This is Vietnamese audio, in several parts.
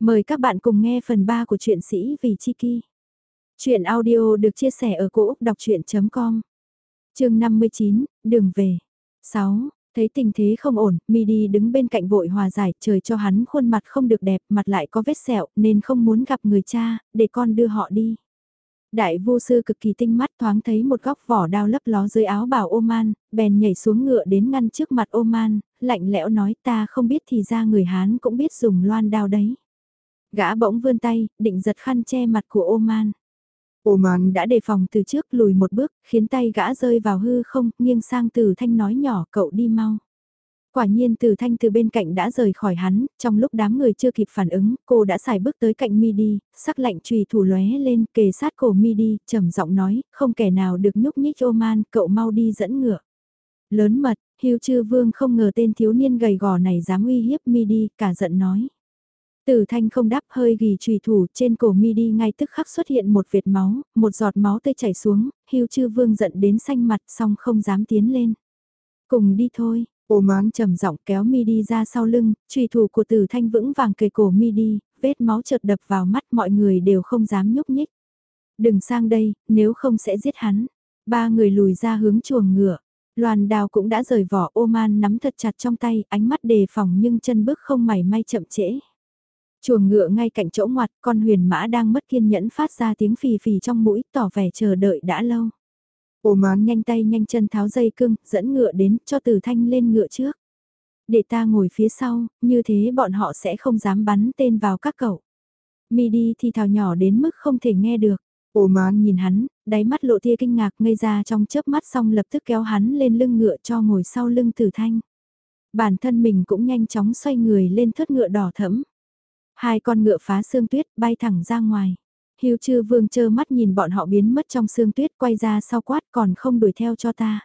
Mời các bạn cùng nghe phần 3 của truyện sĩ Vì Chi Ki. Chuyện audio được chia sẻ ở cỗ đọc chuyện.com Trường 59, đường về. 6. Thấy tình thế không ổn, Midi đứng bên cạnh vội hòa giải, trời cho hắn khuôn mặt không được đẹp, mặt lại có vết sẹo, nên không muốn gặp người cha, để con đưa họ đi. Đại vô sư cực kỳ tinh mắt thoáng thấy một góc vỏ đao lấp ló dưới áo bảo Oman, bèn nhảy xuống ngựa đến ngăn trước mặt Oman, lạnh lẽo nói ta không biết thì ra người Hán cũng biết dùng loan đao đấy. Gã bỗng vươn tay, định giật khăn che mặt của Oman. Oman đã đề phòng từ trước lùi một bước, khiến tay gã rơi vào hư không, nghiêng sang từ thanh nói nhỏ cậu đi mau. Quả nhiên từ thanh từ bên cạnh đã rời khỏi hắn, trong lúc đám người chưa kịp phản ứng, cô đã xài bước tới cạnh Midi, sắc lạnh trùy thủ lóe lên kề sát cổ Midi, trầm giọng nói, không kẻ nào được nhúc nhích Oman, cậu mau đi dẫn ngựa. Lớn mật, hiếu Chư Vương không ngờ tên thiếu niên gầy gò này dám uy hiếp Midi, cả giận nói. Tử thanh không đáp hơi ghi trùy thủ trên cổ mi đi ngay tức khắc xuất hiện một vệt máu, một giọt máu tươi chảy xuống, hưu chư vương giận đến xanh mặt xong không dám tiến lên. Cùng đi thôi, ô mán trầm giọng kéo mi đi ra sau lưng, trùy thủ của tử thanh vững vàng kề cổ mi đi, vết máu chợt đập vào mắt mọi người đều không dám nhúc nhích. Đừng sang đây, nếu không sẽ giết hắn. Ba người lùi ra hướng chuồng ngựa. Loàn đào cũng đã rời vỏ ô man nắm thật chặt trong tay, ánh mắt đề phòng nhưng chân bước không mảy may chậm trễ. Chuồng ngựa ngay cạnh chỗ ngoặt, con huyền mã đang mất kiên nhẫn phát ra tiếng phì phì trong mũi, tỏ vẻ chờ đợi đã lâu. Ô mán nhanh tay nhanh chân tháo dây cưng, dẫn ngựa đến, cho từ thanh lên ngựa trước. Để ta ngồi phía sau, như thế bọn họ sẽ không dám bắn tên vào các cậu. Mi đi thì thào nhỏ đến mức không thể nghe được. Ô mán nhìn hắn, đáy mắt lộ tia kinh ngạc ngây ra trong chớp mắt xong lập tức kéo hắn lên lưng ngựa cho ngồi sau lưng tử thanh. Bản thân mình cũng nhanh chóng xoay người lên thớt ngựa đỏ thẫm. Hai con ngựa phá xương tuyết bay thẳng ra ngoài. Hiếu chư vương chơ mắt nhìn bọn họ biến mất trong xương tuyết quay ra sau quát còn không đuổi theo cho ta.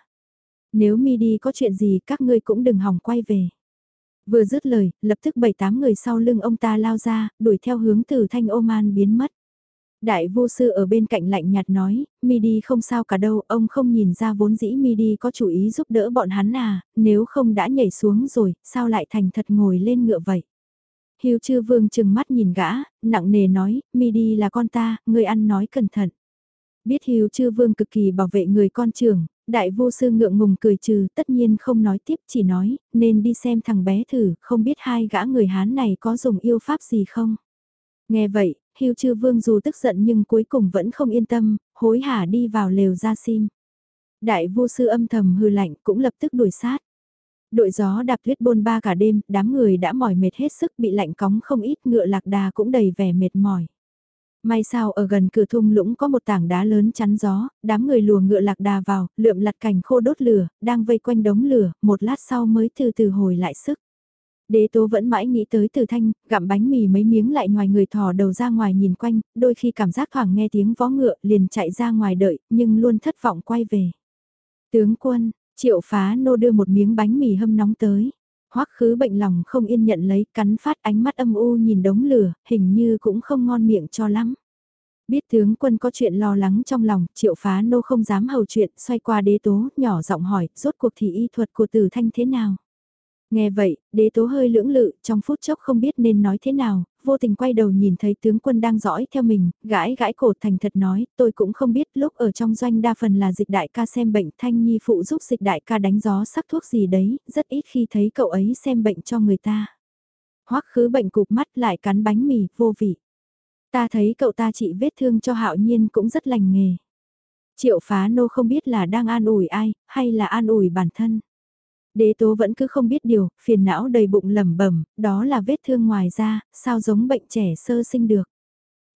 Nếu mi đi có chuyện gì các ngươi cũng đừng hỏng quay về. Vừa dứt lời, lập tức bảy tám người sau lưng ông ta lao ra, đuổi theo hướng từ thanh Oman biến mất. Đại vô sư ở bên cạnh lạnh nhạt nói, Midi không sao cả đâu, ông không nhìn ra vốn dĩ Midi có chủ ý giúp đỡ bọn hắn à, nếu không đã nhảy xuống rồi, sao lại thành thật ngồi lên ngựa vậy. Hưu chư vương chừng mắt nhìn gã, nặng nề nói, mi đi là con ta, người ăn nói cẩn thận. Biết Hưu chư vương cực kỳ bảo vệ người con trưởng, đại vô sư ngượng ngùng cười trừ, tất nhiên không nói tiếp chỉ nói, nên đi xem thằng bé thử, không biết hai gã người Hán này có dùng yêu pháp gì không. Nghe vậy, Hưu chư vương dù tức giận nhưng cuối cùng vẫn không yên tâm, hối hả đi vào lều ra sim. Đại vô sư âm thầm hư lạnh cũng lập tức đuổi sát. Đội gió đạp thuyết bôn ba cả đêm, đám người đã mỏi mệt hết sức bị lạnh cóng không ít ngựa lạc đà cũng đầy vẻ mệt mỏi. May sao ở gần cửa thung lũng có một tảng đá lớn chắn gió, đám người lùa ngựa lạc đà vào, lượm lặt cành khô đốt lửa, đang vây quanh đống lửa, một lát sau mới từ từ hồi lại sức. Đế tố vẫn mãi nghĩ tới từ thanh, gặm bánh mì mấy miếng lại ngoài người thò đầu ra ngoài nhìn quanh, đôi khi cảm giác thoảng nghe tiếng vó ngựa liền chạy ra ngoài đợi, nhưng luôn thất vọng quay về. Tướng quân, Triệu phá nô đưa một miếng bánh mì hâm nóng tới. Hoắc khứ bệnh lòng không yên nhận lấy, cắn phát ánh mắt âm u nhìn đống lửa, hình như cũng không ngon miệng cho lắm. Biết tướng quân có chuyện lo lắng trong lòng, triệu phá nô không dám hầu chuyện, xoay qua đế tố, nhỏ giọng hỏi, rốt cuộc thì y thuật của tử thanh thế nào? Nghe vậy, đế tố hơi lưỡng lự, trong phút chốc không biết nên nói thế nào, vô tình quay đầu nhìn thấy tướng quân đang dõi theo mình, gãi gãi cổ thành thật nói, tôi cũng không biết lúc ở trong doanh đa phần là dịch đại ca xem bệnh thanh nhi phụ giúp dịch đại ca đánh gió sắc thuốc gì đấy, rất ít khi thấy cậu ấy xem bệnh cho người ta. Hoắc khứ bệnh cụp mắt lại cắn bánh mì, vô vị. Ta thấy cậu ta trị vết thương cho hạo nhiên cũng rất lành nghề. Triệu phá nô không biết là đang an ủi ai, hay là an ủi bản thân. Đế tố vẫn cứ không biết điều, phiền não đầy bụng lẩm bẩm, đó là vết thương ngoài da, sao giống bệnh trẻ sơ sinh được.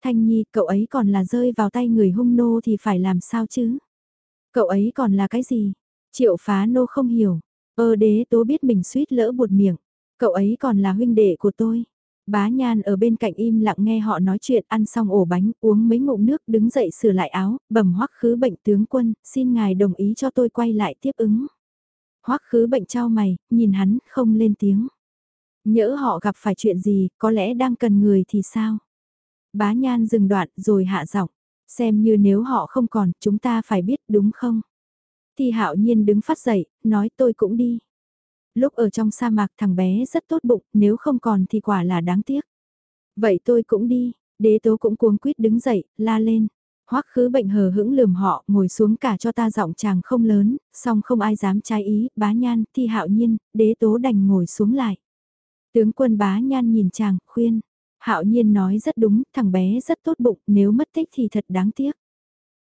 Thanh Nhi, cậu ấy còn là rơi vào tay người hung nô thì phải làm sao chứ? Cậu ấy còn là cái gì? Triệu phá nô không hiểu. Ơ đế tố biết mình suýt lỡ buột miệng. Cậu ấy còn là huynh đệ của tôi. Bá Nhan ở bên cạnh im lặng nghe họ nói chuyện ăn xong ổ bánh uống mấy ngụm nước đứng dậy sửa lại áo, bẩm hoắc khứ bệnh tướng quân, xin ngài đồng ý cho tôi quay lại tiếp ứng. Hoắc khứ bệnh trao mày, nhìn hắn, không lên tiếng. Nhỡ họ gặp phải chuyện gì, có lẽ đang cần người thì sao? Bá Nhan dừng đoạn rồi hạ giọng, xem như nếu họ không còn, chúng ta phải biết đúng không? Thì hạo nhiên đứng phát dậy, nói tôi cũng đi. Lúc ở trong sa mạc thằng bé rất tốt bụng, nếu không còn thì quả là đáng tiếc. Vậy tôi cũng đi, đế tố cũng cuống quýt đứng dậy, la lên. Hoắc khứ bệnh hờ hững lườm họ, ngồi xuống cả cho ta giọng chàng không lớn, song không ai dám trái ý, bá nhan, thi hạo nhiên, đế tố đành ngồi xuống lại. Tướng quân bá nhan nhìn chàng, khuyên. Hạo nhiên nói rất đúng, thằng bé rất tốt bụng, nếu mất tích thì thật đáng tiếc.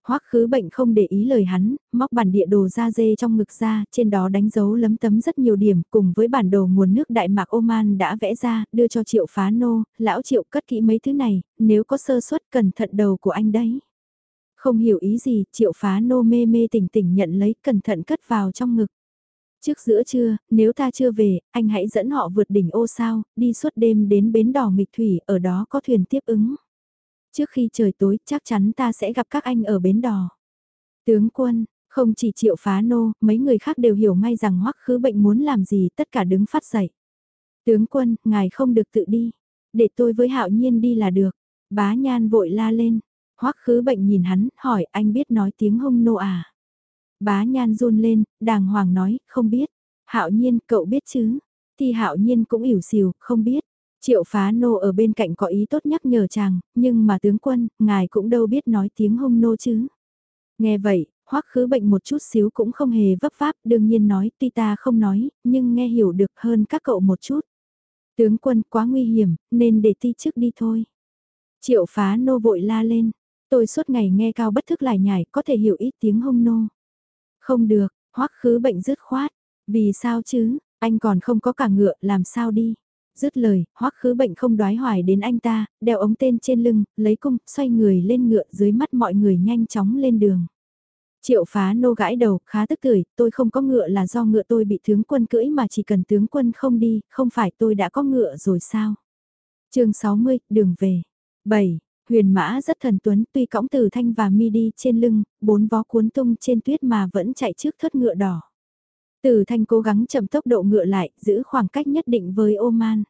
Hoắc khứ bệnh không để ý lời hắn, móc bản địa đồ ra dê trong ngực ra, trên đó đánh dấu lấm tấm rất nhiều điểm, cùng với bản đồ nguồn nước Đại Mạc Oman đã vẽ ra, đưa cho triệu phá nô, lão triệu cất kỹ mấy thứ này, nếu có sơ suất cẩn thận đầu của anh đấy. Không hiểu ý gì, triệu phá nô mê mê tỉnh tỉnh nhận lấy cẩn thận cất vào trong ngực. Trước giữa trưa, nếu ta chưa về, anh hãy dẫn họ vượt đỉnh ô sao, đi suốt đêm đến bến đỏ nghịch thủy, ở đó có thuyền tiếp ứng. Trước khi trời tối, chắc chắn ta sẽ gặp các anh ở bến đỏ. Tướng quân, không chỉ triệu phá nô, mấy người khác đều hiểu ngay rằng hoắc khứ bệnh muốn làm gì, tất cả đứng phát dậy. Tướng quân, ngài không được tự đi. Để tôi với hạo nhiên đi là được. Bá nhan vội la lên hoắc khứ bệnh nhìn hắn, hỏi anh biết nói tiếng hông nô à? Bá nhan run lên, đàng hoàng nói, không biết. Hạo nhiên, cậu biết chứ? Thì hạo nhiên cũng ỉu xìu, không biết. Triệu phá nô ở bên cạnh có ý tốt nhắc nhở chàng, nhưng mà tướng quân, ngài cũng đâu biết nói tiếng hông nô chứ. Nghe vậy, hoắc khứ bệnh một chút xíu cũng không hề vấp váp, đương nhiên nói, tuy ta không nói, nhưng nghe hiểu được hơn các cậu một chút. Tướng quân quá nguy hiểm, nên để ti trước đi thôi. Triệu phá nô vội la lên, tôi suốt ngày nghe cao bất thức lại nhảy, có thể hiểu ít tiếng hông nô. Không được, hoắc khứ bệnh dứt khoát, vì sao chứ, anh còn không có cả ngựa, làm sao đi. Dứt lời, hoắc khứ bệnh không đoái hoài đến anh ta, đeo ống tên trên lưng, lấy cung, xoay người lên ngựa dưới mắt mọi người nhanh chóng lên đường. Triệu phá nô gãi đầu, khá tức cười, tôi không có ngựa là do ngựa tôi bị tướng quân cưỡi mà chỉ cần tướng quân không đi, không phải tôi đã có ngựa rồi sao? chương 60, đường về. 7. Huyền mã rất thần tuấn tuy cõng từ thanh và mi đi trên lưng, bốn vó cuốn tung trên tuyết mà vẫn chạy trước thất ngựa đỏ. Từ thanh cố gắng chậm tốc độ ngựa lại, giữ khoảng cách nhất định với Oman.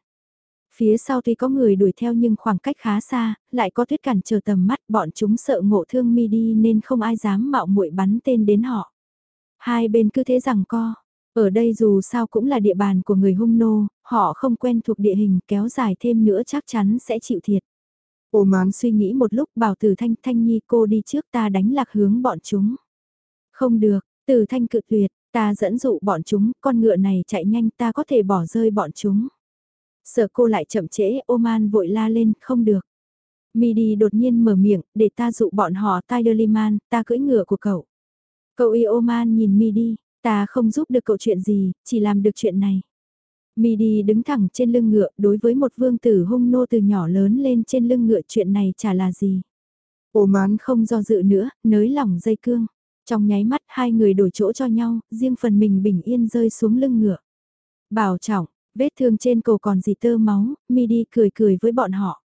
Phía sau tuy có người đuổi theo nhưng khoảng cách khá xa, lại có tuyết cản chờ tầm mắt bọn chúng sợ ngộ thương mi đi nên không ai dám mạo muội bắn tên đến họ. Hai bên cứ thế rằng co, ở đây dù sao cũng là địa bàn của người hung nô, họ không quen thuộc địa hình kéo dài thêm nữa chắc chắn sẽ chịu thiệt. Ô mán suy nghĩ một lúc bảo từ thanh thanh nhi cô đi trước ta đánh lạc hướng bọn chúng. Không được, từ thanh cự tuyệt, Ta dẫn dụ bọn chúng, con ngựa này chạy nhanh ta có thể bỏ rơi bọn chúng. Sợ cô lại chậm trễ, Oman vội la lên, không được. Midi đột nhiên mở miệng, để ta dụ bọn họ Tiderliman, ta cưỡi ngựa của cậu. Cậu y Oman nhìn Midi, ta không giúp được cậu chuyện gì, chỉ làm được chuyện này. Midi đứng thẳng trên lưng ngựa, đối với một vương tử hung nô từ nhỏ lớn lên trên lưng ngựa chuyện này chả là gì. Oman không do dự nữa, nới lỏng dây cương. Trong nháy mắt hai người đổi chỗ cho nhau, riêng phần mình bình yên rơi xuống lưng ngựa. Bảo trọng, vết thương trên cổ còn gì tơ máu, Midi cười cười với bọn họ.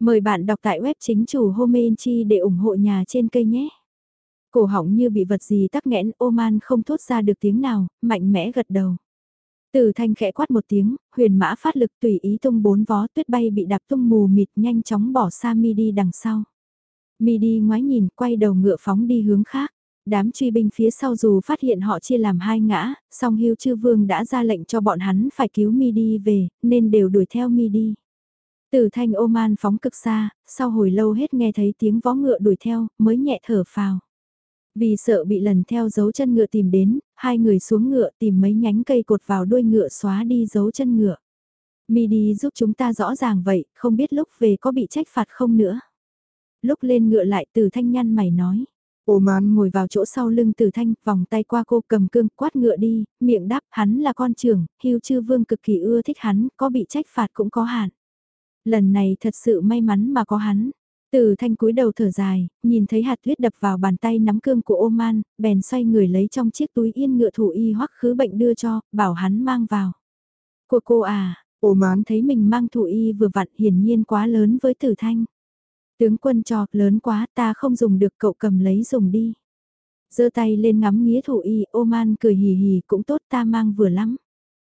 Mời bạn đọc tại web chính chủ Homeinchi để ủng hộ nhà trên cây nhé. Cổ họng như bị vật gì tắc nghẽn, Oman không thốt ra được tiếng nào, mạnh mẽ gật đầu. Từ thanh khẽ quát một tiếng, huyền mã phát lực tùy ý tung bốn vó tuyết bay bị đạp tung mù mịt nhanh chóng bỏ xa Midi đằng sau. Midi ngoái nhìn quay đầu ngựa phóng đi hướng khác. Đám truy binh phía sau dù phát hiện họ chia làm hai ngã, song Hưu Chư Vương đã ra lệnh cho bọn hắn phải cứu Mi đi về, nên đều đuổi theo Mi đi. Từ thanh Oman phóng cực xa, sau hồi lâu hết nghe thấy tiếng vó ngựa đuổi theo, mới nhẹ thở phào. Vì sợ bị lần theo dấu chân ngựa tìm đến, hai người xuống ngựa tìm mấy nhánh cây cột vào đuôi ngựa xóa đi dấu chân ngựa. Mi đi giúp chúng ta rõ ràng vậy, không biết lúc về có bị trách phạt không nữa. Lúc lên ngựa lại từ thanh nhăn mày nói. Ô man ngồi vào chỗ sau lưng từ thanh, vòng tay qua cô cầm cương, quát ngựa đi, miệng đáp hắn là con trưởng, hưu chư vương cực kỳ ưa thích hắn, có bị trách phạt cũng có hạn. Lần này thật sự may mắn mà có hắn. Từ thanh cúi đầu thở dài, nhìn thấy hạt tuyết đập vào bàn tay nắm cương của Oman, bèn xoay người lấy trong chiếc túi yên ngựa thủ y hoắc khứ bệnh đưa cho, bảo hắn mang vào. Của cô à, Oman thấy mình mang thủ y vừa vặn hiển nhiên quá lớn với tử thanh. Tướng quân cho, lớn quá, ta không dùng được cậu cầm lấy dùng đi. giơ tay lên ngắm nghĩa thủ y, Oman cười hì hì cũng tốt ta mang vừa lắm.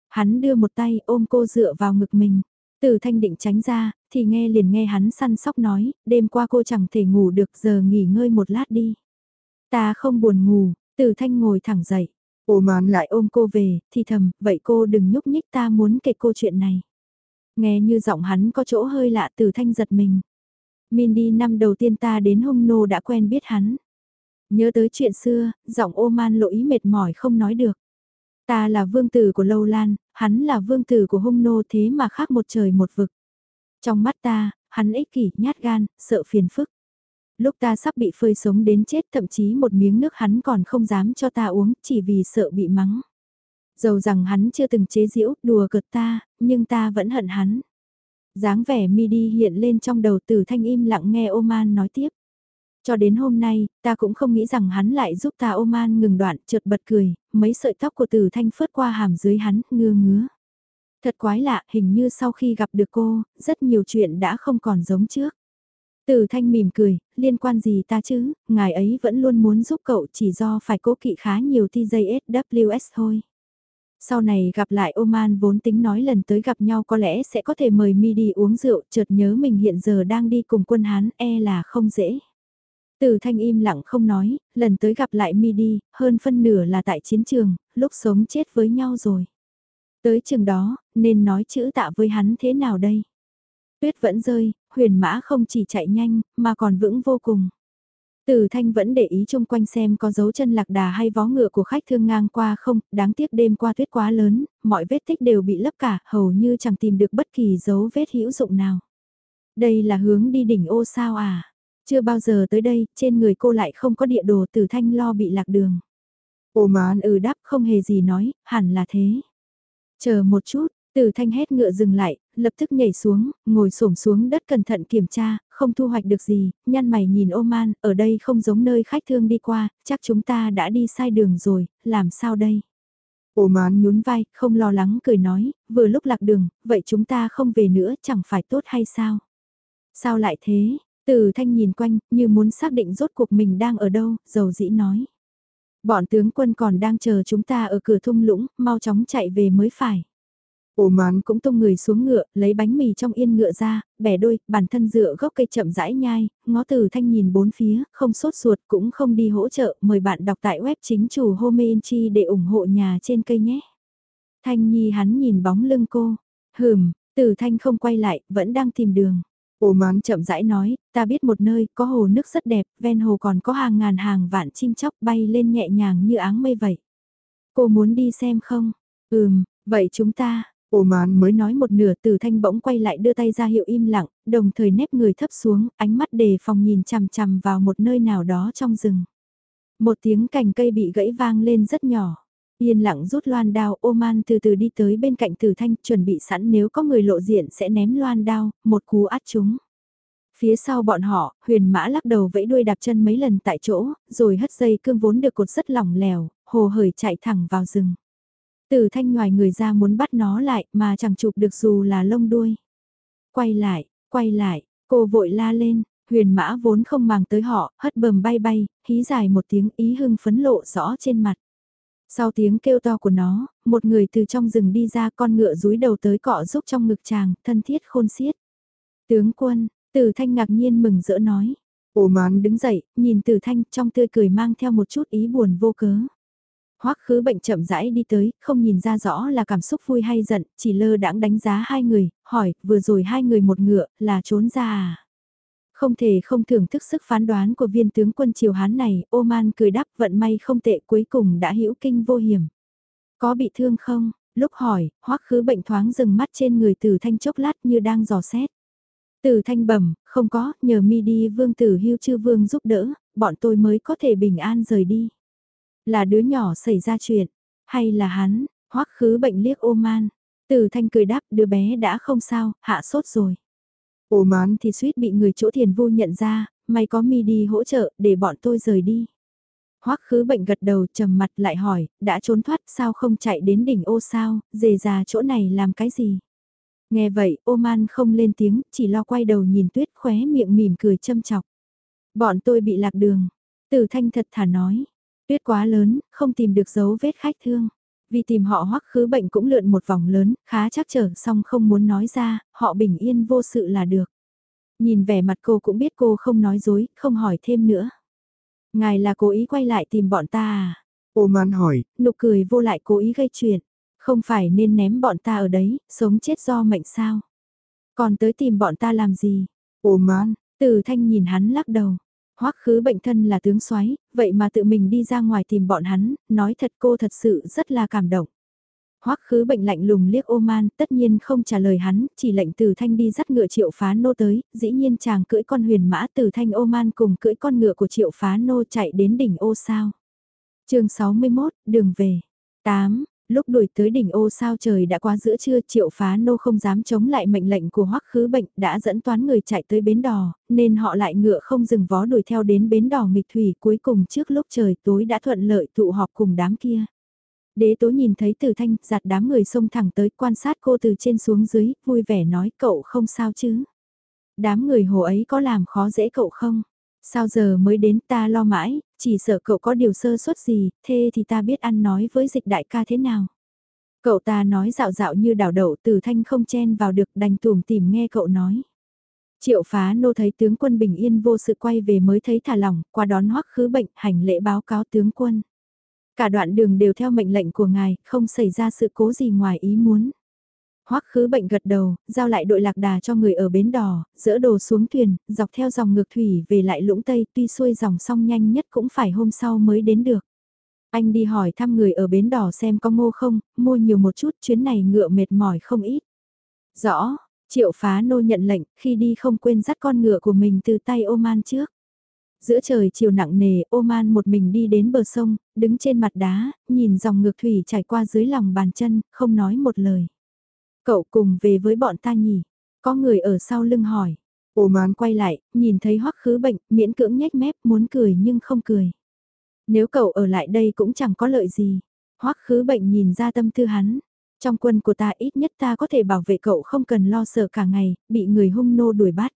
Hắn đưa một tay ôm cô dựa vào ngực mình. Từ thanh định tránh ra, thì nghe liền nghe hắn săn sóc nói, đêm qua cô chẳng thể ngủ được giờ nghỉ ngơi một lát đi. Ta không buồn ngủ, từ thanh ngồi thẳng dậy. Oman lại ôm cô về, thì thầm, vậy cô đừng nhúc nhích ta muốn kể cô chuyện này. Nghe như giọng hắn có chỗ hơi lạ từ thanh giật mình. Mindy năm đầu tiên ta đến hung nô đã quen biết hắn. Nhớ tới chuyện xưa, giọng ô man lộ ý mệt mỏi không nói được. Ta là vương tử của Lâu Lan, hắn là vương tử của hung nô thế mà khác một trời một vực. Trong mắt ta, hắn ích kỷ, nhát gan, sợ phiền phức. Lúc ta sắp bị phơi sống đến chết thậm chí một miếng nước hắn còn không dám cho ta uống chỉ vì sợ bị mắng. Dầu rằng hắn chưa từng chế giễu, đùa cợt ta, nhưng ta vẫn hận hắn. dáng vẻ mi đi hiện lên trong đầu tử thanh im lặng nghe Oman nói tiếp. Cho đến hôm nay, ta cũng không nghĩ rằng hắn lại giúp ta Oman ngừng đoạn, trượt bật cười, mấy sợi tóc của tử thanh phớt qua hàm dưới hắn, ngưa ngứa. Thật quái lạ, hình như sau khi gặp được cô, rất nhiều chuyện đã không còn giống trước. Tử thanh mỉm cười, liên quan gì ta chứ, ngài ấy vẫn luôn muốn giúp cậu chỉ do phải cố kỵ khá nhiều TJSWS thôi. Sau này gặp lại Oman vốn tính nói lần tới gặp nhau có lẽ sẽ có thể mời mi đi uống rượu, chợt nhớ mình hiện giờ đang đi cùng quân Hán e là không dễ. Từ thanh im lặng không nói, lần tới gặp lại mi đi, hơn phân nửa là tại chiến trường, lúc sống chết với nhau rồi. Tới chừng đó, nên nói chữ tạ với hắn thế nào đây? Tuyết vẫn rơi, huyền mã không chỉ chạy nhanh, mà còn vững vô cùng. Từ thanh vẫn để ý chung quanh xem có dấu chân lạc đà hay vó ngựa của khách thương ngang qua không, đáng tiếc đêm qua tuyết quá lớn, mọi vết tích đều bị lấp cả, hầu như chẳng tìm được bất kỳ dấu vết hữu dụng nào. Đây là hướng đi đỉnh ô sao à? Chưa bao giờ tới đây, trên người cô lại không có địa đồ từ thanh lo bị lạc đường. Ô mán ừ đáp không hề gì nói, hẳn là thế. Chờ một chút, từ thanh hét ngựa dừng lại, lập tức nhảy xuống, ngồi xổm xuống đất cẩn thận kiểm tra, không thu hoạch được gì, nhăn mày nhìn ô man, ở đây không giống nơi khách thương đi qua, chắc chúng ta đã đi sai đường rồi, làm sao đây? Ô man nhún vai, không lo lắng cười nói, vừa lúc lạc đường, vậy chúng ta không về nữa chẳng phải tốt hay sao? Sao lại thế? Từ thanh nhìn quanh, như muốn xác định rốt cuộc mình đang ở đâu, dầu dĩ nói. Bọn tướng quân còn đang chờ chúng ta ở cửa thung lũng, mau chóng chạy về mới phải. Ổ mán cũng tung người xuống ngựa, lấy bánh mì trong yên ngựa ra, bẻ đôi, bản thân dựa gốc cây chậm rãi nhai, ngó từ thanh nhìn bốn phía, không sốt ruột cũng không đi hỗ trợ, mời bạn đọc tại web chính chủ Homeinchi để ủng hộ nhà trên cây nhé. Thanh Nhi hắn nhìn bóng lưng cô, hừm, từ thanh không quay lại, vẫn đang tìm đường. Ồ mán chậm rãi nói, ta biết một nơi có hồ nước rất đẹp, ven hồ còn có hàng ngàn hàng vạn chim chóc bay lên nhẹ nhàng như áng mây vậy. Cô muốn đi xem không? Ừm, vậy chúng ta, ồ mán mới nói một nửa từ thanh bỗng quay lại đưa tay ra hiệu im lặng, đồng thời nép người thấp xuống, ánh mắt đề phòng nhìn chằm chằm vào một nơi nào đó trong rừng. Một tiếng cành cây bị gãy vang lên rất nhỏ. Yên lặng rút loan đao, ô man từ từ đi tới bên cạnh tử thanh, chuẩn bị sẵn nếu có người lộ diện sẽ ném loan đao, một cú át chúng. Phía sau bọn họ, huyền mã lắc đầu vẫy đuôi đạp chân mấy lần tại chỗ, rồi hất dây cương vốn được cột rất lỏng lẻo, hồ hởi chạy thẳng vào rừng. Tử thanh ngoài người ra muốn bắt nó lại mà chẳng chụp được dù là lông đuôi. Quay lại, quay lại, cô vội la lên, huyền mã vốn không màng tới họ, hất bầm bay bay, hí dài một tiếng ý hưng phấn lộ rõ trên mặt. Sau tiếng kêu to của nó, một người từ trong rừng đi ra con ngựa rúi đầu tới cọ giúp trong ngực chàng, thân thiết khôn xiết. Tướng quân, Tử Thanh ngạc nhiên mừng rỡ nói. Ổ mán đứng dậy, nhìn Tử Thanh trong tươi cười mang theo một chút ý buồn vô cớ. Hoắc khứ bệnh chậm rãi đi tới, không nhìn ra rõ là cảm xúc vui hay giận, chỉ lơ đãng đánh giá hai người, hỏi, vừa rồi hai người một ngựa, là trốn ra à? Không thể không thưởng thức sức phán đoán của viên tướng quân triều Hán này, Oman cười đáp vận may không tệ cuối cùng đã hữu kinh vô hiểm. Có bị thương không? Lúc hỏi, hoắc khứ bệnh thoáng dừng mắt trên người tử thanh chốc lát như đang dò xét. Tử thanh bẩm, không có, nhờ mi đi vương tử hưu chư vương giúp đỡ, bọn tôi mới có thể bình an rời đi. Là đứa nhỏ xảy ra chuyện, hay là hắn, hoắc khứ bệnh liếc ô man. Từ thanh cười đáp đứa bé đã không sao, hạ sốt rồi. Ồ mán thì suýt bị người chỗ thiền vu nhận ra, may có mi đi hỗ trợ để bọn tôi rời đi. Hoắc khứ bệnh gật đầu trầm mặt lại hỏi, đã trốn thoát sao không chạy đến đỉnh ô sao, dề già chỗ này làm cái gì? Nghe vậy, ô man không lên tiếng, chỉ lo quay đầu nhìn tuyết khóe miệng mỉm cười châm chọc. Bọn tôi bị lạc đường. Tử thanh thật thà nói, Tuyết quá lớn, không tìm được dấu vết khách thương. Vì tìm họ hoắc khứ bệnh cũng lượn một vòng lớn, khá chắc trở xong không muốn nói ra, họ bình yên vô sự là được. Nhìn vẻ mặt cô cũng biết cô không nói dối, không hỏi thêm nữa. Ngài là cố ý quay lại tìm bọn ta à? Ô man hỏi, nụ cười vô lại cố ý gây chuyện. Không phải nên ném bọn ta ở đấy, sống chết do mệnh sao? Còn tới tìm bọn ta làm gì? Ồ man, Từ thanh nhìn hắn lắc đầu. Hoắc khứ bệnh thân là tướng soái vậy mà tự mình đi ra ngoài tìm bọn hắn, nói thật cô thật sự rất là cảm động. Hoắc khứ bệnh lạnh lùng liếc ô man, tất nhiên không trả lời hắn, chỉ lệnh từ thanh đi dắt ngựa triệu phá nô tới, dĩ nhiên chàng cưỡi con huyền mã từ thanh ô man cùng cưỡi con ngựa của triệu phá nô chạy đến đỉnh ô sao. chương 61, đường về. 8. Lúc đuổi tới đỉnh ô sao trời đã qua giữa trưa triệu phá nô không dám chống lại mệnh lệnh của hoắc khứ bệnh đã dẫn toán người chạy tới bến đò, nên họ lại ngựa không dừng vó đuổi theo đến bến đò nghịch thủy cuối cùng trước lúc trời tối đã thuận lợi tụ họp cùng đám kia. Đế tố nhìn thấy tử thanh giặt đám người xông thẳng tới quan sát cô từ trên xuống dưới, vui vẻ nói cậu không sao chứ. Đám người hồ ấy có làm khó dễ cậu không? Sao giờ mới đến ta lo mãi, chỉ sợ cậu có điều sơ suất gì, thế thì ta biết ăn nói với dịch đại ca thế nào. Cậu ta nói dạo dạo như đảo đậu từ thanh không chen vào được đành tùm tìm nghe cậu nói. Triệu phá nô thấy tướng quân bình yên vô sự quay về mới thấy thả lỏng, qua đón hoắc khứ bệnh hành lễ báo cáo tướng quân. Cả đoạn đường đều theo mệnh lệnh của ngài, không xảy ra sự cố gì ngoài ý muốn. Hoắc khứ bệnh gật đầu, giao lại đội lạc đà cho người ở bến đò, dỡ đồ xuống thuyền, dọc theo dòng ngược thủy về lại lũng Tây tuy xuôi dòng sông nhanh nhất cũng phải hôm sau mới đến được. Anh đi hỏi thăm người ở bến đò xem có ngô không, mua nhiều một chút chuyến này ngựa mệt mỏi không ít. Rõ, triệu phá nô nhận lệnh, khi đi không quên dắt con ngựa của mình từ tay Oman trước. Giữa trời chiều nặng nề, Oman một mình đi đến bờ sông, đứng trên mặt đá, nhìn dòng ngược thủy chảy qua dưới lòng bàn chân, không nói một lời. Cậu cùng về với bọn ta nhỉ? Có người ở sau lưng hỏi. Oman quay lại, nhìn thấy hoắc khứ bệnh, miễn cưỡng nhếch mép, muốn cười nhưng không cười. Nếu cậu ở lại đây cũng chẳng có lợi gì. Hoắc khứ bệnh nhìn ra tâm tư hắn. Trong quân của ta ít nhất ta có thể bảo vệ cậu không cần lo sợ cả ngày, bị người hung nô đuổi bắt.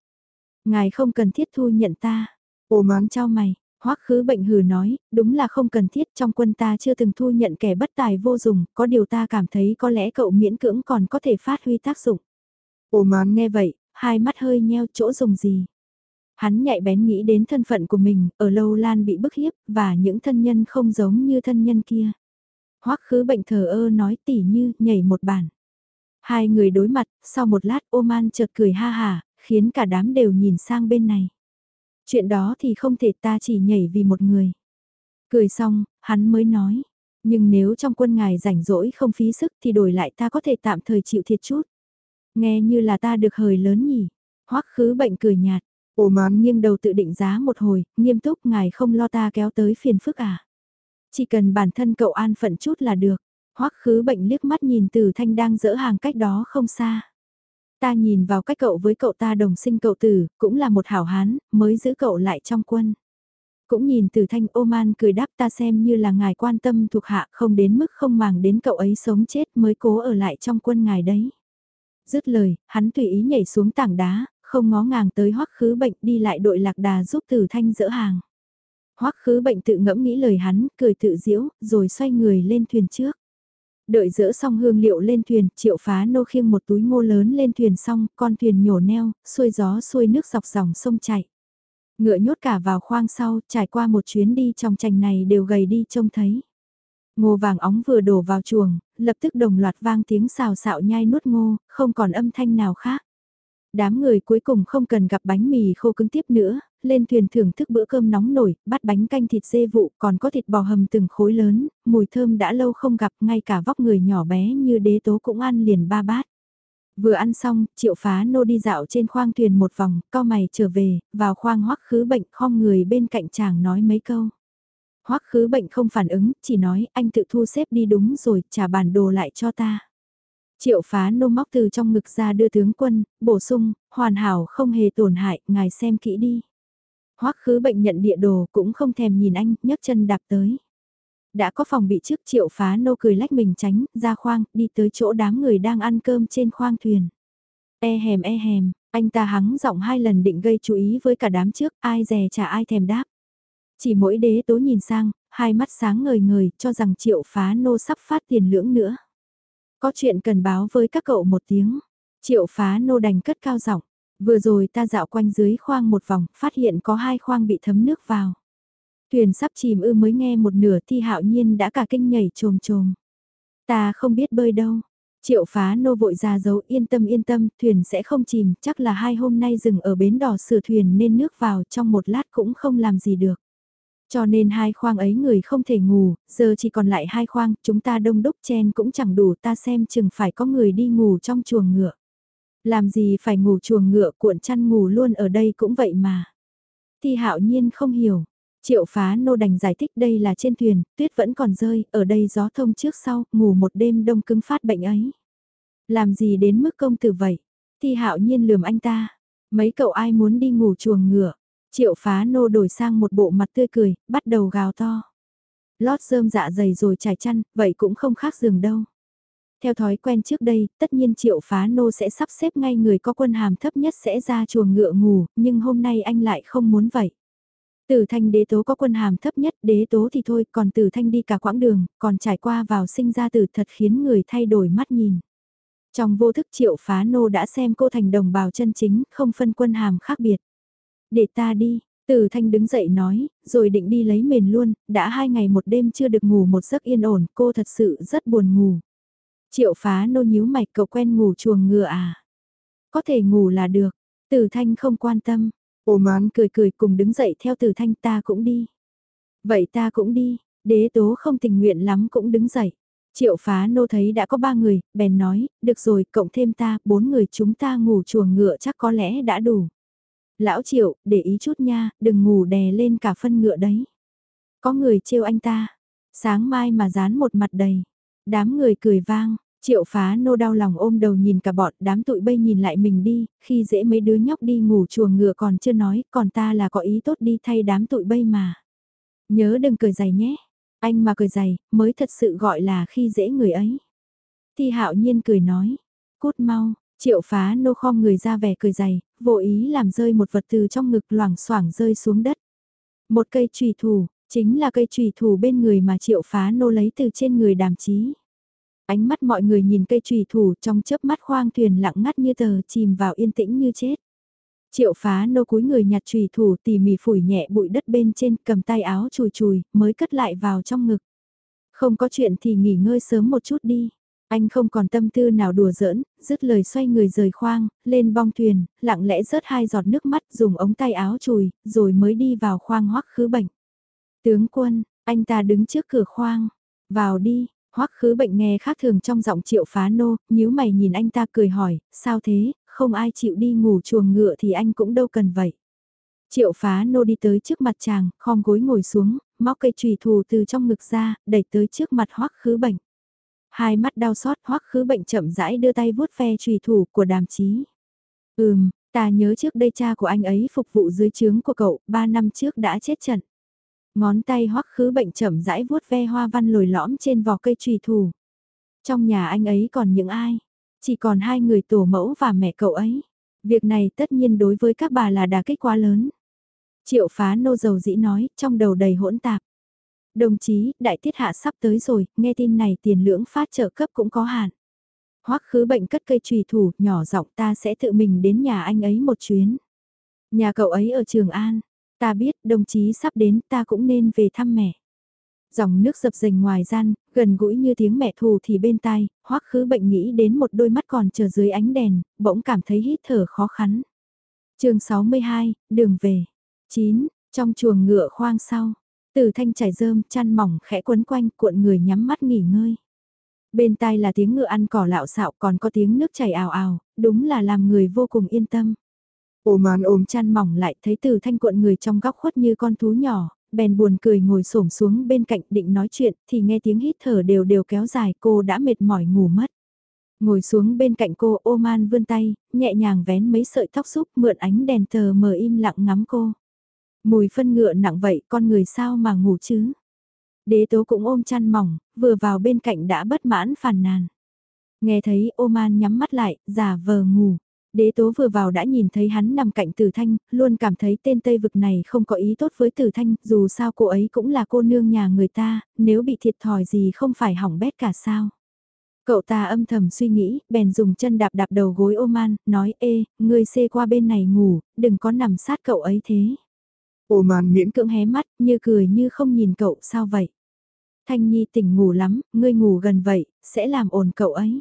Ngài không cần thiết thu nhận ta. Ồ mán trao mày, hoắc khứ bệnh hừ nói, đúng là không cần thiết trong quân ta chưa từng thu nhận kẻ bất tài vô dụng, có điều ta cảm thấy có lẽ cậu miễn cưỡng còn có thể phát huy tác dụng. Ồ mán nghe vậy, hai mắt hơi nheo chỗ dùng gì. Hắn nhạy bén nghĩ đến thân phận của mình, ở lâu lan bị bức hiếp, và những thân nhân không giống như thân nhân kia. Hoắc khứ bệnh thờ ơ nói tỉ như, nhảy một bản. Hai người đối mặt, sau một lát Oman chợt cười ha hà, khiến cả đám đều nhìn sang bên này. Chuyện đó thì không thể ta chỉ nhảy vì một người. Cười xong, hắn mới nói. Nhưng nếu trong quân ngài rảnh rỗi không phí sức thì đổi lại ta có thể tạm thời chịu thiệt chút. Nghe như là ta được hời lớn nhỉ. Hoắc khứ bệnh cười nhạt. Ồ mán nghiêng đầu tự định giá một hồi, nghiêm túc ngài không lo ta kéo tới phiền phức à. Chỉ cần bản thân cậu an phận chút là được. Hoắc khứ bệnh liếc mắt nhìn từ thanh đang dỡ hàng cách đó không xa. Ta nhìn vào cách cậu với cậu ta đồng sinh cậu tử, cũng là một hảo hán, mới giữ cậu lại trong quân. Cũng nhìn từ thanh ô man cười đáp ta xem như là ngài quan tâm thuộc hạ không đến mức không màng đến cậu ấy sống chết mới cố ở lại trong quân ngài đấy. Dứt lời, hắn tùy ý nhảy xuống tảng đá, không ngó ngàng tới hoắc khứ bệnh đi lại đội lạc đà giúp từ thanh dỡ hàng. Hoắc khứ bệnh tự ngẫm nghĩ lời hắn, cười tự diễu, rồi xoay người lên thuyền trước. Đợi dỡ xong hương liệu lên thuyền, triệu phá nô khiêng một túi ngô lớn lên thuyền xong, con thuyền nhổ neo, xuôi gió xuôi nước dọc dòng sông chảy. Ngựa nhốt cả vào khoang sau, trải qua một chuyến đi trong tranh này đều gầy đi trông thấy. Ngô vàng óng vừa đổ vào chuồng, lập tức đồng loạt vang tiếng xào xạo nhai nuốt ngô, không còn âm thanh nào khác. Đám người cuối cùng không cần gặp bánh mì khô cứng tiếp nữa, lên thuyền thưởng thức bữa cơm nóng nổi, bắt bánh canh thịt dê vụ, còn có thịt bò hầm từng khối lớn, mùi thơm đã lâu không gặp, ngay cả vóc người nhỏ bé như đế tố cũng ăn liền ba bát. Vừa ăn xong, triệu phá nô đi dạo trên khoang thuyền một vòng, co mày trở về, vào khoang hoắc khứ bệnh khom người bên cạnh chàng nói mấy câu. Hoắc khứ bệnh không phản ứng, chỉ nói anh tự thu xếp đi đúng rồi, trả bản đồ lại cho ta. Triệu phá nô móc từ trong ngực ra đưa tướng quân, bổ sung, hoàn hảo không hề tổn hại, ngài xem kỹ đi. Hoắc khứ bệnh nhận địa đồ cũng không thèm nhìn anh, nhấc chân đạp tới. Đã có phòng bị trước triệu phá nô cười lách mình tránh, ra khoang, đi tới chỗ đám người đang ăn cơm trên khoang thuyền. E hèm e hèm, anh ta hắng giọng hai lần định gây chú ý với cả đám trước, ai dè chả ai thèm đáp. Chỉ mỗi đế tố nhìn sang, hai mắt sáng ngời ngời, cho rằng triệu phá nô sắp phát tiền lưỡng nữa. Có chuyện cần báo với các cậu một tiếng. Triệu phá nô đành cất cao giọng. Vừa rồi ta dạo quanh dưới khoang một vòng, phát hiện có hai khoang bị thấm nước vào. Thuyền sắp chìm ư mới nghe một nửa thi hạo nhiên đã cả kinh nhảy trồm trồm. Ta không biết bơi đâu. Triệu phá nô vội ra dấu yên tâm yên tâm, thuyền sẽ không chìm, chắc là hai hôm nay dừng ở bến đỏ sửa thuyền nên nước vào trong một lát cũng không làm gì được. Cho nên hai khoang ấy người không thể ngủ, giờ chỉ còn lại hai khoang, chúng ta đông đúc chen cũng chẳng đủ ta xem chừng phải có người đi ngủ trong chuồng ngựa. Làm gì phải ngủ chuồng ngựa cuộn chăn ngủ luôn ở đây cũng vậy mà. Thi hạo nhiên không hiểu. Triệu phá nô đành giải thích đây là trên thuyền, tuyết vẫn còn rơi, ở đây gió thông trước sau, ngủ một đêm đông cứng phát bệnh ấy. Làm gì đến mức công tử vậy? Thi hạo nhiên lườm anh ta. Mấy cậu ai muốn đi ngủ chuồng ngựa? Triệu phá nô đổi sang một bộ mặt tươi cười, bắt đầu gào to. Lót rơm dạ dày rồi trải chăn, vậy cũng không khác giường đâu. Theo thói quen trước đây, tất nhiên triệu phá nô sẽ sắp xếp ngay người có quân hàm thấp nhất sẽ ra chuồng ngựa ngủ, nhưng hôm nay anh lại không muốn vậy. Tử thanh đế tố có quân hàm thấp nhất, đế tố thì thôi, còn tử thanh đi cả quãng đường, còn trải qua vào sinh ra tử thật khiến người thay đổi mắt nhìn. Trong vô thức triệu phá nô đã xem cô thành đồng bào chân chính, không phân quân hàm khác biệt. Để ta đi, Tử Thanh đứng dậy nói, rồi định đi lấy mền luôn, đã hai ngày một đêm chưa được ngủ một giấc yên ổn, cô thật sự rất buồn ngủ. Triệu phá nô nhíu mạch cậu quen ngủ chuồng ngựa à? Có thể ngủ là được, Tử Thanh không quan tâm, Ô mán cười cười cùng đứng dậy theo Tử Thanh ta cũng đi. Vậy ta cũng đi, đế tố không tình nguyện lắm cũng đứng dậy. Triệu phá nô thấy đã có ba người, bèn nói, được rồi, cộng thêm ta, bốn người chúng ta ngủ chuồng ngựa chắc có lẽ đã đủ. Lão triệu, để ý chút nha, đừng ngủ đè lên cả phân ngựa đấy. Có người trêu anh ta, sáng mai mà dán một mặt đầy. Đám người cười vang, triệu phá nô đau lòng ôm đầu nhìn cả bọn, đám tụi bây nhìn lại mình đi, khi dễ mấy đứa nhóc đi ngủ chuồng ngựa còn chưa nói, còn ta là có ý tốt đi thay đám tụi bây mà. Nhớ đừng cười dày nhé, anh mà cười dày, mới thật sự gọi là khi dễ người ấy. Thi hạo nhiên cười nói, cút mau, triệu phá nô khom người ra vẻ cười dày, vô ý làm rơi một vật từ trong ngực loảng xoảng rơi xuống đất. Một cây trùy thủ, chính là cây trùy thủ bên người mà triệu phá nô lấy từ trên người đàm chí. Ánh mắt mọi người nhìn cây trùy thủ trong chớp mắt khoang thuyền lặng ngắt như tờ chìm vào yên tĩnh như chết. Triệu phá nô cúi người nhặt trùy thủ tỉ mỉ phủi nhẹ bụi đất bên trên cầm tay áo chùi chùi mới cất lại vào trong ngực. Không có chuyện thì nghỉ ngơi sớm một chút đi. Anh không còn tâm tư nào đùa giỡn, dứt lời xoay người rời khoang, lên bong thuyền, lặng lẽ rớt hai giọt nước mắt dùng ống tay áo chùi, rồi mới đi vào khoang hoắc khứ bệnh. Tướng quân, anh ta đứng trước cửa khoang, vào đi, hoắc khứ bệnh nghe khác thường trong giọng triệu phá nô, nhíu mày nhìn anh ta cười hỏi, sao thế, không ai chịu đi ngủ chuồng ngựa thì anh cũng đâu cần vậy. Triệu phá nô đi tới trước mặt chàng, khom gối ngồi xuống, móc cây trùy thù từ trong ngực ra, đẩy tới trước mặt hoắc khứ bệnh. Hai mắt đau xót hoắc khứ bệnh chậm rãi đưa tay vuốt ve trùy thủ của đàm chí. Ừm, ta nhớ trước đây cha của anh ấy phục vụ dưới trướng của cậu, ba năm trước đã chết trận. Ngón tay hoắc khứ bệnh chậm rãi vuốt ve hoa văn lồi lõm trên vỏ cây trùy thủ. Trong nhà anh ấy còn những ai? Chỉ còn hai người tổ mẫu và mẹ cậu ấy. Việc này tất nhiên đối với các bà là đà kích quá lớn. Triệu phá nô dầu dĩ nói, trong đầu đầy hỗn tạp. Đồng chí, đại tiết hạ sắp tới rồi, nghe tin này tiền lưỡng phát trợ cấp cũng có hạn. Hoắc khứ bệnh cất cây trùy thủ, nhỏ giọng ta sẽ tự mình đến nhà anh ấy một chuyến. Nhà cậu ấy ở Trường An, ta biết đồng chí sắp đến ta cũng nên về thăm mẹ. Dòng nước dập dềnh ngoài gian, gần gũi như tiếng mẹ thù thì bên tai, hoắc khứ bệnh nghĩ đến một đôi mắt còn chờ dưới ánh đèn, bỗng cảm thấy hít thở khó khăn. chương 62, đường về. 9, trong chuồng ngựa khoang sau, từ thanh trải rơm, chăn mỏng khẽ quấn quanh, cuộn người nhắm mắt nghỉ ngơi. Bên tai là tiếng ngựa ăn cỏ lạo xạo còn có tiếng nước chảy ào ào, đúng là làm người vô cùng yên tâm. Ôm an ôm chăn mỏng lại thấy từ thanh cuộn người trong góc khuất như con thú nhỏ, bèn buồn cười ngồi xổm xuống bên cạnh định nói chuyện thì nghe tiếng hít thở đều đều kéo dài cô đã mệt mỏi ngủ mất. Ngồi xuống bên cạnh cô ô man vươn tay, nhẹ nhàng vén mấy sợi tóc xúc mượn ánh đèn tờ mờ im lặng ngắm cô. Mùi phân ngựa nặng vậy con người sao mà ngủ chứ? Đế tố cũng ôm chăn mỏng, vừa vào bên cạnh đã bất mãn phàn nàn. Nghe thấy ô man nhắm mắt lại, giả vờ ngủ. Đế tố vừa vào đã nhìn thấy hắn nằm cạnh tử thanh, luôn cảm thấy tên Tây vực này không có ý tốt với tử thanh, dù sao cô ấy cũng là cô nương nhà người ta, nếu bị thiệt thòi gì không phải hỏng bét cả sao. Cậu ta âm thầm suy nghĩ, bèn dùng chân đạp đạp đầu gối ô man, nói ê, ngươi xê qua bên này ngủ, đừng có nằm sát cậu ấy thế. Ô màn miễn cưỡng hé mắt, như cười như không nhìn cậu, sao vậy? Thanh Nhi tỉnh ngủ lắm, ngươi ngủ gần vậy, sẽ làm ồn cậu ấy.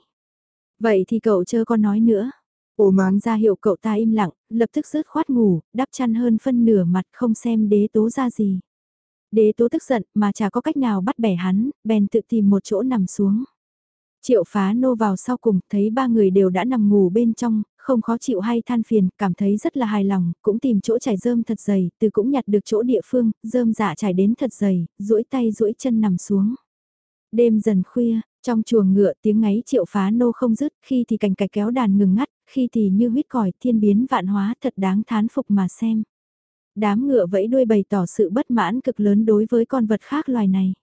Vậy thì cậu chớ có nói nữa. Ồ mán ra hiệu cậu ta im lặng, lập tức rớt khoát ngủ, đắp chăn hơn phân nửa mặt không xem đế tố ra gì. Đế tố tức giận mà chả có cách nào bắt bẻ hắn, bèn tự tìm một chỗ nằm xuống. Triệu phá nô vào sau cùng, thấy ba người đều đã nằm ngủ bên trong, không khó chịu hay than phiền, cảm thấy rất là hài lòng, cũng tìm chỗ trải rơm thật dày, từ cũng nhặt được chỗ địa phương, rơm dạ trải đến thật dày, duỗi tay duỗi chân nằm xuống. Đêm dần khuya, trong chuồng ngựa tiếng ngáy triệu phá nô không dứt, khi thì cành cạch kéo đàn ngừng ngắt, khi thì như huyết còi thiên biến vạn hóa thật đáng thán phục mà xem. Đám ngựa vẫy đuôi bày tỏ sự bất mãn cực lớn đối với con vật khác loài này.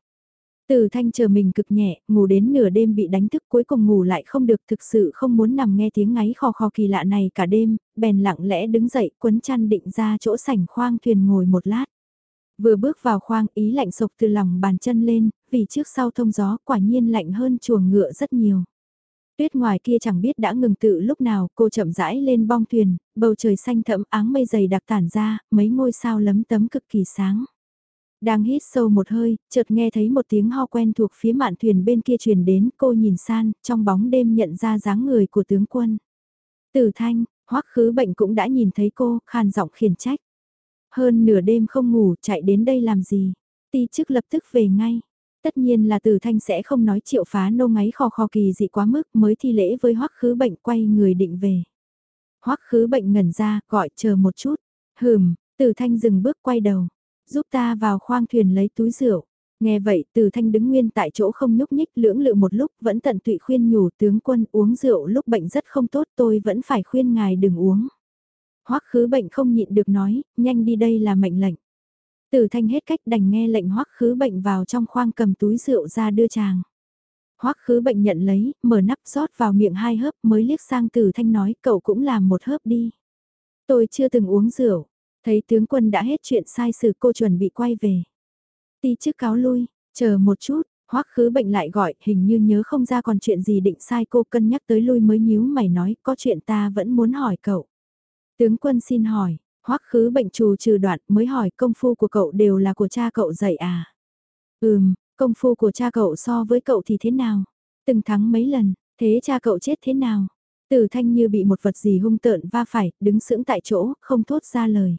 Từ thanh chờ mình cực nhẹ, ngủ đến nửa đêm bị đánh thức cuối cùng ngủ lại không được thực sự không muốn nằm nghe tiếng ngáy khò khò kỳ lạ này cả đêm, bèn lặng lẽ đứng dậy quấn chăn định ra chỗ sảnh khoang thuyền ngồi một lát. Vừa bước vào khoang ý lạnh sộc từ lòng bàn chân lên, vì trước sau thông gió quả nhiên lạnh hơn chuồng ngựa rất nhiều. Tuyết ngoài kia chẳng biết đã ngừng tự lúc nào, cô chậm rãi lên bong thuyền, bầu trời xanh thẫm áng mây dày đặc tản ra, mấy ngôi sao lấm tấm cực kỳ sáng. Đang hít sâu một hơi, chợt nghe thấy một tiếng ho quen thuộc phía mạn thuyền bên kia truyền đến, cô nhìn san, trong bóng đêm nhận ra dáng người của tướng quân. Tử thanh, hoắc khứ bệnh cũng đã nhìn thấy cô, khàn giọng khiển trách. Hơn nửa đêm không ngủ, chạy đến đây làm gì? Ti chức lập tức về ngay. Tất nhiên là Tử Thanh sẽ không nói triệu phá nô ngáy kho khò kỳ dị quá mức mới thi lễ với hoắc khứ bệnh quay người định về. hoắc khứ bệnh ngẩn ra, gọi chờ một chút. Hừm, Tử Thanh dừng bước quay đầu. Giúp ta vào khoang thuyền lấy túi rượu. Nghe vậy Tử Thanh đứng nguyên tại chỗ không nhúc nhích lưỡng lự một lúc vẫn tận tụy khuyên nhủ tướng quân uống rượu lúc bệnh rất không tốt tôi vẫn phải khuyên ngài đừng uống. Hoắc khứ bệnh không nhịn được nói, nhanh đi đây là mệnh lệnh. Tử thanh hết cách đành nghe lệnh hoắc khứ bệnh vào trong khoang cầm túi rượu ra đưa chàng. Hoắc khứ bệnh nhận lấy, mở nắp rót vào miệng hai hớp mới liếc sang tử thanh nói cậu cũng làm một hớp đi. Tôi chưa từng uống rượu, thấy tướng quân đã hết chuyện sai sự cô chuẩn bị quay về. Ti trước cáo lui, chờ một chút, hoắc khứ bệnh lại gọi, hình như nhớ không ra còn chuyện gì định sai cô cân nhắc tới lui mới nhíu mày nói, có chuyện ta vẫn muốn hỏi cậu. Tướng quân xin hỏi, hoắc khứ bệnh trù trừ đoạn mới hỏi công phu của cậu đều là của cha cậu dạy à? Ừm, công phu của cha cậu so với cậu thì thế nào? Từng thắng mấy lần, thế cha cậu chết thế nào? Tử thanh như bị một vật gì hung tợn va phải, đứng sững tại chỗ, không thốt ra lời.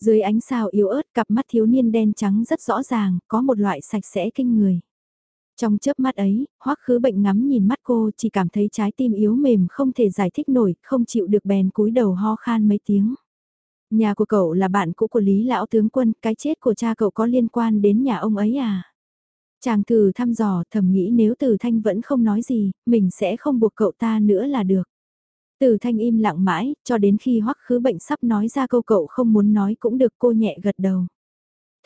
Dưới ánh sao yếu ớt cặp mắt thiếu niên đen trắng rất rõ ràng, có một loại sạch sẽ kinh người. Trong chớp mắt ấy, hoắc khứ bệnh ngắm nhìn mắt cô chỉ cảm thấy trái tim yếu mềm không thể giải thích nổi, không chịu được bèn cúi đầu ho khan mấy tiếng. Nhà của cậu là bạn cũ của Lý Lão Tướng Quân, cái chết của cha cậu có liên quan đến nhà ông ấy à? Chàng thử thăm dò thầm nghĩ nếu Từ Thanh vẫn không nói gì, mình sẽ không buộc cậu ta nữa là được. Từ Thanh im lặng mãi, cho đến khi hoắc khứ bệnh sắp nói ra câu cậu không muốn nói cũng được cô nhẹ gật đầu.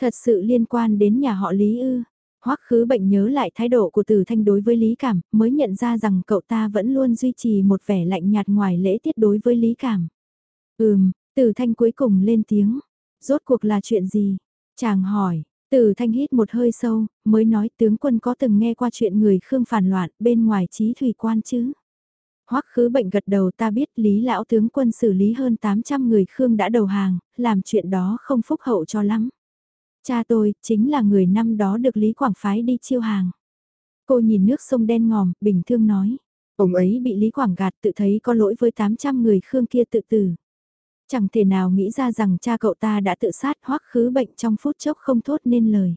Thật sự liên quan đến nhà họ Lý ư. Hoắc khứ bệnh nhớ lại thái độ của Từ Thanh đối với Lý Cảm, mới nhận ra rằng cậu ta vẫn luôn duy trì một vẻ lạnh nhạt ngoài lễ tiết đối với Lý Cảm. Ừm, Từ Thanh cuối cùng lên tiếng. Rốt cuộc là chuyện gì? Chàng hỏi, Từ Thanh hít một hơi sâu, mới nói tướng quân có từng nghe qua chuyện người Khương phản loạn bên ngoài trí thủy quan chứ? Hoắc khứ bệnh gật đầu ta biết Lý Lão tướng quân xử lý hơn 800 người Khương đã đầu hàng, làm chuyện đó không phúc hậu cho lắm. Cha tôi, chính là người năm đó được Lý Quảng phái đi chiêu hàng. Cô nhìn nước sông đen ngòm, bình thương nói. Ông ấy bị Lý Quảng gạt tự thấy có lỗi với 800 người Khương kia tự tử. Chẳng thể nào nghĩ ra rằng cha cậu ta đã tự sát hoắc khứ bệnh trong phút chốc không thốt nên lời.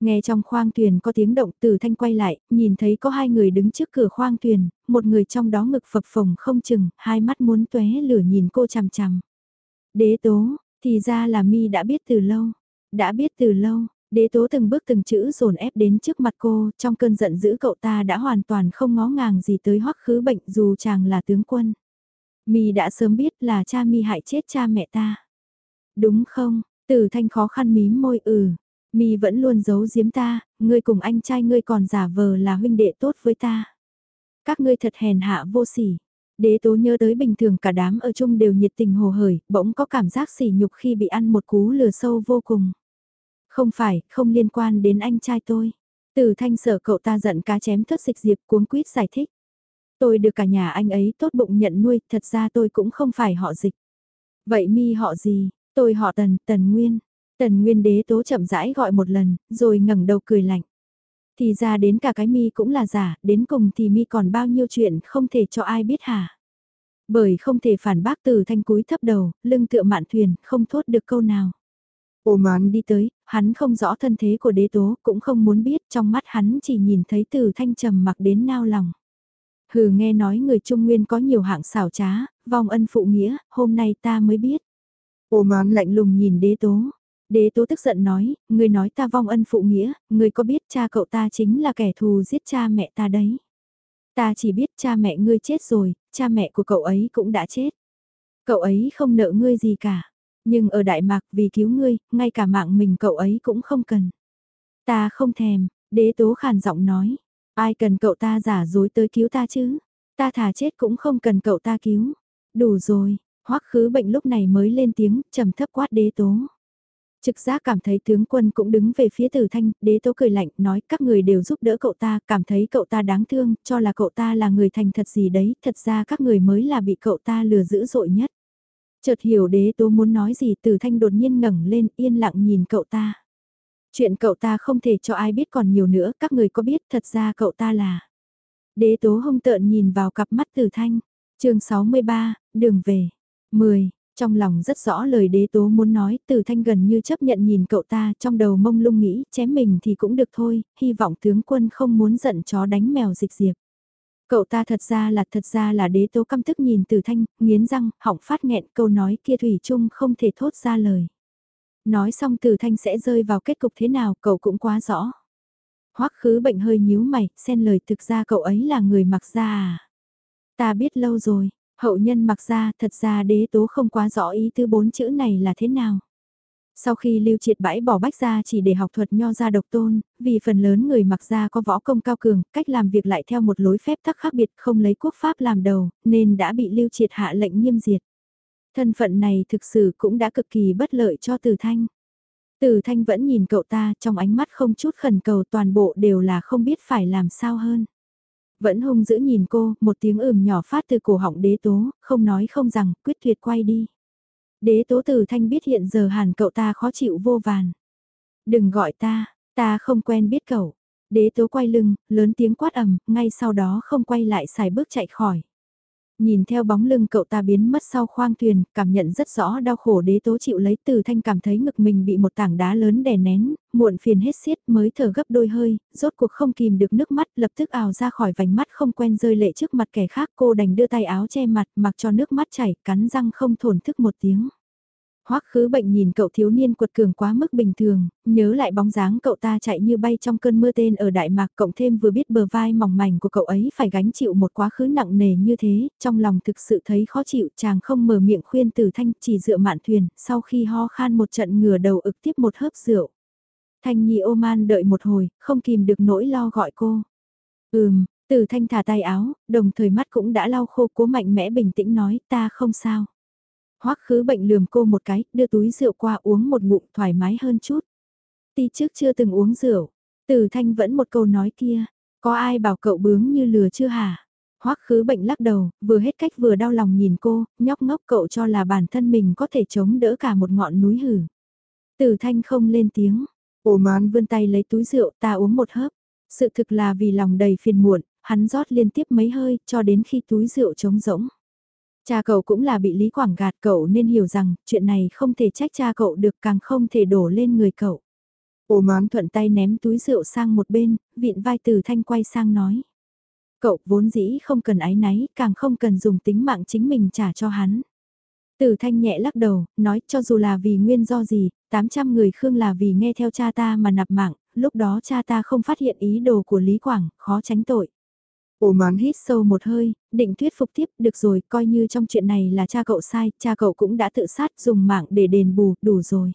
Nghe trong khoang thuyền có tiếng động từ thanh quay lại, nhìn thấy có hai người đứng trước cửa khoang thuyền, một người trong đó ngực phập phồng không chừng, hai mắt muốn tóe lửa nhìn cô chằm chằm. Đế tố, thì ra là mi đã biết từ lâu. Đã biết từ lâu, đế tố từng bước từng chữ dồn ép đến trước mặt cô, trong cơn giận dữ cậu ta đã hoàn toàn không ngó ngàng gì tới hoắc khứ bệnh dù chàng là tướng quân. Mi đã sớm biết là cha Mi hại chết cha mẹ ta. Đúng không? Tử thanh khó khăn mím môi ừ. Mi vẫn luôn giấu giếm ta, ngươi cùng anh trai ngươi còn giả vờ là huynh đệ tốt với ta. Các ngươi thật hèn hạ vô sỉ. Đế tố nhớ tới bình thường cả đám ở chung đều nhiệt tình hồ hởi, bỗng có cảm giác sỉ nhục khi bị ăn một cú lừa sâu vô cùng. Không phải, không liên quan đến anh trai tôi. Từ thanh sở cậu ta giận cá chém thất dịch diệp cuống quýt giải thích. Tôi được cả nhà anh ấy tốt bụng nhận nuôi, thật ra tôi cũng không phải họ dịch. Vậy mi họ gì? Tôi họ Tần, Tần Nguyên. Tần Nguyên đế tố chậm rãi gọi một lần, rồi ngẩng đầu cười lạnh. Thì ra đến cả cái mi cũng là giả, đến cùng thì mi còn bao nhiêu chuyện không thể cho ai biết hả? Bởi không thể phản bác từ thanh cúi thấp đầu, lưng tựa mạn thuyền, không thốt được câu nào. Ô mán đi tới, hắn không rõ thân thế của đế tố, cũng không muốn biết, trong mắt hắn chỉ nhìn thấy từ thanh trầm mặc đến nao lòng. Hừ nghe nói người Trung Nguyên có nhiều hạng xảo trá, vong ân phụ nghĩa, hôm nay ta mới biết. Ô mán lạnh lùng nhìn đế tố. Đế tố tức giận nói, người nói ta vong ân phụ nghĩa, người có biết cha cậu ta chính là kẻ thù giết cha mẹ ta đấy. Ta chỉ biết cha mẹ ngươi chết rồi, cha mẹ của cậu ấy cũng đã chết. Cậu ấy không nợ ngươi gì cả. Nhưng ở Đại Mạc vì cứu ngươi, ngay cả mạng mình cậu ấy cũng không cần. Ta không thèm, đế tố khàn giọng nói. Ai cần cậu ta giả dối tới cứu ta chứ? Ta thà chết cũng không cần cậu ta cứu. Đủ rồi, hoắc khứ bệnh lúc này mới lên tiếng, trầm thấp quát đế tố. Trực giác cảm thấy tướng quân cũng đứng về phía tử thanh, đế tố cười lạnh, nói các người đều giúp đỡ cậu ta, cảm thấy cậu ta đáng thương, cho là cậu ta là người thành thật gì đấy, thật ra các người mới là bị cậu ta lừa dữ dội nhất. Chợt hiểu đế tố muốn nói gì tử thanh đột nhiên ngẩng lên yên lặng nhìn cậu ta. Chuyện cậu ta không thể cho ai biết còn nhiều nữa, các người có biết thật ra cậu ta là. Đế tố hông tợn nhìn vào cặp mắt tử thanh. chương 63, đường về. 10. Trong lòng rất rõ lời đế tố muốn nói, từ thanh gần như chấp nhận nhìn cậu ta, trong đầu mông lung nghĩ, chém mình thì cũng được thôi, hy vọng tướng quân không muốn giận chó đánh mèo dịch diệp. Cậu ta thật ra là thật ra là đế tố căm tức nhìn từ thanh, nghiến răng, họng phát nghẹn câu nói kia thủy chung không thể thốt ra lời. Nói xong từ thanh sẽ rơi vào kết cục thế nào cậu cũng quá rõ. Hoắc khứ bệnh hơi nhíu mày, xen lời thực ra cậu ấy là người mặc ra à. Ta biết lâu rồi, Hậu nhân mặc ra thật ra đế tố không quá rõ ý thứ bốn chữ này là thế nào. Sau khi lưu triệt bãi bỏ bách ra chỉ để học thuật nho ra độc tôn, vì phần lớn người mặc ra có võ công cao cường, cách làm việc lại theo một lối phép tắc khác biệt không lấy quốc pháp làm đầu, nên đã bị lưu triệt hạ lệnh nghiêm diệt. Thân phận này thực sự cũng đã cực kỳ bất lợi cho Từ Thanh. Từ Thanh vẫn nhìn cậu ta trong ánh mắt không chút khẩn cầu toàn bộ đều là không biết phải làm sao hơn. Vẫn hung dữ nhìn cô, một tiếng ừm nhỏ phát từ cổ họng đế tố, không nói không rằng, quyết tuyệt quay đi. Đế tố từ thanh biết hiện giờ hàn cậu ta khó chịu vô vàn. Đừng gọi ta, ta không quen biết cậu. Đế tố quay lưng, lớn tiếng quát ầm, ngay sau đó không quay lại xài bước chạy khỏi. Nhìn theo bóng lưng cậu ta biến mất sau khoang thuyền, cảm nhận rất rõ đau khổ đế tố chịu lấy từ thanh cảm thấy ngực mình bị một tảng đá lớn đè nén, muộn phiền hết xiết mới thở gấp đôi hơi, rốt cuộc không kìm được nước mắt lập tức ào ra khỏi vành mắt không quen rơi lệ trước mặt kẻ khác cô đành đưa tay áo che mặt mặc cho nước mắt chảy cắn răng không thổn thức một tiếng. Hoắc khứ bệnh nhìn cậu thiếu niên quật cường quá mức bình thường, nhớ lại bóng dáng cậu ta chạy như bay trong cơn mưa tên ở Đại Mạc cộng thêm vừa biết bờ vai mỏng mảnh của cậu ấy phải gánh chịu một quá khứ nặng nề như thế, trong lòng thực sự thấy khó chịu chàng không mở miệng khuyên từ thanh chỉ dựa mạn thuyền, sau khi ho khan một trận ngửa đầu ực tiếp một hớp rượu. Thanh Nhi ô man đợi một hồi, không kìm được nỗi lo gọi cô. Ừm, từ thanh thả tay áo, đồng thời mắt cũng đã lau khô cố mạnh mẽ bình tĩnh nói ta không sao. Hoắc khứ bệnh lườm cô một cái, đưa túi rượu qua uống một ngụm thoải mái hơn chút. Ti trước chưa từng uống rượu, từ thanh vẫn một câu nói kia, có ai bảo cậu bướng như lừa chưa hả? Hoắc khứ bệnh lắc đầu, vừa hết cách vừa đau lòng nhìn cô, nhóc ngốc cậu cho là bản thân mình có thể chống đỡ cả một ngọn núi hử. Từ thanh không lên tiếng, ồ mán vươn tay lấy túi rượu ta uống một hớp. Sự thực là vì lòng đầy phiền muộn, hắn rót liên tiếp mấy hơi cho đến khi túi rượu trống rỗng. Cha cậu cũng là bị Lý Quảng gạt cậu nên hiểu rằng chuyện này không thể trách cha cậu được càng không thể đổ lên người cậu. Ô mán thuận tay ném túi rượu sang một bên, vịn vai từ thanh quay sang nói. Cậu vốn dĩ không cần ái náy, càng không cần dùng tính mạng chính mình trả cho hắn. Từ thanh nhẹ lắc đầu, nói cho dù là vì nguyên do gì, 800 người Khương là vì nghe theo cha ta mà nạp mạng, lúc đó cha ta không phát hiện ý đồ của Lý Quảng, khó tránh tội. Ổ mán hít sâu một hơi, định thuyết phục tiếp, được rồi, coi như trong chuyện này là cha cậu sai, cha cậu cũng đã tự sát dùng mạng để đền bù, đủ rồi.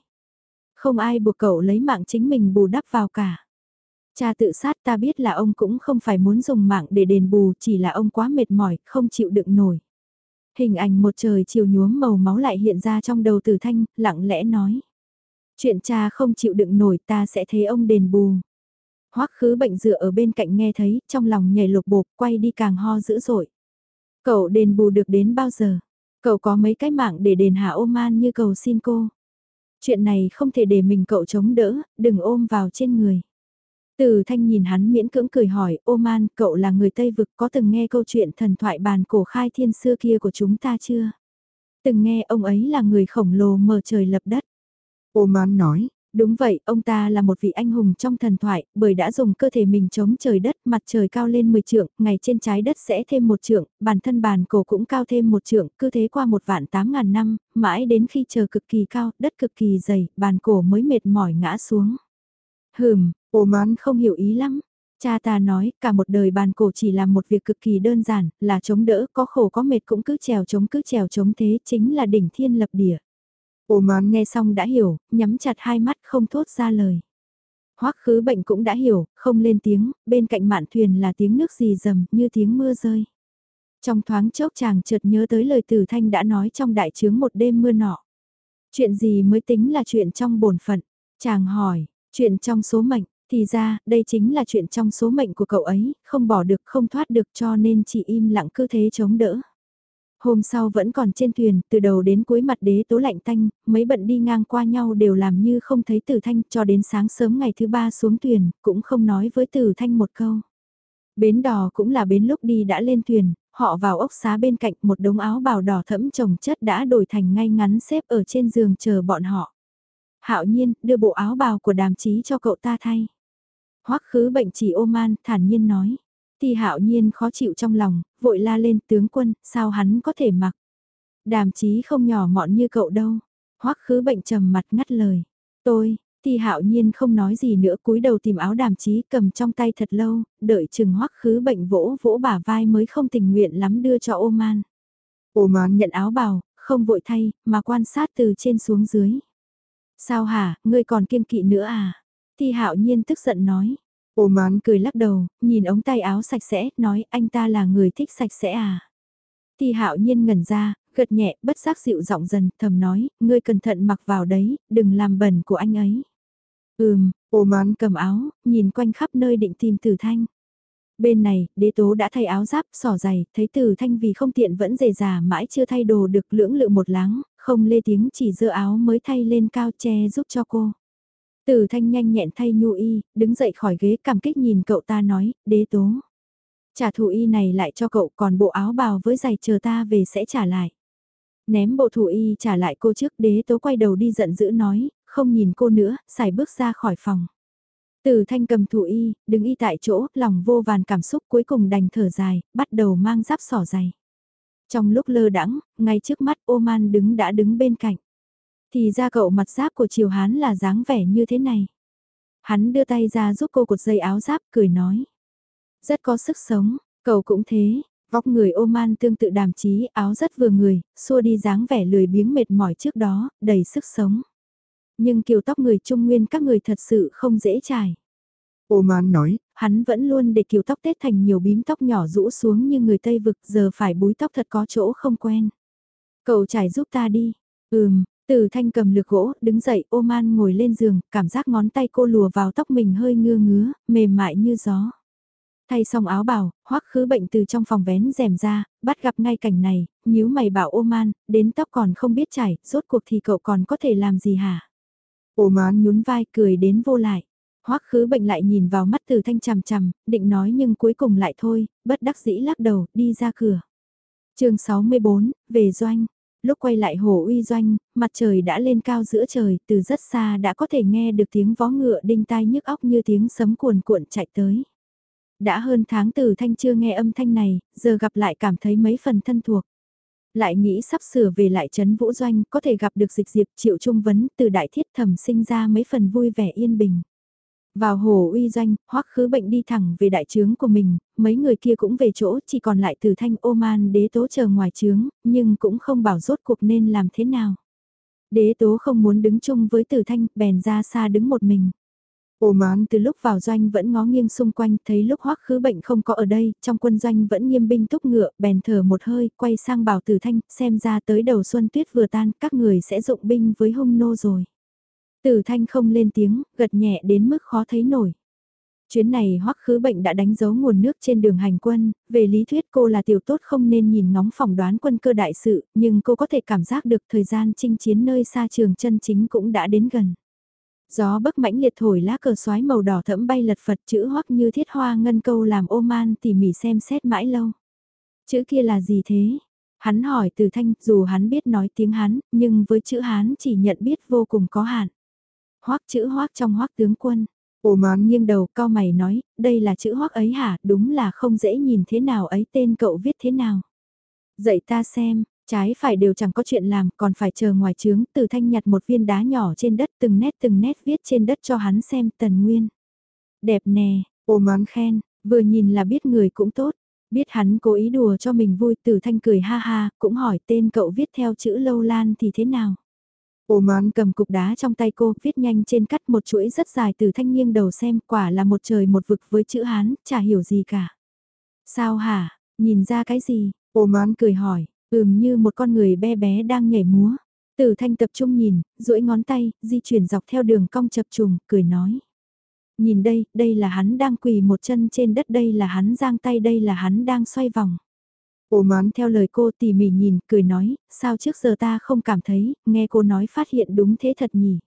Không ai buộc cậu lấy mạng chính mình bù đắp vào cả. Cha tự sát ta biết là ông cũng không phải muốn dùng mạng để đền bù, chỉ là ông quá mệt mỏi, không chịu đựng nổi. Hình ảnh một trời chiều nhuốm màu máu lại hiện ra trong đầu tử thanh, lặng lẽ nói. Chuyện cha không chịu đựng nổi ta sẽ thấy ông đền bù. Hoắc khứ bệnh dựa ở bên cạnh nghe thấy, trong lòng nhảy lục bộp, quay đi càng ho dữ dội. Cậu đền bù được đến bao giờ? Cậu có mấy cái mạng để đền hạ ôm an như cầu xin cô. Chuyện này không thể để mình cậu chống đỡ, đừng ôm vào trên người. Từ thanh nhìn hắn miễn cưỡng cười hỏi, ô man, cậu là người Tây Vực có từng nghe câu chuyện thần thoại bàn cổ khai thiên xưa kia của chúng ta chưa? Từng nghe ông ấy là người khổng lồ mở trời lập đất. Ô man nói, Đúng vậy, ông ta là một vị anh hùng trong thần thoại, bởi đã dùng cơ thể mình chống trời đất, mặt trời cao lên 10 trượng, ngày trên trái đất sẽ thêm một trượng, bản thân bàn cổ cũng cao thêm một trượng, cứ thế qua một vạn tám ngàn năm, mãi đến khi trời cực kỳ cao, đất cực kỳ dày, bàn cổ mới mệt mỏi ngã xuống. Hừm, ô không hiểu ý lắm. Cha ta nói, cả một đời bàn cổ chỉ là một việc cực kỳ đơn giản, là chống đỡ, có khổ có mệt cũng cứ trèo chống cứ trèo chống thế, chính là đỉnh thiên lập địa. Ô nghe xong đã hiểu, nhắm chặt hai mắt không thốt ra lời. Hoắc khứ bệnh cũng đã hiểu, không lên tiếng, bên cạnh mạn thuyền là tiếng nước gì rầm như tiếng mưa rơi. Trong thoáng chốc chàng chợt nhớ tới lời tử thanh đã nói trong đại trướng một đêm mưa nọ. Chuyện gì mới tính là chuyện trong bổn phận? Chàng hỏi, chuyện trong số mệnh, thì ra, đây chính là chuyện trong số mệnh của cậu ấy, không bỏ được không thoát được cho nên chỉ im lặng cứ thế chống đỡ. Hôm sau vẫn còn trên thuyền, từ đầu đến cuối mặt đế tố lạnh tanh, mấy bận đi ngang qua nhau đều làm như không thấy tử thanh cho đến sáng sớm ngày thứ ba xuống thuyền, cũng không nói với tử thanh một câu. Bến đò cũng là bến lúc đi đã lên thuyền, họ vào ốc xá bên cạnh một đống áo bào đỏ thẫm trồng chất đã đổi thành ngay ngắn xếp ở trên giường chờ bọn họ. Hạo nhiên, đưa bộ áo bào của đàm chí cho cậu ta thay. Hoắc khứ bệnh chỉ ô man, thản nhiên nói. Ti hạo nhiên khó chịu trong lòng, vội la lên tướng quân, sao hắn có thể mặc. Đàm chí không nhỏ mọn như cậu đâu. Hoắc khứ bệnh trầm mặt ngắt lời. Tôi, Ti hạo nhiên không nói gì nữa cúi đầu tìm áo đàm chí cầm trong tay thật lâu, đợi chừng hoắc khứ bệnh vỗ vỗ bả vai mới không tình nguyện lắm đưa cho ô man. Ô man nhận áo bào, không vội thay, mà quan sát từ trên xuống dưới. Sao hả, ngươi còn kiên kỵ nữa à? Ti hạo nhiên tức giận nói. Ô mán cười lắc đầu, nhìn ống tay áo sạch sẽ, nói anh ta là người thích sạch sẽ à. Thì hạo nhiên ngẩn ra, gật nhẹ, bất giác dịu giọng dần, thầm nói, ngươi cẩn thận mặc vào đấy, đừng làm bẩn của anh ấy. Ừm, ô mán cầm áo, nhìn quanh khắp nơi định tìm tử thanh. Bên này, đế tố đã thay áo giáp, sỏ giày, thấy tử thanh vì không tiện vẫn dề già mãi chưa thay đồ được lưỡng lự một láng, không lê tiếng chỉ dơ áo mới thay lên cao che giúp cho cô. Từ thanh nhanh nhẹn thay nhu y, đứng dậy khỏi ghế cảm kích nhìn cậu ta nói, đế tố. Trả thù y này lại cho cậu còn bộ áo bào với giày chờ ta về sẽ trả lại. Ném bộ thủ y trả lại cô trước đế tố quay đầu đi giận dữ nói, không nhìn cô nữa, xài bước ra khỏi phòng. Từ thanh cầm thủ y, đứng y tại chỗ, lòng vô vàn cảm xúc cuối cùng đành thở dài, bắt đầu mang giáp sỏ giày. Trong lúc lơ đãng, ngay trước mắt ô man đứng đã đứng bên cạnh. Thì ra cậu mặt giáp của Triều Hán là dáng vẻ như thế này. Hắn đưa tay ra giúp cô cột dây áo giáp cười nói. Rất có sức sống, cậu cũng thế, vóc người ô man tương tự đàm chí áo rất vừa người, xua đi dáng vẻ lười biếng mệt mỏi trước đó, đầy sức sống. Nhưng kiểu tóc người trung nguyên các người thật sự không dễ trải. Ô man nói, hắn vẫn luôn để kiểu tóc tết thành nhiều bím tóc nhỏ rũ xuống như người Tây vực giờ phải búi tóc thật có chỗ không quen. Cậu trải giúp ta đi. Ừm, từ thanh cầm lược gỗ, đứng dậy, ô man ngồi lên giường, cảm giác ngón tay cô lùa vào tóc mình hơi ngưa ngứa, mềm mại như gió. Thay xong áo bào, hoắc khứ bệnh từ trong phòng vén rèm ra, bắt gặp ngay cảnh này, nhíu mày bảo ô man, đến tóc còn không biết chảy, rốt cuộc thì cậu còn có thể làm gì hả? Ô man nhún vai cười đến vô lại. Hoắc khứ bệnh lại nhìn vào mắt từ thanh chằm chằm, định nói nhưng cuối cùng lại thôi, bất đắc dĩ lắc đầu, đi ra cửa. chương 64, về doanh. Lúc quay lại hồ uy doanh, mặt trời đã lên cao giữa trời, từ rất xa đã có thể nghe được tiếng vó ngựa đinh tai nhức óc như tiếng sấm cuồn cuộn chạy tới. Đã hơn tháng từ thanh chưa nghe âm thanh này, giờ gặp lại cảm thấy mấy phần thân thuộc. Lại nghĩ sắp sửa về lại trấn vũ doanh, có thể gặp được dịch diệp triệu trung vấn từ đại thiết thẩm sinh ra mấy phần vui vẻ yên bình. Vào hồ uy doanh, hoắc khứ bệnh đi thẳng về đại trướng của mình, mấy người kia cũng về chỗ, chỉ còn lại từ thanh ô man đế tố chờ ngoài trướng, nhưng cũng không bảo rốt cuộc nên làm thế nào. Đế tố không muốn đứng chung với từ thanh, bèn ra xa đứng một mình. Ô mán từ lúc vào doanh vẫn ngó nghiêng xung quanh, thấy lúc hoắc khứ bệnh không có ở đây, trong quân doanh vẫn nghiêm binh túc ngựa, bèn thở một hơi, quay sang bảo từ thanh, xem ra tới đầu xuân tuyết vừa tan, các người sẽ dụng binh với hung nô rồi. Từ thanh không lên tiếng, gật nhẹ đến mức khó thấy nổi. Chuyến này hoắc khứ bệnh đã đánh dấu nguồn nước trên đường hành quân, về lý thuyết cô là tiểu tốt không nên nhìn ngóng phỏng đoán quân cơ đại sự, nhưng cô có thể cảm giác được thời gian chinh chiến nơi xa trường chân chính cũng đã đến gần. Gió bấc mãnh liệt thổi lá cờ xoái màu đỏ thẫm bay lật phật chữ hoắc như thiết hoa ngân câu làm ô man tỉ mỉ xem xét mãi lâu. Chữ kia là gì thế? Hắn hỏi từ thanh dù hắn biết nói tiếng Hán, nhưng với chữ Hán chỉ nhận biết vô cùng có hạn. Hoắc chữ hoắc trong hoắc tướng quân. Ồ mán nghiêng đầu cao mày nói, đây là chữ hoắc ấy hả, đúng là không dễ nhìn thế nào ấy tên cậu viết thế nào. Dạy ta xem, trái phải đều chẳng có chuyện làm, còn phải chờ ngoài trướng, từ thanh nhặt một viên đá nhỏ trên đất từng nét từng nét viết trên đất cho hắn xem tần nguyên. Đẹp nè, ồ mán khen, vừa nhìn là biết người cũng tốt, biết hắn cố ý đùa cho mình vui từ thanh cười ha ha, cũng hỏi tên cậu viết theo chữ lâu lan thì thế nào. Ô cầm cục đá trong tay cô, viết nhanh trên cắt một chuỗi rất dài từ thanh nghiêng đầu xem quả là một trời một vực với chữ Hán, chả hiểu gì cả. Sao hả, nhìn ra cái gì? Ô cười hỏi, ừm như một con người bé bé đang nhảy múa. Từ thanh tập trung nhìn, duỗi ngón tay, di chuyển dọc theo đường cong chập trùng, cười nói. Nhìn đây, đây là hắn đang quỳ một chân trên đất, đây là hắn giang tay, đây là hắn đang xoay vòng. Ô mán theo lời cô tỉ mỉ nhìn, cười nói, sao trước giờ ta không cảm thấy, nghe cô nói phát hiện đúng thế thật nhỉ.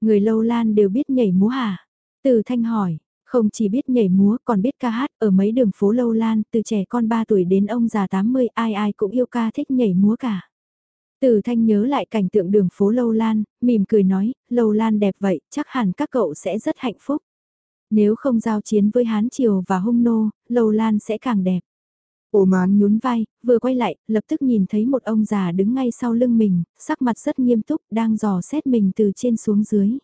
Người lâu lan đều biết nhảy múa hả? Từ thanh hỏi, không chỉ biết nhảy múa còn biết ca hát ở mấy đường phố lâu lan, từ trẻ con 3 tuổi đến ông già 80 ai ai cũng yêu ca thích nhảy múa cả. Từ thanh nhớ lại cảnh tượng đường phố lâu lan, mỉm cười nói, lâu lan đẹp vậy, chắc hẳn các cậu sẽ rất hạnh phúc. Nếu không giao chiến với Hán Triều và Hung Nô, lâu lan sẽ càng đẹp. Ổ mán nhún vai, vừa quay lại, lập tức nhìn thấy một ông già đứng ngay sau lưng mình, sắc mặt rất nghiêm túc, đang dò xét mình từ trên xuống dưới.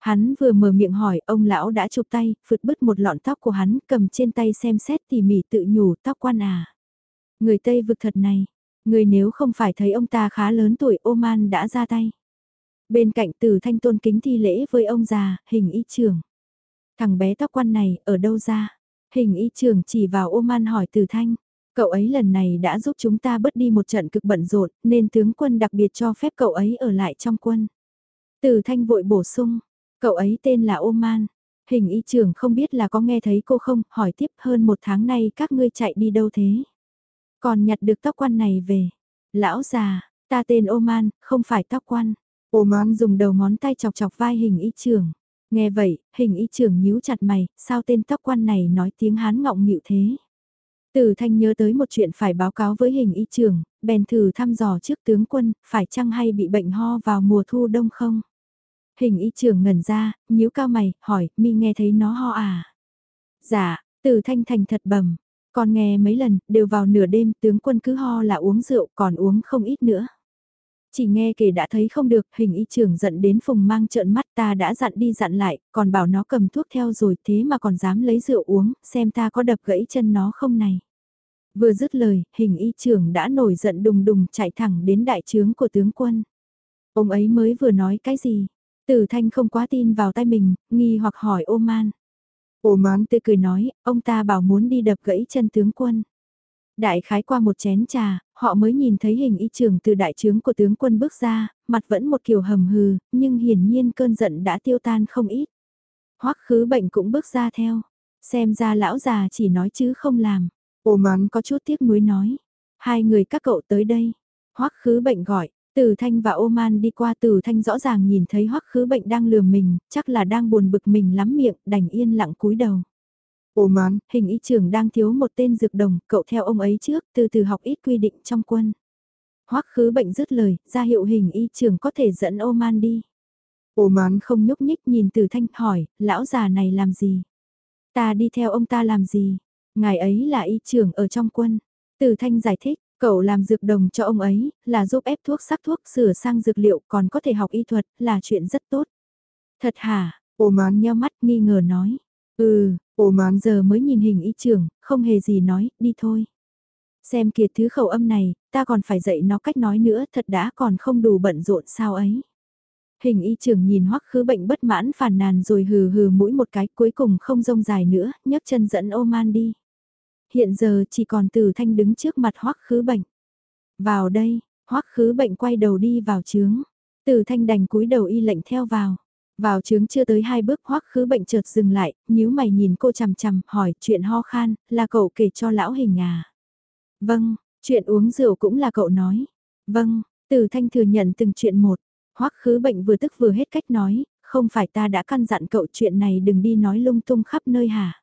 Hắn vừa mở miệng hỏi, ông lão đã chụp tay, phượt bứt một lọn tóc của hắn, cầm trên tay xem xét tỉ mỉ tự nhủ, tóc quan à. Người Tây vực thật này, người nếu không phải thấy ông ta khá lớn tuổi Oman đã ra tay. Bên cạnh tử thanh tôn kính thi lễ với ông già, hình y trưởng. Thằng bé tóc quan này, ở đâu ra? Hình y trưởng chỉ vào Oman hỏi từ thanh. Cậu ấy lần này đã giúp chúng ta bớt đi một trận cực bận rộn, nên tướng quân đặc biệt cho phép cậu ấy ở lại trong quân. Từ thanh vội bổ sung, cậu ấy tên là Oman. Hình y trưởng không biết là có nghe thấy cô không, hỏi tiếp hơn một tháng nay các ngươi chạy đi đâu thế? Còn nhặt được tóc quan này về. Lão già, ta tên Oman, không phải tóc quan. Oman dùng đầu ngón tay chọc chọc vai hình y trưởng. Nghe vậy, hình y trưởng nhíu chặt mày, sao tên tóc quan này nói tiếng Hán ngọng nghịu thế? Tử Thanh nhớ tới một chuyện phải báo cáo với hình y trưởng, bèn thử thăm dò trước tướng quân, phải chăng hay bị bệnh ho vào mùa thu đông không? Hình y trưởng ngẩn ra, nhíu cao mày, hỏi, mi nghe thấy nó ho à? Dạ, Tử Thanh thành thật bẩm, còn nghe mấy lần, đều vào nửa đêm, tướng quân cứ ho là uống rượu, còn uống không ít nữa. Chỉ nghe kể đã thấy không được, hình y trưởng giận đến phùng mang trợn mắt ta đã dặn đi dặn lại, còn bảo nó cầm thuốc theo rồi thế mà còn dám lấy rượu uống, xem ta có đập gãy chân nó không này. Vừa dứt lời, hình y trưởng đã nổi giận đùng đùng chạy thẳng đến đại trướng của tướng quân. Ông ấy mới vừa nói cái gì? Tử thanh không quá tin vào tay mình, nghi hoặc hỏi ô man. Ô man tươi cười nói, ông ta bảo muốn đi đập gãy chân tướng quân. Đại khái qua một chén trà, họ mới nhìn thấy hình y trưởng từ đại trướng của tướng quân bước ra, mặt vẫn một kiểu hầm hừ, nhưng hiển nhiên cơn giận đã tiêu tan không ít. Hoắc khứ bệnh cũng bước ra theo, xem ra lão già chỉ nói chứ không làm. Ô mắn có chút tiếc nuối nói, hai người các cậu tới đây. Hoắc khứ bệnh gọi, Tử Thanh và Ô Man đi qua Tử Thanh rõ ràng nhìn thấy Hoắc khứ bệnh đang lừa mình, chắc là đang buồn bực mình lắm miệng, đành yên lặng cúi đầu. Ô mán, hình y trưởng đang thiếu một tên dược đồng, cậu theo ông ấy trước, từ từ học ít quy định trong quân. Hoắc khứ bệnh dứt lời, ra hiệu hình y trưởng có thể dẫn ô man đi. Ô mán không nhúc nhích nhìn từ thanh hỏi, lão già này làm gì? Ta đi theo ông ta làm gì? Ngài ấy là y trưởng ở trong quân. Từ thanh giải thích, cậu làm dược đồng cho ông ấy, là giúp ép thuốc sắc thuốc sửa sang dược liệu còn có thể học y thuật, là chuyện rất tốt. Thật hả? Ô mán nheo mắt nghi ngờ nói. Ừ, Ồ mán giờ mới nhìn hình y trưởng, không hề gì nói, đi thôi. Xem kìa thứ khẩu âm này, ta còn phải dạy nó cách nói nữa, thật đã còn không đủ bận rộn sao ấy. Hình y trưởng nhìn hoắc khứ bệnh bất mãn phàn nàn rồi hừ hừ mũi một cái cuối cùng không rông dài nữa, nhấc chân dẫn ô man đi. Hiện giờ chỉ còn từ thanh đứng trước mặt hoắc khứ bệnh. Vào đây, hoắc khứ bệnh quay đầu đi vào trướng. Từ thanh đành cúi đầu y lệnh theo vào. Vào trướng chưa tới hai bước hoắc khứ bệnh chợt dừng lại, nhíu mày nhìn cô chằm chằm, hỏi chuyện ho khan, là cậu kể cho lão hình à? Vâng, chuyện uống rượu cũng là cậu nói. Vâng, từ thanh thừa nhận từng chuyện một. Hoắc khứ bệnh vừa tức vừa hết cách nói, không phải ta đã căn dặn cậu chuyện này đừng đi nói lung tung khắp nơi hả?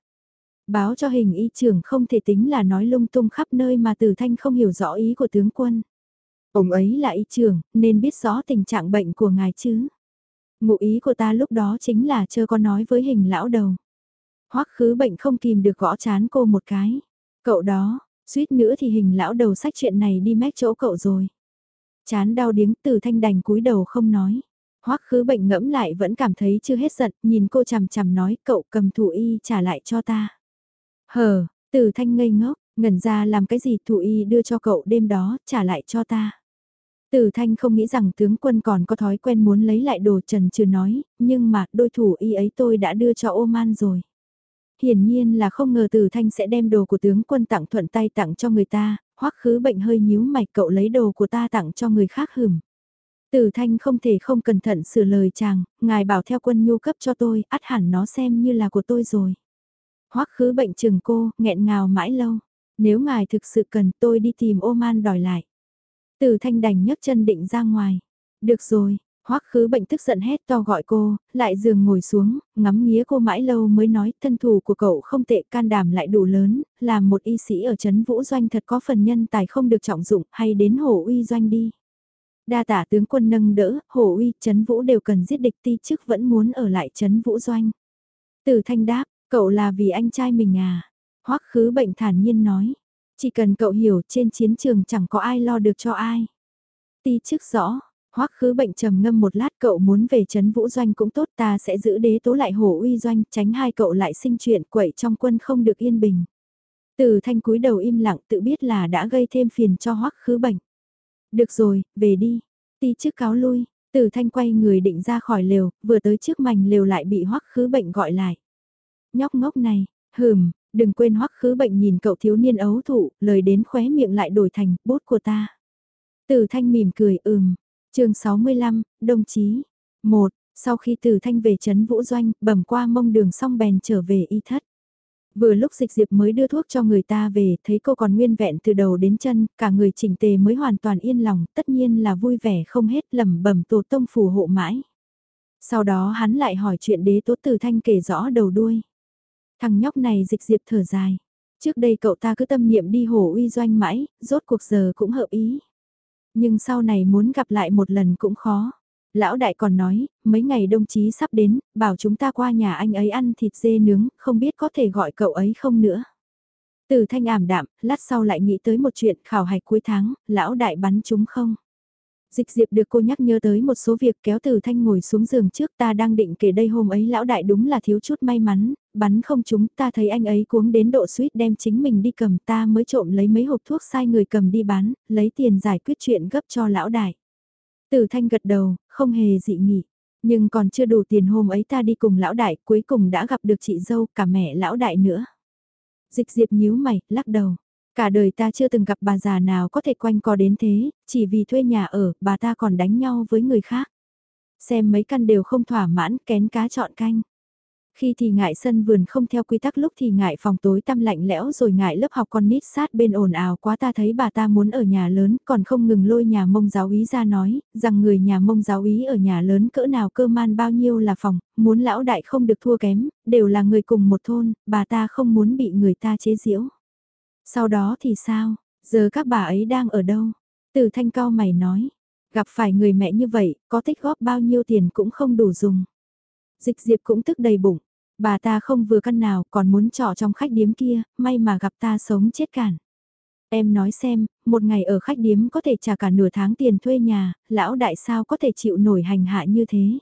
Báo cho hình y trưởng không thể tính là nói lung tung khắp nơi mà Từ Thanh không hiểu rõ ý của tướng quân. Ông ấy là y trưởng, nên biết rõ tình trạng bệnh của ngài chứ. Ngụ ý của ta lúc đó chính là chưa có nói với hình lão đầu. Hoắc khứ bệnh không kìm được gõ chán cô một cái. Cậu đó, suýt nữa thì hình lão đầu sách chuyện này đi mét chỗ cậu rồi. Chán đau điếng từ thanh đành cúi đầu không nói. Hoắc khứ bệnh ngẫm lại vẫn cảm thấy chưa hết giận, nhìn cô chằm chằm nói cậu cầm thủ y trả lại cho ta. Hờ, từ thanh ngây ngốc, ngẩn ra làm cái gì thủ y đưa cho cậu đêm đó, trả lại cho ta. Từ thanh không nghĩ rằng tướng quân còn có thói quen muốn lấy lại đồ trần trừ nói, nhưng mà đôi thủ y ấy tôi đã đưa cho ô man rồi. Hiển nhiên là không ngờ từ thanh sẽ đem đồ của tướng quân tặng thuận tay tặng cho người ta, hoắc khứ bệnh hơi nhíu mạch cậu lấy đồ của ta tặng cho người khác hửm. Từ thanh không thể không cẩn thận sửa lời chàng, ngài bảo theo quân nhu cấp cho tôi, át hẳn nó xem như là của tôi rồi. Hoắc khứ bệnh chừng cô, nghẹn ngào mãi lâu. Nếu ngài thực sự cần tôi đi tìm ô man đòi lại. Từ thanh đành nhấc chân định ra ngoài. Được rồi, hoắc khứ bệnh tức giận hét to gọi cô, lại giường ngồi xuống, ngắm nghía cô mãi lâu mới nói thân thủ của cậu không tệ can đảm lại đủ lớn, làm một y sĩ ở chấn vũ doanh thật có phần nhân tài không được trọng dụng hay đến hổ uy doanh đi. Đa tả tướng quân nâng đỡ, hổ uy, chấn vũ đều cần giết địch ti chức vẫn muốn ở lại chấn vũ doanh. Từ thanh đáp, cậu là vì anh trai mình à? hoắc khứ bệnh thản nhiên nói. Chỉ cần cậu hiểu trên chiến trường chẳng có ai lo được cho ai. Ti chức rõ, hoắc khứ bệnh trầm ngâm một lát cậu muốn về chấn vũ doanh cũng tốt ta sẽ giữ đế tố lại hổ uy doanh tránh hai cậu lại sinh chuyện quậy trong quân không được yên bình. Từ thanh cúi đầu im lặng tự biết là đã gây thêm phiền cho hoắc khứ bệnh. Được rồi, về đi. Ti chức cáo lui, từ thanh quay người định ra khỏi lều, vừa tới trước mảnh lều lại bị hoắc khứ bệnh gọi lại. Nhóc ngốc này, hừm, đừng quên hoắc khứ bệnh nhìn cậu thiếu niên ấu thụ, lời đến khóe miệng lại đổi thành bút của ta. Từ thanh mỉm cười ừm, chương 65, đồng chí. một Sau khi từ thanh về trấn vũ doanh, bẩm qua mông đường xong bèn trở về y thất. Vừa lúc dịch diệp mới đưa thuốc cho người ta về, thấy cô còn nguyên vẹn từ đầu đến chân, cả người chỉnh tề mới hoàn toàn yên lòng, tất nhiên là vui vẻ không hết lẩm bẩm tổ tông phù hộ mãi. Sau đó hắn lại hỏi chuyện đế tố từ thanh kể rõ đầu đuôi. Thằng nhóc này dịch diệp thở dài. Trước đây cậu ta cứ tâm niệm đi hổ uy doanh mãi, rốt cuộc giờ cũng hợp ý. Nhưng sau này muốn gặp lại một lần cũng khó. Lão đại còn nói, mấy ngày đồng chí sắp đến, bảo chúng ta qua nhà anh ấy ăn thịt dê nướng, không biết có thể gọi cậu ấy không nữa. Từ thanh ảm đạm, lát sau lại nghĩ tới một chuyện khảo hạch cuối tháng, lão đại bắn chúng không? Dịch diệp được cô nhắc nhớ tới một số việc kéo từ thanh ngồi xuống giường trước ta đang định kể đây hôm ấy lão đại đúng là thiếu chút may mắn, bắn không chúng ta thấy anh ấy cuống đến độ suýt đem chính mình đi cầm ta mới trộm lấy mấy hộp thuốc sai người cầm đi bán, lấy tiền giải quyết chuyện gấp cho lão đại. Từ thanh gật đầu, không hề dị nghị. Nhưng còn chưa đủ tiền hôm ấy ta đi cùng lão đại, cuối cùng đã gặp được chị dâu, cả mẹ lão đại nữa. Dịch diệp nhíu mày, lắc đầu. Cả đời ta chưa từng gặp bà già nào có thể quanh co đến thế, chỉ vì thuê nhà ở, bà ta còn đánh nhau với người khác. Xem mấy căn đều không thỏa mãn, kén cá chọn canh. Khi thì ngại sân vườn không theo quy tắc lúc thì ngại phòng tối tăm lạnh lẽo rồi ngại lớp học con nít sát bên ồn ào quá ta thấy bà ta muốn ở nhà lớn còn không ngừng lôi nhà mông giáo ý ra nói, rằng người nhà mông giáo ý ở nhà lớn cỡ nào cơ man bao nhiêu là phòng, muốn lão đại không được thua kém, đều là người cùng một thôn, bà ta không muốn bị người ta chế giễu. Sau đó thì sao, giờ các bà ấy đang ở đâu? Từ thanh cao mày nói, gặp phải người mẹ như vậy, có tích góp bao nhiêu tiền cũng không đủ dùng. Dịch diệp cũng tức đầy bụng, bà ta không vừa căn nào còn muốn trọ trong khách điếm kia, may mà gặp ta sống chết cản. Em nói xem, một ngày ở khách điếm có thể trả cả nửa tháng tiền thuê nhà, lão đại sao có thể chịu nổi hành hạ như thế.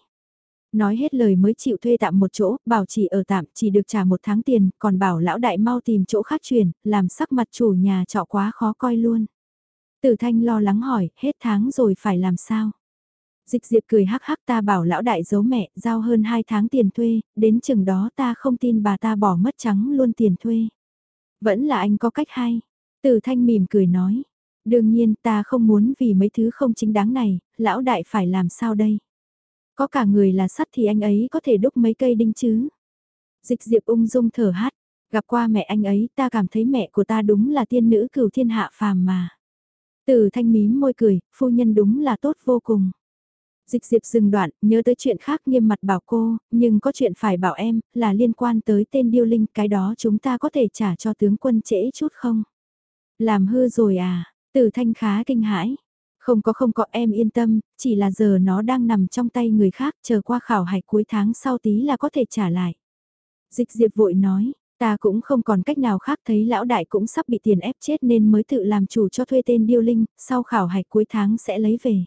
Nói hết lời mới chịu thuê tạm một chỗ, bảo chỉ ở tạm chỉ được trả một tháng tiền, còn bảo lão đại mau tìm chỗ khác chuyển, làm sắc mặt chủ nhà trọ quá khó coi luôn. Tử thanh lo lắng hỏi, hết tháng rồi phải làm sao? Dịch diệp cười hắc hắc ta bảo lão đại giấu mẹ, giao hơn 2 tháng tiền thuê, đến chừng đó ta không tin bà ta bỏ mất trắng luôn tiền thuê. Vẫn là anh có cách hay. Tử thanh mỉm cười nói. Đương nhiên ta không muốn vì mấy thứ không chính đáng này, lão đại phải làm sao đây? Có cả người là sắt thì anh ấy có thể đúc mấy cây đinh chứ. Dịch diệp ung dung thở hát, gặp qua mẹ anh ấy ta cảm thấy mẹ của ta đúng là tiên nữ cửu thiên hạ phàm mà. Từ thanh mím môi cười, phu nhân đúng là tốt vô cùng. Dịch diệp dừng đoạn, nhớ tới chuyện khác nghiêm mặt bảo cô, nhưng có chuyện phải bảo em, là liên quan tới tên điêu linh, cái đó chúng ta có thể trả cho tướng quân trễ chút không? Làm hư rồi à? Tử thanh khá kinh hãi. Không có không có em yên tâm, chỉ là giờ nó đang nằm trong tay người khác, chờ qua khảo hạch cuối tháng sau tí là có thể trả lại. Dịch diệp vội nói, ta cũng không còn cách nào khác thấy lão đại cũng sắp bị tiền ép chết nên mới tự làm chủ cho thuê tên điêu linh, sau khảo hạch cuối tháng sẽ lấy về.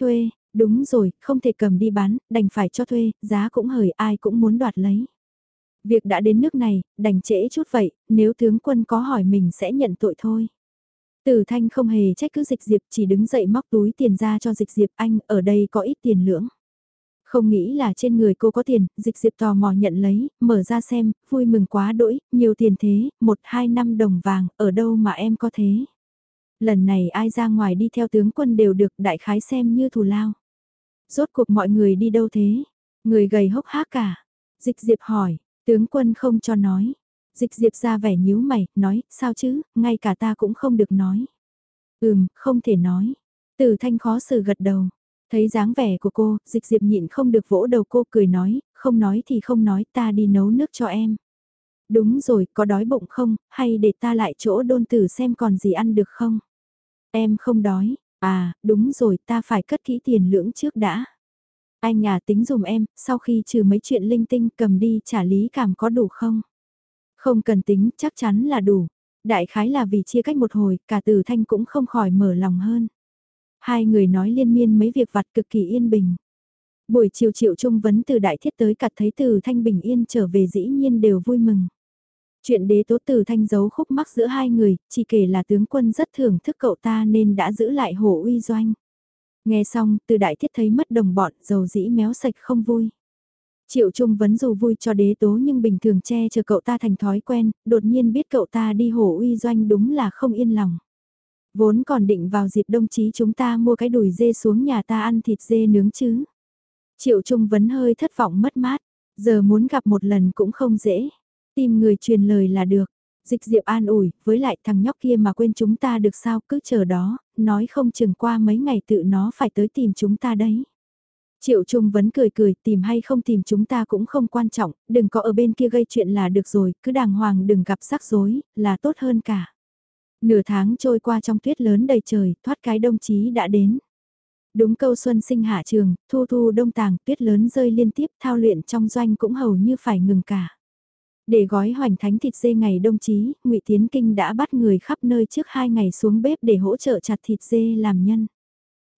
Thuê, đúng rồi, không thể cầm đi bán, đành phải cho thuê, giá cũng hời ai cũng muốn đoạt lấy. Việc đã đến nước này, đành trễ chút vậy, nếu tướng quân có hỏi mình sẽ nhận tội thôi. Tử Thanh không hề trách cứ dịch diệp chỉ đứng dậy móc túi tiền ra cho dịch diệp anh ở đây có ít tiền lưỡng. Không nghĩ là trên người cô có tiền, dịch diệp tò mò nhận lấy, mở ra xem, vui mừng quá đỗi, nhiều tiền thế, một hai năm đồng vàng, ở đâu mà em có thế. Lần này ai ra ngoài đi theo tướng quân đều được đại khái xem như thù lao. Rốt cuộc mọi người đi đâu thế? Người gầy hốc hác cả. Dịch diệp hỏi, tướng quân không cho nói. Dịch diệp ra vẻ nhíu mày, nói, sao chứ, ngay cả ta cũng không được nói. Ừm, không thể nói. Từ thanh khó xử gật đầu. Thấy dáng vẻ của cô, dịch diệp nhịn không được vỗ đầu cô cười nói, không nói thì không nói ta đi nấu nước cho em. Đúng rồi, có đói bụng không, hay để ta lại chỗ đôn tử xem còn gì ăn được không? Em không đói, à, đúng rồi, ta phải cất kỹ tiền lưỡng trước đã. Anh nhà tính dùm em, sau khi trừ mấy chuyện linh tinh cầm đi trả lý cảm có đủ không? Không cần tính, chắc chắn là đủ. Đại khái là vì chia cách một hồi, cả từ thanh cũng không khỏi mở lòng hơn. Hai người nói liên miên mấy việc vặt cực kỳ yên bình. Buổi chiều triệu trung vấn từ đại thiết tới cả thấy từ thanh bình yên trở về dĩ nhiên đều vui mừng. Chuyện đế tố từ thanh giấu khúc mắc giữa hai người, chỉ kể là tướng quân rất thưởng thức cậu ta nên đã giữ lại hổ uy doanh. Nghe xong, từ đại thiết thấy mất đồng bọn, dầu dĩ méo sạch không vui. Triệu Trung vấn dù vui cho đế tố nhưng bình thường che chờ cậu ta thành thói quen, đột nhiên biết cậu ta đi hổ uy doanh đúng là không yên lòng. Vốn còn định vào dịp đông chí chúng ta mua cái đùi dê xuống nhà ta ăn thịt dê nướng chứ. Triệu Trung vấn hơi thất vọng mất mát, giờ muốn gặp một lần cũng không dễ. Tìm người truyền lời là được. Dịch diệp an ủi, với lại thằng nhóc kia mà quên chúng ta được sao cứ chờ đó, nói không chừng qua mấy ngày tự nó phải tới tìm chúng ta đấy. Triệu Trung vẫn cười cười, tìm hay không tìm chúng ta cũng không quan trọng, đừng có ở bên kia gây chuyện là được rồi, cứ đàng hoàng đừng gặp rắc rối, là tốt hơn cả. Nửa tháng trôi qua trong tuyết lớn đầy trời, thoát cái đông chí đã đến. Đúng câu xuân sinh hạ trường, thu thu đông tàng, tuyết lớn rơi liên tiếp, thao luyện trong doanh cũng hầu như phải ngừng cả. Để gói hoành thánh thịt dê ngày đông chí, ngụy Tiến Kinh đã bắt người khắp nơi trước hai ngày xuống bếp để hỗ trợ chặt thịt dê làm nhân.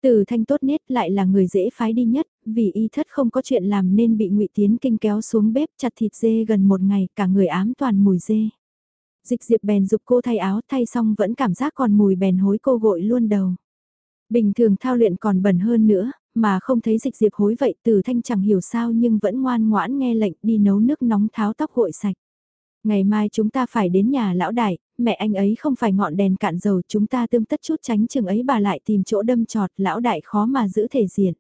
Từ thanh tốt nết lại là người dễ phái đi nhất, vì y thất không có chuyện làm nên bị ngụy Tiến Kinh kéo xuống bếp chặt thịt dê gần một ngày, cả người ám toàn mùi dê. Dịch diệp bèn dục cô thay áo thay xong vẫn cảm giác còn mùi bèn hối cô gội luôn đầu. Bình thường thao luyện còn bẩn hơn nữa, mà không thấy dịch diệp hối vậy từ thanh chẳng hiểu sao nhưng vẫn ngoan ngoãn nghe lệnh đi nấu nước nóng tháo tóc gội sạch. Ngày mai chúng ta phải đến nhà lão đại, mẹ anh ấy không phải ngọn đèn cạn dầu chúng ta tươm tất chút tránh chừng ấy bà lại tìm chỗ đâm trọt lão đại khó mà giữ thể diện.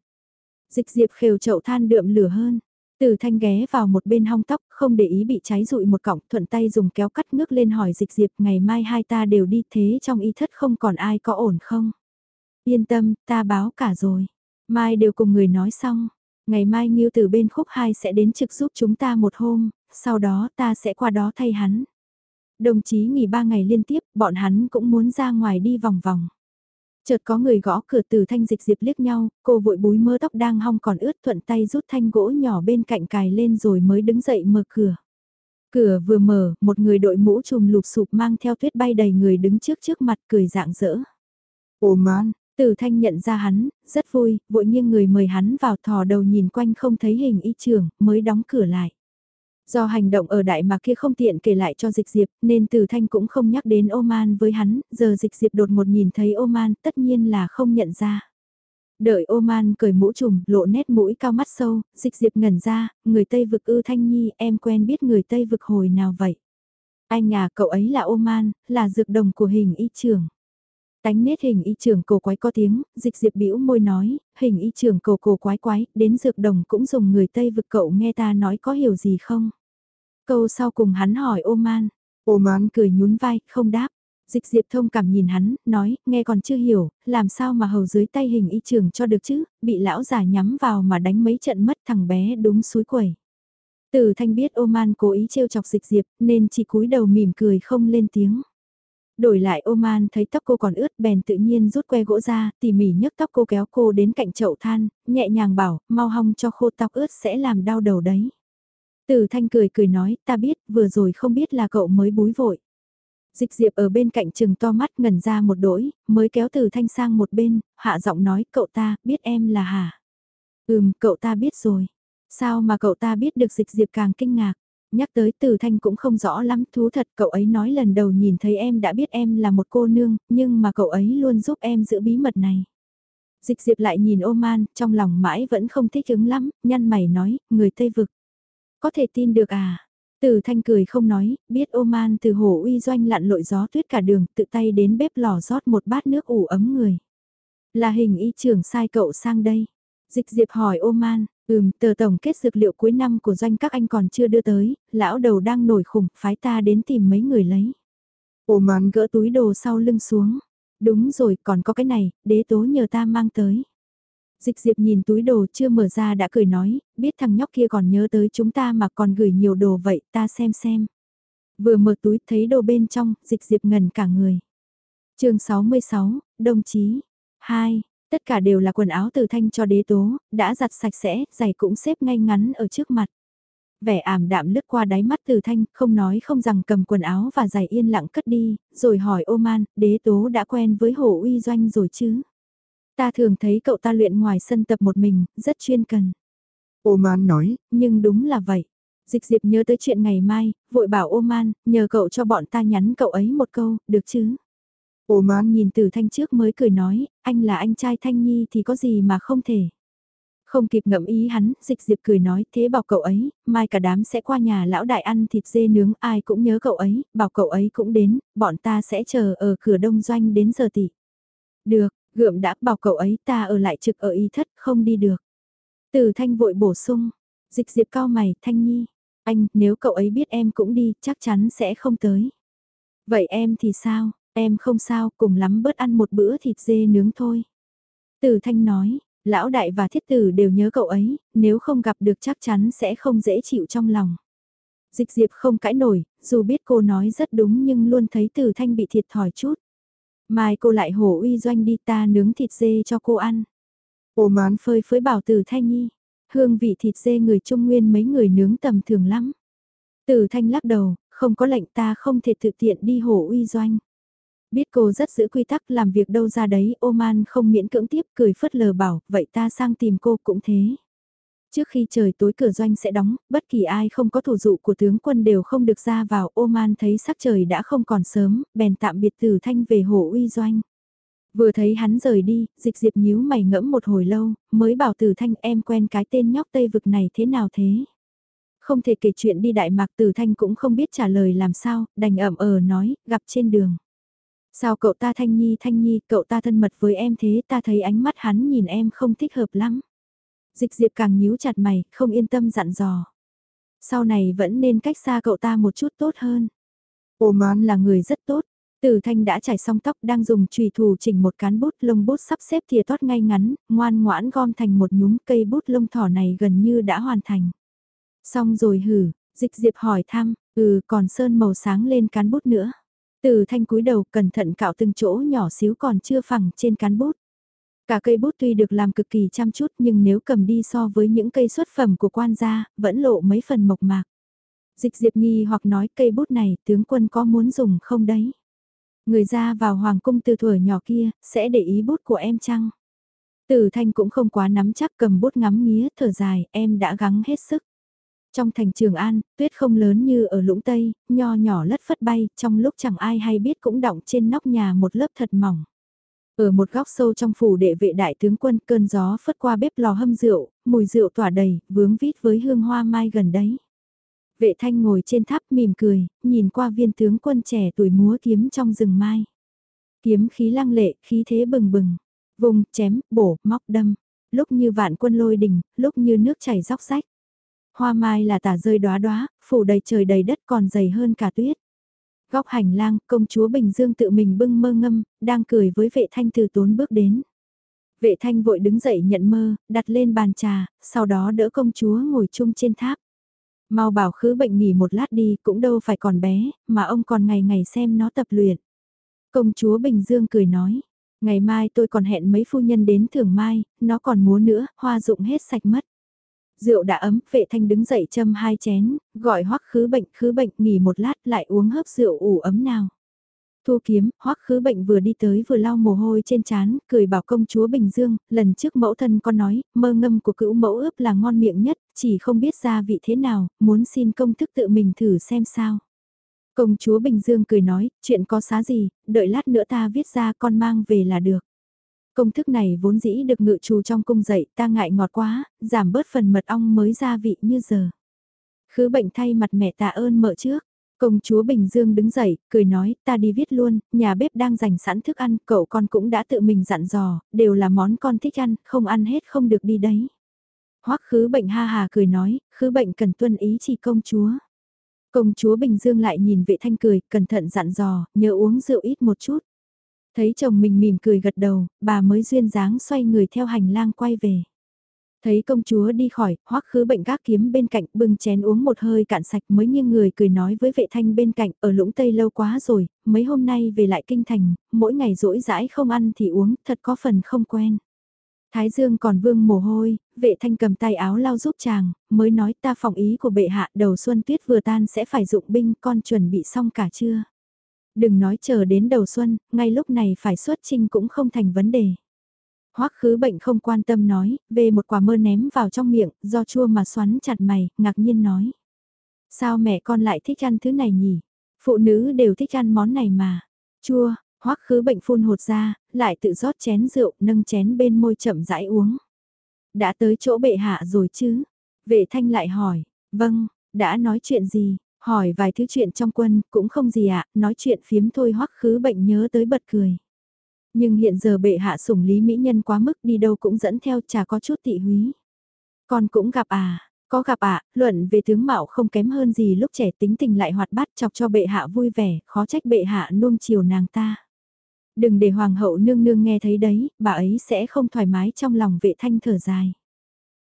Dịch diệp khều chậu than đượm lửa hơn. Từ thanh ghé vào một bên hong tóc, không để ý bị cháy rụi một cọng, thuận tay dùng kéo cắt nước lên hỏi dịch diệp ngày mai hai ta đều đi thế trong y thất không còn ai có ổn không? Yên tâm, ta báo cả rồi. Mai đều cùng người nói xong. Ngày mai Nghiêu từ bên khúc 2 sẽ đến trực giúp chúng ta một hôm, sau đó ta sẽ qua đó thay hắn. Đồng chí nghỉ ba ngày liên tiếp, bọn hắn cũng muốn ra ngoài đi vòng vòng. Chợt có người gõ cửa từ thanh dịch diệp liếc nhau, cô vội búi mơ tóc đang hong còn ướt thuận tay rút thanh gỗ nhỏ bên cạnh cài lên rồi mới đứng dậy mở cửa. Cửa vừa mở, một người đội mũ trùm lụp sụp mang theo tuyết bay đầy người đứng trước trước mặt cười dạng dỡ. Ồ man, từ thanh nhận ra hắn, rất vui, vội nghiêng người mời hắn vào thò đầu nhìn quanh không thấy hình y trưởng, mới đóng cửa lại. Do hành động ở Đại Mạc kia không tiện kể lại cho Dịch Diệp, nên Từ Thanh cũng không nhắc đến Oman với hắn, giờ Dịch Diệp đột một nhìn thấy Oman, tất nhiên là không nhận ra. Đợi Oman cởi mũ trùm, lộ nét mũi cao mắt sâu, Dịch Diệp ngẩn ra, người Tây vực ư Thanh Nhi, em quen biết người Tây vực hồi nào vậy? Anh à, cậu ấy là Oman, là dược đồng của hình y trưởng. Tánh nết hình y trưởng cổ quái có tiếng, dịch diệp bĩu môi nói, hình y trưởng cổ cổ quái quái, đến dược đồng cũng dùng người Tây vực cậu nghe ta nói có hiểu gì không? Câu sau cùng hắn hỏi Oman, Oman cười nhún vai, không đáp. Dịch diệp thông cảm nhìn hắn, nói, nghe còn chưa hiểu, làm sao mà hầu dưới tay hình y trường cho được chứ, bị lão già nhắm vào mà đánh mấy trận mất thằng bé đúng suối quẩy. Từ thanh biết Oman cố ý trêu chọc dịch diệp, nên chỉ cúi đầu mỉm cười không lên tiếng. Đổi lại Oman thấy tóc cô còn ướt bèn tự nhiên rút que gỗ ra, tỉ mỉ nhấc tóc cô kéo cô đến cạnh chậu than, nhẹ nhàng bảo, mau hong cho khô tóc ướt sẽ làm đau đầu đấy. Từ thanh cười cười nói, ta biết, vừa rồi không biết là cậu mới búi vội. Dịch diệp ở bên cạnh chừng to mắt ngẩn ra một đỗi, mới kéo từ thanh sang một bên, hạ giọng nói, cậu ta, biết em là hả? Ừm, cậu ta biết rồi. Sao mà cậu ta biết được dịch diệp càng kinh ngạc? Nhắc tới từ thanh cũng không rõ lắm, thú thật cậu ấy nói lần đầu nhìn thấy em đã biết em là một cô nương, nhưng mà cậu ấy luôn giúp em giữ bí mật này. Dịch diệp lại nhìn ô man, trong lòng mãi vẫn không thích ứng lắm, nhăn mày nói, người Tây Vực. Có thể tin được à? Từ thanh cười không nói, biết ô man từ hồ uy doanh lặn lội gió tuyết cả đường, tự tay đến bếp lò rót một bát nước ủ ấm người. Là hình y trưởng sai cậu sang đây. Dịch diệp hỏi ô man, ừm, tờ tổng kết dược liệu cuối năm của doanh các anh còn chưa đưa tới, lão đầu đang nổi khủng, phái ta đến tìm mấy người lấy. Ồ mán gỡ túi đồ sau lưng xuống. Đúng rồi, còn có cái này, đế tố nhờ ta mang tới. Dịch diệp nhìn túi đồ chưa mở ra đã cười nói, biết thằng nhóc kia còn nhớ tới chúng ta mà còn gửi nhiều đồ vậy ta xem xem. Vừa mở túi thấy đồ bên trong, dịch diệp ngần cả người. chương 66, đồng chí. 2. Tất cả đều là quần áo từ thanh cho đế tố, đã giặt sạch sẽ, giày cũng xếp ngay ngắn ở trước mặt. Vẻ ảm đạm lướt qua đáy mắt từ thanh, không nói không rằng cầm quần áo và giày yên lặng cất đi, rồi hỏi ô man, đế tố đã quen với hổ uy doanh rồi chứ? Ta thường thấy cậu ta luyện ngoài sân tập một mình, rất chuyên cần. Ô man nói, nhưng đúng là vậy. Dịch diệp nhớ tới chuyện ngày mai, vội bảo ô man, nhờ cậu cho bọn ta nhắn cậu ấy một câu, được chứ? Ồ mòn nhìn từ thanh trước mới cười nói, anh là anh trai thanh nhi thì có gì mà không thể. Không kịp ngẫm ý hắn, dịch diệp cười nói, thế bảo cậu ấy, mai cả đám sẽ qua nhà lão đại ăn thịt dê nướng, ai cũng nhớ cậu ấy, bảo cậu ấy cũng đến, bọn ta sẽ chờ ở cửa đông doanh đến giờ tỷ. Được, Gượm đã bảo cậu ấy ta ở lại trực ở y thất không đi được. Từ thanh vội bổ sung, dịch diệp cao mày, thanh nhi. Anh, nếu cậu ấy biết em cũng đi, chắc chắn sẽ không tới. Vậy em thì sao, em không sao, cùng lắm bớt ăn một bữa thịt dê nướng thôi. Từ thanh nói, lão đại và thiết tử đều nhớ cậu ấy, nếu không gặp được chắc chắn sẽ không dễ chịu trong lòng. Dịch diệp không cãi nổi, dù biết cô nói rất đúng nhưng luôn thấy từ thanh bị thiệt thòi chút. Mai cô lại hổ uy doanh đi ta nướng thịt dê cho cô ăn. Ồ mán phơi phới bảo từ thanh nhi. Hương vị thịt dê người Trung Nguyên mấy người nướng tầm thường lắm. Từ thanh lắc đầu, không có lệnh ta không thể tự tiện đi hổ uy doanh. Biết cô rất giữ quy tắc làm việc đâu ra đấy, Oman không miễn cưỡng tiếp cười phớt lờ bảo, vậy ta sang tìm cô cũng thế. Trước khi trời tối cửa doanh sẽ đóng, bất kỳ ai không có thủ dụ của tướng quân đều không được ra vào. Oman thấy sắc trời đã không còn sớm, bèn tạm biệt từ thanh về hồ uy doanh. Vừa thấy hắn rời đi, dịch diệp nhíu mày ngẫm một hồi lâu, mới bảo từ thanh em quen cái tên nhóc Tây Vực này thế nào thế. Không thể kể chuyện đi Đại Mạc từ thanh cũng không biết trả lời làm sao, đành ẩm ờ nói, gặp trên đường. Sao cậu ta thanh nhi thanh nhi, cậu ta thân mật với em thế ta thấy ánh mắt hắn nhìn em không thích hợp lắm. Dịch diệp càng nhíu chặt mày, không yên tâm dặn dò. Sau này vẫn nên cách xa cậu ta một chút tốt hơn. Ô man là người rất tốt. Từ thanh đã trải xong tóc đang dùng chùy thủ chỉnh một cán bút lông bút sắp xếp thìa tót ngay ngắn, ngoan ngoãn gom thành một nhúm cây bút lông thỏ này gần như đã hoàn thành. Xong rồi hử, dịch diệp hỏi thăm, ừ còn sơn màu sáng lên cán bút nữa. Từ thanh cúi đầu cẩn thận cạo từng chỗ nhỏ xíu còn chưa phẳng trên cán bút. Cả cây bút tuy được làm cực kỳ chăm chút nhưng nếu cầm đi so với những cây xuất phẩm của quan gia, vẫn lộ mấy phần mộc mạc. Dịch diệp nghi hoặc nói cây bút này tướng quân có muốn dùng không đấy? Người ra vào hoàng cung từ thuở nhỏ kia, sẽ để ý bút của em chăng? Tử thanh cũng không quá nắm chắc cầm bút ngắm nghía thở dài, em đã gắng hết sức. Trong thành Trường An, tuyết không lớn như ở lũng Tây, nho nhỏ lất phất bay, trong lúc chẳng ai hay biết cũng đọng trên nóc nhà một lớp thật mỏng. Ở một góc sâu trong phủ đệ vệ đại tướng quân cơn gió phất qua bếp lò hâm rượu, mùi rượu tỏa đầy, vướng vít với hương hoa mai gần đấy. Vệ thanh ngồi trên tháp mỉm cười, nhìn qua viên tướng quân trẻ tuổi múa kiếm trong rừng mai. Kiếm khí lăng lệ, khí thế bừng bừng, vùng, chém, bổ, móc đâm. Lúc như vạn quân lôi đình, lúc như nước chảy róc rách. Hoa mai là tả rơi đóa đóa, phủ đầy trời đầy đất còn dày hơn cả tuyết. Góc hành lang, công chúa Bình Dương tự mình bưng mơ ngâm, đang cười với vệ thanh từ tốn bước đến. Vệ thanh vội đứng dậy nhận mơ, đặt lên bàn trà, sau đó đỡ công chúa ngồi chung trên tháp. Mau bảo khứ bệnh nghỉ một lát đi, cũng đâu phải còn bé, mà ông còn ngày ngày xem nó tập luyện. Công chúa Bình Dương cười nói, ngày mai tôi còn hẹn mấy phu nhân đến thưởng mai, nó còn múa nữa, hoa dụng hết sạch mất. Rượu đã ấm, vệ thanh đứng dậy châm hai chén, gọi hoắc khứ bệnh, khứ bệnh nghỉ một lát lại uống hớp rượu ủ ấm nào. Thu kiếm, hoắc khứ bệnh vừa đi tới vừa lau mồ hôi trên chán cười bảo công chúa Bình Dương, lần trước mẫu thân con nói, mơ ngâm của cữu mẫu ướp là ngon miệng nhất, chỉ không biết gia vị thế nào, muốn xin công thức tự mình thử xem sao. Công chúa Bình Dương cười nói, chuyện có xá gì, đợi lát nữa ta viết ra con mang về là được. Công thức này vốn dĩ được ngự trù trong cung dậy, ta ngại ngọt quá, giảm bớt phần mật ong mới gia vị như giờ. Khứ bệnh thay mặt mẹ tạ ơn mợ trước. Công chúa Bình Dương đứng dậy, cười nói, ta đi viết luôn, nhà bếp đang dành sẵn thức ăn, cậu con cũng đã tự mình dặn dò, đều là món con thích ăn, không ăn hết không được đi đấy. Hoắc khứ bệnh ha hà cười nói, khứ bệnh cần tuân ý chỉ công chúa. Công chúa Bình Dương lại nhìn vệ thanh cười, cẩn thận dặn dò, nhớ uống rượu ít một chút. Thấy chồng mình mỉm cười gật đầu, bà mới duyên dáng xoay người theo hành lang quay về. Thấy công chúa đi khỏi, hoắc khứ bệnh gác kiếm bên cạnh bưng chén uống một hơi cạn sạch mới nghiêng người cười nói với vệ thanh bên cạnh ở lũng tây lâu quá rồi, mấy hôm nay về lại kinh thành, mỗi ngày rỗi rãi không ăn thì uống, thật có phần không quen. Thái Dương còn vương mồ hôi, vệ thanh cầm tay áo lau giúp chàng, mới nói ta phòng ý của bệ hạ đầu xuân tuyết vừa tan sẽ phải dụng binh con chuẩn bị xong cả chưa. Đừng nói chờ đến đầu xuân, ngay lúc này phải xuất trinh cũng không thành vấn đề. Hoắc khứ bệnh không quan tâm nói, về một quả mơ ném vào trong miệng, do chua mà xoắn chặt mày, ngạc nhiên nói. Sao mẹ con lại thích ăn thứ này nhỉ? Phụ nữ đều thích ăn món này mà. Chua, Hoắc khứ bệnh phun hột ra, lại tự rót chén rượu, nâng chén bên môi chậm rãi uống. Đã tới chỗ bệ hạ rồi chứ? Vệ thanh lại hỏi, vâng, đã nói chuyện gì? Hỏi vài thứ chuyện trong quân, cũng không gì ạ, nói chuyện phiếm thôi hoắc khứ bệnh nhớ tới bật cười. Nhưng hiện giờ bệ hạ sủng lý mỹ nhân quá mức đi đâu cũng dẫn theo chả có chút tị húy. Con cũng gặp à, có gặp ạ, luận về tướng mạo không kém hơn gì lúc trẻ tính tình lại hoạt bát chọc cho bệ hạ vui vẻ, khó trách bệ hạ nuông chiều nàng ta. Đừng để hoàng hậu nương nương nghe thấy đấy, bà ấy sẽ không thoải mái trong lòng vệ thanh thở dài.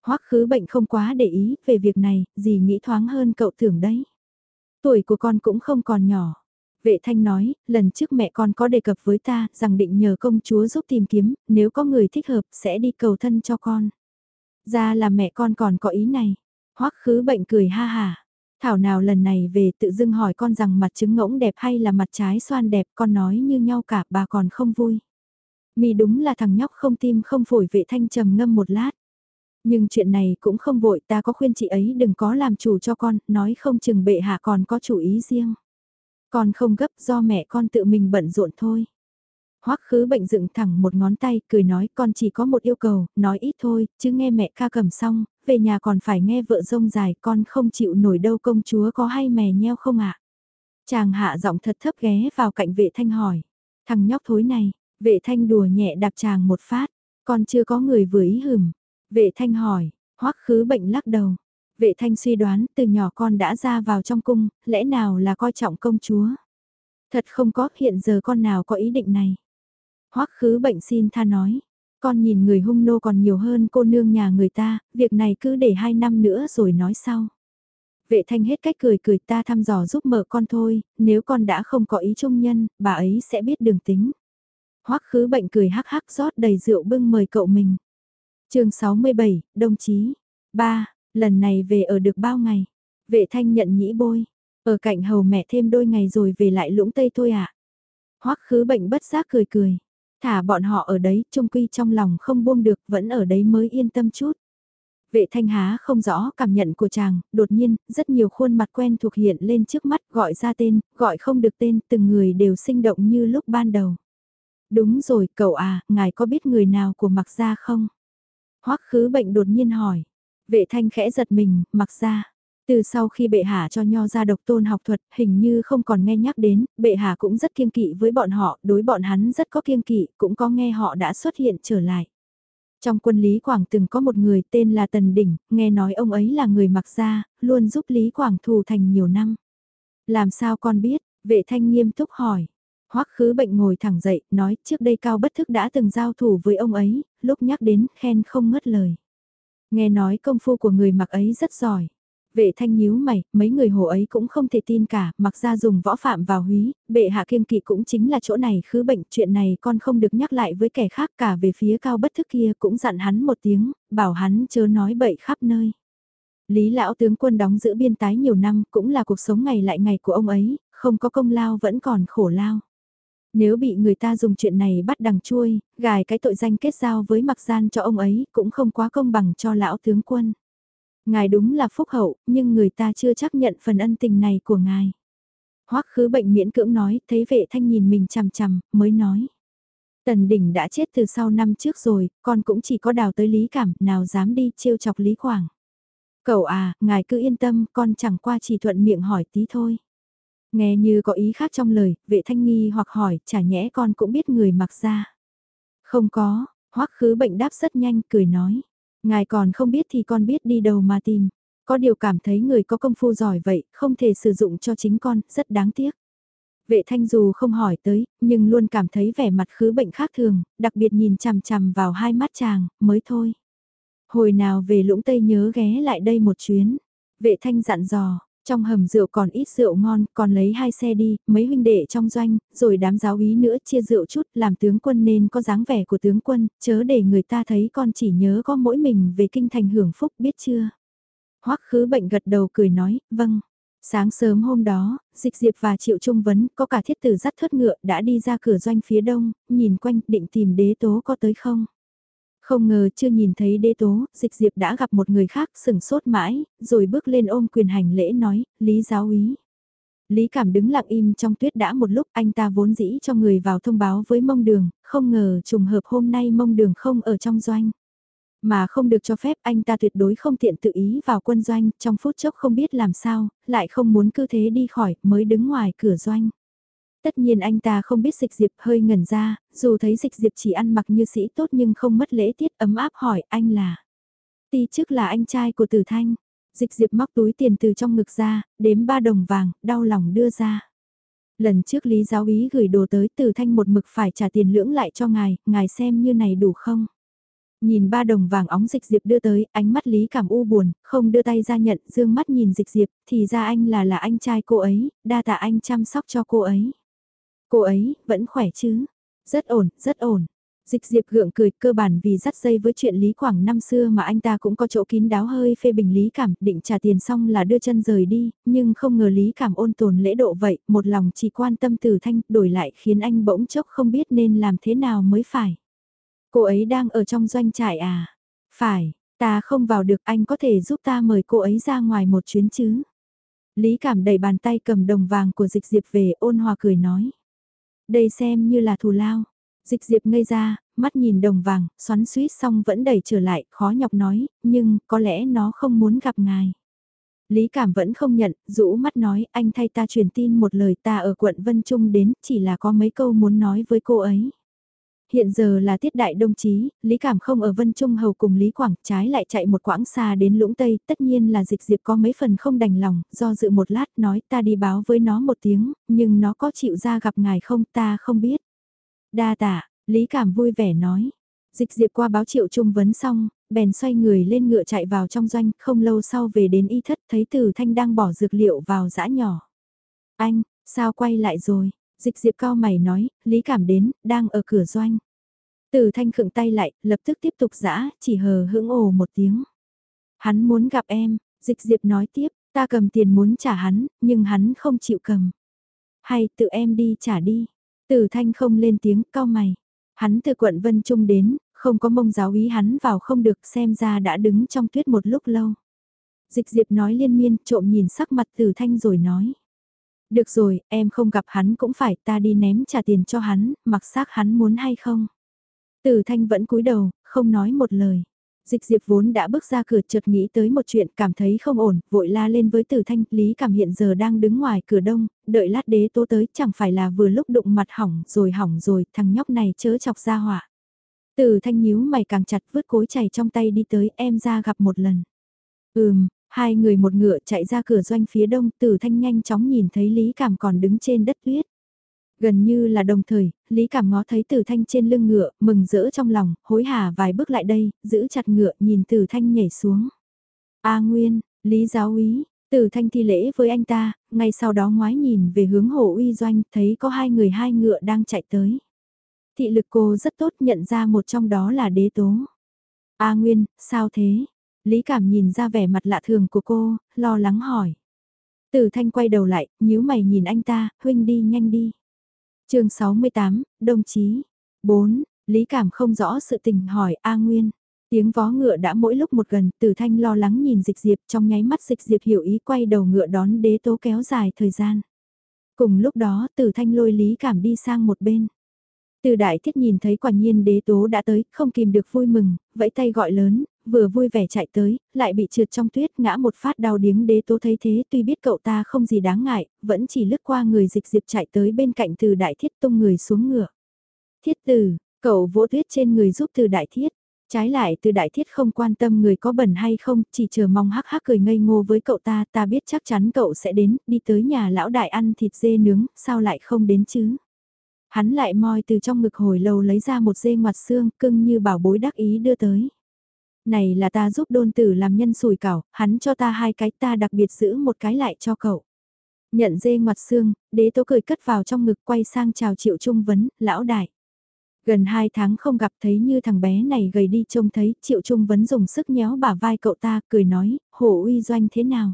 Hoắc khứ bệnh không quá để ý về việc này, gì nghĩ thoáng hơn cậu tưởng đấy. Tuổi của con cũng không còn nhỏ. Vệ thanh nói, lần trước mẹ con có đề cập với ta rằng định nhờ công chúa giúp tìm kiếm, nếu có người thích hợp sẽ đi cầu thân cho con. Ra là mẹ con còn có ý này. Hoắc khứ bệnh cười ha hà. Thảo nào lần này về tự dưng hỏi con rằng mặt trứng ngỗng đẹp hay là mặt trái xoan đẹp con nói như nhau cả bà còn không vui. Mì đúng là thằng nhóc không tim không phổi vệ thanh trầm ngâm một lát. Nhưng chuyện này cũng không vội ta có khuyên chị ấy đừng có làm chủ cho con, nói không chừng bệ hạ còn có chủ ý riêng. Con không gấp do mẹ con tự mình bận rộn thôi. Hoắc khứ bệnh dựng thẳng một ngón tay, cười nói con chỉ có một yêu cầu, nói ít thôi, chứ nghe mẹ ca cầm xong, về nhà còn phải nghe vợ rông dài, con không chịu nổi đâu công chúa có hay mè nheo không ạ? Chàng hạ giọng thật thấp ghé vào cạnh vệ thanh hỏi, thằng nhóc thối này, vệ thanh đùa nhẹ đạp chàng một phát, con chưa có người vừa ý hửm. Vệ thanh hỏi, hoắc khứ bệnh lắc đầu. Vệ thanh suy đoán từ nhỏ con đã ra vào trong cung, lẽ nào là coi trọng công chúa? Thật không có hiện giờ con nào có ý định này. Hoắc khứ bệnh xin tha nói, con nhìn người hung nô còn nhiều hơn cô nương nhà người ta, việc này cứ để hai năm nữa rồi nói sau. Vệ thanh hết cách cười cười ta thăm dò giúp mở con thôi, nếu con đã không có ý trung nhân, bà ấy sẽ biết đường tính. Hoắc khứ bệnh cười hắc hắc rót đầy rượu bưng mời cậu mình chương 67, đồng chí. 3. Lần này về ở được bao ngày? Vệ thanh nhận nhĩ bôi. Ở cạnh hầu mẹ thêm đôi ngày rồi về lại lũng tây thôi ạ. À? Hoắc khứ bệnh bất giác cười cười. Thả bọn họ ở đấy, trung quy trong lòng không buông được, vẫn ở đấy mới yên tâm chút. Vệ thanh há không rõ cảm nhận của chàng, đột nhiên, rất nhiều khuôn mặt quen thuộc hiện lên trước mắt, gọi ra tên, gọi không được tên, từng người đều sinh động như lúc ban đầu. Đúng rồi, cậu à, ngài có biết người nào của mặc gia không? Hoắc khứ bệnh đột nhiên hỏi. Vệ thanh khẽ giật mình, mặc ra. Từ sau khi bệ hạ cho nho ra độc tôn học thuật, hình như không còn nghe nhắc đến, bệ hạ cũng rất kiêng kỵ với bọn họ, đối bọn hắn rất có kiêng kỵ, cũng có nghe họ đã xuất hiện trở lại. Trong quân Lý Quảng từng có một người tên là Tần Đỉnh, nghe nói ông ấy là người mặc gia, luôn giúp Lý Quảng thù thành nhiều năm. Làm sao con biết, Vệ thanh nghiêm túc hỏi. Hoắc khứ bệnh ngồi thẳng dậy, nói trước đây cao bất thức đã từng giao thủ với ông ấy, lúc nhắc đến khen không ngớt lời. Nghe nói công phu của người mặc ấy rất giỏi. Vệ thanh nhíu mày, mấy người hồ ấy cũng không thể tin cả, mặc ra dùng võ phạm vào húy, bệ hạ kiêng kỵ cũng chính là chỗ này khứ bệnh, chuyện này con không được nhắc lại với kẻ khác cả về phía cao bất thức kia cũng dặn hắn một tiếng, bảo hắn chớ nói bậy khắp nơi. Lý lão tướng quân đóng giữ biên tái nhiều năm cũng là cuộc sống ngày lại ngày của ông ấy, không có công lao vẫn còn khổ lao. Nếu bị người ta dùng chuyện này bắt đằng chui, gài cái tội danh kết giao với mặc gian cho ông ấy cũng không quá công bằng cho lão tướng quân. Ngài đúng là phúc hậu, nhưng người ta chưa chấp nhận phần ân tình này của ngài. Hoắc khứ bệnh miễn cưỡng nói, thấy vệ thanh nhìn mình chằm chằm, mới nói. Tần đỉnh đã chết từ sau năm trước rồi, con cũng chỉ có đào tới lý cảm, nào dám đi trêu chọc lý quảng. Cậu à, ngài cứ yên tâm, con chẳng qua chỉ thuận miệng hỏi tí thôi. Nghe như có ý khác trong lời, vệ thanh nghi hoặc hỏi, chả nhẽ con cũng biết người mặc ra. Không có, hoắc khứ bệnh đáp rất nhanh, cười nói. Ngài còn không biết thì con biết đi đâu mà tìm. Có điều cảm thấy người có công phu giỏi vậy, không thể sử dụng cho chính con, rất đáng tiếc. Vệ thanh dù không hỏi tới, nhưng luôn cảm thấy vẻ mặt khứ bệnh khác thường, đặc biệt nhìn chằm chằm vào hai mắt chàng, mới thôi. Hồi nào về lũng Tây nhớ ghé lại đây một chuyến. Vệ thanh dặn dò, trong hầm rượu còn ít rượu ngon, còn lấy hai xe đi, mấy huynh đệ trong doanh, rồi đám giáo úy nữa chia rượu chút, làm tướng quân nên có dáng vẻ của tướng quân, chớ để người ta thấy con chỉ nhớ có mỗi mình về kinh thành hưởng phúc biết chưa. Hoắc khứ bệnh gật đầu cười nói, vâng. Sáng sớm hôm đó, Dịch Diệp và Triệu Trung Vấn có cả thiết tử dắt thất ngựa đã đi ra cửa doanh phía đông, nhìn quanh định tìm đế tố có tới không. Không ngờ chưa nhìn thấy đế tố, dịch diệp đã gặp một người khác sừng sốt mãi, rồi bước lên ôm quyền hành lễ nói, Lý giáo úy. Lý cảm đứng lặng im trong tuyết đã một lúc anh ta vốn dĩ cho người vào thông báo với mông đường, không ngờ trùng hợp hôm nay mông đường không ở trong doanh. Mà không được cho phép anh ta tuyệt đối không tiện tự ý vào quân doanh, trong phút chốc không biết làm sao, lại không muốn cứ thế đi khỏi, mới đứng ngoài cửa doanh. Tất nhiên anh ta không biết dịch diệp hơi ngẩn ra, dù thấy dịch diệp chỉ ăn mặc như sĩ tốt nhưng không mất lễ tiết ấm áp hỏi anh là. Ti trước là anh trai của tử thanh. Dịch diệp móc túi tiền từ trong ngực ra, đếm ba đồng vàng, đau lòng đưa ra. Lần trước Lý giáo ý gửi đồ tới tử thanh một mực phải trả tiền lưỡng lại cho ngài, ngài xem như này đủ không? Nhìn ba đồng vàng óng dịch diệp đưa tới, ánh mắt Lý cảm u buồn, không đưa tay ra nhận, dương mắt nhìn dịch diệp, thì ra anh là là anh trai cô ấy, đa tạ anh chăm sóc cho cô ấy. Cô ấy, vẫn khỏe chứ? Rất ổn, rất ổn. Dịch diệp gượng cười cơ bản vì dắt dây với chuyện Lý Quảng năm xưa mà anh ta cũng có chỗ kín đáo hơi phê bình Lý Cảm định trả tiền xong là đưa chân rời đi, nhưng không ngờ Lý Cảm ôn tồn lễ độ vậy, một lòng chỉ quan tâm từ thanh đổi lại khiến anh bỗng chốc không biết nên làm thế nào mới phải. Cô ấy đang ở trong doanh trại à? Phải, ta không vào được anh có thể giúp ta mời cô ấy ra ngoài một chuyến chứ? Lý Cảm đẩy bàn tay cầm đồng vàng của dịch diệp về ôn hòa cười nói. Đây xem như là thù lao. Dịch diệp ngây ra, mắt nhìn đồng vàng, xoắn suýt xong vẫn đẩy trở lại, khó nhọc nói, nhưng có lẽ nó không muốn gặp ngài. Lý Cảm vẫn không nhận, rũ mắt nói, anh thay ta truyền tin một lời ta ở quận Vân Trung đến, chỉ là có mấy câu muốn nói với cô ấy. Hiện giờ là tiết đại đồng chí, Lý Cảm không ở Vân Trung Hầu cùng Lý Quảng, trái lại chạy một quãng xa đến Lũng Tây, tất nhiên là dịch diệp có mấy phần không đành lòng, do dự một lát nói ta đi báo với nó một tiếng, nhưng nó có chịu ra gặp ngài không ta không biết. Đa tạ, Lý Cảm vui vẻ nói. Dịch diệp qua báo triệu trung vấn xong, bèn xoay người lên ngựa chạy vào trong doanh, không lâu sau về đến y thất thấy Từ Thanh đang bỏ dược liệu vào giã nhỏ. Anh, sao quay lại rồi? Dịch diệp cao mày nói, Lý Cảm đến, đang ở cửa doanh. Từ thanh khựng tay lại, lập tức tiếp tục giã, chỉ hờ hững ồ một tiếng. Hắn muốn gặp em, dịch diệp nói tiếp, ta cầm tiền muốn trả hắn, nhưng hắn không chịu cầm. Hay tự em đi trả đi. Từ thanh không lên tiếng, cao mày. Hắn từ quận Vân Trung đến, không có mông giáo ý hắn vào không được xem ra đã đứng trong tuyết một lúc lâu. Dịch diệp nói liên miên, trộm nhìn sắc mặt từ thanh rồi nói. Được rồi, em không gặp hắn cũng phải ta đi ném trả tiền cho hắn, mặc xác hắn muốn hay không. Từ thanh vẫn cúi đầu, không nói một lời. Dịch diệp vốn đã bước ra cửa chợt nghĩ tới một chuyện cảm thấy không ổn, vội la lên với tử thanh, lý cảm hiện giờ đang đứng ngoài cửa đông, đợi lát đế tố tới chẳng phải là vừa lúc đụng mặt hỏng rồi hỏng rồi, thằng nhóc này chớ chọc ra hỏa Tử thanh nhíu mày càng chặt vứt cối chày trong tay đi tới em ra gặp một lần. Ừm, Hai người một ngựa chạy ra cửa doanh phía đông, Tử Thanh nhanh chóng nhìn thấy Lý Cảm còn đứng trên đất tuyết. Gần như là đồng thời, Lý Cảm ngó thấy Tử Thanh trên lưng ngựa, mừng rỡ trong lòng, hối hả vài bước lại đây, giữ chặt ngựa nhìn Tử Thanh nhảy xuống. A Nguyên, Lý giáo úy, Tử Thanh thi lễ với anh ta, ngay sau đó ngoái nhìn về hướng hồ uy doanh, thấy có hai người hai ngựa đang chạy tới. Thị lực cô rất tốt nhận ra một trong đó là đế tố. A Nguyên, sao thế? Lý Cảm nhìn ra vẻ mặt lạ thường của cô, lo lắng hỏi. Tử Thanh quay đầu lại, nhíu mày nhìn anh ta, huynh đi nhanh đi. chương 68, đồng chí. 4, Lý Cảm không rõ sự tình hỏi A Nguyên. Tiếng vó ngựa đã mỗi lúc một gần, Tử Thanh lo lắng nhìn dịch diệp trong nháy mắt dịch diệp hiểu ý quay đầu ngựa đón đế tố kéo dài thời gian. Cùng lúc đó Tử Thanh lôi Lý Cảm đi sang một bên. Từ đại thiết nhìn thấy quả nhiên đế tố đã tới, không kìm được vui mừng, vẫy tay gọi lớn, vừa vui vẻ chạy tới, lại bị trượt trong tuyết ngã một phát đau điếng đế tố thấy thế tuy biết cậu ta không gì đáng ngại, vẫn chỉ lướt qua người dịch diệp chạy tới bên cạnh từ đại thiết tung người xuống ngựa. Thiết tử, cậu vỗ tuyết trên người giúp từ đại thiết. Trái lại từ đại thiết không quan tâm người có bẩn hay không, chỉ chờ mong hắc hắc cười ngây ngô với cậu ta, ta biết chắc chắn cậu sẽ đến, đi tới nhà lão đại ăn thịt dê nướng, sao lại không đến chứ? Hắn lại moi từ trong ngực hồi lâu lấy ra một dê ngoặt xương, cưng như bảo bối đắc ý đưa tới. Này là ta giúp đôn tử làm nhân sủi cảo, hắn cho ta hai cái ta đặc biệt giữ một cái lại cho cậu. Nhận dê ngoặt xương, đế tố cười cất vào trong ngực quay sang chào triệu trung vấn, lão đại. Gần hai tháng không gặp thấy như thằng bé này gầy đi trông thấy triệu trung vấn dùng sức nhéo bả vai cậu ta cười nói, hổ uy doanh thế nào?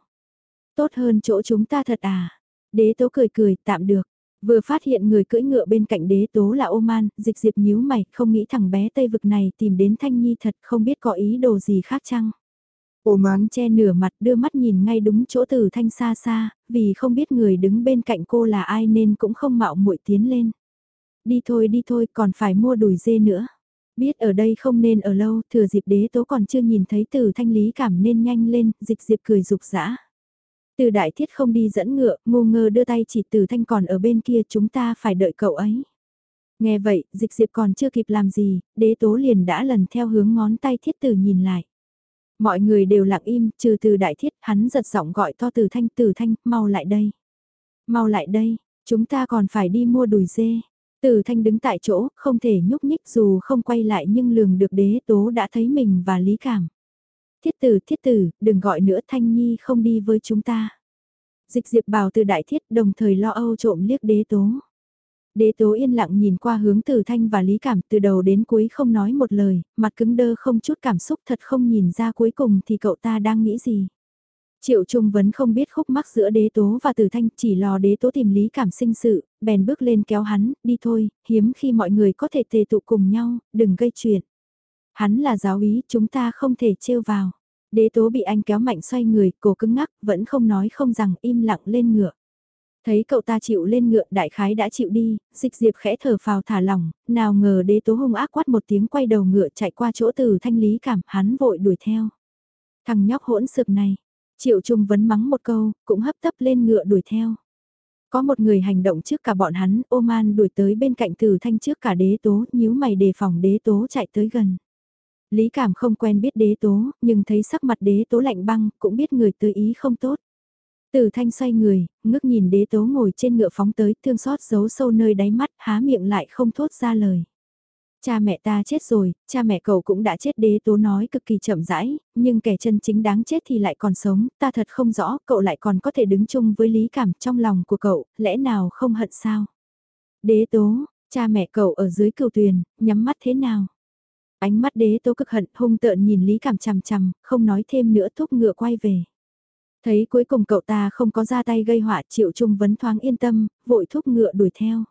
Tốt hơn chỗ chúng ta thật à? Đế tố cười cười, tạm được. Vừa phát hiện người cưỡi ngựa bên cạnh đế tố là Oman, dịch diệp nhíu mày, không nghĩ thằng bé Tây Vực này tìm đến Thanh Nhi thật không biết có ý đồ gì khác chăng. Oman che nửa mặt đưa mắt nhìn ngay đúng chỗ từ Thanh xa xa, vì không biết người đứng bên cạnh cô là ai nên cũng không mạo muội tiến lên. Đi thôi đi thôi còn phải mua đùi dê nữa. Biết ở đây không nên ở lâu, thừa dịp đế tố còn chưa nhìn thấy từ thanh lý cảm nên nhanh lên, dịch diệp cười rục rã. Từ đại thiết không đi dẫn ngựa, ngu ngơ đưa tay chỉ từ thanh còn ở bên kia chúng ta phải đợi cậu ấy. Nghe vậy, dịch diệp còn chưa kịp làm gì, đế tố liền đã lần theo hướng ngón tay thiết tử nhìn lại. Mọi người đều lặng im, trừ từ đại thiết, hắn giật giọng gọi to từ thanh, từ thanh, mau lại đây. Mau lại đây, chúng ta còn phải đi mua đùi dê. Từ thanh đứng tại chỗ, không thể nhúc nhích dù không quay lại nhưng lường được đế tố đã thấy mình và lý cảm. Thiết tử, thiết tử, đừng gọi nữa Thanh Nhi không đi với chúng ta. Dịch diệp bảo từ đại thiết đồng thời lo âu trộm liếc đế tố. Đế tố yên lặng nhìn qua hướng từ thanh và lý cảm từ đầu đến cuối không nói một lời, mặt cứng đơ không chút cảm xúc thật không nhìn ra cuối cùng thì cậu ta đang nghĩ gì. Triệu Trung vẫn không biết khúc mắc giữa đế tố và tử thanh chỉ lo đế tố tìm lý cảm sinh sự, bèn bước lên kéo hắn, đi thôi, hiếm khi mọi người có thể tề tụ cùng nhau, đừng gây chuyện. Hắn là giáo ý, chúng ta không thể trêu vào. Đế tố bị anh kéo mạnh xoay người, cổ cứng ngắc, vẫn không nói không rằng im lặng lên ngựa. Thấy cậu ta chịu lên ngựa đại khái đã chịu đi, dịch diệp khẽ thở phào thả lỏng, nào ngờ đế tố hung ác quát một tiếng quay đầu ngựa chạy qua chỗ từ thanh lý cảm, hắn vội đuổi theo. Thằng nhóc hỗn sực này, triệu trung vấn mắng một câu, cũng hấp tấp lên ngựa đuổi theo. Có một người hành động trước cả bọn hắn, Oman đuổi tới bên cạnh từ thanh trước cả đế tố, nhíu mày đề phòng đế tố chạy tới gần. Lý cảm không quen biết đế tố, nhưng thấy sắc mặt đế tố lạnh băng, cũng biết người tư ý không tốt. Tử thanh xoay người, ngước nhìn đế tố ngồi trên ngựa phóng tới, thương xót giấu sâu nơi đáy mắt, há miệng lại không thốt ra lời. Cha mẹ ta chết rồi, cha mẹ cậu cũng đã chết đế tố nói cực kỳ chậm rãi, nhưng kẻ chân chính đáng chết thì lại còn sống, ta thật không rõ, cậu lại còn có thể đứng chung với lý cảm trong lòng của cậu, lẽ nào không hận sao? Đế tố, cha mẹ cậu ở dưới cửu tuyền, nhắm mắt thế nào? Ánh mắt đế tố cực hận hung tợn nhìn Lý Cảm chằm chằm, không nói thêm nữa thúc ngựa quay về. Thấy cuối cùng cậu ta không có ra tay gây họa triệu trung vấn thoáng yên tâm, vội thúc ngựa đuổi theo.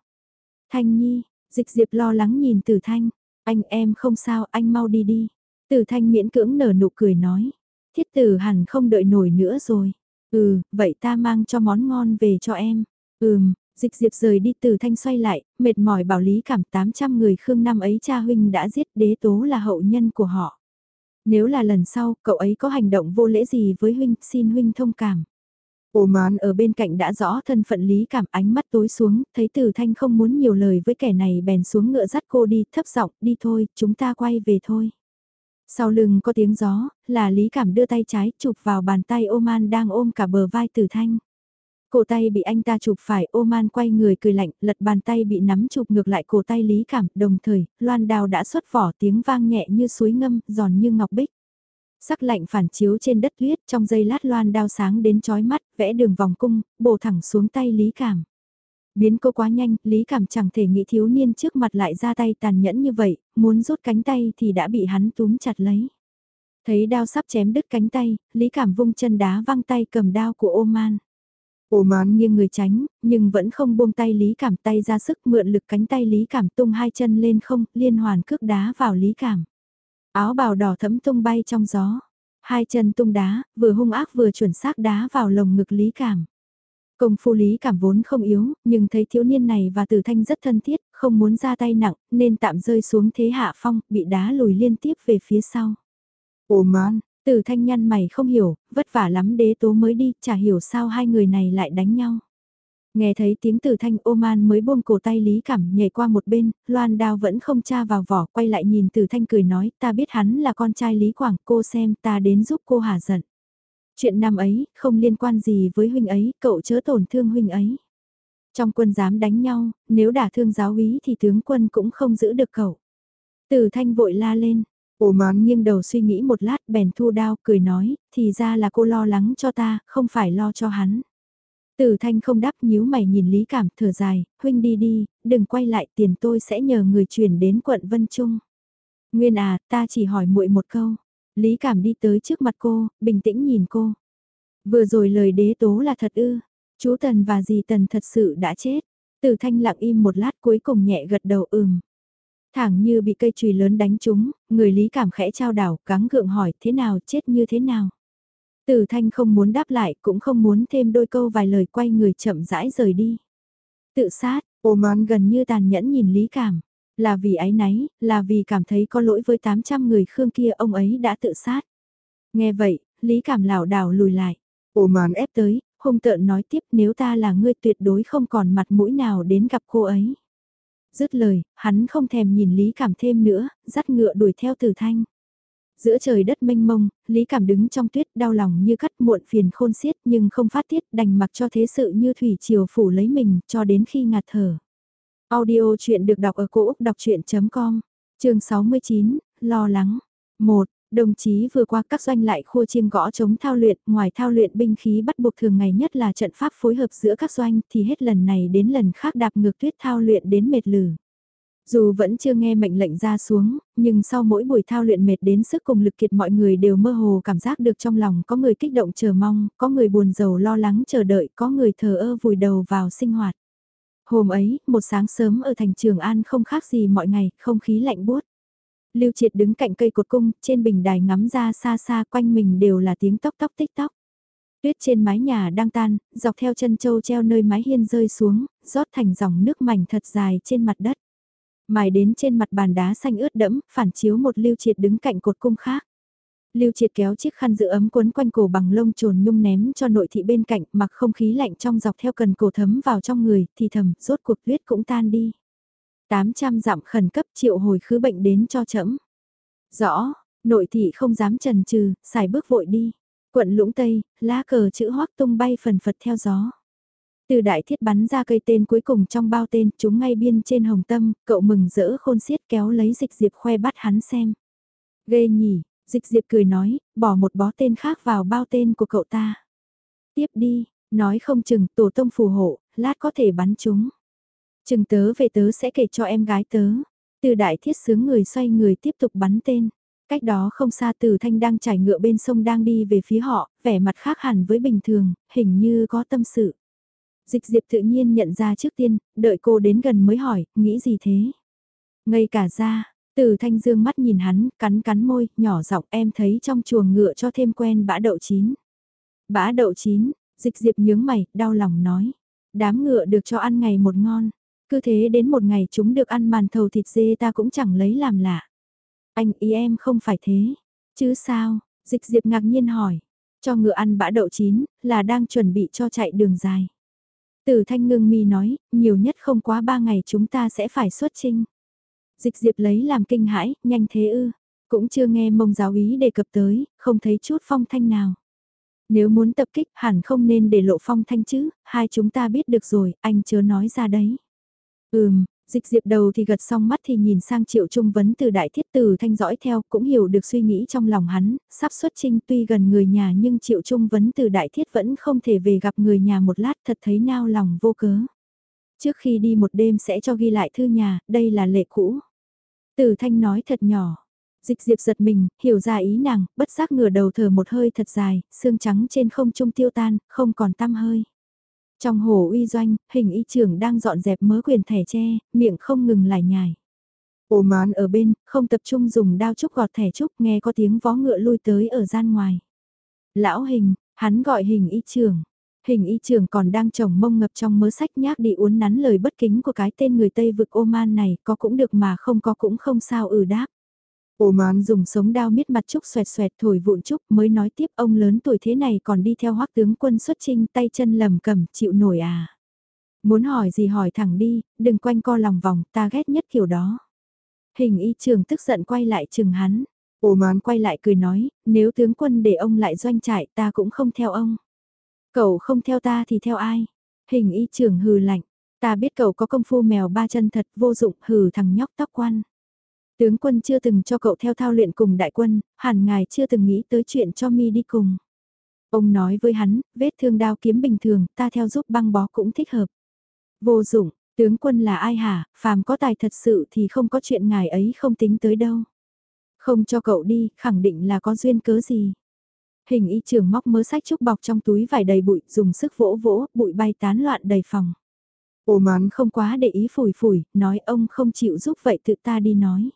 Thanh Nhi, dịch diệp lo lắng nhìn Tử Thanh, anh em không sao anh mau đi đi. Tử Thanh miễn cưỡng nở nụ cười nói, thiết tử hẳn không đợi nổi nữa rồi. Ừ, vậy ta mang cho món ngon về cho em. Ừm, Dịch diệp rời đi từ thanh xoay lại, mệt mỏi bảo lý cảm 800 người khương năm ấy cha huynh đã giết đế tố là hậu nhân của họ. Nếu là lần sau, cậu ấy có hành động vô lễ gì với huynh, xin huynh thông cảm. Ô mán ở bên cạnh đã rõ thân phận lý cảm ánh mắt tối xuống, thấy từ thanh không muốn nhiều lời với kẻ này bèn xuống ngựa dắt cô đi, thấp giọng đi thôi, chúng ta quay về thôi. Sau lưng có tiếng gió, là Lý Cảm đưa tay trái chụp vào bàn tay Oman đang ôm cả bờ vai từ Thanh. Cổ tay bị anh ta chụp phải, Oman quay người cười lạnh, lật bàn tay bị nắm chụp ngược lại cổ tay Lý Cảm, đồng thời, loan đào đã xuất vỏ tiếng vang nhẹ như suối ngâm, giòn như ngọc bích. Sắc lạnh phản chiếu trên đất tuyết, trong giây lát loan đao sáng đến chói mắt, vẽ đường vòng cung, bổ thẳng xuống tay Lý Cảm. Biến cô quá nhanh, Lý Cảm chẳng thể nghĩ thiếu niên trước mặt lại ra tay tàn nhẫn như vậy, muốn rút cánh tay thì đã bị hắn túm chặt lấy. Thấy đao sắp chém đứt cánh tay, Lý Cảm vung chân đá văng tay cầm đao của Oman. mán nghiêng người tránh, nhưng vẫn không buông tay Lý Cảm tay ra sức mượn lực cánh tay Lý Cảm tung hai chân lên không, liên hoàn cước đá vào Lý Cảm. Áo bào đỏ thấm tung bay trong gió. Hai chân tung đá, vừa hung ác vừa chuẩn xác đá vào lồng ngực Lý Cảm. Công phu Lý Cảm vốn không yếu, nhưng thấy thiếu niên này và Tử Thanh rất thân thiết, không muốn ra tay nặng, nên tạm rơi xuống thế hạ phong, bị đá lùi liên tiếp về phía sau. Ồ man, Tử Thanh nhăn mày không hiểu, vất vả lắm đế tố mới đi, chả hiểu sao hai người này lại đánh nhau. Nghe thấy tiếng Tử Thanh Oman mới buông cổ tay Lý Cảm nhảy qua một bên, loan đao vẫn không tra vào vỏ, quay lại nhìn Tử Thanh cười nói, ta biết hắn là con trai Lý Quảng, cô xem ta đến giúp cô hả giận. Chuyện năm ấy, không liên quan gì với huynh ấy, cậu chớ tổn thương huynh ấy. Trong quân dám đánh nhau, nếu đả thương giáo úy thì tướng quân cũng không giữ được cậu. Tử thanh vội la lên, ổ mán nghiêng đầu suy nghĩ một lát bèn thu đao cười nói, thì ra là cô lo lắng cho ta, không phải lo cho hắn. Tử thanh không đáp nhíu mày nhìn Lý Cảm thở dài, huynh đi đi, đừng quay lại tiền tôi sẽ nhờ người chuyển đến quận Vân Trung. Nguyên à, ta chỉ hỏi muội một câu. Lý Cảm đi tới trước mặt cô, bình tĩnh nhìn cô. Vừa rồi lời đế tố là thật ư, chú Tần và dì Tần thật sự đã chết. Tử thanh lặng im một lát cuối cùng nhẹ gật đầu ừm. Thẳng như bị cây chùy lớn đánh trúng, người Lý Cảm khẽ trao đảo, gắng gượng hỏi thế nào, chết như thế nào. tử thanh không muốn đáp lại, cũng không muốn thêm đôi câu vài lời quay người chậm rãi rời đi. Tự sát, Oman gần như tàn nhẫn nhìn Lý Cảm. Là vì ái náy, là vì cảm thấy có lỗi với 800 người Khương kia ông ấy đã tự sát. Nghe vậy, Lý Cảm lảo đảo lùi lại. Oman ép tới, hung tợn nói tiếp nếu ta là ngươi tuyệt đối không còn mặt mũi nào đến gặp cô ấy. Dứt lời, hắn không thèm nhìn Lý Cảm thêm nữa, dắt ngựa đuổi theo Tử Thanh. Giữa trời đất mênh mông, Lý Cảm đứng trong tuyết đau lòng như cắt muộn phiền khôn xiết nhưng không phát tiết đành mặc cho thế sự như thủy triều phủ lấy mình cho đến khi ngạt thở. Audio chuyện được đọc ở cổ Úc đọc chuyện.com, trường 69, lo lắng. 1. Đồng chí vừa qua các doanh lại khua chiêng gõ chống thao luyện, ngoài thao luyện binh khí bắt buộc thường ngày nhất là trận pháp phối hợp giữa các doanh thì hết lần này đến lần khác đạp ngược tuyết thao luyện đến mệt lử. Dù vẫn chưa nghe mệnh lệnh ra xuống, nhưng sau mỗi buổi thao luyện mệt đến sức cùng lực kiệt mọi người đều mơ hồ cảm giác được trong lòng có người kích động chờ mong, có người buồn rầu lo lắng chờ đợi, có người thờ ơ vùi đầu vào sinh hoạt. Hôm ấy, một sáng sớm ở thành Trường An không khác gì mọi ngày, không khí lạnh buốt. Lưu Triệt đứng cạnh cây cột cung, trên bình đài ngắm ra xa xa quanh mình đều là tiếng tóc tóc tích tóc. Tuyết trên mái nhà đang tan, dọc theo chân châu treo nơi mái hiên rơi xuống, rót thành dòng nước mảnh thật dài trên mặt đất. Mài đến trên mặt bàn đá xanh ướt đẫm, phản chiếu một Lưu Triệt đứng cạnh cột cung khác. Lưu Triệt kéo chiếc khăn giữ ấm quấn quanh cổ bằng lông trồn nhung ném cho nội thị bên cạnh, mặc không khí lạnh trong dọc theo cần cổ thấm vào trong người, thì thầm, rốt cuộc tuyết cũng tan đi. 800 dặm khẩn cấp triệu hồi khứ bệnh đến cho chậm. Rõ, nội thị không dám trần trừ, xài bước vội đi. Quận lũng Tây, lá cờ chữ hoắc tung bay phần phật theo gió. Từ đại thiết bắn ra cây tên cuối cùng trong bao tên, chúng ngay biên trên hồng tâm, cậu mừng rỡ khôn xiết kéo lấy dịch diệp khoe bắt hắn xem. Ghê nhỉ, Dịch diệp cười nói, bỏ một bó tên khác vào bao tên của cậu ta. Tiếp đi, nói không chừng tổ tông phù hộ, lát có thể bắn chúng. Chừng tớ về tớ sẽ kể cho em gái tớ. Từ đại thiết sướng người xoay người tiếp tục bắn tên. Cách đó không xa từ thanh đang trải ngựa bên sông đang đi về phía họ, vẻ mặt khác hẳn với bình thường, hình như có tâm sự. Dịch diệp tự nhiên nhận ra trước tiên, đợi cô đến gần mới hỏi, nghĩ gì thế? Ngay cả ra, từ thanh dương mắt nhìn hắn, cắn cắn môi, nhỏ giọng em thấy trong chuồng ngựa cho thêm quen bã đậu chín. Bã đậu chín, dịch diệp nhướng mày, đau lòng nói. Đám ngựa được cho ăn ngày một ngon. Cứ thế đến một ngày chúng được ăn màn thầu thịt dê ta cũng chẳng lấy làm lạ. Anh ý em không phải thế. Chứ sao, dịch diệp ngạc nhiên hỏi. Cho ngựa ăn bã đậu chín, là đang chuẩn bị cho chạy đường dài. Từ thanh ngưng mi nói, nhiều nhất không quá ba ngày chúng ta sẽ phải xuất trinh. Dịch diệp lấy làm kinh hãi, nhanh thế ư. Cũng chưa nghe mông giáo ý đề cập tới, không thấy chút phong thanh nào. Nếu muốn tập kích hẳn không nên để lộ phong thanh chứ, hai chúng ta biết được rồi, anh chớ nói ra đấy. Ừm, dịch diệp đầu thì gật xong mắt thì nhìn sang triệu trung vấn từ đại thiết từ thanh dõi theo cũng hiểu được suy nghĩ trong lòng hắn, sắp xuất trinh tuy gần người nhà nhưng triệu trung vấn từ đại thiết vẫn không thể về gặp người nhà một lát thật thấy nao lòng vô cớ. Trước khi đi một đêm sẽ cho ghi lại thư nhà, đây là lệ cũ. Từ thanh nói thật nhỏ. Dịch diệp giật mình, hiểu ra ý nàng, bất giác ngửa đầu thở một hơi thật dài, xương trắng trên không trung tiêu tan, không còn tăm hơi. Trong hồ uy doanh, hình y trưởng đang dọn dẹp mớ quyền thẻ tre, miệng không ngừng lải nhải. Ô mán ở bên, không tập trung dùng đao trúc gọt thẻ trúc nghe có tiếng vó ngựa lui tới ở gian ngoài. Lão hình, hắn gọi hình y trưởng. Hình y trưởng còn đang trồng mông ngập trong mớ sách nhác đi uốn nắn lời bất kính của cái tên người Tây vực Oman này, có cũng được mà không có cũng không sao ừ đáp. Oman dùng sống đao miết mặt Trúc xoẹt xoẹt thổi vụn Trúc mới nói tiếp ông lớn tuổi thế này còn đi theo hoắc tướng quân xuất trinh tay chân lầm cầm chịu nổi à. Muốn hỏi gì hỏi thẳng đi, đừng quanh co lòng vòng ta ghét nhất kiểu đó. Hình y trường tức giận quay lại chừng hắn. Oman quay lại cười nói, nếu tướng quân để ông lại doanh trại ta cũng không theo ông. Cậu không theo ta thì theo ai? Hình y trường hừ lạnh, ta biết cậu có công phu mèo ba chân thật vô dụng hừ thằng nhóc tóc quan. Tướng quân chưa từng cho cậu theo thao luyện cùng đại quân, hẳn ngài chưa từng nghĩ tới chuyện cho mi đi cùng. Ông nói với hắn, vết thương đao kiếm bình thường, ta theo giúp băng bó cũng thích hợp. Vô dụng, tướng quân là ai hả, phàm có tài thật sự thì không có chuyện ngài ấy không tính tới đâu. Không cho cậu đi, khẳng định là có duyên cớ gì. Hình y trưởng móc mớ sách trúc bọc trong túi vải đầy bụi, dùng sức vỗ vỗ, bụi bay tán loạn đầy phòng. Ồ mán không quá để ý phủi phủi, nói ông không chịu giúp vậy tự ta đi nói.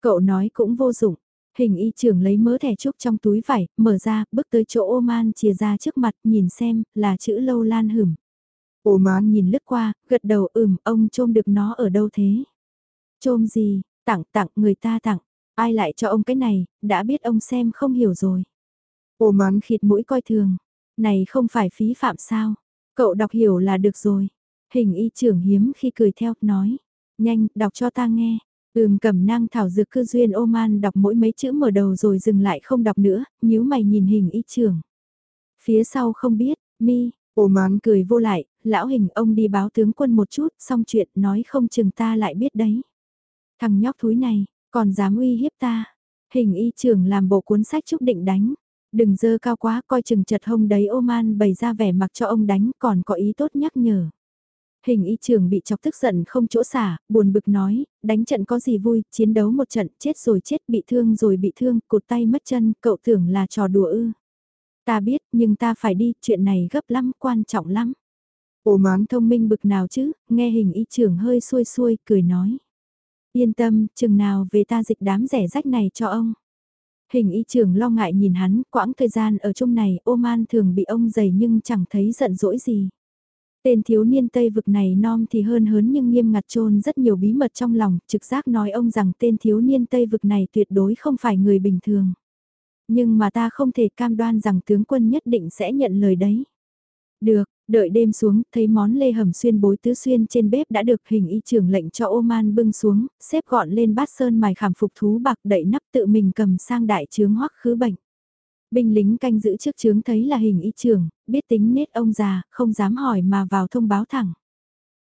Cậu nói cũng vô dụng. Hình y trưởng lấy mớ thẻ trúc trong túi vải, mở ra, bước tới chỗ ô man chia ra trước mặt, nhìn xem, là chữ lâu lan hửm. Ô man nhìn lướt qua, gật đầu ừm, ông trôm được nó ở đâu thế? Trôm gì, tặng tặng người ta tặng, ai lại cho ông cái này, đã biết ông xem không hiểu rồi. Ô man khịt mũi coi thường, này không phải phí phạm sao, cậu đọc hiểu là được rồi. Hình y trưởng hiếm khi cười theo, nói, nhanh, đọc cho ta nghe. Ừm cầm năng thảo dược cư duyên Oman đọc mỗi mấy chữ mở đầu rồi dừng lại không đọc nữa, nhíu mày nhìn hình y trưởng. Phía sau không biết, mi, Oman cười vô lại, lão hình ông đi báo tướng quân một chút, xong chuyện nói không chừng ta lại biết đấy. Thằng nhóc thúi này, còn dám uy hiếp ta. Hình y trưởng làm bộ cuốn sách chúc định đánh. Đừng dơ cao quá coi chừng chật hông đấy Oman bày ra vẻ mặc cho ông đánh còn có ý tốt nhắc nhở. Hình y trường bị chọc tức giận không chỗ xả, buồn bực nói, đánh trận có gì vui, chiến đấu một trận, chết rồi chết, bị thương rồi bị thương, cột tay mất chân, cậu tưởng là trò đùa ư. Ta biết, nhưng ta phải đi, chuyện này gấp lắm, quan trọng lắm. Ồ mán thông minh bực nào chứ, nghe hình y trường hơi xuôi xuôi, cười nói. Yên tâm, chừng nào về ta dịch đám rẻ rách này cho ông. Hình y trường lo ngại nhìn hắn, quãng thời gian ở chung này, ô man thường bị ông dày nhưng chẳng thấy giận dỗi gì. Tên thiếu niên Tây vực này non thì hơn hớn nhưng nghiêm ngặt trôn rất nhiều bí mật trong lòng, trực giác nói ông rằng tên thiếu niên Tây vực này tuyệt đối không phải người bình thường. Nhưng mà ta không thể cam đoan rằng tướng quân nhất định sẽ nhận lời đấy. Được, đợi đêm xuống, thấy món lê hầm xuyên bối tứ xuyên trên bếp đã được hình y trưởng lệnh cho Oman bưng xuống, xếp gọn lên bát sơn mài khảm phục thú bạc đậy nắp tự mình cầm sang đại trướng hoắc khứ bệnh. Binh lính canh giữ trước trướng thấy là hình y trưởng, biết tính nết ông già, không dám hỏi mà vào thông báo thẳng.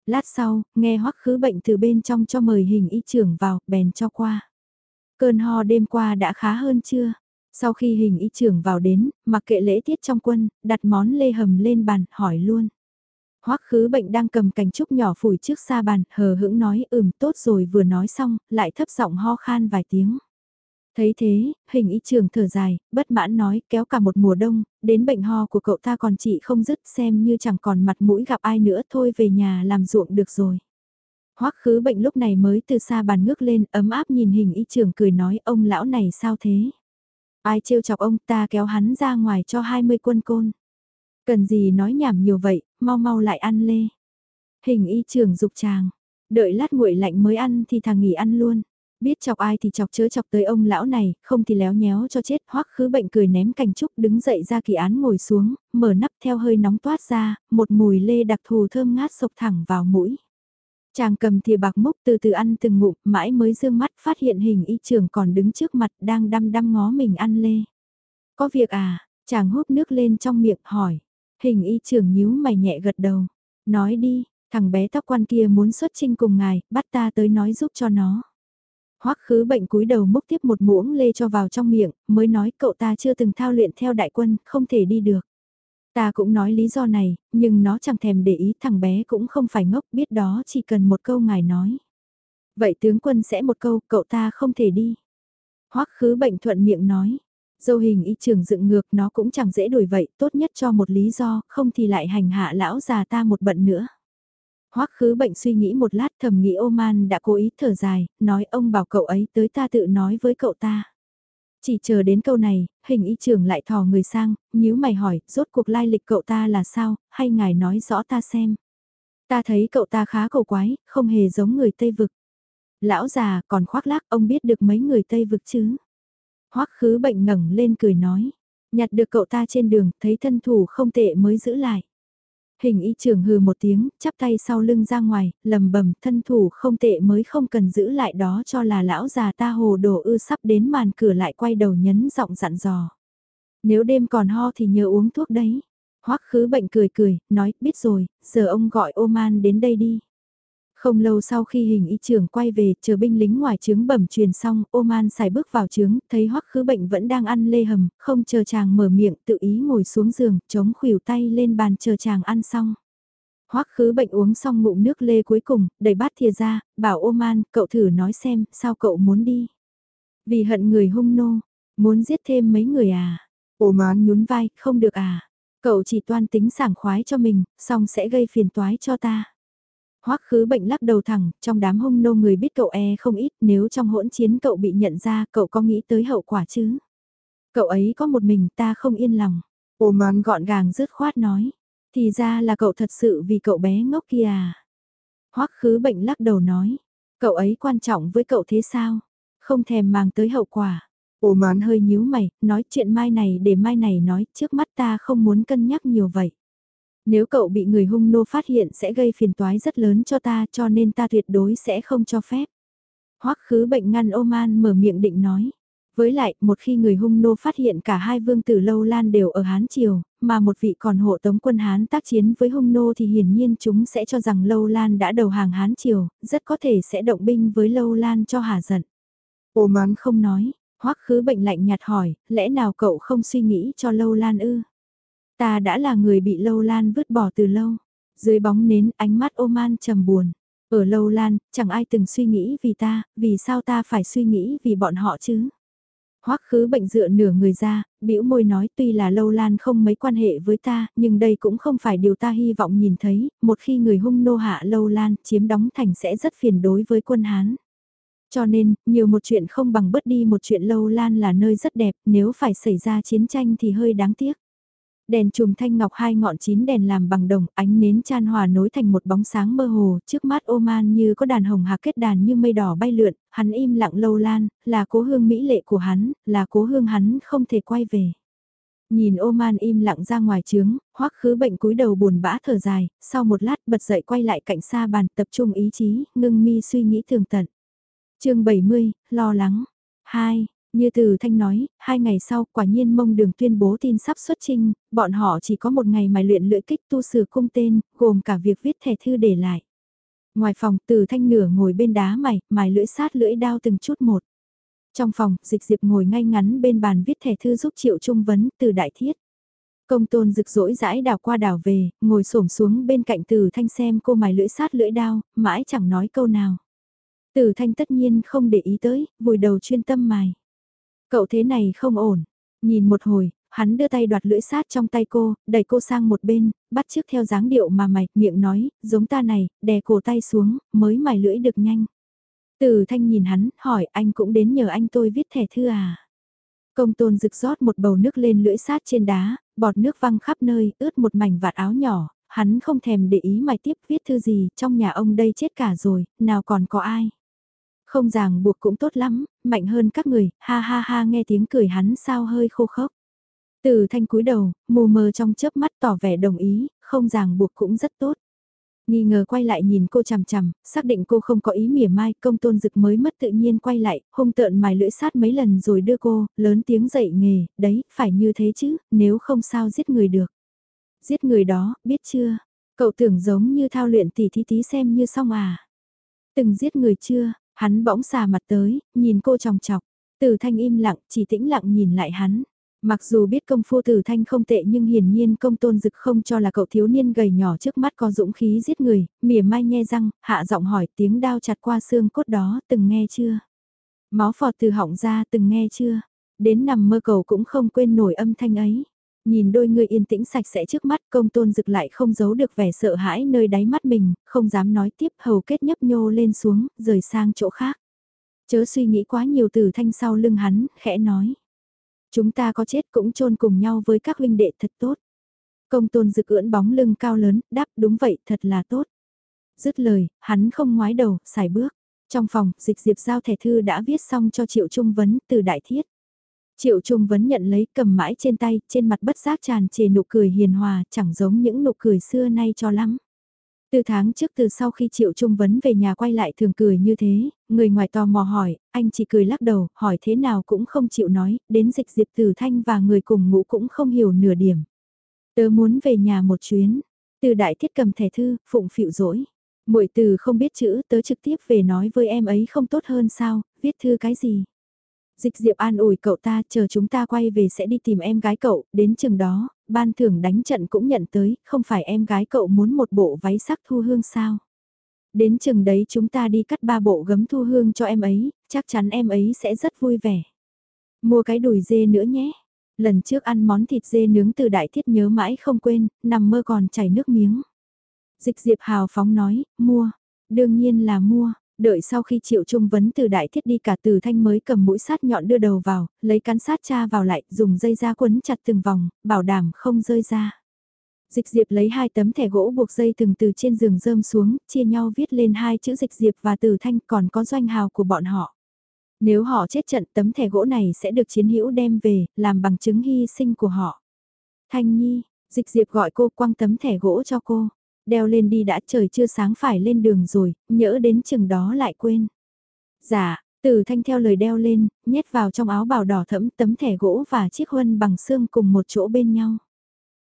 Lát sau, nghe hoắc khứ bệnh từ bên trong cho mời hình y trưởng vào, bèn cho qua. Cơn ho đêm qua đã khá hơn chưa? Sau khi hình y trưởng vào đến, mặc kệ lễ tiết trong quân, đặt món lê hầm lên bàn, hỏi luôn. Hoắc khứ bệnh đang cầm cành trúc nhỏ phủi trước xa bàn, hờ hững nói ừm tốt rồi vừa nói xong, lại thấp giọng ho khan vài tiếng. Thấy thế, hình y trường thở dài, bất mãn nói kéo cả một mùa đông, đến bệnh ho của cậu ta còn chị không dứt xem như chẳng còn mặt mũi gặp ai nữa thôi về nhà làm ruộng được rồi. Hoắc khứ bệnh lúc này mới từ xa bàn ngước lên ấm áp nhìn hình y trường cười nói ông lão này sao thế? Ai trêu chọc ông ta kéo hắn ra ngoài cho 20 quân côn. Cần gì nói nhảm nhiều vậy, mau mau lại ăn lê. Hình y trường dục chàng, đợi lát nguội lạnh mới ăn thì thằng nghỉ ăn luôn. Biết chọc ai thì chọc chớ chọc tới ông lão này, không thì léo nhéo cho chết hoắc khứ bệnh cười ném cành trúc đứng dậy ra kỳ án ngồi xuống, mở nắp theo hơi nóng toát ra, một mùi lê đặc thù thơm ngát sộc thẳng vào mũi. Chàng cầm thìa bạc múc từ từ ăn từng ngụm, mãi mới dương mắt phát hiện hình y trưởng còn đứng trước mặt đang đăm đăm ngó mình ăn lê. Có việc à, chàng hút nước lên trong miệng hỏi. Hình y trưởng nhíu mày nhẹ gật đầu. Nói đi, thằng bé tóc quan kia muốn xuất trinh cùng ngài, bắt ta tới nói giúp cho nó. Hoắc khứ bệnh cúi đầu múc tiếp một muỗng lê cho vào trong miệng, mới nói cậu ta chưa từng thao luyện theo đại quân, không thể đi được. Ta cũng nói lý do này, nhưng nó chẳng thèm để ý thằng bé cũng không phải ngốc biết đó chỉ cần một câu ngài nói. Vậy tướng quân sẽ một câu, cậu ta không thể đi. Hoắc khứ bệnh thuận miệng nói. Dâu hình y trường dựng ngược nó cũng chẳng dễ đuổi vậy, tốt nhất cho một lý do, không thì lại hành hạ lão già ta một bận nữa. Hoắc khứ bệnh suy nghĩ một lát thầm nghĩ Oman đã cố ý thở dài, nói ông bảo cậu ấy tới ta tự nói với cậu ta. Chỉ chờ đến câu này, hình y trưởng lại thò người sang, nhíu mày hỏi, rốt cuộc lai lịch cậu ta là sao, hay ngài nói rõ ta xem. Ta thấy cậu ta khá cầu quái, không hề giống người Tây Vực. Lão già còn khoác lác ông biết được mấy người Tây Vực chứ. Hoắc khứ bệnh ngẩng lên cười nói, nhặt được cậu ta trên đường, thấy thân thủ không tệ mới giữ lại. Hình y trưởng hừ một tiếng, chắp tay sau lưng ra ngoài, lầm bầm thân thủ không tệ mới không cần giữ lại đó cho là lão già ta hồ đồ ư sắp đến màn cửa lại quay đầu nhấn giọng dặn dò. Nếu đêm còn ho thì nhớ uống thuốc đấy. Hoắc khứ bệnh cười cười, nói, biết rồi, giờ ông gọi ô man đến đây đi. Không lâu sau khi hình y trưởng quay về, chờ binh lính ngoài trướng bẩm truyền xong, Oman xài bước vào trướng, thấy hoắc khứ bệnh vẫn đang ăn lê hầm, không chờ chàng mở miệng, tự ý ngồi xuống giường, chống khuỷu tay lên bàn chờ chàng ăn xong. Hoắc khứ bệnh uống xong ngụm nước lê cuối cùng, đẩy bát thìa ra, bảo Oman, cậu thử nói xem, sao cậu muốn đi? Vì hận người hung nô, muốn giết thêm mấy người à? Oman nhún vai, không được à? Cậu chỉ toan tính sảng khoái cho mình, xong sẽ gây phiền toái cho ta. Hoắc khứ bệnh lắc đầu thẳng, trong đám hung nô người biết cậu e không ít, nếu trong hỗn chiến cậu bị nhận ra, cậu có nghĩ tới hậu quả chứ? Cậu ấy có một mình ta không yên lòng. Oman gọn gàng dứt khoát nói. Thì ra là cậu thật sự vì cậu bé ngốc kia à? Hoắc khứ bệnh lắc đầu nói. Cậu ấy quan trọng với cậu thế sao? Không thèm mang tới hậu quả. Oman hơi nhíu mày, nói chuyện mai này để mai này nói, trước mắt ta không muốn cân nhắc nhiều vậy. Nếu cậu bị người hung nô phát hiện sẽ gây phiền toái rất lớn cho ta cho nên ta tuyệt đối sẽ không cho phép. Hoắc khứ bệnh ngăn Oman mở miệng định nói. Với lại, một khi người hung nô phát hiện cả hai vương tử lâu lan đều ở Hán Triều, mà một vị còn hộ tống quân Hán tác chiến với hung nô thì hiển nhiên chúng sẽ cho rằng lâu lan đã đầu hàng Hán Triều, rất có thể sẽ động binh với lâu lan cho hà giận. Oman không nói, hoắc khứ bệnh lạnh nhạt hỏi, lẽ nào cậu không suy nghĩ cho lâu lan ư? Ta đã là người bị Lâu Lan vứt bỏ từ lâu. Dưới bóng nến ánh mắt Oman trầm buồn. Ở Lâu Lan, chẳng ai từng suy nghĩ vì ta, vì sao ta phải suy nghĩ vì bọn họ chứ? Hoắc khứ bệnh dựa nửa người ra, bĩu môi nói tuy là Lâu Lan không mấy quan hệ với ta, nhưng đây cũng không phải điều ta hy vọng nhìn thấy, một khi người hung nô hạ Lâu Lan chiếm đóng thành sẽ rất phiền đối với quân Hán. Cho nên, nhiều một chuyện không bằng bớt đi một chuyện Lâu Lan là nơi rất đẹp, nếu phải xảy ra chiến tranh thì hơi đáng tiếc. Đèn chùm thanh ngọc hai ngọn chín đèn làm bằng đồng, ánh nến chan hòa nối thành một bóng sáng mơ hồ, trước mắt Oman như có đàn hồng hạc kết đàn như mây đỏ bay lượn, hắn im lặng lâu lan, là cố hương mỹ lệ của hắn, là cố hương hắn không thể quay về. Nhìn Oman im lặng ra ngoài trướng, hoắc khứ bệnh cúi đầu buồn bã thở dài, sau một lát bật dậy quay lại cạnh xa bàn tập trung ý chí, ngưng mi suy nghĩ thường tận. chương 70, lo lắng. 2. Như từ thanh nói, hai ngày sau quả nhiên mông đường tuyên bố tin sắp xuất trinh, bọn họ chỉ có một ngày mài luyện lưỡi kích tu sử cung tên, gồm cả việc viết thẻ thư để lại. Ngoài phòng từ thanh nửa ngồi bên đá mài, mài lưỡi sát lưỡi đao từng chút một. Trong phòng, dịch diệp ngồi ngay ngắn bên bàn viết thẻ thư giúp triệu trung vấn từ đại thiết. Công tôn rực rỗi rãi đào qua đào về, ngồi xổm xuống bên cạnh từ thanh xem cô mài lưỡi sát lưỡi đao, mãi chẳng nói câu nào. Từ thanh tất nhiên không để ý tới, vùi đầu chuyên tâm mài. Cậu thế này không ổn. Nhìn một hồi, hắn đưa tay đoạt lưỡi sát trong tay cô, đẩy cô sang một bên, bắt chước theo dáng điệu mà mày, miệng nói, giống ta này, đè cổ tay xuống, mới mài lưỡi được nhanh. Từ thanh nhìn hắn, hỏi anh cũng đến nhờ anh tôi viết thẻ thư à. Công tôn rực rót một bầu nước lên lưỡi sát trên đá, bọt nước văng khắp nơi, ướt một mảnh vạt áo nhỏ, hắn không thèm để ý mày tiếp viết thư gì, trong nhà ông đây chết cả rồi, nào còn có ai. Không ràng buộc cũng tốt lắm, mạnh hơn các người, ha ha ha nghe tiếng cười hắn sao hơi khô khốc. Từ thanh cúi đầu, mù mờ trong chớp mắt tỏ vẻ đồng ý, không ràng buộc cũng rất tốt. Nghi ngờ quay lại nhìn cô chằm chằm, xác định cô không có ý mỉa mai, công tôn dực mới mất tự nhiên quay lại, hung tợn mài lưỡi sát mấy lần rồi đưa cô, lớn tiếng dậy nghề, đấy, phải như thế chứ, nếu không sao giết người được. Giết người đó, biết chưa? Cậu tưởng giống như thao luyện tỉ thí tí xem như xong à? Từng giết người chưa? Hắn bỗng xà mặt tới, nhìn cô tròng chọc. Từ thanh im lặng, chỉ tĩnh lặng nhìn lại hắn. Mặc dù biết công phu tử thanh không tệ nhưng hiển nhiên công tôn dực không cho là cậu thiếu niên gầy nhỏ trước mắt có dũng khí giết người, mỉa mai nhe răng, hạ giọng hỏi tiếng đao chặt qua xương cốt đó, từng nghe chưa? Máu phọt từ họng ra từng nghe chưa? Đến nằm mơ cầu cũng không quên nổi âm thanh ấy. Nhìn đôi người yên tĩnh sạch sẽ trước mắt công tôn dực lại không giấu được vẻ sợ hãi nơi đáy mắt mình, không dám nói tiếp hầu kết nhấp nhô lên xuống, rời sang chỗ khác. Chớ suy nghĩ quá nhiều từ thanh sau lưng hắn, khẽ nói. Chúng ta có chết cũng chôn cùng nhau với các huynh đệ thật tốt. Công tôn dực ưỡn bóng lưng cao lớn, đáp đúng vậy, thật là tốt. Dứt lời, hắn không ngoái đầu, xài bước. Trong phòng, dịch diệp giao thẻ thư đã viết xong cho Triệu Trung Vấn từ Đại Thiết. Triệu Trung Vấn nhận lấy cầm mãi trên tay, trên mặt bất giác tràn trề nụ cười hiền hòa, chẳng giống những nụ cười xưa nay cho lắm. Từ tháng trước từ sau khi Triệu Trung Vấn về nhà quay lại thường cười như thế, người ngoài tò mò hỏi, anh chỉ cười lắc đầu, hỏi thế nào cũng không chịu nói, đến dịch diệp tử thanh và người cùng ngũ cũng không hiểu nửa điểm. Tớ muốn về nhà một chuyến, từ đại thiết cầm thẻ thư, phụng phịu dỗi muội từ không biết chữ tớ trực tiếp về nói với em ấy không tốt hơn sao, viết thư cái gì. Dịch diệp an ủi cậu ta chờ chúng ta quay về sẽ đi tìm em gái cậu, đến chừng đó, ban thưởng đánh trận cũng nhận tới, không phải em gái cậu muốn một bộ váy sắc thu hương sao. Đến chừng đấy chúng ta đi cắt ba bộ gấm thu hương cho em ấy, chắc chắn em ấy sẽ rất vui vẻ. Mua cái đùi dê nữa nhé. Lần trước ăn món thịt dê nướng từ đại thiết nhớ mãi không quên, nằm mơ còn chảy nước miếng. Dịch diệp hào phóng nói, mua. Đương nhiên là mua, Đợi sau khi Triệu Trung vấn từ đại thiết đi cả từ thanh mới cầm mũi sát nhọn đưa đầu vào, lấy cắn sát cha vào lại, dùng dây da quấn chặt từng vòng, bảo đảm không rơi ra. Dịch diệp lấy hai tấm thẻ gỗ buộc dây từng từ trên giường rơm xuống, chia nhau viết lên hai chữ dịch diệp và từ thanh còn có doanh hào của bọn họ. Nếu họ chết trận tấm thẻ gỗ này sẽ được chiến hữu đem về, làm bằng chứng hy sinh của họ. Thanh Nhi, dịch diệp gọi cô quăng tấm thẻ gỗ cho cô đeo lên đi đã trời chưa sáng phải lên đường rồi, nhỡ đến chừng đó lại quên. Dạ, từ thanh theo lời đeo lên, nhét vào trong áo bào đỏ thẫm tấm thẻ gỗ và chiếc huân bằng xương cùng một chỗ bên nhau.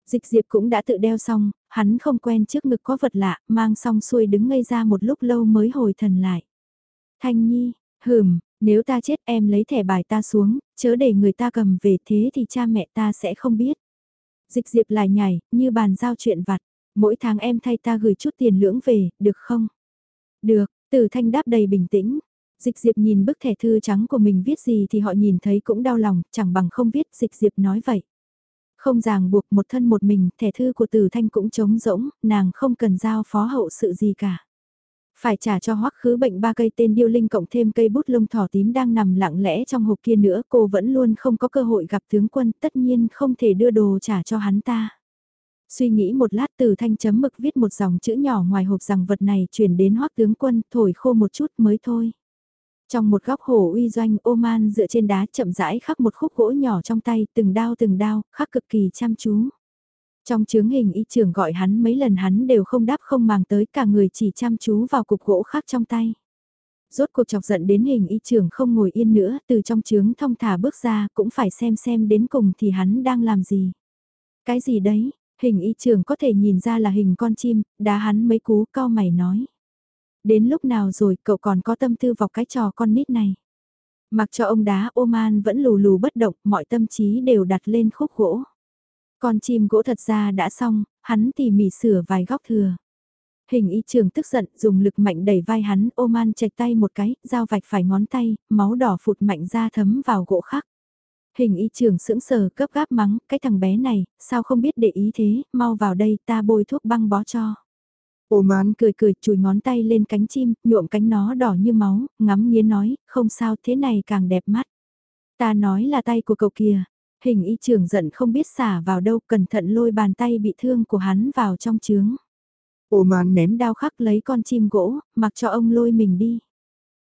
Dịch diệp cũng đã tự đeo xong, hắn không quen trước ngực có vật lạ, mang xong xuôi đứng ngây ra một lúc lâu mới hồi thần lại. Thanh nhi, hừm, nếu ta chết em lấy thẻ bài ta xuống, chớ để người ta cầm về thế thì cha mẹ ta sẽ không biết. Dịch diệp lại nhảy, như bàn giao chuyện vặt mỗi tháng em thay ta gửi chút tiền lưỡng về, được không? Được, từ thanh đáp đầy bình tĩnh. Dịch diệp nhìn bức thẻ thư trắng của mình viết gì thì họ nhìn thấy cũng đau lòng, chẳng bằng không viết, dịch diệp nói vậy. Không ràng buộc một thân một mình, thẻ thư của Từ Thanh cũng trống rỗng, nàng không cần giao phó hậu sự gì cả. Phải trả cho hoắc khứ bệnh ba cây tên điêu linh cộng thêm cây bút lông thỏ tím đang nằm lặng lẽ trong hộp kia nữa, cô vẫn luôn không có cơ hội gặp tướng quân, tất nhiên không thể đưa đồ trả cho hắn ta. Suy nghĩ một lát từ thanh chấm mực viết một dòng chữ nhỏ ngoài hộp rằng vật này chuyển đến hoắc tướng quân thổi khô một chút mới thôi. Trong một góc hồ uy doanh Oman dựa trên đá chậm rãi khắc một khúc gỗ nhỏ trong tay từng đao từng đao, khắc cực kỳ chăm chú. Trong chướng hình y trưởng gọi hắn mấy lần hắn đều không đáp không màng tới cả người chỉ chăm chú vào cục gỗ khắc trong tay. Rốt cuộc chọc giận đến hình y trưởng không ngồi yên nữa từ trong chướng thong thả bước ra cũng phải xem xem đến cùng thì hắn đang làm gì. Cái gì đấy, Hình y trường có thể nhìn ra là hình con chim, đá hắn mấy cú cao mày nói. Đến lúc nào rồi cậu còn có tâm tư vào cái trò con nít này. Mặc cho ông đá Oman vẫn lù lù bất động, mọi tâm trí đều đặt lên khúc gỗ. Con chim gỗ thật ra đã xong, hắn tỉ mỉ sửa vài góc thừa. Hình y trường tức giận dùng lực mạnh đẩy vai hắn, Oman chạch tay một cái, dao vạch phải ngón tay, máu đỏ phụt mạnh ra thấm vào gỗ khắc. Hình y trưởng sững sờ cấp gáp mắng, cái thằng bé này, sao không biết để ý thế, mau vào đây ta bôi thuốc băng bó cho. Ô mán cười cười chùi ngón tay lên cánh chim, nhuộm cánh nó đỏ như máu, ngắm nghiến nói, không sao thế này càng đẹp mắt. Ta nói là tay của cậu kìa. Hình y trưởng giận không biết xả vào đâu, cẩn thận lôi bàn tay bị thương của hắn vào trong trướng. Ô mán ném đao khắc lấy con chim gỗ, mặc cho ông lôi mình đi.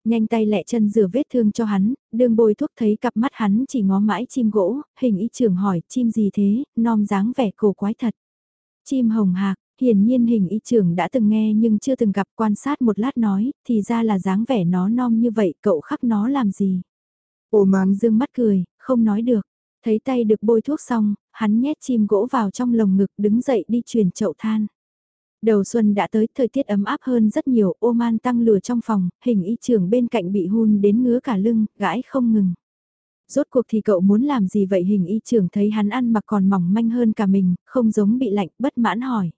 Nhanh tay lẹ chân rửa vết thương cho hắn, đường bồi thuốc thấy cặp mắt hắn chỉ ngó mãi chim gỗ, hình y trưởng hỏi chim gì thế, non dáng vẻ cổ quái thật. Chim hồng hạc, hiển nhiên hình y trưởng đã từng nghe nhưng chưa từng gặp quan sát một lát nói, thì ra là dáng vẻ nó non như vậy, cậu khắc nó làm gì? Ồ mán dương mắt cười, không nói được. Thấy tay được bôi thuốc xong, hắn nhét chim gỗ vào trong lồng ngực đứng dậy đi truyền chậu than. Đầu xuân đã tới, thời tiết ấm áp hơn rất nhiều, ô man tăng lửa trong phòng, hình y trưởng bên cạnh bị hun đến ngứa cả lưng, gãi không ngừng. Rốt cuộc thì cậu muốn làm gì vậy hình y trưởng thấy hắn ăn mặc còn mỏng manh hơn cả mình, không giống bị lạnh, bất mãn hỏi.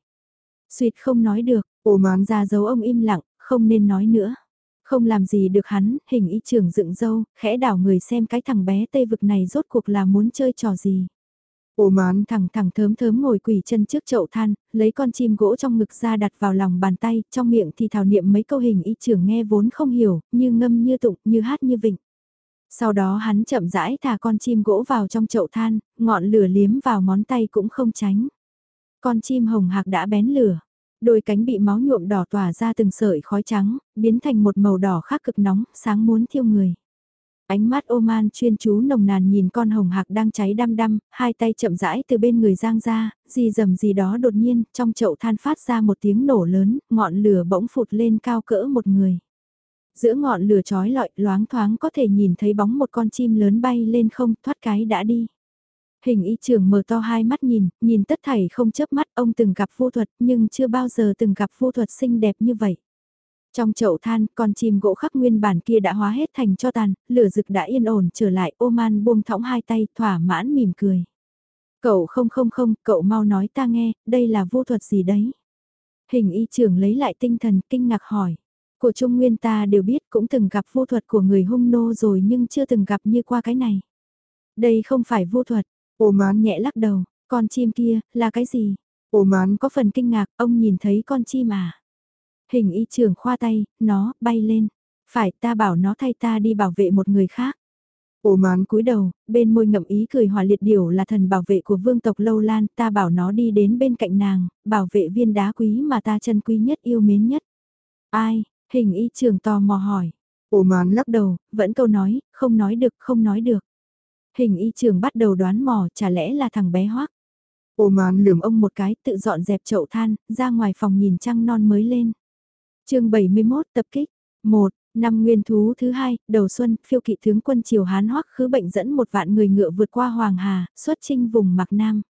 Xuyệt không nói được, ô man ra dấu ông im lặng, không nên nói nữa. Không làm gì được hắn, hình y trưởng dựng dâu, khẽ đảo người xem cái thằng bé tây vực này rốt cuộc là muốn chơi trò gì. Ô mán thẳng thẳng thớm thớm ngồi quỳ chân trước chậu than, lấy con chim gỗ trong ngực ra đặt vào lòng bàn tay, trong miệng thì thảo niệm mấy câu hình y trưởng nghe vốn không hiểu, như ngâm như tụng, như hát như vịnh. Sau đó hắn chậm rãi thả con chim gỗ vào trong chậu than, ngọn lửa liếm vào ngón tay cũng không tránh. Con chim hồng hạc đã bén lửa, đôi cánh bị máu nhuộm đỏ tỏa ra từng sợi khói trắng, biến thành một màu đỏ khác cực nóng, sáng muốn thiêu người. Ánh mắt Oman chuyên chú nồng nàn nhìn con hồng hạc đang cháy đăm đăm, hai tay chậm rãi từ bên người giang ra, gì dầm gì đó đột nhiên, trong chậu than phát ra một tiếng nổ lớn, ngọn lửa bỗng phụt lên cao cỡ một người. Giữa ngọn lửa trói lọi, loáng thoáng có thể nhìn thấy bóng một con chim lớn bay lên không, thoát cái đã đi. Hình y trưởng mở to hai mắt nhìn, nhìn tất thảy không chớp mắt, ông từng gặp vô thuật nhưng chưa bao giờ từng gặp vô thuật xinh đẹp như vậy. Trong chậu than, con chim gỗ khắc nguyên bản kia đã hóa hết thành cho tàn, lửa rực đã yên ổn trở lại, ô man buông thõng hai tay, thỏa mãn mỉm cười. Cậu không không không, cậu mau nói ta nghe, đây là vô thuật gì đấy? Hình y trưởng lấy lại tinh thần, kinh ngạc hỏi. Của Trung Nguyên ta đều biết cũng từng gặp vô thuật của người hung nô rồi nhưng chưa từng gặp như qua cái này. Đây không phải vô thuật, ô man nhẹ lắc đầu, con chim kia, là cái gì? Ô mán có phần kinh ngạc, ông nhìn thấy con chim à? Hình y trưởng khoa tay, nó, bay lên. Phải ta bảo nó thay ta đi bảo vệ một người khác. Ổ mán cúi đầu, bên môi ngậm ý cười hòa liệt điểu là thần bảo vệ của vương tộc Lâu Lan, ta bảo nó đi đến bên cạnh nàng, bảo vệ viên đá quý mà ta chân quý nhất yêu mến nhất. Ai, hình y trưởng tò mò hỏi. Ổ mán lắc đầu, vẫn câu nói, không nói được, không nói được. Hình y trưởng bắt đầu đoán mò, chả lẽ là thằng bé hoắc. Ổ mán lườm ông một cái, tự dọn dẹp chậu than, ra ngoài phòng nhìn trăng non mới lên chương 71 tập kích. 1. Năm nguyên thú thứ hai, đầu xuân, phiêu kỵ tướng quân triều Hán hoắc khứ bệnh dẫn một vạn người ngựa vượt qua Hoàng Hà, xuất chinh vùng Mạc Nam.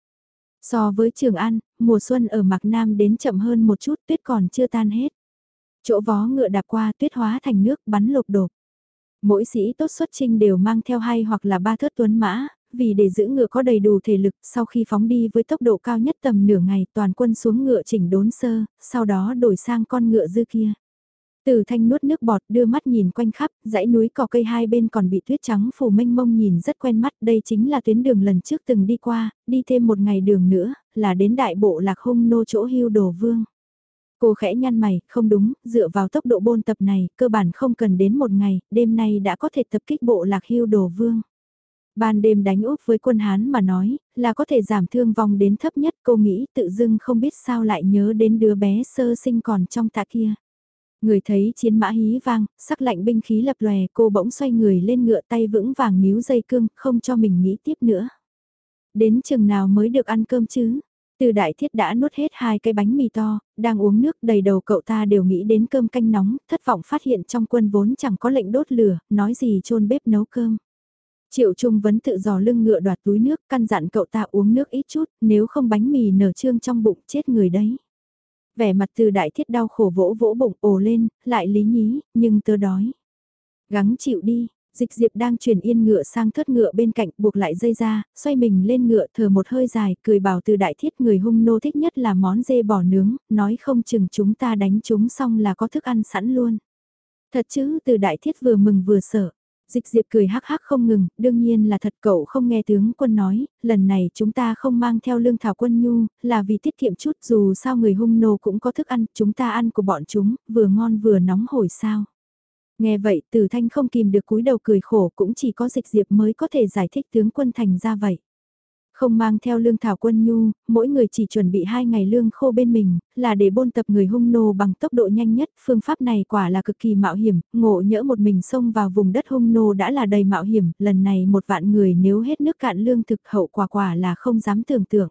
So với Trường An, mùa xuân ở Mạc Nam đến chậm hơn một chút, tuyết còn chưa tan hết. Chỗ vó ngựa đạp qua tuyết hóa thành nước bắn lục đột. Mỗi sĩ tốt xuất chinh đều mang theo hai hoặc là ba thớt tuấn mã, vì để giữ ngựa có đầy đủ thể lực sau khi phóng đi với tốc độ cao nhất tầm nửa ngày toàn quân xuống ngựa chỉnh đốn sơ, sau đó đổi sang con ngựa dư kia. Từ thanh nuốt nước bọt đưa mắt nhìn quanh khắp, dãy núi cỏ cây hai bên còn bị tuyết trắng phủ mênh mông nhìn rất quen mắt, đây chính là tuyến đường lần trước từng đi qua, đi thêm một ngày đường nữa, là đến đại bộ lạc hung nô chỗ hưu đồ vương. Cô khẽ nhăn mày, không đúng, dựa vào tốc độ bôn tập này, cơ bản không cần đến một ngày, đêm nay đã có thể tập kích bộ lạc hưu đồ vương. Ban đêm đánh úp với quân Hán mà nói, là có thể giảm thương vong đến thấp nhất cô nghĩ tự dưng không biết sao lại nhớ đến đứa bé sơ sinh còn trong tạ kia. Người thấy chiến mã hí vang, sắc lạnh binh khí lập lòe cô bỗng xoay người lên ngựa tay vững vàng níu dây cương, không cho mình nghĩ tiếp nữa. Đến chừng nào mới được ăn cơm chứ? Từ đại thiết đã nuốt hết hai cái bánh mì to, đang uống nước đầy đầu cậu ta đều nghĩ đến cơm canh nóng, thất vọng phát hiện trong quân vốn chẳng có lệnh đốt lửa, nói gì chôn bếp nấu cơm. Triệu Trung vẫn tự dò lưng ngựa đoạt túi nước, căn dặn cậu ta uống nước ít chút, nếu không bánh mì nở trương trong bụng chết người đấy. Vẻ mặt từ đại thiết đau khổ vỗ vỗ bụng ồ lên, lại lý nhí, nhưng tớ đói. Gắng chịu đi, dịch diệp đang chuyển yên ngựa sang thớt ngựa bên cạnh buộc lại dây ra, xoay mình lên ngựa thở một hơi dài, cười bảo từ đại thiết người hung nô thích nhất là món dê bò nướng, nói không chừng chúng ta đánh chúng xong là có thức ăn sẵn luôn. Thật chứ từ đại thiết vừa mừng vừa sợ. Dịch diệp cười hắc hắc không ngừng, đương nhiên là thật cậu không nghe tướng quân nói, lần này chúng ta không mang theo lương thảo quân nhu, là vì tiết kiệm chút dù sao người hung nô cũng có thức ăn, chúng ta ăn của bọn chúng, vừa ngon vừa nóng hổi sao. Nghe vậy tử thanh không kìm được cúi đầu cười khổ cũng chỉ có dịch diệp mới có thể giải thích tướng quân thành ra vậy. Không mang theo lương thảo quân nhu, mỗi người chỉ chuẩn bị hai ngày lương khô bên mình, là để bôn tập người hung nô bằng tốc độ nhanh nhất. Phương pháp này quả là cực kỳ mạo hiểm, ngộ nhỡ một mình xông vào vùng đất hung nô đã là đầy mạo hiểm, lần này một vạn người nếu hết nước cạn lương thực hậu quả quả là không dám tưởng tượng.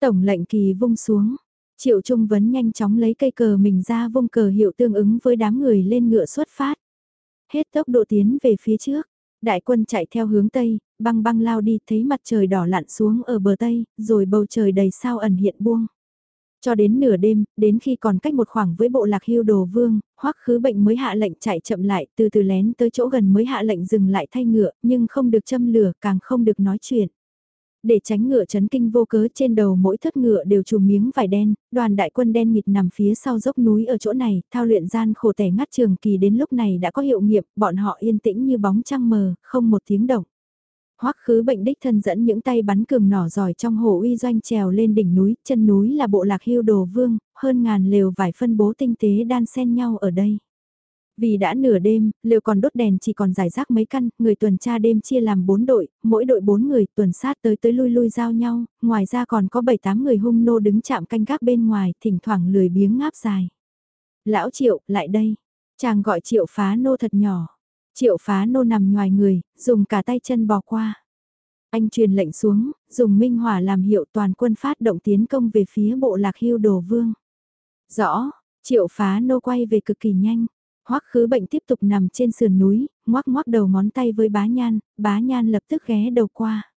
Tổng lệnh kỳ vung xuống, Triệu Trung Vấn nhanh chóng lấy cây cờ mình ra vung cờ hiệu tương ứng với đám người lên ngựa xuất phát. Hết tốc độ tiến về phía trước, đại quân chạy theo hướng Tây, băng băng lao đi thấy mặt trời đỏ lặn xuống ở bờ Tây, rồi bầu trời đầy sao ẩn hiện buông. Cho đến nửa đêm, đến khi còn cách một khoảng với bộ lạc hưu đồ vương, hoắc khứ bệnh mới hạ lệnh chạy chậm lại, từ từ lén tới chỗ gần mới hạ lệnh dừng lại thay ngựa, nhưng không được châm lửa, càng không được nói chuyện. Để tránh ngựa chấn kinh vô cớ trên đầu mỗi thất ngựa đều trùm miếng vải đen, đoàn đại quân đen nghịt nằm phía sau dốc núi ở chỗ này, thao luyện gian khổ tẻ ngắt trường kỳ đến lúc này đã có hiệu nghiệm, bọn họ yên tĩnh như bóng trăng mờ, không một tiếng động. Hoắc khứ bệnh đích thân dẫn những tay bắn cường nỏ giỏi trong hồ uy doanh trèo lên đỉnh núi, chân núi là bộ lạc hưu đồ vương, hơn ngàn lều vải phân bố tinh tế đan xen nhau ở đây. Vì đã nửa đêm, lều còn đốt đèn chỉ còn giải rác mấy căn, người tuần tra đêm chia làm 4 đội, mỗi đội 4 người tuần sát tới tới lui lui giao nhau, ngoài ra còn có 7-8 người hung nô đứng chạm canh gác bên ngoài, thỉnh thoảng lười biếng ngáp dài. Lão Triệu, lại đây. Chàng gọi Triệu phá nô thật nhỏ. Triệu phá nô nằm ngoài người, dùng cả tay chân bò qua. Anh truyền lệnh xuống, dùng minh hỏa làm hiệu toàn quân phát động tiến công về phía bộ lạc hưu đồ vương. Rõ, triệu phá nô quay về cực kỳ nhanh. Hoắc khứ bệnh tiếp tục nằm trên sườn núi, ngoắc ngoắc đầu ngón tay với bá nhan, bá nhan lập tức ghé đầu qua.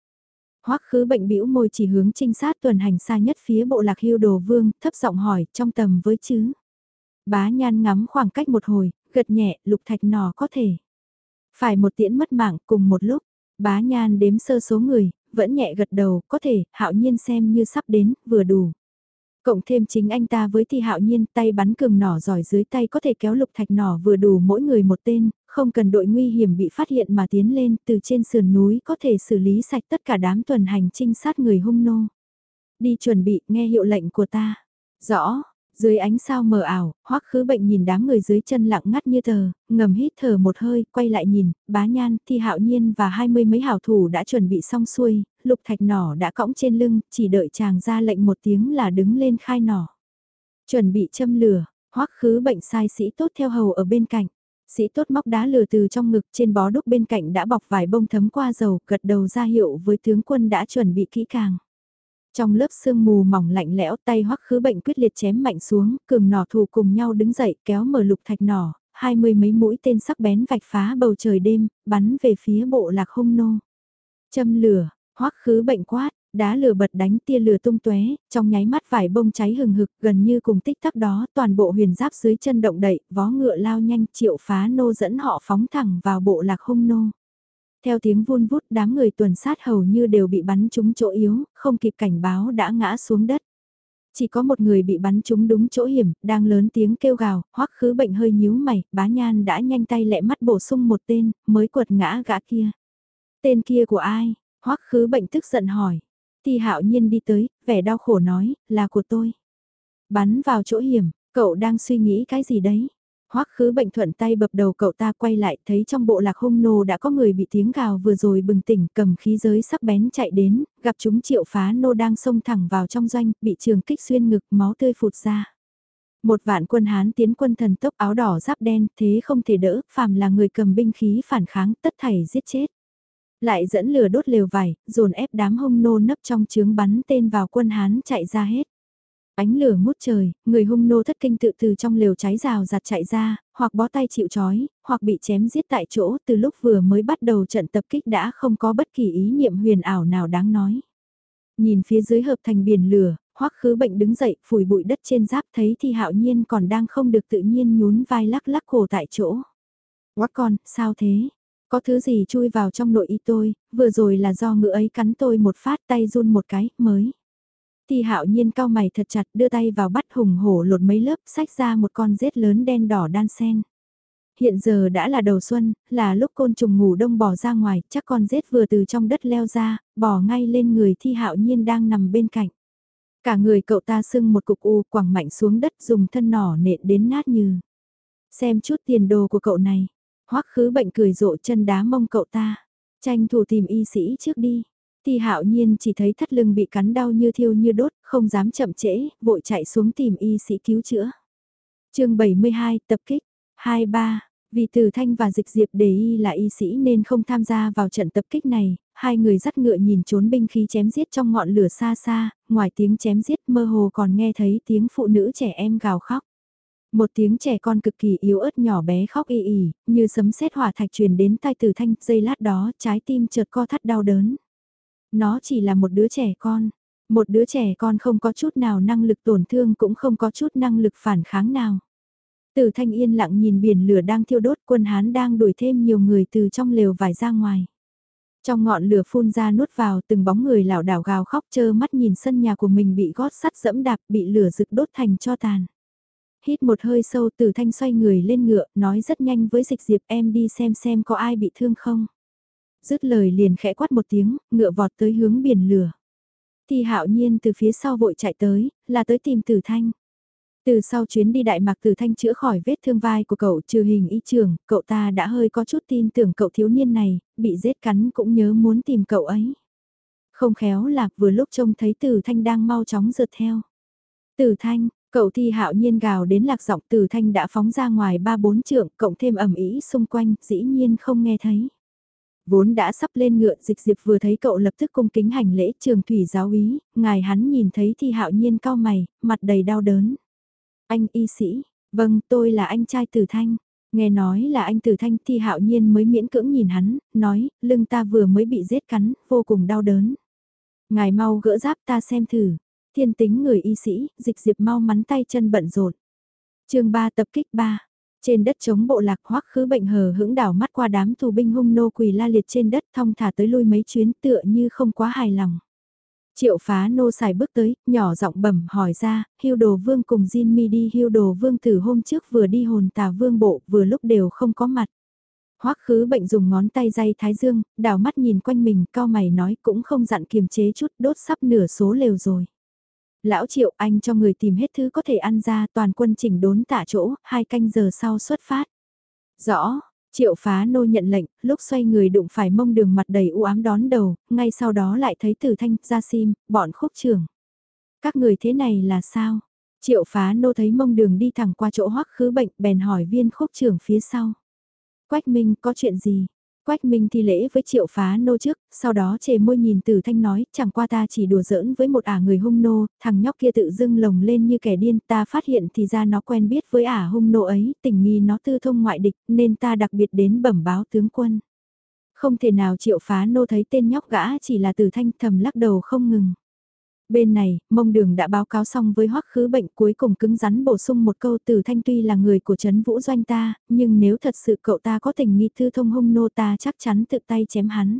Hoắc khứ bệnh bĩu môi chỉ hướng trinh sát tuần hành xa nhất phía bộ lạc hưu đồ vương, thấp giọng hỏi, trong tầm với chứ. Bá nhan ngắm khoảng cách một hồi, gật nhẹ, lục thạch nò có thể. Phải một tiễn mất mạng cùng một lúc, bá nhan đếm sơ số người, vẫn nhẹ gật đầu, có thể, hạo nhiên xem như sắp đến, vừa đủ. Cộng thêm chính anh ta với thi hạo nhiên tay bắn cường nỏ giỏi dưới tay có thể kéo lục thạch nỏ vừa đủ mỗi người một tên, không cần đội nguy hiểm bị phát hiện mà tiến lên từ trên sườn núi có thể xử lý sạch tất cả đám tuần hành trinh sát người hung nô. Đi chuẩn bị nghe hiệu lệnh của ta. Rõ, dưới ánh sao mờ ảo, hoắc khứ bệnh nhìn đám người dưới chân lặng ngắt như tờ, ngầm hít thở một hơi, quay lại nhìn, bá nhan, thi hạo nhiên và hai mươi mấy hảo thủ đã chuẩn bị xong xuôi, lục thạch nỏ đã cõng trên lưng, chỉ đợi chàng ra lệnh một tiếng là đứng lên khai nỏ. Chuẩn bị châm lửa, hoắc khứ bệnh sai sĩ tốt theo hầu ở bên cạnh. Sĩ tốt móc đá lửa từ trong ngực trên bó đúc bên cạnh đã bọc vài bông thấm qua dầu, gật đầu ra hiệu với tướng quân đã chuẩn bị kỹ càng. Trong lớp sương mù mỏng lạnh lẽo tay hoắc khứ bệnh quyết liệt chém mạnh xuống, cường nỏ thù cùng nhau đứng dậy kéo mở lục thạch nỏ, hai mươi mấy mũi tên sắc bén vạch phá bầu trời đêm, bắn về phía bộ lạc hung nô. Châm lửa, hoắc khứ bệnh quát, đá lửa bật đánh tia lửa tung tóe, trong nháy mắt vải bông cháy hừng hực gần như cùng tích tắc đó toàn bộ huyền giáp dưới chân động đậy, vó ngựa lao nhanh triệu phá nô dẫn họ phóng thẳng vào bộ lạc hung nô. Theo tiếng vun vút đám người tuần sát hầu như đều bị bắn trúng chỗ yếu, không kịp cảnh báo đã ngã xuống đất. Chỉ có một người bị bắn trúng đúng chỗ hiểm, đang lớn tiếng kêu gào, hoắc khứ bệnh hơi nhíu mày, bá nhan đã nhanh tay lẹ mắt bổ sung một tên, mới quật ngã gã kia. Tên kia của ai? hoắc khứ bệnh tức giận hỏi. Thì hạo nhiên đi tới, vẻ đau khổ nói, là của tôi. Bắn vào chỗ hiểm, cậu đang suy nghĩ cái gì đấy? Hoắc khứ bệnh thuận tay bập đầu cậu ta quay lại thấy trong bộ lạc hung nô đã có người bị tiếng gào vừa rồi bừng tỉnh cầm khí giới sắc bén chạy đến, gặp chúng triệu phá nô đang xông thẳng vào trong doanh, bị trường kích xuyên ngực máu tươi phụt ra. Một vạn quân Hán tiến quân thần tốc áo đỏ giáp đen thế không thể đỡ, phàm là người cầm binh khí phản kháng tất thảy giết chết. Lại dẫn lửa đốt lều vải, dồn ép đám hung nô nấp trong trướng bắn tên vào quân Hán chạy ra hết. Ánh lửa ngút trời, người hung nô thất kinh tự từ trong lều cháy rào giặt chạy ra, hoặc bó tay chịu chói, hoặc bị chém giết tại chỗ từ lúc vừa mới bắt đầu trận tập kích đã không có bất kỳ ý niệm huyền ảo nào đáng nói. Nhìn phía dưới hợp thành biển lửa, hoắc khứ bệnh đứng dậy, phủi bụi đất trên giáp thấy thì hạo nhiên còn đang không được tự nhiên nhún vai lắc lắc cổ tại chỗ. Quát con, sao thế? Có thứ gì chui vào trong nội y tôi, vừa rồi là do ngựa ấy cắn tôi một phát tay run một cái, mới. Thì hạo nhiên cao mày thật chặt đưa tay vào bắt hùng hổ lột mấy lớp sách ra một con rết lớn đen đỏ đan sen. Hiện giờ đã là đầu xuân, là lúc côn trùng ngủ đông bò ra ngoài, chắc con rết vừa từ trong đất leo ra, bò ngay lên người thi hạo nhiên đang nằm bên cạnh. Cả người cậu ta sưng một cục u quẳng mạnh xuống đất dùng thân nỏ nện đến nát như. Xem chút tiền đồ của cậu này. Hoắc khứ bệnh cười rộ chân đá mông cậu ta. Tranh thủ tìm y sĩ trước đi. Thì hạo nhiên chỉ thấy thắt lưng bị cắn đau như thiêu như đốt, không dám chậm trễ, vội chạy xuống tìm y sĩ cứu chữa. chương 72, tập kích. 23, Vì Từ Thanh và Dịch Diệp để y là y sĩ nên không tham gia vào trận tập kích này, hai người dắt ngựa nhìn trốn binh khí chém giết trong ngọn lửa xa xa, ngoài tiếng chém giết mơ hồ còn nghe thấy tiếng phụ nữ trẻ em gào khóc. Một tiếng trẻ con cực kỳ yếu ớt nhỏ bé khóc y ỉ, như sấm sét hỏa thạch truyền đến tai Từ Thanh, giây lát đó trái tim chợt co thắt đau đớn. Nó chỉ là một đứa trẻ con, một đứa trẻ con không có chút nào năng lực tổn thương cũng không có chút năng lực phản kháng nào. Từ thanh yên lặng nhìn biển lửa đang thiêu đốt quân Hán đang đuổi thêm nhiều người từ trong lều vải ra ngoài. Trong ngọn lửa phun ra nuốt vào từng bóng người lảo đảo gào khóc chơ mắt nhìn sân nhà của mình bị gót sắt dẫm đạp bị lửa rực đốt thành cho tàn. Hít một hơi sâu từ thanh xoay người lên ngựa nói rất nhanh với dịch diệp em đi xem xem có ai bị thương không. Dứt lời liền khẽ quát một tiếng, ngựa vọt tới hướng biển lửa. Thì hạo nhiên từ phía sau vội chạy tới, là tới tìm tử thanh. Từ sau chuyến đi Đại Mạc Tử Thanh chữa khỏi vết thương vai của cậu trừ hình y trường, cậu ta đã hơi có chút tin tưởng cậu thiếu niên này, bị giết cắn cũng nhớ muốn tìm cậu ấy. Không khéo lạc vừa lúc trông thấy Tử Thanh đang mau chóng rượt theo. Tử Thanh, cậu thi hạo nhiên gào đến lạc giọng Tử Thanh đã phóng ra ngoài ba bốn trượng, cộng thêm ẩm ý xung quanh, dĩ nhiên không nghe thấy. Vốn đã sắp lên ngựa dịch diệp vừa thấy cậu lập tức cung kính hành lễ trường thủy giáo úy, ngài hắn nhìn thấy thì hạo nhiên cao mày, mặt đầy đau đớn. Anh y sĩ, vâng tôi là anh trai Tử Thanh. Nghe nói là anh Tử Thanh thì hạo nhiên mới miễn cưỡng nhìn hắn, nói, lưng ta vừa mới bị rết cắn, vô cùng đau đớn. Ngài mau gỡ giáp ta xem thử. Thiên tính người y sĩ, dịch diệp mau mắn tay chân bận rộn. chương 3 tập kích 3. Trên đất chống bộ lạc hoắc khứ bệnh hờ hững đảo mắt qua đám tù binh hung nô quỳ la liệt trên đất thong thả tới lui mấy chuyến tựa như không quá hài lòng. Triệu phá nô xài bước tới, nhỏ giọng bẩm hỏi ra, hưu đồ vương cùng Jin mi đi hưu đồ vương từ hôm trước vừa đi hồn tà vương bộ vừa lúc đều không có mặt. Hoắc khứ bệnh dùng ngón tay dây thái dương, đảo mắt nhìn quanh mình, cao mày nói cũng không dặn kiềm chế chút đốt sắp nửa số lều rồi. Lão triệu anh cho người tìm hết thứ có thể ăn ra toàn quân chỉnh đốn tạ chỗ, hai canh giờ sau xuất phát. Rõ, Triệu phá nô nhận lệnh, lúc xoay người đụng phải mông đường mặt đầy u ám đón đầu, ngay sau đó lại thấy tử thanh, gia sim, bọn khúc trưởng. Các người thế này là sao? Triệu phá nô thấy mông đường đi thẳng qua chỗ hoắc khứ bệnh bèn hỏi viên khúc trưởng phía sau. Quách Minh có chuyện gì? Quách Minh thi lễ với triệu phá nô trước, sau đó chề môi nhìn tử thanh nói, chẳng qua ta chỉ đùa giỡn với một ả người hung nô, thằng nhóc kia tự dưng lồng lên như kẻ điên, ta phát hiện thì ra nó quen biết với ả hung nô ấy, tình nghi nó tư thông ngoại địch, nên ta đặc biệt đến bẩm báo tướng quân. Không thể nào triệu phá nô thấy tên nhóc gã chỉ là tử thanh thầm lắc đầu không ngừng. Bên này, mông đường đã báo cáo xong với hoắc khứ bệnh cuối cùng cứng rắn bổ sung một câu từ thanh tuy là người của Trấn Vũ Doanh ta, nhưng nếu thật sự cậu ta có tình nghi thư thông hung nô ta chắc chắn tự tay chém hắn.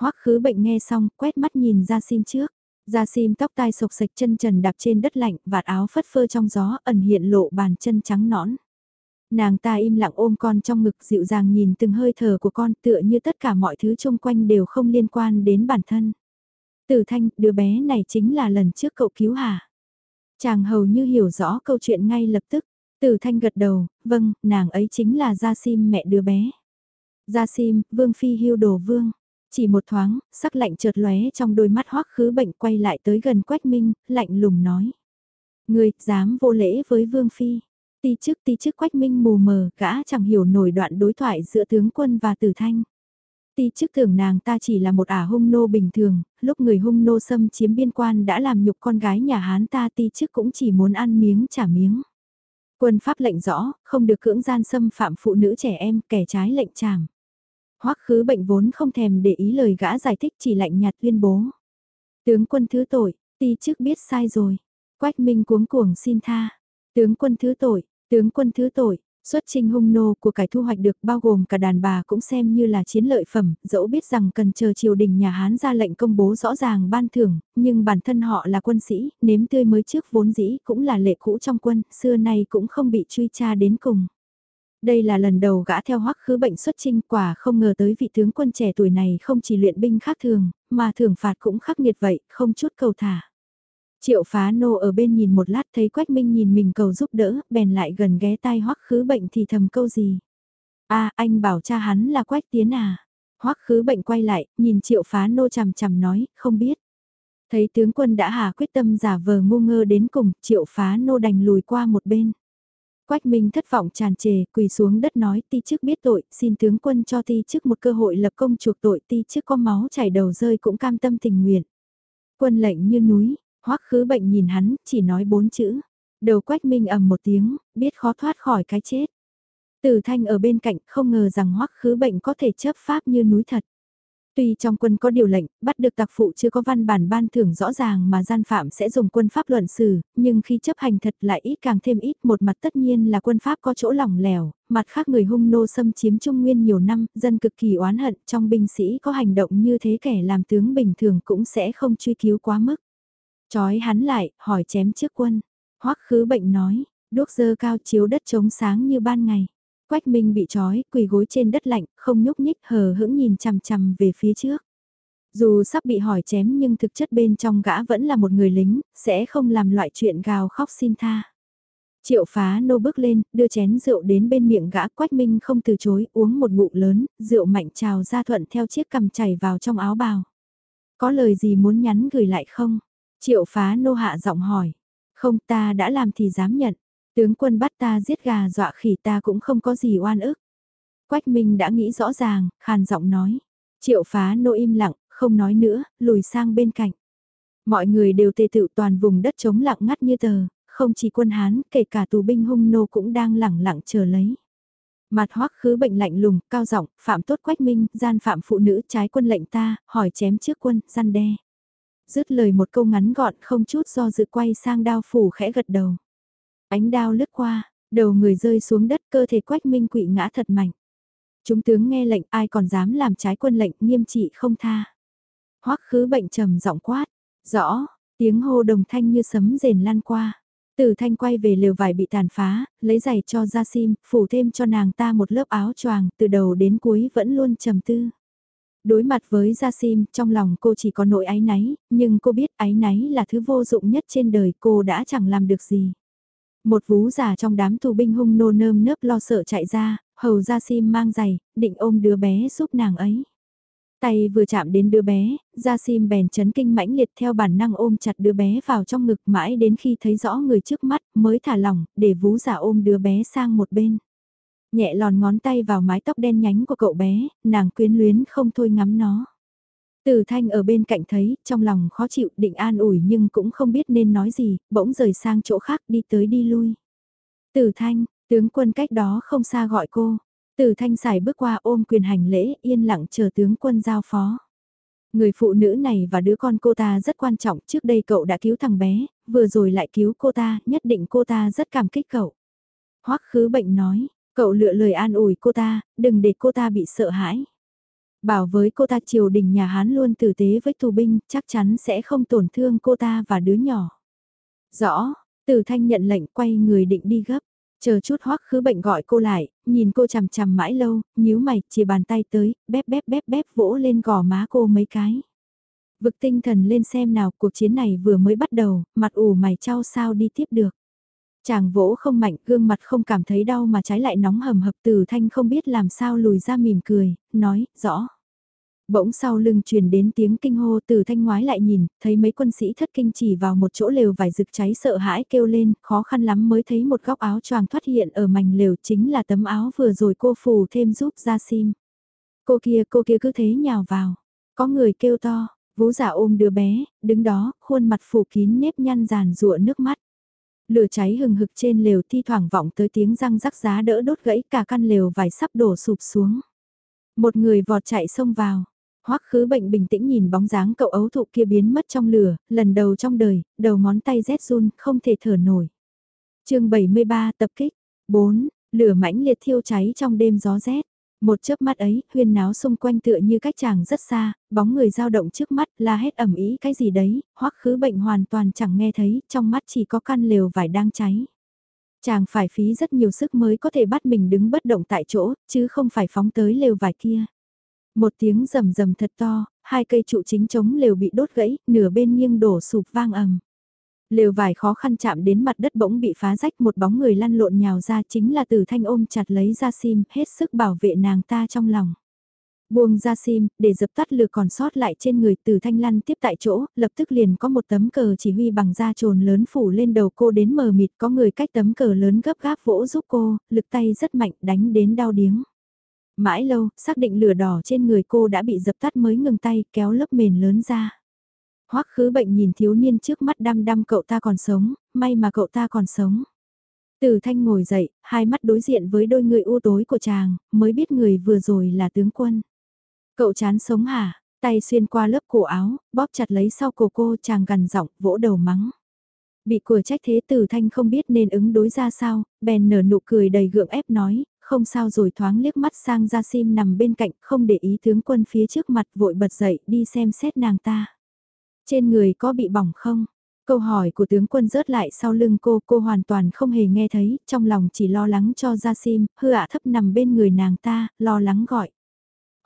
hoắc khứ bệnh nghe xong, quét mắt nhìn ra sim trước. Gia sim tóc tai sộc sạch chân trần đạp trên đất lạnh, vạt áo phất phơ trong gió, ẩn hiện lộ bàn chân trắng nõn. Nàng ta im lặng ôm con trong ngực dịu dàng nhìn từng hơi thở của con tựa như tất cả mọi thứ xung quanh đều không liên quan đến bản thân. Tử Thanh, đứa bé này chính là lần trước cậu cứu hả? Chàng hầu như hiểu rõ câu chuyện ngay lập tức. Tử Thanh gật đầu, vâng, nàng ấy chính là Gia Sim mẹ đứa bé. Gia Sim, Vương Phi hưu đồ Vương. Chỉ một thoáng, sắc lạnh chợt lóe trong đôi mắt hoắc khứ bệnh quay lại tới gần Quách Minh, lạnh lùng nói. Người, dám vô lễ với Vương Phi. Ti chức ti chức Quách Minh mù mờ, gã chẳng hiểu nổi đoạn đối thoại giữa tướng quân và tử thanh ti trước tưởng nàng ta chỉ là một ả hung nô bình thường, lúc người hung nô xâm chiếm biên quan đã làm nhục con gái nhà Hán ta ti trước cũng chỉ muốn ăn miếng trả miếng. Quân pháp lệnh rõ, không được cưỡng gian xâm phạm phụ nữ trẻ em, kẻ trái lệnh trảm. Hoắc khứ bệnh vốn không thèm để ý lời gã giải thích chỉ lạnh nhạt tuyên bố. Tướng quân thứ tội, ti trước biết sai rồi. Quách Minh cuống cuồng xin tha. Tướng quân thứ tội, tướng quân thứ tội, Xuất trinh hung nô của cải thu hoạch được bao gồm cả đàn bà cũng xem như là chiến lợi phẩm, dẫu biết rằng cần chờ triều đình nhà Hán ra lệnh công bố rõ ràng ban thưởng, nhưng bản thân họ là quân sĩ, nếm tươi mới trước vốn dĩ cũng là lệ cũ trong quân, xưa nay cũng không bị truy tra đến cùng. Đây là lần đầu gã theo hoắc khứ bệnh xuất trinh quả không ngờ tới vị tướng quân trẻ tuổi này không chỉ luyện binh khác thường, mà thưởng phạt cũng khắc nghiệt vậy, không chút cầu thả. Triệu phá nô ở bên nhìn một lát thấy Quách Minh nhìn mình cầu giúp đỡ, bèn lại gần ghé tai hoắc khứ bệnh thì thầm câu gì. a anh bảo cha hắn là Quách Tiến à. hoắc khứ bệnh quay lại, nhìn triệu phá nô chằm chằm nói, không biết. Thấy tướng quân đã hà quyết tâm giả vờ ngu ngơ đến cùng, triệu phá nô đành lùi qua một bên. Quách Minh thất vọng tràn trề, quỳ xuống đất nói ti chức biết tội, xin tướng quân cho ti chức một cơ hội lập công chuộc tội ti chức có máu chảy đầu rơi cũng cam tâm tình nguyện. Quân lệnh như núi, hoắc khứ bệnh nhìn hắn, chỉ nói bốn chữ. Đầu Quách Minh ầm một tiếng, biết khó thoát khỏi cái chết. Từ thanh ở bên cạnh không ngờ rằng hoắc khứ bệnh có thể chấp pháp như núi thật. Tuy trong quân có điều lệnh, bắt được tạc phụ chưa có văn bản ban thưởng rõ ràng mà gian phạm sẽ dùng quân pháp luận xử, nhưng khi chấp hành thật lại ít càng thêm ít một mặt tất nhiên là quân pháp có chỗ lỏng lẻo, mặt khác người hung nô xâm chiếm Trung Nguyên nhiều năm, dân cực kỳ oán hận trong binh sĩ có hành động như thế kẻ làm tướng bình thường cũng sẽ không truy cứu quá mức. Chói hắn lại, hỏi chém trước quân. Hoắc khứ bệnh nói, đuốc dơ cao chiếu đất trống sáng như ban ngày. Quách Minh bị trói, quỳ gối trên đất lạnh, không nhúc nhích hờ hững nhìn chằm chằm về phía trước. Dù sắp bị hỏi chém nhưng thực chất bên trong gã vẫn là một người lính, sẽ không làm loại chuyện gào khóc xin tha. Triệu phá nô bước lên, đưa chén rượu đến bên miệng gã Quách Minh không từ chối, uống một ngụm lớn, rượu mạnh trào ra thuận theo chiếc cầm chảy vào trong áo bào. Có lời gì muốn nhắn gửi lại không? Triệu phá nô hạ giọng hỏi. Không ta đã làm thì dám nhận. Tướng quân bắt ta giết gà dọa khỉ ta cũng không có gì oan ức. Quách Minh đã nghĩ rõ ràng, khàn giọng nói. Triệu phá nô im lặng, không nói nữa, lùi sang bên cạnh. Mọi người đều tề tự toàn vùng đất trống lặng ngắt như tờ, không chỉ quân Hán, kể cả tù binh hung nô cũng đang lẳng lặng chờ lấy. Mặt hoắc khứ bệnh lạnh lùng, cao giọng, phạm tốt quách minh, gian phạm phụ nữ trái quân lệnh ta, hỏi chém trước quân, gian đe. Dứt lời một câu ngắn gọn không chút do dự quay sang đao phủ khẽ gật đầu. Ánh đao lướt qua, đầu người rơi xuống đất cơ thể quách minh quỵ ngã thật mạnh. Chúng tướng nghe lệnh ai còn dám làm trái quân lệnh nghiêm trị không tha. Hoắc khứ bệnh trầm giọng quát, rõ, tiếng hô đồng thanh như sấm rền lan qua. Tử thanh quay về lều vải bị tàn phá, lấy giày cho ra sim, phủ thêm cho nàng ta một lớp áo choàng, từ đầu đến cuối vẫn luôn trầm tư. Đối mặt với Gia Sim, trong lòng cô chỉ có nỗi ái náy, nhưng cô biết ái náy là thứ vô dụng nhất trên đời cô đã chẳng làm được gì. Một vú già trong đám tù binh hung nô nơm nớp lo sợ chạy ra, hầu Gia Sim mang giày, định ôm đứa bé giúp nàng ấy. Tay vừa chạm đến đứa bé, Gia Sim bèn chấn kinh mãnh liệt theo bản năng ôm chặt đứa bé vào trong ngực mãi đến khi thấy rõ người trước mắt mới thả lỏng để vú già ôm đứa bé sang một bên. Nhẹ lòn ngón tay vào mái tóc đen nhánh của cậu bé, nàng quyến luyến không thôi ngắm nó. Từ thanh ở bên cạnh thấy, trong lòng khó chịu định an ủi nhưng cũng không biết nên nói gì, bỗng rời sang chỗ khác đi tới đi lui. Từ thanh, tướng quân cách đó không xa gọi cô. Từ thanh xài bước qua ôm quyền hành lễ yên lặng chờ tướng quân giao phó. Người phụ nữ này và đứa con cô ta rất quan trọng, trước đây cậu đã cứu thằng bé, vừa rồi lại cứu cô ta, nhất định cô ta rất cảm kích cậu. Hoắc khứ bệnh nói, cậu lựa lời an ủi cô ta, đừng để cô ta bị sợ hãi. Bảo với cô ta triều đình nhà Hán luôn tử tế với tù binh, chắc chắn sẽ không tổn thương cô ta và đứa nhỏ. Rõ, Tử Thanh nhận lệnh quay người định đi gấp. Chờ chút hoắc khứ bệnh gọi cô lại, nhìn cô chằm chằm mãi lâu, nhíu mày, chỉ bàn tay tới, bép bép bép bép vỗ lên gò má cô mấy cái. Vực tinh thần lên xem nào, cuộc chiến này vừa mới bắt đầu, mặt ủ mày trao sao đi tiếp được. Chàng vỗ không mạnh, gương mặt không cảm thấy đau mà trái lại nóng hầm hập từ thanh không biết làm sao lùi ra mỉm cười, nói, rõ. Bỗng sau lưng truyền đến tiếng kinh hô từ thanh ngoái lại nhìn, thấy mấy quân sĩ thất kinh chỉ vào một chỗ lều vải rực cháy sợ hãi kêu lên, khó khăn lắm mới thấy một góc áo choàng thoát hiện ở mảnh lều chính là tấm áo vừa rồi cô phù thêm giúp ra sim. Cô kia cô kia cứ thế nhào vào, có người kêu to, vũ giả ôm đứa bé, đứng đó, khuôn mặt phủ kín nếp nhăn giàn rụa nước mắt. Lửa cháy hừng hực trên lều thi thoảng vọng tới tiếng răng rắc giá đỡ đốt gãy cả căn lều vải sắp đổ sụp xuống. Một người vọt chạy xông vào. Hoắc khứ bệnh bình tĩnh nhìn bóng dáng cậu ấu thụ kia biến mất trong lửa, lần đầu trong đời, đầu ngón tay rét run, không thể thở nổi. chương 73 tập kích, 4, lửa mãnh liệt thiêu cháy trong đêm gió rét. Một chớp mắt ấy, huyên náo xung quanh tựa như cách chàng rất xa, bóng người dao động trước mắt, la hét ẩm ý cái gì đấy, hoắc khứ bệnh hoàn toàn chẳng nghe thấy, trong mắt chỉ có căn lều vải đang cháy. Chàng phải phí rất nhiều sức mới có thể bắt mình đứng bất động tại chỗ, chứ không phải phóng tới lều vải kia. Một tiếng rầm rầm thật to, hai cây trụ chính chống lều bị đốt gãy, nửa bên nghiêng đổ sụp vang ầm. Lều vải khó khăn chạm đến mặt đất bỗng bị phá rách một bóng người lăn lộn nhào ra chính là tử thanh ôm chặt lấy ra sim hết sức bảo vệ nàng ta trong lòng. Buông ra sim, để dập tắt lửa còn sót lại trên người từ thanh lăn tiếp tại chỗ, lập tức liền có một tấm cờ chỉ huy bằng da trồn lớn phủ lên đầu cô đến mờ mịt có người cách tấm cờ lớn gấp gáp vỗ giúp cô, lực tay rất mạnh đánh đến đau điếng. Mãi lâu, xác định lửa đỏ trên người cô đã bị dập tắt mới ngừng tay kéo lớp mền lớn ra. Hoắc khứ bệnh nhìn thiếu niên trước mắt đăm đăm cậu ta còn sống, may mà cậu ta còn sống. Từ thanh ngồi dậy, hai mắt đối diện với đôi người u tối của chàng, mới biết người vừa rồi là tướng quân. Cậu chán sống hả? Tay xuyên qua lớp cổ áo, bóp chặt lấy sau cổ cô chàng gần giọng, vỗ đầu mắng. Bị của trách thế từ thanh không biết nên ứng đối ra sao, bèn nở nụ cười đầy gượng ép nói, không sao rồi thoáng liếc mắt sang ra sim nằm bên cạnh, không để ý tướng quân phía trước mặt vội bật dậy đi xem xét nàng ta. Trên người có bị bỏng không? Câu hỏi của tướng quân rớt lại sau lưng cô, cô hoàn toàn không hề nghe thấy, trong lòng chỉ lo lắng cho gia sim, hư ạ thấp nằm bên người nàng ta, lo lắng gọi.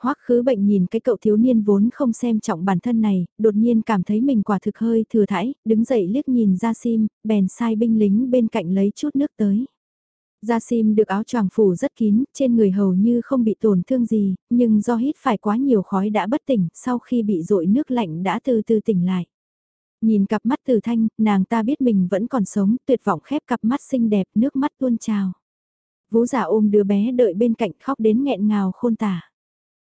Hoắc khứ bệnh nhìn cái cậu thiếu niên vốn không xem trọng bản thân này, đột nhiên cảm thấy mình quả thực hơi thừa thãi, đứng dậy liếc nhìn gia sim, bèn sai binh lính bên cạnh lấy chút nước tới. Gia Sim được áo choàng phủ rất kín, trên người hầu như không bị tổn thương gì, nhưng do hít phải quá nhiều khói đã bất tỉnh, sau khi bị dội nước lạnh đã từ từ tỉnh lại. Nhìn cặp mắt từ thanh, nàng ta biết mình vẫn còn sống, tuyệt vọng khép cặp mắt xinh đẹp, nước mắt tuôn trào. Vũ giả ôm đứa bé đợi bên cạnh khóc đến nghẹn ngào khôn tả.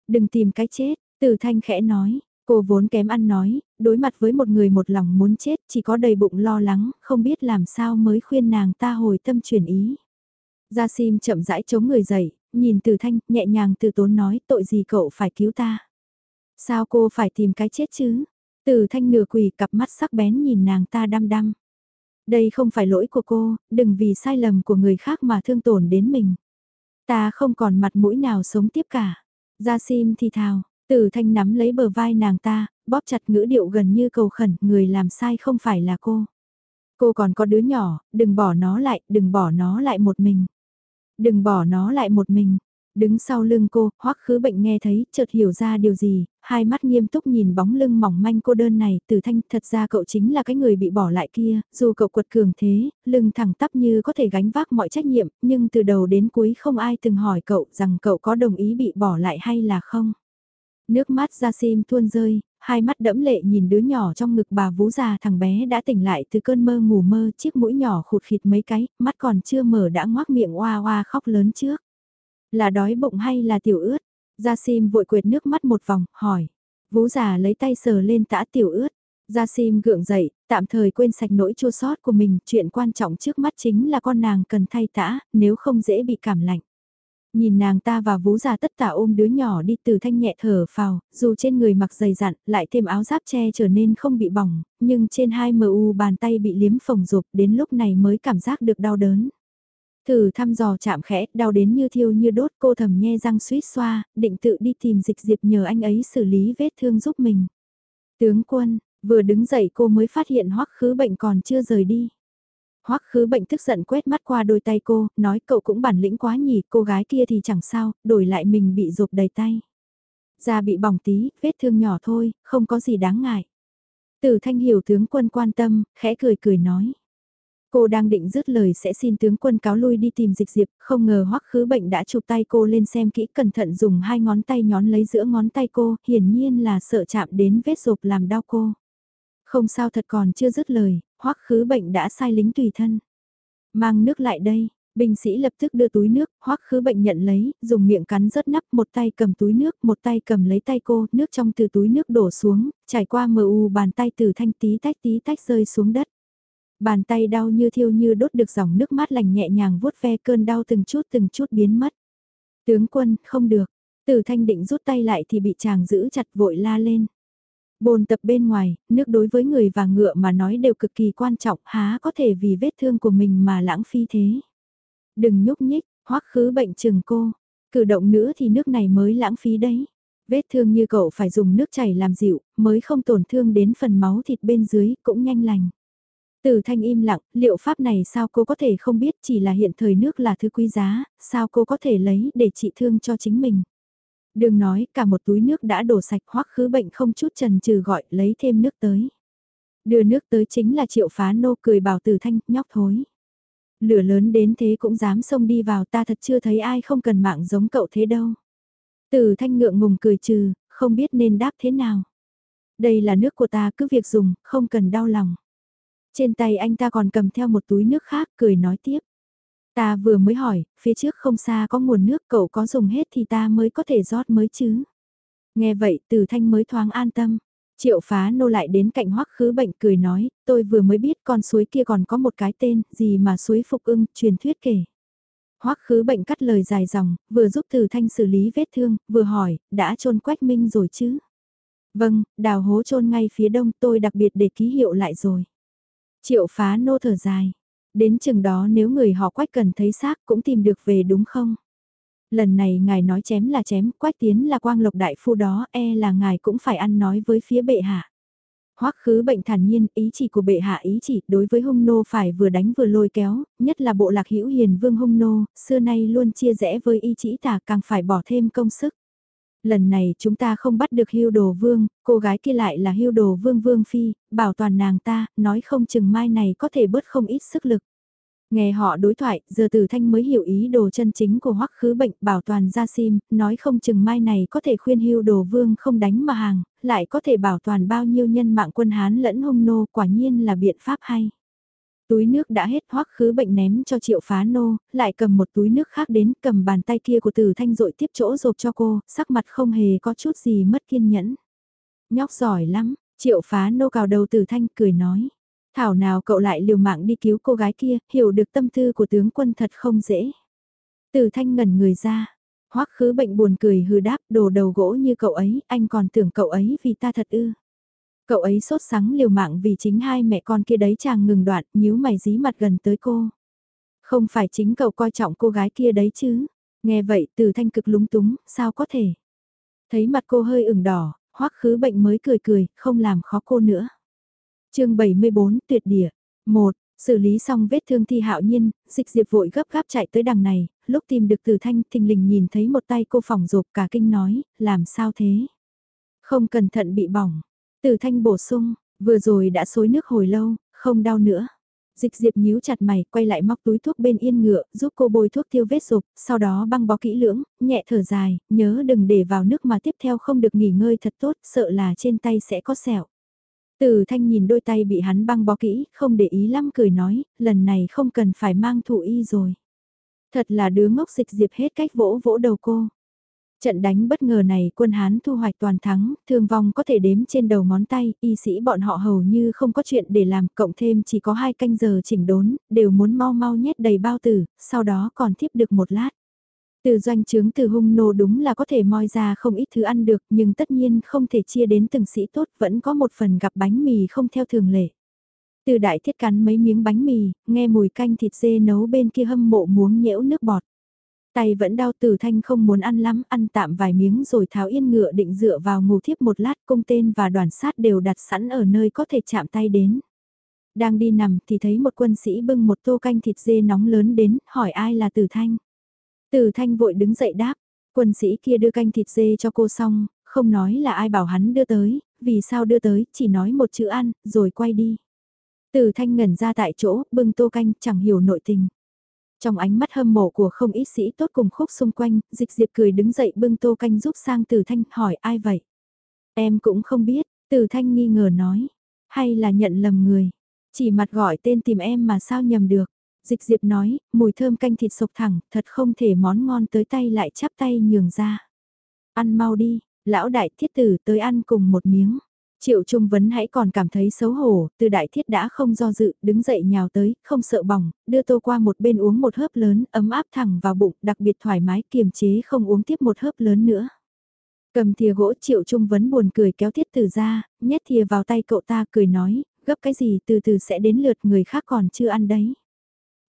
Đừng tìm cái chết, từ thanh khẽ nói, cô vốn kém ăn nói, đối mặt với một người một lòng muốn chết chỉ có đầy bụng lo lắng, không biết làm sao mới khuyên nàng ta hồi tâm chuyển ý. Gia Sim chậm rãi chống người dậy, nhìn từ thanh, nhẹ nhàng từ tốn nói tội gì cậu phải cứu ta. Sao cô phải tìm cái chết chứ? Từ thanh nửa quỳ cặp mắt sắc bén nhìn nàng ta đăm đăm. Đây không phải lỗi của cô, đừng vì sai lầm của người khác mà thương tổn đến mình. Ta không còn mặt mũi nào sống tiếp cả. Gia Sim thì thào, từ thanh nắm lấy bờ vai nàng ta, bóp chặt ngữ điệu gần như cầu khẩn, người làm sai không phải là cô. Cô còn có đứa nhỏ, đừng bỏ nó lại, đừng bỏ nó lại một mình. Đừng bỏ nó lại một mình. Đứng sau lưng cô, hoắc khứ bệnh nghe thấy, chợt hiểu ra điều gì, hai mắt nghiêm túc nhìn bóng lưng mỏng manh cô đơn này, từ thanh, thật ra cậu chính là cái người bị bỏ lại kia, dù cậu quật cường thế, lưng thẳng tắp như có thể gánh vác mọi trách nhiệm, nhưng từ đầu đến cuối không ai từng hỏi cậu rằng cậu có đồng ý bị bỏ lại hay là không. Nước mắt ra sim tuôn rơi, hai mắt đẫm lệ nhìn đứa nhỏ trong ngực bà vú già thằng bé đã tỉnh lại từ cơn mơ ngủ mơ chiếc mũi nhỏ khụt khịt mấy cái, mắt còn chưa mở đã ngoác miệng oa oa khóc lớn trước. Là đói bụng hay là tiểu ướt? Gia Sim vội quệt nước mắt một vòng, hỏi. Vú già lấy tay sờ lên tã tiểu ướt. Gia Sim gượng dậy, tạm thời quên sạch nỗi chua sót của mình, chuyện quan trọng trước mắt chính là con nàng cần thay tã, nếu không dễ bị cảm lạnh. Nhìn nàng ta và vú già tất tả ôm đứa nhỏ đi từ thanh nhẹ thở phào, dù trên người mặc dày dặn, lại thêm áo giáp che trở nên không bị bỏng, nhưng trên hai mu bàn tay bị liếm phồng rụp đến lúc này mới cảm giác được đau đớn. Thử thăm dò chạm khẽ, đau đến như thiêu như đốt cô thầm nhe răng suýt xoa, định tự đi tìm dịch diệp nhờ anh ấy xử lý vết thương giúp mình. Tướng quân, vừa đứng dậy cô mới phát hiện hoắc khứ bệnh còn chưa rời đi. Hoắc khứ bệnh tức giận quét mắt qua đôi tay cô, nói cậu cũng bản lĩnh quá nhỉ, cô gái kia thì chẳng sao, đổi lại mình bị rụp đầy tay. Da bị bỏng tí, vết thương nhỏ thôi, không có gì đáng ngại. Từ thanh hiểu tướng quân quan tâm, khẽ cười cười nói. Cô đang định dứt lời sẽ xin tướng quân cáo lui đi tìm dịch diệp, không ngờ hoắc khứ bệnh đã chụp tay cô lên xem kỹ cẩn thận dùng hai ngón tay nhón lấy giữa ngón tay cô, hiển nhiên là sợ chạm đến vết rộp làm đau cô. Không sao thật còn chưa dứt lời, hoắc khứ bệnh đã sai lính tùy thân. Mang nước lại đây, binh sĩ lập tức đưa túi nước, hoắc khứ bệnh nhận lấy, dùng miệng cắn rớt nắp, một tay cầm túi nước, một tay cầm lấy tay cô, nước trong từ túi nước đổ xuống, trải qua mờ u bàn tay từ thanh tí tách tí tách rơi xuống đất. Bàn tay đau như thiêu như đốt được dòng nước mát lành nhẹ nhàng vuốt ve cơn đau từng chút từng chút biến mất. Tướng quân, không được. Từ thanh định rút tay lại thì bị chàng giữ chặt vội la lên. Bồn tập bên ngoài, nước đối với người và ngựa mà nói đều cực kỳ quan trọng há có thể vì vết thương của mình mà lãng phí thế. Đừng nhúc nhích, hoắc khứ bệnh chừng cô. Cử động nữa thì nước này mới lãng phí đấy. Vết thương như cậu phải dùng nước chảy làm dịu, mới không tổn thương đến phần máu thịt bên dưới, cũng nhanh lành. Từ thanh im lặng, liệu pháp này sao cô có thể không biết chỉ là hiện thời nước là thứ quý giá, sao cô có thể lấy để trị thương cho chính mình. Đừng nói, cả một túi nước đã đổ sạch hoắc khứ bệnh không chút trần trừ gọi lấy thêm nước tới. Đưa nước tới chính là triệu phá nô cười bảo tử thanh, nhóc thối. Lửa lớn đến thế cũng dám xông đi vào ta thật chưa thấy ai không cần mạng giống cậu thế đâu. tử thanh ngượng ngùng cười trừ, không biết nên đáp thế nào. Đây là nước của ta cứ việc dùng, không cần đau lòng. Trên tay anh ta còn cầm theo một túi nước khác, cười nói tiếp. Ta vừa mới hỏi, phía trước không xa có nguồn nước cậu có dùng hết thì ta mới có thể rót mới chứ. Nghe vậy từ thanh mới thoáng an tâm. Triệu phá nô lại đến cạnh hoắc khứ bệnh cười nói, tôi vừa mới biết con suối kia còn có một cái tên, gì mà suối phục ưng, truyền thuyết kể. Hoắc khứ bệnh cắt lời dài dòng, vừa giúp từ thanh xử lý vết thương, vừa hỏi, đã trôn quách minh rồi chứ? Vâng, đào hố trôn ngay phía đông tôi đặc biệt để ký hiệu lại rồi. Triệu phá nô thở dài. Đến chừng đó nếu người họ quách cần thấy xác cũng tìm được về đúng không? Lần này ngài nói chém là chém, quách tiến là quang lộc đại phu đó, e là ngài cũng phải ăn nói với phía bệ hạ. Hoắc khứ bệnh thản nhiên, ý chỉ của bệ hạ ý chỉ, đối với hung nô phải vừa đánh vừa lôi kéo, nhất là bộ lạc hữu hiền vương hung nô, xưa nay luôn chia rẽ với ý chỉ tả càng phải bỏ thêm công sức. Lần này chúng ta không bắt được hưu đồ vương, cô gái kia lại là hưu đồ vương vương phi, bảo toàn nàng ta, nói không chừng mai này có thể bớt không ít sức lực. Nghe họ đối thoại, giờ từ thanh mới hiểu ý đồ chân chính của hoắc khứ bệnh bảo toàn gia sim, nói không chừng mai này có thể khuyên hưu đồ vương không đánh mà hàng, lại có thể bảo toàn bao nhiêu nhân mạng quân Hán lẫn hung nô quả nhiên là biện pháp hay. Túi nước đã hết hoắc khứ bệnh ném cho triệu phá nô, lại cầm một túi nước khác đến cầm bàn tay kia của từ thanh rội tiếp chỗ rộp cho cô, sắc mặt không hề có chút gì mất kiên nhẫn. Nhóc giỏi lắm, triệu phá nô cào đầu từ thanh cười nói. Thảo nào cậu lại liều mạng đi cứu cô gái kia, hiểu được tâm tư của tướng quân thật không dễ. Từ thanh ngẩn người ra, hoắc khứ bệnh buồn cười hư đáp đồ đầu gỗ như cậu ấy, anh còn tưởng cậu ấy vì ta thật ư. Cậu ấy sốt sắng liều mạng vì chính hai mẹ con kia đấy chàng ngừng đoạn, nhíu mày dí mặt gần tới cô. Không phải chính cậu coi trọng cô gái kia đấy chứ. Nghe vậy từ thanh cực lúng túng, sao có thể. Thấy mặt cô hơi ửng đỏ, hoắc khứ bệnh mới cười cười, không làm khó cô nữa. chương 74 tuyệt địa. 1. Xử lý xong vết thương thi hạo nhiên, dịch diệp vội gấp gáp chạy tới đằng này, lúc tìm được từ thanh thình lình nhìn thấy một tay cô phòng rộp cả kinh nói, làm sao thế? Không cẩn thận bị bỏng, từ thanh bổ sung, vừa rồi đã xối nước hồi lâu, không đau nữa. Dịch diệp nhíu chặt mày, quay lại móc túi thuốc bên yên ngựa, giúp cô bôi thuốc tiêu vết rụp, sau đó băng bó kỹ lưỡng, nhẹ thở dài, nhớ đừng để vào nước mà tiếp theo không được nghỉ ngơi thật tốt, sợ là trên tay sẽ có sẹo. Từ thanh nhìn đôi tay bị hắn băng bó kỹ, không để ý lắm cười nói, lần này không cần phải mang thụ y rồi. Thật là đứa ngốc dịch diệp hết cách vỗ vỗ đầu cô. Trận đánh bất ngờ này quân Hán thu hoạch toàn thắng, thương vong có thể đếm trên đầu ngón tay, y sĩ bọn họ hầu như không có chuyện để làm, cộng thêm chỉ có hai canh giờ chỉnh đốn, đều muốn mau mau nhét đầy bao tử, sau đó còn tiếp được một lát. Từ doanh trướng từ hung nô đúng là có thể moi ra không ít thứ ăn được nhưng tất nhiên không thể chia đến từng sĩ tốt vẫn có một phần gặp bánh mì không theo thường lệ. Từ đại thiết cắn mấy miếng bánh mì, nghe mùi canh thịt dê nấu bên kia hâm mộ muống nhễu nước bọt. Tay vẫn đau tử thanh không muốn ăn lắm, ăn tạm vài miếng rồi tháo yên ngựa định dựa vào ngủ thiếp một lát cung tên và đoàn sát đều đặt sẵn ở nơi có thể chạm tay đến. Đang đi nằm thì thấy một quân sĩ bưng một tô canh thịt dê nóng lớn đến, hỏi ai là tử thanh. Tử thanh vội đứng dậy đáp, quân sĩ kia đưa canh thịt dê cho cô xong, không nói là ai bảo hắn đưa tới, vì sao đưa tới, chỉ nói một chữ ăn, rồi quay đi. Tử thanh ngẩn ra tại chỗ, bưng tô canh, chẳng hiểu nội tình. Trong ánh mắt hâm mộ của không ít sĩ tốt cùng khúc xung quanh, dịch diệp cười đứng dậy bưng tô canh giúp sang Tử Thanh hỏi ai vậy? Em cũng không biết, Tử Thanh nghi ngờ nói. Hay là nhận lầm người? Chỉ mặt gọi tên tìm em mà sao nhầm được? Dịch diệp nói, mùi thơm canh thịt sộc thẳng, thật không thể món ngon tới tay lại chắp tay nhường ra. Ăn mau đi, lão đại thiết tử tới ăn cùng một miếng. Triệu Trung Vấn hãy còn cảm thấy xấu hổ, từ đại thiết đã không do dự, đứng dậy nhào tới, không sợ bỏng, đưa tô qua một bên uống một hớp lớn, ấm áp thẳng vào bụng, đặc biệt thoải mái kiềm chế không uống tiếp một hớp lớn nữa. Cầm thìa gỗ Triệu Trung Vấn buồn cười kéo thiết từ ra, nhét thìa vào tay cậu ta cười nói, gấp cái gì từ từ sẽ đến lượt người khác còn chưa ăn đấy.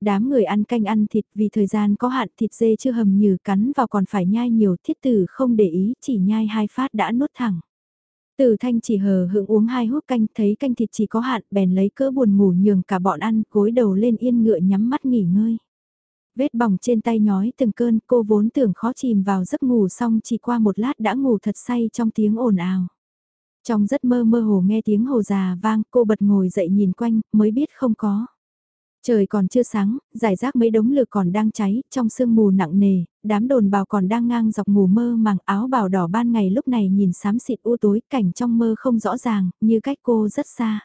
Đám người ăn canh ăn thịt vì thời gian có hạn thịt dê chưa hầm nhừ cắn vào còn phải nhai nhiều thiết tử không để ý chỉ nhai hai phát đã nuốt thẳng. Từ thanh chỉ hờ hững uống hai hút canh, thấy canh thịt chỉ có hạn, bèn lấy cỡ buồn ngủ nhường cả bọn ăn, gối đầu lên yên ngựa nhắm mắt nghỉ ngơi. Vết bỏng trên tay nhói từng cơn, cô vốn tưởng khó chìm vào giấc ngủ xong chỉ qua một lát đã ngủ thật say trong tiếng ồn ào. Trong giấc mơ mơ hồ nghe tiếng hồ già vang, cô bật ngồi dậy nhìn quanh, mới biết không có. Trời còn chưa sáng, giải rác mấy đống lửa còn đang cháy, trong sương mù nặng nề, đám đồn bào còn đang ngang dọc ngủ mơ màng áo bào đỏ ban ngày lúc này nhìn xám xịt u tối, cảnh trong mơ không rõ ràng, như cách cô rất xa.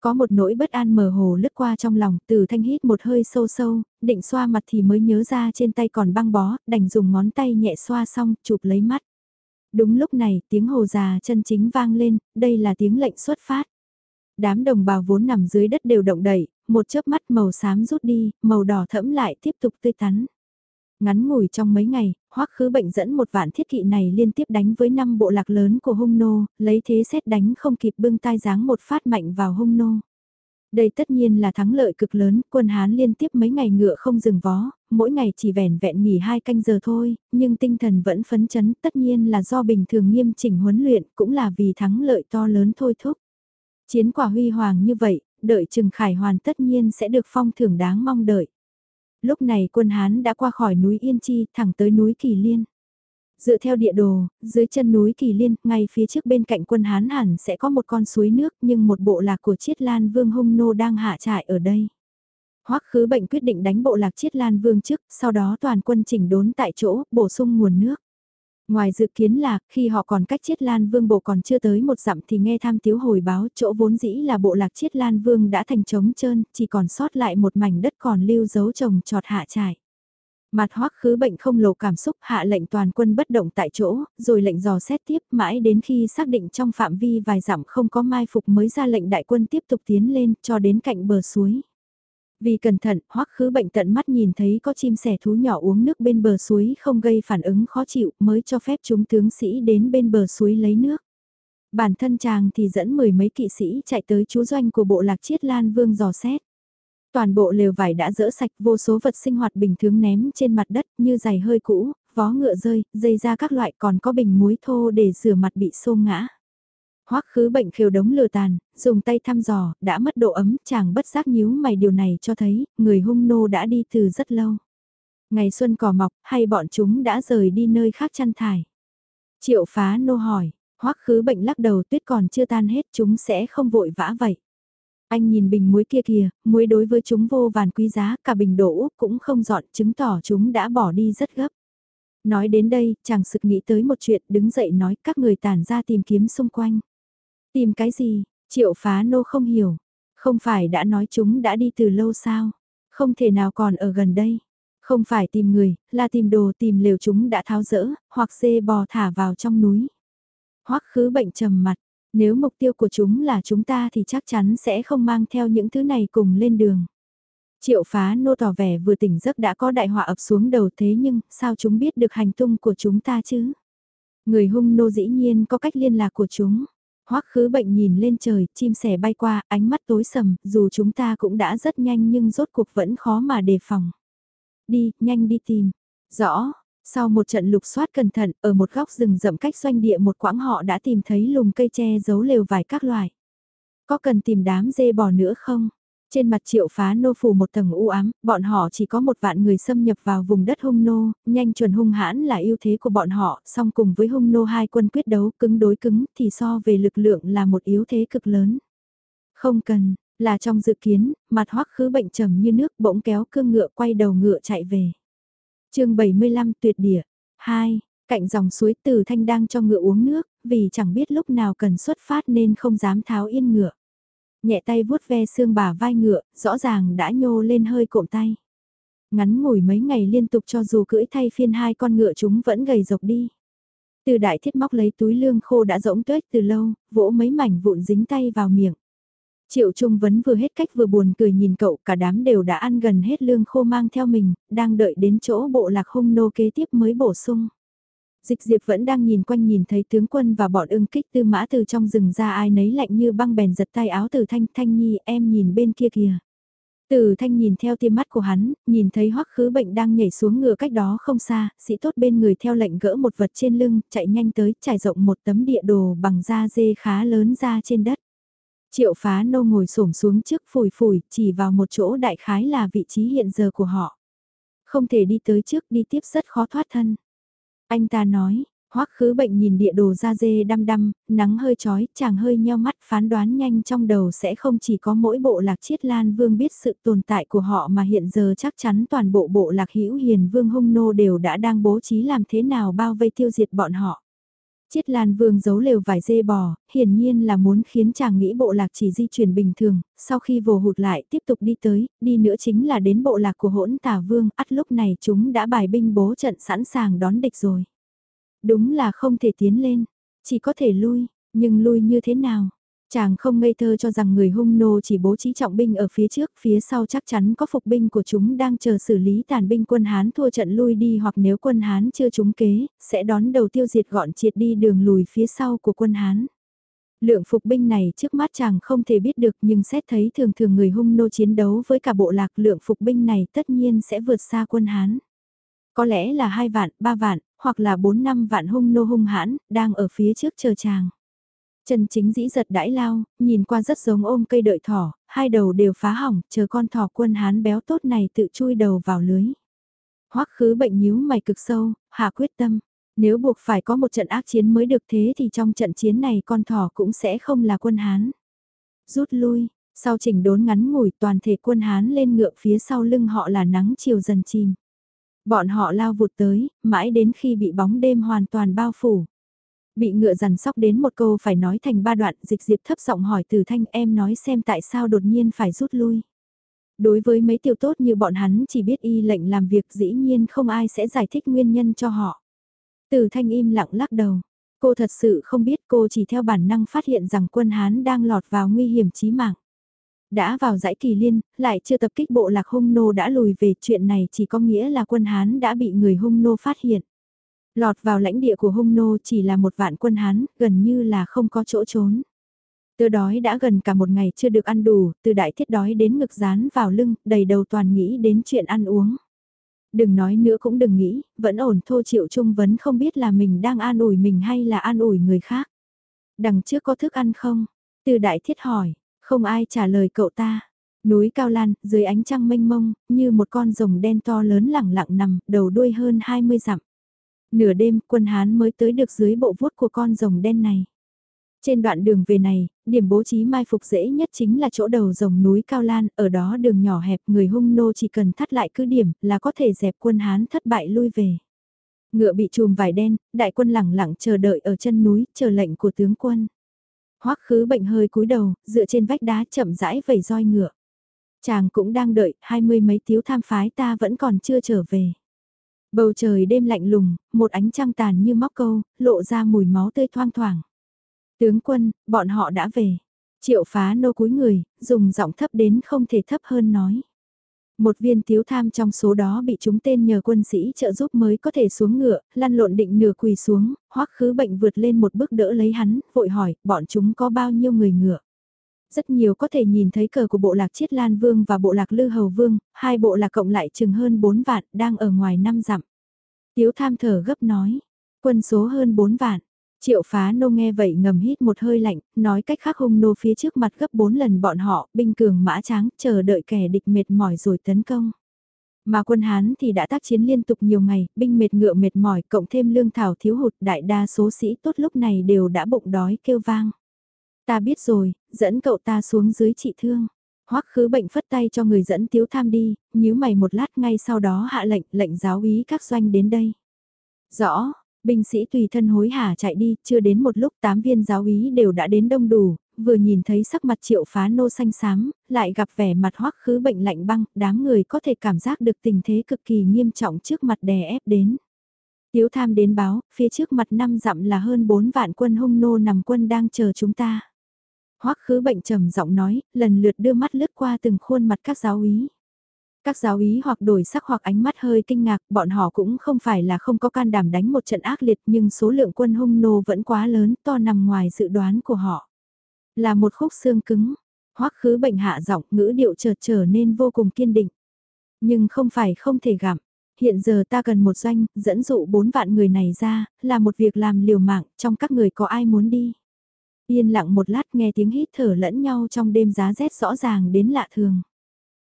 Có một nỗi bất an mờ hồ lướt qua trong lòng, từ thanh hít một hơi sâu sâu, định xoa mặt thì mới nhớ ra trên tay còn băng bó, đành dùng ngón tay nhẹ xoa xong, chụp lấy mắt. Đúng lúc này, tiếng hồ già chân chính vang lên, đây là tiếng lệnh xuất phát. Đám đồng bào vốn nằm dưới đất đều động đẩy, một chớp mắt màu xám rút đi, màu đỏ thẫm lại tiếp tục tươi tắn. Ngắn ngủi trong mấy ngày, hoắc khứ bệnh dẫn một vạn thiết kỵ này liên tiếp đánh với năm bộ lạc lớn của hung nô, lấy thế xét đánh không kịp bưng tai giáng một phát mạnh vào hung nô. Đây tất nhiên là thắng lợi cực lớn, quân Hán liên tiếp mấy ngày ngựa không dừng vó, mỗi ngày chỉ vẻn vẹn nghỉ hai canh giờ thôi, nhưng tinh thần vẫn phấn chấn, tất nhiên là do bình thường nghiêm chỉnh huấn luyện, cũng là vì thắng lợi to lớn thôi thúc. Chiến quả huy hoàng như vậy, đợi Trừng Khải Hoàn tất nhiên sẽ được phong thưởng đáng mong đợi. Lúc này quân Hán đã qua khỏi núi Yên Chi thẳng tới núi Kỳ Liên. Dựa theo địa đồ, dưới chân núi Kỳ Liên, ngay phía trước bên cạnh quân Hán hẳn sẽ có một con suối nước nhưng một bộ lạc của Chiết Lan Vương Hung Nô đang hạ trại ở đây. Hoắc khứ bệnh quyết định đánh bộ lạc Chiết Lan Vương trước, sau đó toàn quân chỉnh đốn tại chỗ, bổ sung nguồn nước. Ngoài dự kiến là, khi họ còn cách Chiết Lan Vương bộ còn chưa tới một dặm thì nghe tham tiếu hồi báo chỗ vốn dĩ là bộ lạc Chiết Lan Vương đã thành trống trơn, chỉ còn sót lại một mảnh đất còn lưu dấu trồng trọt hạ trải. Mặt hoắc khứ bệnh không lộ cảm xúc hạ lệnh toàn quân bất động tại chỗ, rồi lệnh dò xét tiếp mãi đến khi xác định trong phạm vi vài dặm không có mai phục mới ra lệnh đại quân tiếp tục tiến lên cho đến cạnh bờ suối. Vì cẩn thận, hoắc khứ bệnh tận mắt nhìn thấy có chim sẻ thú nhỏ uống nước bên bờ suối không gây phản ứng khó chịu mới cho phép chúng tướng sĩ đến bên bờ suối lấy nước. Bản thân chàng thì dẫn mười mấy kỵ sĩ chạy tới chú doanh của bộ lạc chiết lan vương dò xét. Toàn bộ lều vải đã dỡ sạch vô số vật sinh hoạt bình thường ném trên mặt đất như giày hơi cũ, vó ngựa rơi, dây ra các loại còn có bình muối thô để rửa mặt bị xô ngã. Hoắc khứ bệnh khều đống lừa tàn, dùng tay thăm dò, đã mất độ ấm, chàng bất giác nhíu mày điều này cho thấy, người hung nô đã đi từ rất lâu. Ngày xuân cỏ mọc, hay bọn chúng đã rời đi nơi khác chăn thải. Triệu phá nô hỏi, hoắc khứ bệnh lắc đầu tuyết còn chưa tan hết chúng sẽ không vội vã vậy. Anh nhìn bình muối kia kìa, muối đối với chúng vô vàn quý giá, cả bình đổ úp cũng không dọn, chứng tỏ chúng đã bỏ đi rất gấp. Nói đến đây, chàng sực nghĩ tới một chuyện đứng dậy nói các người tản ra tìm kiếm xung quanh. Tìm cái gì, triệu phá nô không hiểu. Không phải đã nói chúng đã đi từ lâu sao? Không thể nào còn ở gần đây. Không phải tìm người, là tìm đồ tìm liều chúng đã tháo rỡ, hoặc dê bò thả vào trong núi. Hoắc khứ bệnh trầm mặt, nếu mục tiêu của chúng là chúng ta thì chắc chắn sẽ không mang theo những thứ này cùng lên đường. Triệu phá nô tỏ vẻ vừa tỉnh giấc đã có đại họa ập xuống đầu thế nhưng sao chúng biết được hành tung của chúng ta chứ? Người hung nô dĩ nhiên có cách liên lạc của chúng. Hoắc khứ bệnh nhìn lên trời, chim sẻ bay qua, ánh mắt tối sầm, dù chúng ta cũng đã rất nhanh nhưng rốt cuộc vẫn khó mà đề phòng. Đi, nhanh đi tìm. Rõ, sau một trận lục soát cẩn thận, ở một góc rừng rậm cách doanh địa một quãng họ đã tìm thấy lùm cây tre giấu lều vài các loại. Có cần tìm đám dê bò nữa không? Trên mặt triệu phá nô phủ một tầng u ám, bọn họ chỉ có một vạn người xâm nhập vào vùng đất hung nô, nhanh chuẩn hung hãn là ưu thế của bọn họ, song cùng với hung nô hai quân quyết đấu cứng đối cứng thì so về lực lượng là một yếu thế cực lớn. Không cần, là trong dự kiến, mặt hoắc khứ bệnh trầm như nước bỗng kéo cương ngựa quay đầu ngựa chạy về. chương 75 tuyệt địa, 2, cạnh dòng suối từ thanh đang cho ngựa uống nước, vì chẳng biết lúc nào cần xuất phát nên không dám tháo yên ngựa nhẹ tay vuốt ve xương bả vai ngựa, rõ ràng đã nhô lên hơi cộm tay. Ngắn ngủi mấy ngày liên tục cho dù cưỡi thay phiên hai con ngựa chúng vẫn gầy rộc đi. Từ đại thiết móc lấy túi lương khô đã rỗng tuếch từ lâu, vỗ mấy mảnh vụn dính tay vào miệng. Triệu Trung Vấn vừa hết cách vừa buồn cười nhìn cậu cả đám đều đã ăn gần hết lương khô mang theo mình, đang đợi đến chỗ bộ lạc hung nô kế tiếp mới bổ sung. Dịch diệp vẫn đang nhìn quanh nhìn thấy tướng quân và bọn ưng kích tư mã từ trong rừng ra ai nấy lạnh như băng bèn giật tay áo từ thanh thanh nhi em nhìn bên kia kìa. Từ thanh nhìn theo tiêm mắt của hắn, nhìn thấy hoắc khứ bệnh đang nhảy xuống ngựa cách đó không xa, sĩ tốt bên người theo lệnh gỡ một vật trên lưng, chạy nhanh tới, trải rộng một tấm địa đồ bằng da dê khá lớn ra trên đất. Triệu phá nô ngồi xổm xuống trước phủi phủi, chỉ vào một chỗ đại khái là vị trí hiện giờ của họ. Không thể đi tới trước đi tiếp rất khó thoát thân. Anh ta nói, Hoắc khứ bệnh nhìn địa đồ ra dê đăm đăm, nắng hơi chói, chàng hơi nheo mắt phán đoán nhanh trong đầu sẽ không chỉ có mỗi bộ lạc chiết lan vương biết sự tồn tại của họ mà hiện giờ chắc chắn toàn bộ bộ lạc hữu hiền vương hung nô đều đã đang bố trí làm thế nào bao vây tiêu diệt bọn họ. Chiết Lan Vương giấu lều vải dê bò, hiển nhiên là muốn khiến chàng nghĩ bộ lạc chỉ di chuyển bình thường, sau khi vồ hụt lại tiếp tục đi tới, đi nữa chính là đến bộ lạc của hỗn tà vương, ắt lúc này chúng đã bài binh bố trận sẵn sàng đón địch rồi. Đúng là không thể tiến lên, chỉ có thể lui, nhưng lui như thế nào? Chàng không ngây thơ cho rằng người hung nô chỉ bố trí trọng binh ở phía trước, phía sau chắc chắn có phục binh của chúng đang chờ xử lý tàn binh quân Hán thua trận lui đi hoặc nếu quân Hán chưa trúng kế, sẽ đón đầu tiêu diệt gọn triệt đi đường lùi phía sau của quân Hán. Lượng phục binh này trước mắt chàng không thể biết được nhưng xét thấy thường thường người hung nô chiến đấu với cả bộ lạc lượng phục binh này tất nhiên sẽ vượt xa quân Hán. Có lẽ là hai vạn, ba vạn, hoặc là bốn năm vạn hung nô hung hãn, đang ở phía trước chờ chàng. Chân chính dĩ giật đãi lao, nhìn qua rất giống ôm cây đợi thỏ, hai đầu đều phá hỏng, chờ con thỏ quân hán béo tốt này tự chui đầu vào lưới. Hoắc khứ bệnh nhíu mày cực sâu, hạ quyết tâm. Nếu buộc phải có một trận ác chiến mới được thế thì trong trận chiến này con thỏ cũng sẽ không là quân Hán. Rút lui, sau chỉnh đốn ngắn ngủi toàn thể quân Hán lên ngựa phía sau lưng họ là nắng chiều dần chìm. Bọn họ lao vụt tới, mãi đến khi bị bóng đêm hoàn toàn bao phủ. Bị ngựa dằn sóc đến một câu phải nói thành ba đoạn, dịch diệp thấp giọng hỏi từ thanh em nói xem tại sao đột nhiên phải rút lui. Đối với mấy tiểu tốt như bọn hắn chỉ biết y lệnh làm việc dĩ nhiên không ai sẽ giải thích nguyên nhân cho họ. Từ thanh im lặng lắc đầu. Cô thật sự không biết cô chỉ theo bản năng phát hiện rằng quân Hán đang lọt vào nguy hiểm chí mạng. Đã vào dãy kỳ liên, lại chưa tập kích bộ lạc hung nô đã lùi về chuyện này chỉ có nghĩa là quân Hán đã bị người hung nô phát hiện. Lọt vào lãnh địa của hung nô chỉ là một vạn quân Hán, gần như là không có chỗ trốn. Tớ đói đã gần cả một ngày chưa được ăn đủ, từ đại thiết đói đến ngực rán vào lưng, đầy đầu toàn nghĩ đến chuyện ăn uống. Đừng nói nữa cũng đừng nghĩ, vẫn ổn thô triệu trung vấn không biết là mình đang an ủi mình hay là an ủi người khác. Đằng trước có thức ăn không? Từ đại thiết hỏi, không ai trả lời cậu ta. Núi cao lan, dưới ánh trăng mênh mông, như một con rồng đen to lớn lẳng lặng nằm, đầu đuôi hơn 20 dặm. Nửa đêm, quân Hán mới tới được dưới bộ vuốt của con rồng đen này. Trên đoạn đường về này, điểm bố trí mai phục dễ nhất chính là chỗ đầu rồng núi Cao Lan, ở đó đường nhỏ hẹp người hung nô chỉ cần thắt lại cứ điểm là có thể dẹp quân Hán thất bại lui về. Ngựa bị chùm vải đen, đại quân lẳng lặng chờ đợi ở chân núi, chờ lệnh của tướng quân. Hoắc khứ bệnh hơi cúi đầu, dựa trên vách đá chậm rãi vẩy roi ngựa. Chàng cũng đang đợi, hai mươi mấy tiếu tham phái ta vẫn còn chưa trở về. Bầu trời đêm lạnh lùng, một ánh trăng tàn như móc câu, lộ ra mùi máu tươi thoang thoảng. Tướng quân, bọn họ đã về. Triệu phá nô cúi người, dùng giọng thấp đến không thể thấp hơn nói. Một viên tiếu tham trong số đó bị chúng tên nhờ quân sĩ trợ giúp mới có thể xuống ngựa, lăn lộn định nửa quỳ xuống, hoắc khứ bệnh vượt lên một bước đỡ lấy hắn, vội hỏi, bọn chúng có bao nhiêu người ngựa. Rất nhiều có thể nhìn thấy cờ của bộ lạc Chiết Lan Vương và bộ lạc Lư Hầu Vương, hai bộ lạc cộng lại chừng hơn 4 vạn, đang ở ngoài năm dặm. Tiếu tham thở gấp nói, quân số hơn 4 vạn. Triệu phá nô nghe vậy ngầm hít một hơi lạnh, nói cách khác hung nô phía trước mặt gấp 4 lần bọn họ, binh cường mã tráng, chờ đợi kẻ địch mệt mỏi rồi tấn công. Mà quân Hán thì đã tác chiến liên tục nhiều ngày, binh mệt ngựa mệt mỏi, cộng thêm lương thảo thiếu hụt, đại đa số sĩ tốt lúc này đều đã bụng đói kêu vang. Ta biết rồi, dẫn cậu ta xuống dưới trị thương. Hoắc khứ bệnh phất tay cho người dẫn tiếu tham đi, nhíu mày một lát ngay sau đó hạ lệnh, lệnh giáo úy các doanh đến đây. Rõ, binh sĩ tùy thân hối hả chạy đi, chưa đến một lúc tám viên giáo úy đều đã đến đông đủ, vừa nhìn thấy sắc mặt triệu phá nô xanh xám, lại gặp vẻ mặt hoắc khứ bệnh lạnh băng, đám người có thể cảm giác được tình thế cực kỳ nghiêm trọng trước mặt đè ép đến. Tiếu tham đến báo, phía trước mặt năm dặm là hơn bốn vạn quân hung nô nằm quân đang chờ chúng ta. Hoắc khứ bệnh trầm giọng nói, lần lượt đưa mắt lướt qua từng khuôn mặt các giáo úy. Các giáo úy hoặc đổi sắc hoặc ánh mắt hơi kinh ngạc, bọn họ cũng không phải là không có can đảm đánh một trận ác liệt nhưng số lượng quân hung nô vẫn quá lớn, to nằm ngoài dự đoán của họ. Là một khúc xương cứng, hoắc khứ bệnh hạ giọng ngữ điệu chợt trở nên vô cùng kiên định. Nhưng không phải không thể gặm. Hiện giờ ta cần một doanh, dẫn dụ bốn vạn người này ra, là một việc làm liều mạng, trong các người có ai muốn đi. Yên lặng một lát nghe tiếng hít thở lẫn nhau trong đêm giá rét rõ ràng đến lạ thường.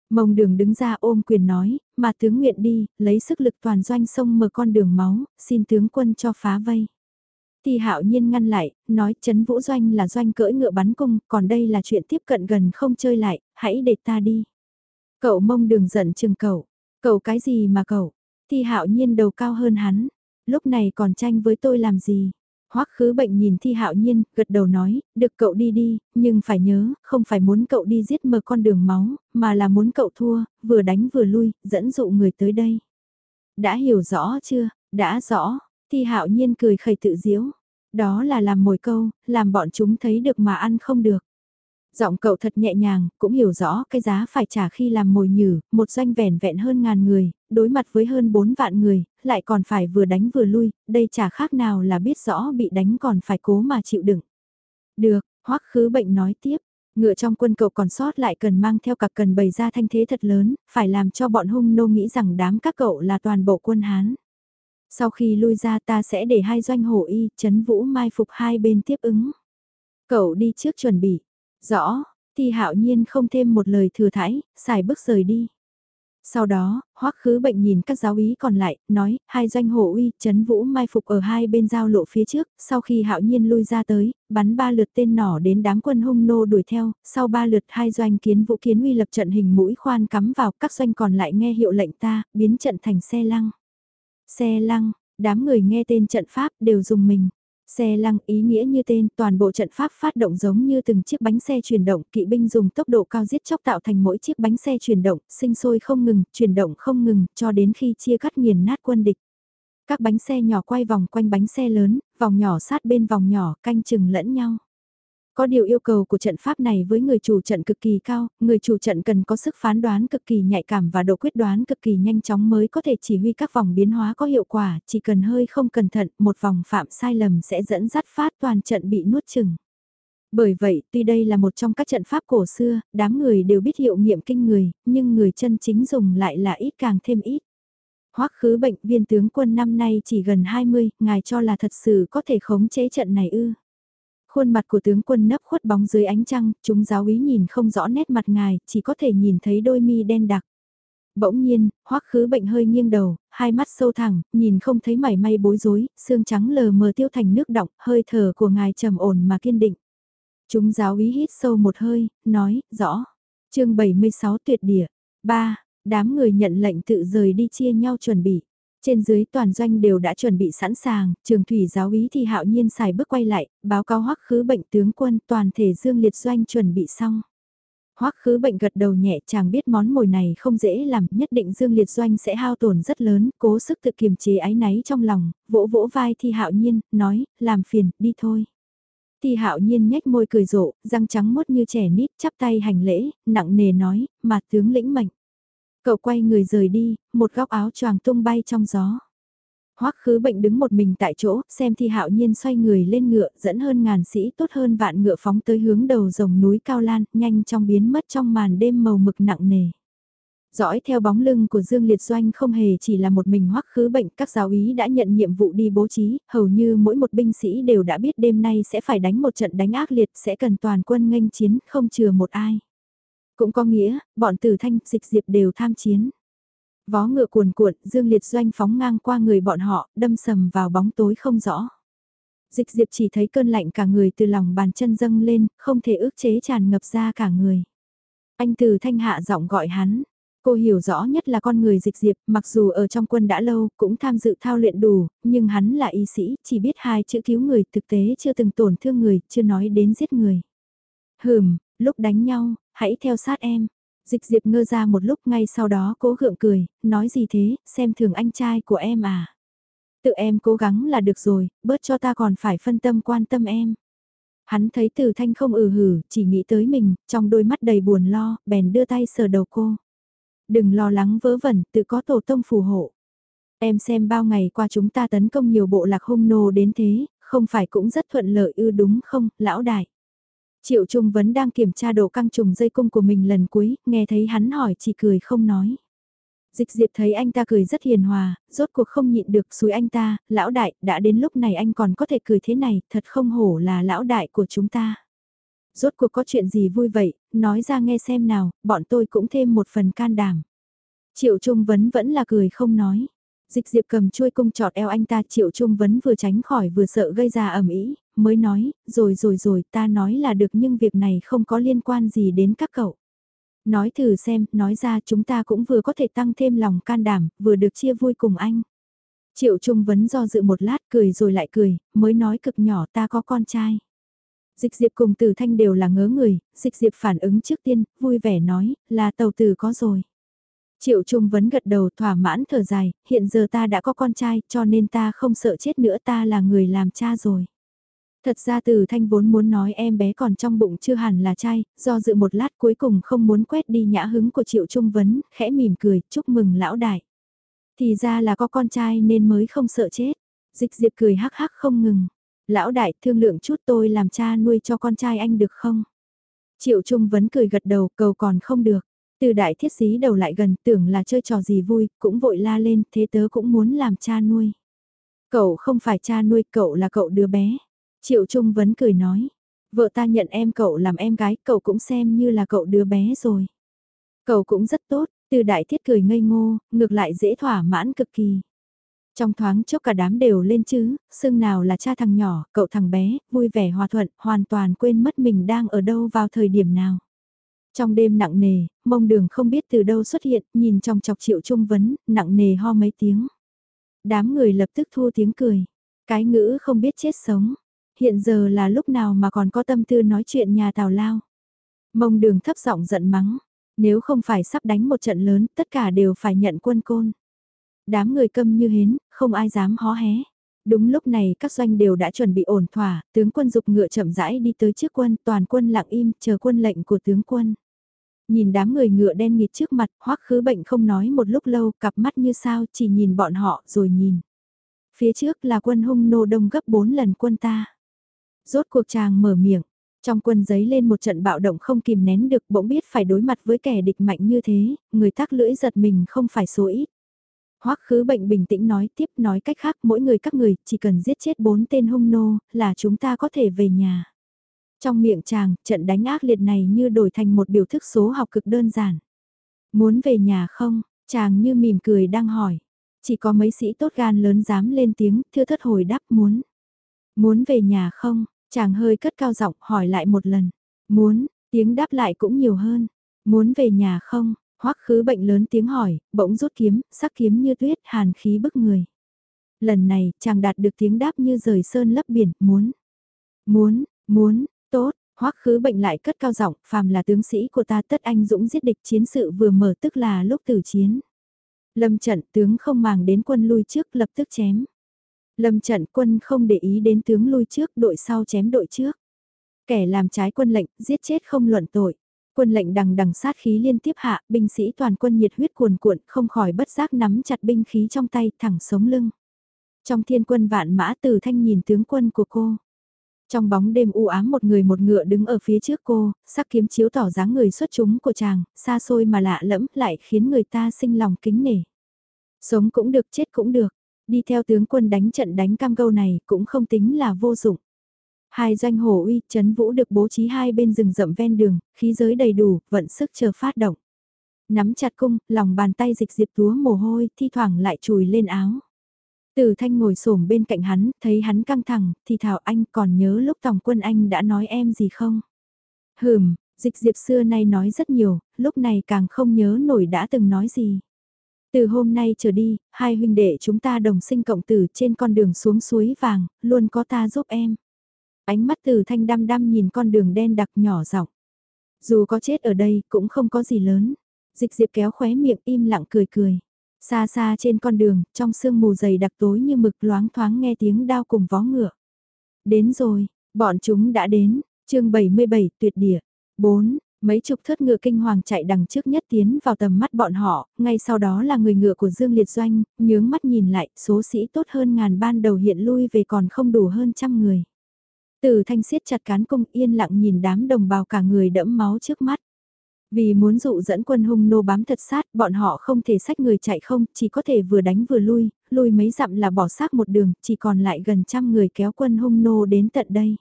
Mông đường đứng ra ôm quyền nói, mà tướng nguyện đi, lấy sức lực toàn doanh sông mở con đường máu, xin tướng quân cho phá vây. Thì hạo nhiên ngăn lại, nói chấn vũ doanh là doanh cưỡi ngựa bắn cung, còn đây là chuyện tiếp cận gần không chơi lại, hãy để ta đi. Cậu mông đường giận chừng cậu, cậu cái gì mà cậu, thì hạo nhiên đầu cao hơn hắn, lúc này còn tranh với tôi làm gì. Hoắc khứ bệnh nhìn thi hạo nhiên, gật đầu nói, được cậu đi đi, nhưng phải nhớ, không phải muốn cậu đi giết mờ con đường máu, mà là muốn cậu thua, vừa đánh vừa lui, dẫn dụ người tới đây. Đã hiểu rõ chưa, đã rõ, thi hạo nhiên cười khẩy tự diễu. Đó là làm mồi câu, làm bọn chúng thấy được mà ăn không được. Giọng cậu thật nhẹ nhàng, cũng hiểu rõ cái giá phải trả khi làm mồi nhử, một doanh vẻn vẹn hơn ngàn người, đối mặt với hơn bốn vạn người, lại còn phải vừa đánh vừa lui, đây chả khác nào là biết rõ bị đánh còn phải cố mà chịu đựng. Được, hoắc khứ bệnh nói tiếp, ngựa trong quân cậu còn sót lại cần mang theo cả cần bày ra thanh thế thật lớn, phải làm cho bọn hung nô nghĩ rằng đám các cậu là toàn bộ quân Hán. Sau khi lui ra ta sẽ để hai doanh hổ y, chấn vũ mai phục hai bên tiếp ứng. Cậu đi trước chuẩn bị. Rõ, thì hạo nhiên không thêm một lời thừa thãi, xài bước rời đi. Sau đó, hoắc khứ bệnh nhìn các giáo ý còn lại, nói, hai doanh hộ uy, chấn vũ mai phục ở hai bên giao lộ phía trước, sau khi hạo nhiên lui ra tới, bắn ba lượt tên nỏ đến đám quân hung nô đuổi theo, sau ba lượt hai doanh kiến vũ kiến uy lập trận hình mũi khoan cắm vào, các doanh còn lại nghe hiệu lệnh ta, biến trận thành xe lăng. Xe lăng, đám người nghe tên trận pháp đều dùng mình. Xe lăng ý nghĩa như tên, toàn bộ trận pháp phát động giống như từng chiếc bánh xe chuyển động, kỵ binh dùng tốc độ cao giết chóc tạo thành mỗi chiếc bánh xe chuyển động, sinh sôi không ngừng, chuyển động không ngừng, cho đến khi chia cắt nghiền nát quân địch. Các bánh xe nhỏ quay vòng quanh bánh xe lớn, vòng nhỏ sát bên vòng nhỏ, canh chừng lẫn nhau. Có điều yêu cầu của trận pháp này với người chủ trận cực kỳ cao, người chủ trận cần có sức phán đoán cực kỳ nhạy cảm và độ quyết đoán cực kỳ nhanh chóng mới có thể chỉ huy các vòng biến hóa có hiệu quả, chỉ cần hơi không cẩn thận, một vòng phạm sai lầm sẽ dẫn dắt phát toàn trận bị nuốt chừng. Bởi vậy, tuy đây là một trong các trận pháp cổ xưa, đám người đều biết hiệu nghiệm kinh người, nhưng người chân chính dùng lại là ít càng thêm ít. Hoắc khứ bệnh viên tướng quân năm nay chỉ gần 20, ngài cho là thật sự có thể khống chế trận này ư. Khuôn mặt của tướng quân nấp khuất bóng dưới ánh trăng, chúng giáo úy nhìn không rõ nét mặt ngài, chỉ có thể nhìn thấy đôi mi đen đặc. Bỗng nhiên, hoắc khứ bệnh hơi nghiêng đầu, hai mắt sâu thẳng, nhìn không thấy mảy may bối rối, xương trắng lờ mờ tiêu thành nước động, hơi thở của ngài trầm ổn mà kiên định. Chúng giáo úy hít sâu một hơi, nói, rõ. chương 76 tuyệt địa. 3. Đám người nhận lệnh tự rời đi chia nhau chuẩn bị. Trên dưới toàn doanh đều đã chuẩn bị sẵn sàng, trường thủy giáo ý thì hạo nhiên xài bước quay lại, báo cáo hoắc khứ bệnh tướng quân toàn thể dương liệt doanh chuẩn bị xong. Hoắc khứ bệnh gật đầu nhẹ chàng biết món mồi này không dễ làm, nhất định Dương Liệt Doanh sẽ hao tổn rất lớn, cố sức tự kiềm chế áy náy trong lòng, vỗ vỗ vai Thi Hạo Nhiên, nói, làm phiền, đi thôi. Thi Hạo Nhiên nhếch môi cười rộ, răng trắng mốt như trẻ nít, chắp tay hành lễ, nặng nề nói, mà tướng lĩnh mệnh. Cậu quay người rời đi, một góc áo choàng tung bay trong gió. Hoắc khứ bệnh đứng một mình tại chỗ, xem thi hạo nhiên xoay người lên ngựa, dẫn hơn ngàn sĩ tốt hơn vạn ngựa phóng tới hướng đầu rồng núi cao lan, nhanh chóng biến mất trong màn đêm màu mực nặng nề. Dõi theo bóng lưng của Dương Liệt Doanh không hề chỉ là một mình hoắc khứ bệnh, các giáo ý đã nhận nhiệm vụ đi bố trí, hầu như mỗi một binh sĩ đều đã biết đêm nay sẽ phải đánh một trận đánh ác liệt, sẽ cần toàn quân nghênh chiến, không chừa một ai. Cũng có nghĩa, bọn tử thanh, dịch diệp đều tham chiến. Vó ngựa cuồn cuộn, dương liệt doanh phóng ngang qua người bọn họ, đâm sầm vào bóng tối không rõ. Dịch diệp chỉ thấy cơn lạnh cả người từ lòng bàn chân dâng lên, không thể ước chế tràn ngập ra cả người. Anh từ thanh hạ giọng gọi hắn. Cô hiểu rõ nhất là con người dịch diệp, mặc dù ở trong quân đã lâu, cũng tham dự thao luyện đủ, nhưng hắn là y sĩ, chỉ biết hai chữ cứu người, thực tế chưa từng tổn thương người, chưa nói đến giết người. Hừm, lúc đánh nhau, hãy theo sát em. Dịch diệp ngơ ra một lúc ngay sau đó cố gượng cười, nói gì thế, xem thường anh trai của em à. Tự em cố gắng là được rồi, bớt cho ta còn phải phân tâm quan tâm em. Hắn thấy từ thanh không ừ hử, chỉ nghĩ tới mình, trong đôi mắt đầy buồn lo, bèn đưa tay sờ đầu cô. Đừng lo lắng vớ vẩn, tự có tổ tông phù hộ. Em xem bao ngày qua chúng ta tấn công nhiều bộ lạc hung nô đến thế, không phải cũng rất thuận lợi ư đúng không, lão đại. Triệu Trung Vấn đang kiểm tra độ căng trùng dây cung của mình lần cuối, nghe thấy hắn hỏi chỉ cười không nói. Dịch diệp thấy anh ta cười rất hiền hòa, rốt cuộc không nhịn được xúi anh ta, lão đại, đã đến lúc này anh còn có thể cười thế này, thật không hổ là lão đại của chúng ta. Rốt cuộc có chuyện gì vui vậy, nói ra nghe xem nào, bọn tôi cũng thêm một phần can đảm. Triệu Trung Vấn vẫn là cười không nói. Dịch diệp cầm chuôi cung trọt eo anh ta triệu trung vấn vừa tránh khỏi vừa sợ gây ra ẩm ý, mới nói, rồi rồi rồi ta nói là được nhưng việc này không có liên quan gì đến các cậu. Nói thử xem, nói ra chúng ta cũng vừa có thể tăng thêm lòng can đảm, vừa được chia vui cùng anh. Triệu Trung Vấn do dự một lát cười rồi lại cười, mới nói cực nhỏ ta có con trai. Dịch diệp cùng tử thanh đều là ngớ người, dịch diệp phản ứng trước tiên, vui vẻ nói, là tàu tử có rồi. Triệu Trung Vấn gật đầu thỏa mãn thở dài, hiện giờ ta đã có con trai cho nên ta không sợ chết nữa ta là người làm cha rồi. Thật ra từ thanh vốn muốn nói em bé còn trong bụng chưa hẳn là trai, do dự một lát cuối cùng không muốn quét đi nhã hứng của Triệu Trung Vấn, khẽ mỉm cười, chúc mừng lão đại. Thì ra là có con trai nên mới không sợ chết. Dịch diệp cười hắc hắc không ngừng. Lão đại thương lượng chút tôi làm cha nuôi cho con trai anh được không? Triệu Trung Vấn cười gật đầu cầu còn không được. Từ đại thiết xí đầu lại gần tưởng là chơi trò gì vui, cũng vội la lên, thế tớ cũng muốn làm cha nuôi. Cậu không phải cha nuôi, cậu là cậu đứa bé. Triệu Trung Vấn cười nói, vợ ta nhận em cậu làm em gái, cậu cũng xem như là cậu đứa bé rồi. Cậu cũng rất tốt, từ đại thiết cười ngây ngô, ngược lại dễ thỏa mãn cực kỳ. Trong thoáng chốc cả đám đều lên chứ, xưng nào là cha thằng nhỏ, cậu thằng bé, vui vẻ hòa thuận, hoàn toàn quên mất mình đang ở đâu vào thời điểm nào. Trong đêm nặng nề, mông đường không biết từ đâu xuất hiện, nhìn trong chọc triệu trung vấn, nặng nề ho mấy tiếng. Đám người lập tức thua tiếng cười. Cái ngữ không biết chết sống. Hiện giờ là lúc nào mà còn có tâm tư nói chuyện nhà tào lao. Mông đường thấp giọng giận mắng. Nếu không phải sắp đánh một trận lớn, tất cả đều phải nhận quân côn. Đám người câm như hến, không ai dám hó hé. Đúng lúc này các doanh đều đã chuẩn bị ổn thỏa, tướng quân dục ngựa chậm rãi đi tới trước quân, toàn quân lặng im, chờ quân lệnh của tướng quân. Nhìn đám người ngựa đen nghịt trước mặt, hoắc khứ bệnh không nói một lúc lâu, cặp mắt như sao, chỉ nhìn bọn họ, rồi nhìn. Phía trước là quân hung nô đông gấp 4 lần quân ta. Rốt cuộc chàng mở miệng, trong quân giấy lên một trận bạo động không kìm nén được bỗng biết phải đối mặt với kẻ địch mạnh như thế, người tác lưỡi giật mình không phải số ít. Hoắc khứ bệnh bình tĩnh nói tiếp nói cách khác mỗi người các người chỉ cần giết chết bốn tên hung nô là chúng ta có thể về nhà. Trong miệng chàng, trận đánh ác liệt này như đổi thành một biểu thức số học cực đơn giản. Muốn về nhà không? Chàng như mỉm cười đang hỏi. Chỉ có mấy sĩ tốt gan lớn dám lên tiếng, thưa thất hồi đáp muốn. Muốn về nhà không? Chàng hơi cất cao giọng hỏi lại một lần. Muốn, tiếng đáp lại cũng nhiều hơn. Muốn về nhà không? Hoắc khứ bệnh lớn tiếng hỏi, bỗng rút kiếm, sắc kiếm như tuyết, hàn khí bức người. Lần này, chàng đạt được tiếng đáp như rời sơn lấp biển, muốn. Muốn, muốn, tốt, Hoắc khứ bệnh lại cất cao giọng, phàm là tướng sĩ của ta tất anh dũng giết địch chiến sự vừa mở tức là lúc tử chiến. Lâm trận tướng không màng đến quân lui trước lập tức chém. Lâm trận quân không để ý đến tướng lui trước đội sau chém đội trước. Kẻ làm trái quân lệnh, giết chết không luận tội. Quân lệnh đằng đằng sát khí liên tiếp hạ, binh sĩ toàn quân nhiệt huyết cuồn cuộn, không khỏi bất giác nắm chặt binh khí trong tay, thẳng sống lưng. Trong thiên quân vạn mã từ thanh nhìn tướng quân của cô. Trong bóng đêm u ám một người một ngựa đứng ở phía trước cô, sắc kiếm chiếu tỏ dáng người xuất chúng của chàng, xa xôi mà lạ lẫm lại khiến người ta sinh lòng kính nể. Sống cũng được chết cũng được, đi theo tướng quân đánh trận đánh cam câu này cũng không tính là vô dụng. Hai doanh hổ uy, chấn vũ được bố trí hai bên rừng rậm ven đường, khí giới đầy đủ, vận sức chờ phát động. Nắm chặt cung, lòng bàn tay dịch diệp túa mồ hôi, thi thoảng lại chùi lên áo. Từ thanh ngồi xổm bên cạnh hắn, thấy hắn căng thẳng, thì thảo anh còn nhớ lúc tòng quân anh đã nói em gì không? Hừm, dịch diệp xưa nay nói rất nhiều, lúc này càng không nhớ nổi đã từng nói gì. Từ hôm nay trở đi, hai huynh đệ chúng ta đồng sinh cộng tử trên con đường xuống suối vàng, luôn có ta giúp em. Ánh mắt từ thanh đăm đăm nhìn con đường đen đặc nhỏ dọc. Dù có chết ở đây cũng không có gì lớn. Dịch diệp kéo khóe miệng im lặng cười cười. Xa xa trên con đường, trong sương mù dày đặc tối như mực loáng thoáng nghe tiếng đao cùng vó ngựa. Đến rồi, bọn chúng đã đến, chương 77 tuyệt địa. 4. Mấy chục thớt ngựa kinh hoàng chạy đằng trước nhất tiến vào tầm mắt bọn họ, ngay sau đó là người ngựa của Dương Liệt Doanh, nhướng mắt nhìn lại, số sĩ tốt hơn ngàn ban đầu hiện lui về còn không đủ hơn trăm người. Từ thanh siết chặt cán cung yên lặng nhìn đám đồng bào cả người đẫm máu trước mắt. Vì muốn dụ dẫn quân hung nô bám thật sát, bọn họ không thể sách người chạy không, chỉ có thể vừa đánh vừa lui, lui mấy dặm là bỏ xác một đường, chỉ còn lại gần trăm người kéo quân hung nô đến tận đây.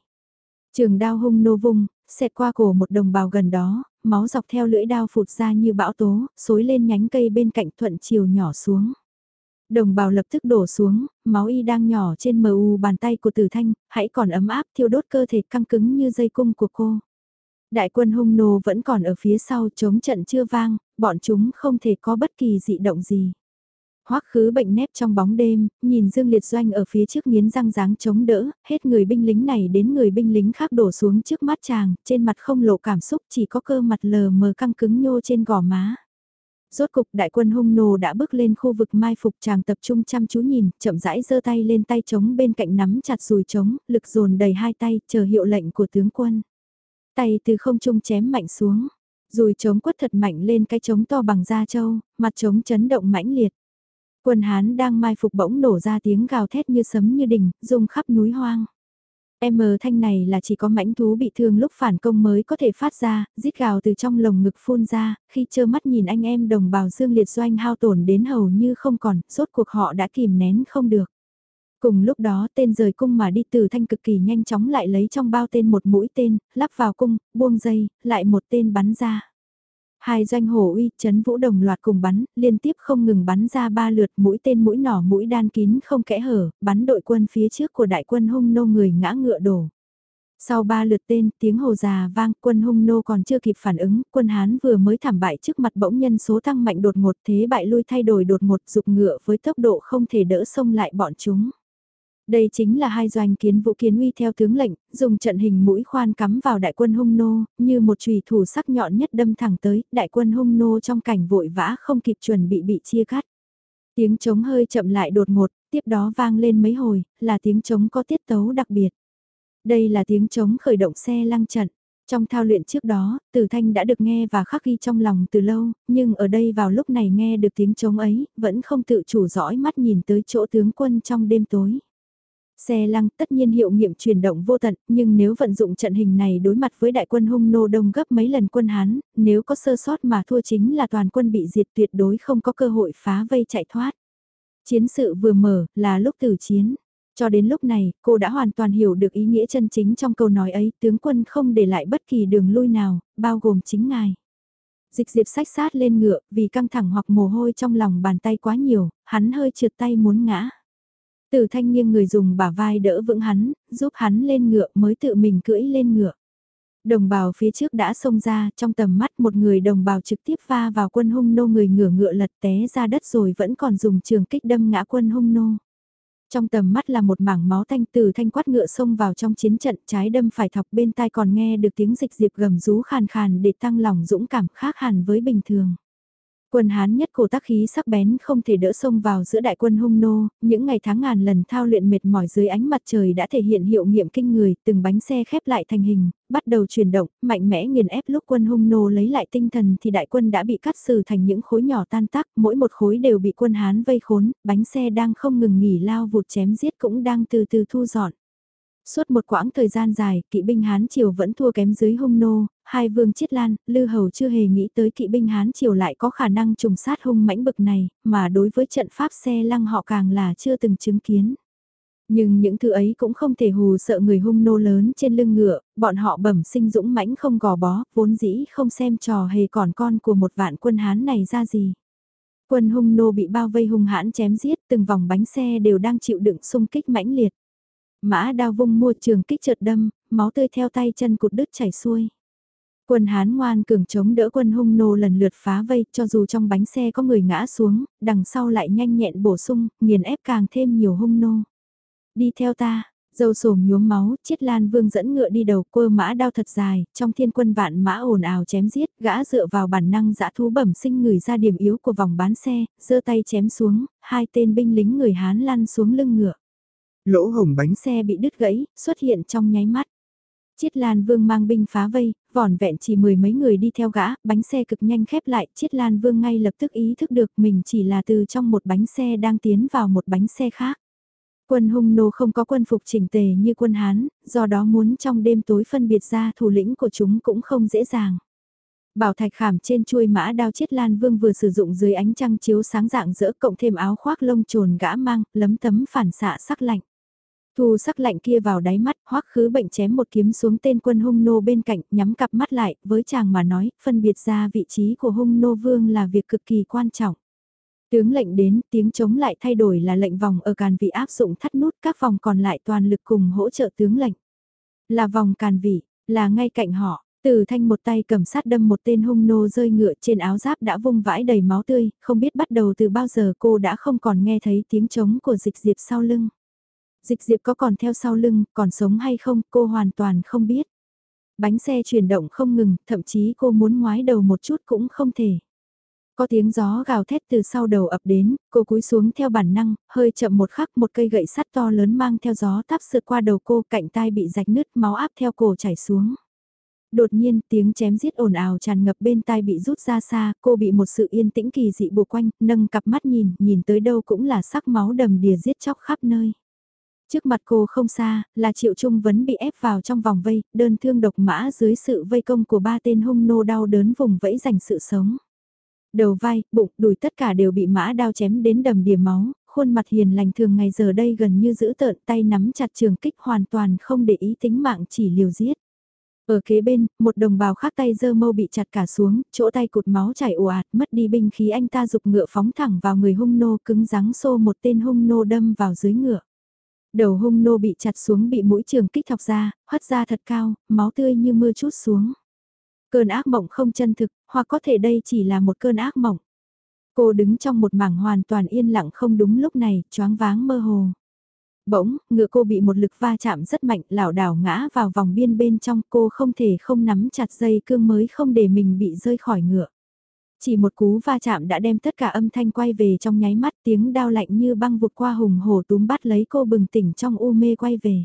Trường đao hung nô vung, xẹt qua cổ một đồng bào gần đó, máu dọc theo lưỡi đao phụt ra như bão tố, xối lên nhánh cây bên cạnh thuận chiều nhỏ xuống. Đồng bào lập tức đổ xuống, máu y đang nhỏ trên mờ u bàn tay của tử thanh, hãy còn ấm áp thiêu đốt cơ thể căng cứng như dây cung của cô. Đại quân hung nô vẫn còn ở phía sau chống trận chưa vang, bọn chúng không thể có bất kỳ dị động gì. Hoắc khứ bệnh nép trong bóng đêm, nhìn Dương Liệt Doanh ở phía trước nghiến răng dáng chống đỡ, hết người binh lính này đến người binh lính khác đổ xuống trước mắt chàng, trên mặt không lộ cảm xúc chỉ có cơ mặt lờ mờ căng cứng nhô trên gò má. Rốt cục đại quân hung nô đã bước lên khu vực mai phục chàng tập trung chăm chú nhìn, chậm rãi giơ tay lên tay chống bên cạnh nắm chặt rùi trống, lực dồn đầy hai tay, chờ hiệu lệnh của tướng quân. Tay từ không trung chém mạnh xuống, rồi trống quất thật mạnh lên cái trống to bằng da trâu, mặt trống chấn động mãnh liệt. Quân Hán đang mai phục bỗng nổ ra tiếng gào thét như sấm như đình, rung khắp núi hoang. M thanh này là chỉ có mãnh thú bị thương lúc phản công mới có thể phát ra, rít gào từ trong lồng ngực phun ra, khi trơ mắt nhìn anh em đồng bào dương liệt doanh hao tổn đến hầu như không còn, rốt cuộc họ đã kìm nén không được. Cùng lúc đó tên rời cung mà đi từ thanh cực kỳ nhanh chóng lại lấy trong bao tên một mũi tên, lắp vào cung, buông dây, lại một tên bắn ra. Hai doanh hổ uy, chấn vũ đồng loạt cùng bắn, liên tiếp không ngừng bắn ra ba lượt mũi tên mũi nỏ mũi đan kín không kẽ hở, bắn đội quân phía trước của đại quân hung nô người ngã ngựa đổ. Sau ba lượt tên, tiếng hồ già vang, quân hung nô còn chưa kịp phản ứng, quân Hán vừa mới thảm bại trước mặt bỗng nhân số tăng mạnh đột ngột thế bại lui thay đổi đột ngột dục ngựa với tốc độ không thể đỡ xông lại bọn chúng. Đây chính là hai doanh kiến vũ kiến uy theo tướng lệnh, dùng trận hình mũi khoan cắm vào đại quân hung nô, như một chùy thủ sắc nhọn nhất đâm thẳng tới, đại quân hung nô trong cảnh vội vã không kịp chuẩn bị bị chia cắt. Tiếng trống hơi chậm lại đột ngột, tiếp đó vang lên mấy hồi, là tiếng trống có tiết tấu đặc biệt. Đây là tiếng trống khởi động xe lăng trận. Trong thao luyện trước đó, Tử Thanh đã được nghe và khắc ghi trong lòng từ lâu, nhưng ở đây vào lúc này nghe được tiếng trống ấy, vẫn không tự chủ dõi mắt nhìn tới chỗ tướng quân trong đêm tối. Xe lăng tất nhiên hiệu nghiệm chuyển động vô tận, nhưng nếu vận dụng trận hình này đối mặt với đại quân hung nô đông gấp mấy lần quân Hán, nếu có sơ sót mà thua chính là toàn quân bị diệt tuyệt đối không có cơ hội phá vây chạy thoát. Chiến sự vừa mở là lúc tử chiến. Cho đến lúc này, cô đã hoàn toàn hiểu được ý nghĩa chân chính trong câu nói ấy, tướng quân không để lại bất kỳ đường lui nào, bao gồm chính ngài. Dịch diệp sách sát lên ngựa, vì căng thẳng hoặc mồ hôi trong lòng bàn tay quá nhiều, hắn hơi trượt tay muốn ngã. Từ thanh nghiêng người dùng bả vai đỡ vững hắn, giúp hắn lên ngựa mới tự mình cưỡi lên ngựa. Đồng bào phía trước đã xông ra, trong tầm mắt một người đồng bào trực tiếp va vào quân hung nô người ngửa ngựa lật té ra đất rồi vẫn còn dùng trường kích đâm ngã quân hung nô. Trong tầm mắt là một mảng máu thanh từ thanh quát ngựa xông vào trong chiến trận trái đâm phải thọc bên tai còn nghe được tiếng dịch diệp gầm rú khàn khàn để tăng lòng dũng cảm khác hẳn với bình thường. Quân Hán nhất cổ tác khí sắc bén không thể đỡ xông vào giữa đại quân hung nô, những ngày tháng ngàn lần thao luyện mệt mỏi dưới ánh mặt trời đã thể hiện hiệu nghiệm kinh người, từng bánh xe khép lại thành hình, bắt đầu chuyển động, mạnh mẽ nghiền ép lúc quân hung nô lấy lại tinh thần thì đại quân đã bị cắt xử thành những khối nhỏ tan tác, mỗi một khối đều bị quân Hán vây khốn, bánh xe đang không ngừng nghỉ lao vụt chém giết cũng đang từ từ thu dọn. Suốt một quãng thời gian dài, kỵ binh Hán Triều vẫn thua kém dưới hung nô, hai vương chiết lan, lư hầu chưa hề nghĩ tới kỵ binh Hán Triều lại có khả năng trùng sát hung mãnh bực này, mà đối với trận pháp xe lăng họ càng là chưa từng chứng kiến. Nhưng những thứ ấy cũng không thể hù sợ người hung nô lớn trên lưng ngựa, bọn họ bẩm sinh dũng mãnh không gò bó, vốn dĩ không xem trò hề còn con của một vạn quân Hán này ra gì. Quân hung nô bị bao vây hung hãn chém giết, từng vòng bánh xe đều đang chịu đựng xung kích mãnh liệt. Mã đao vung mua trường kích chợt đâm, máu tươi theo tay chân cụt đứt chảy xuôi. Quân Hán ngoan cường chống đỡ quân hung nô lần lượt phá vây cho dù trong bánh xe có người ngã xuống, đằng sau lại nhanh nhẹn bổ sung, nghiền ép càng thêm nhiều hung nô. Đi theo ta, dâu sồm nhuốm máu, chiết lan vương dẫn ngựa đi đầu quơ mã đao thật dài, trong thiên quân vạn mã ồn ào chém giết, gã dựa vào bản năng dã thú bẩm sinh người ra điểm yếu của vòng bán xe, giơ tay chém xuống, hai tên binh lính người Hán lăn xuống lưng ngựa. Lỗ hồng bánh xe bị đứt gãy, xuất hiện trong nháy mắt. Chiết Lan Vương mang binh phá vây, vỏn vẹn chỉ mười mấy người đi theo gã, bánh xe cực nhanh khép lại, Chiết Lan Vương ngay lập tức ý thức được mình chỉ là từ trong một bánh xe đang tiến vào một bánh xe khác. Quân hung nô không có quân phục chỉnh tề như quân Hán, do đó muốn trong đêm tối phân biệt ra thủ lĩnh của chúng cũng không dễ dàng. Bảo thạch khảm trên chuôi mã đao chiết lan vương vừa sử dụng dưới ánh trăng chiếu sáng dạng dỡ cộng thêm áo khoác lông trồn gã mang, lấm tấm phản xạ sắc lạnh. Thu sắc lạnh kia vào đáy mắt, hoắc khứ bệnh chém một kiếm xuống tên quân hung nô bên cạnh, nhắm cặp mắt lại, với chàng mà nói, phân biệt ra vị trí của hung nô vương là việc cực kỳ quan trọng. Tướng lệnh đến, tiếng chống lại thay đổi là lệnh vòng ở càn vị áp dụng thắt nút các vòng còn lại toàn lực cùng hỗ trợ tướng lệnh. Là vòng càn vị, là ngay cạnh họ, từ thanh một tay cầm sát đâm một tên hung nô rơi ngựa trên áo giáp đã vung vãi đầy máu tươi, không biết bắt đầu từ bao giờ cô đã không còn nghe thấy tiếng trống của dịch diệp sau lưng. Dịch diệp có còn theo sau lưng, còn sống hay không, cô hoàn toàn không biết. Bánh xe chuyển động không ngừng, thậm chí cô muốn ngoái đầu một chút cũng không thể. Có tiếng gió gào thét từ sau đầu ập đến, cô cúi xuống theo bản năng, hơi chậm một khắc một cây gậy sắt to lớn mang theo gió táp sượt qua đầu cô cạnh tai bị rạch nứt máu áp theo cổ chảy xuống. Đột nhiên tiếng chém giết ồn ào tràn ngập bên tai bị rút ra xa, cô bị một sự yên tĩnh kỳ dị buộc quanh, nâng cặp mắt nhìn, nhìn tới đâu cũng là sắc máu đầm đìa giết chóc khắp nơi. Trước mặt cô không xa, là Triệu Trung Vấn bị ép vào trong vòng vây, đơn thương độc mã dưới sự vây công của ba tên hung nô đau đớn vùng vẫy giành sự sống. Đầu vai, bụng, đùi tất cả đều bị mã đao chém đến đầm đìa máu, khuôn mặt hiền lành thường ngày giờ đây gần như giữ tợn tay nắm chặt trường kích hoàn toàn không để ý tính mạng chỉ liều giết. Ở kế bên, một đồng bào khác tay dơ mâu bị chặt cả xuống, chỗ tay cụt máu chảy ồ ạt, mất đi binh khí anh ta dục ngựa phóng thẳng vào người hung nô cứng rắn xô một tên hung nô đâm vào dưới ngựa. Đầu hung nô bị chặt xuống bị mũi trường kích thọc ra, hất ra thật cao, máu tươi như mưa chút xuống. Cơn ác mộng không chân thực, hoặc có thể đây chỉ là một cơn ác mộng. Cô đứng trong một mảng hoàn toàn yên lặng không đúng lúc này, choáng váng mơ hồ. Bỗng, ngựa cô bị một lực va chạm rất mạnh, lảo đảo ngã vào vòng biên bên trong cô không thể không nắm chặt dây cương mới không để mình bị rơi khỏi ngựa. Chỉ một cú va chạm đã đem tất cả âm thanh quay về trong nháy mắt tiếng đau lạnh như băng vụt qua hùng hổ túm bắt lấy cô bừng tỉnh trong u mê quay về.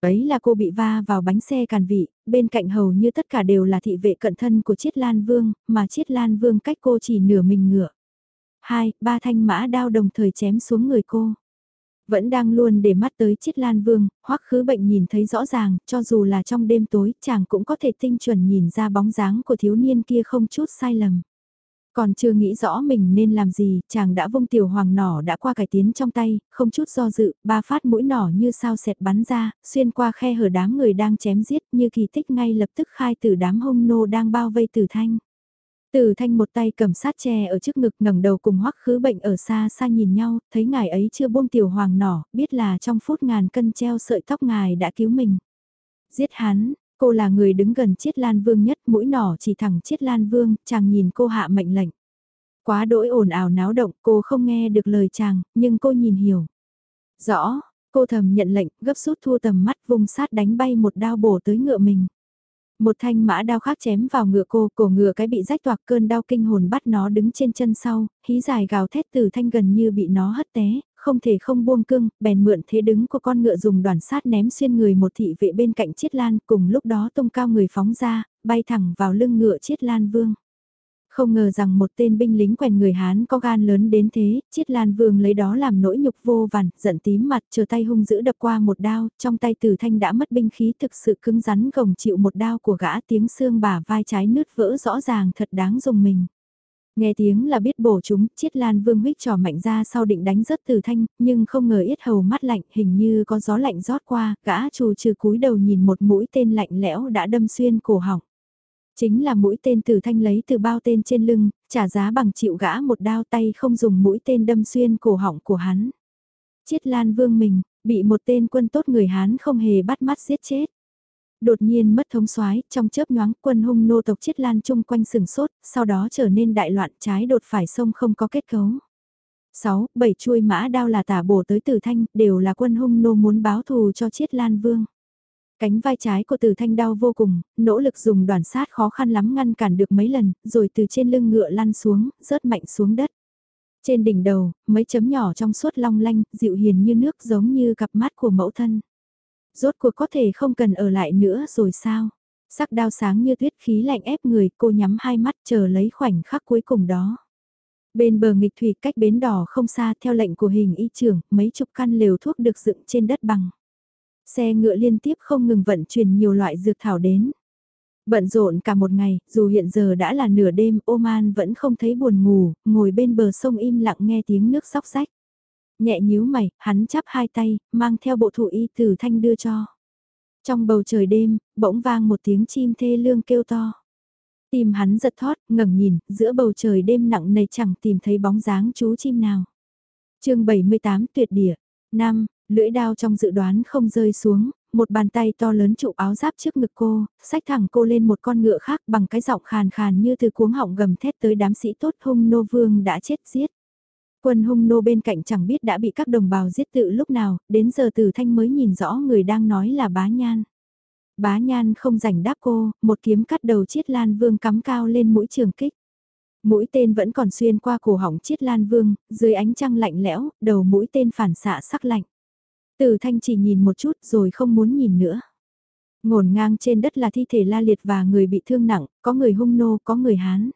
Ấy là cô bị va vào bánh xe càn vị, bên cạnh hầu như tất cả đều là thị vệ cận thân của Chiết Lan Vương, mà Chiết Lan Vương cách cô chỉ nửa mình ngựa. Hai, ba thanh mã đao đồng thời chém xuống người cô. Vẫn đang luôn để mắt tới Chiết Lan Vương, hoắc khứ bệnh nhìn thấy rõ ràng, cho dù là trong đêm tối, chàng cũng có thể tinh chuẩn nhìn ra bóng dáng của thiếu niên kia không chút sai lầm. Còn chưa nghĩ rõ mình nên làm gì, chàng đã vung tiểu hoàng nỏ đã qua cải tiến trong tay, không chút do dự, ba phát mũi nỏ như sao xẹt bắn ra, xuyên qua khe hở đám người đang chém giết như kỳ tích ngay lập tức khai từ đám hung nô đang bao vây tử thanh. Tử thanh một tay cầm sát tre ở trước ngực ngẩng đầu cùng hoắc khứ bệnh ở xa xa nhìn nhau, thấy ngài ấy chưa buông tiểu hoàng nỏ, biết là trong phút ngàn cân treo sợi tóc ngài đã cứu mình. Giết hắn, Cô là người đứng gần Chiết Lan Vương nhất, mũi nỏ chỉ thẳng Chiết Lan Vương, chàng nhìn cô hạ mệnh lệnh. Quá đỗi ồn ào náo động, cô không nghe được lời chàng, nhưng cô nhìn hiểu. Rõ, cô thầm nhận lệnh, gấp rút thua tầm mắt vùng sát đánh bay một đao bổ tới ngựa mình. Một thanh mã đao khác chém vào ngựa cô, cổ ngựa cái bị rách toạc cơn đau kinh hồn bắt nó đứng trên chân sau, hí dài gào thét từ thanh gần như bị nó hất té, không thể không buông cưng, bèn mượn thế đứng của con ngựa dùng đoàn sát ném xuyên người một thị vệ bên cạnh chiết lan, cùng lúc đó tung cao người phóng ra, bay thẳng vào lưng ngựa chiết lan vương. Không ngờ rằng một tên binh lính quèn người Hán có gan lớn đến thế, chiết lan vương lấy đó làm nỗi nhục vô vàn, giận tím mặt chờ tay hung dữ đập qua một đao, trong tay tử thanh đã mất binh khí thực sự cứng rắn gồng chịu một đao của gã tiếng xương bả vai trái nứt vỡ rõ ràng thật đáng dùng mình. Nghe tiếng là biết bổ chúng, chiết lan vương huyết trò mạnh ra sau định đánh rớt từ thanh, nhưng không ngờ yết hầu mắt lạnh, hình như có gió lạnh rót qua, gã trù trừ cúi đầu nhìn một mũi tên lạnh lẽo đã đâm xuyên cổ họng. Chính là mũi tên từ thanh lấy từ bao tên trên lưng, trả giá bằng chịu gã một đao tay không dùng mũi tên đâm xuyên cổ họng của hắn. Chiết lan vương mình, bị một tên quân tốt người Hán không hề bắt mắt giết chết đột nhiên mất thống soái trong chớp nhoáng quân hung nô tộc chiết lan chung quanh sừng sốt, sau đó trở nên đại loạn trái đột phải sông không có kết cấu. 6. Bảy chuôi mã đao là tả bổ tới tử thanh, đều là quân hung nô muốn báo thù cho chiết lan vương. Cánh vai trái của tử thanh đau vô cùng, nỗ lực dùng đoàn sát khó khăn lắm ngăn cản được mấy lần, rồi từ trên lưng ngựa lăn xuống, rớt mạnh xuống đất. Trên đỉnh đầu, mấy chấm nhỏ trong suốt long lanh, dịu hiền như nước giống như cặp mắt của mẫu thân. Rốt cuộc có thể không cần ở lại nữa rồi sao? Sắc đao sáng như tuyết khí lạnh ép người cô nhắm hai mắt chờ lấy khoảnh khắc cuối cùng đó. Bên bờ nghịch thủy cách bến đỏ không xa theo lệnh của hình y trưởng, mấy chục căn lều thuốc được dựng trên đất bằng. Xe ngựa liên tiếp không ngừng vận chuyển nhiều loại dược thảo đến. Bận rộn cả một ngày, dù hiện giờ đã là nửa đêm, Oman vẫn không thấy buồn ngủ, ngồi bên bờ sông im lặng nghe tiếng nước sóc rách. Nhẹ nhíu mày, hắn chắp hai tay, mang theo bộ thủ y tử thanh đưa cho. Trong bầu trời đêm, bỗng vang một tiếng chim thê lương kêu to. tìm hắn giật thót, ngẩng nhìn, giữa bầu trời đêm nặng nề chẳng tìm thấy bóng dáng chú chim nào. chương 78 tuyệt địa. năm Lưỡi đao trong dự đoán không rơi xuống, một bàn tay to lớn trụ áo giáp trước ngực cô, sách thẳng cô lên một con ngựa khác bằng cái giọng khàn khàn như từ cuống họng gầm thét tới đám sĩ tốt hung nô vương đã chết giết. Quân hung nô bên cạnh chẳng biết đã bị các đồng bào giết tự lúc nào, đến giờ tử thanh mới nhìn rõ người đang nói là bá nhan. Bá nhan không rảnh đáp cô, một kiếm cắt đầu chiết lan vương cắm cao lên mũi trường kích. Mũi tên vẫn còn xuyên qua cổ họng chiết lan vương, dưới ánh trăng lạnh lẽo, đầu mũi tên phản xạ sắc lạnh. Tử thanh chỉ nhìn một chút rồi không muốn nhìn nữa. Ngổn ngang trên đất là thi thể la liệt và người bị thương nặng, có người hung nô, có người hán.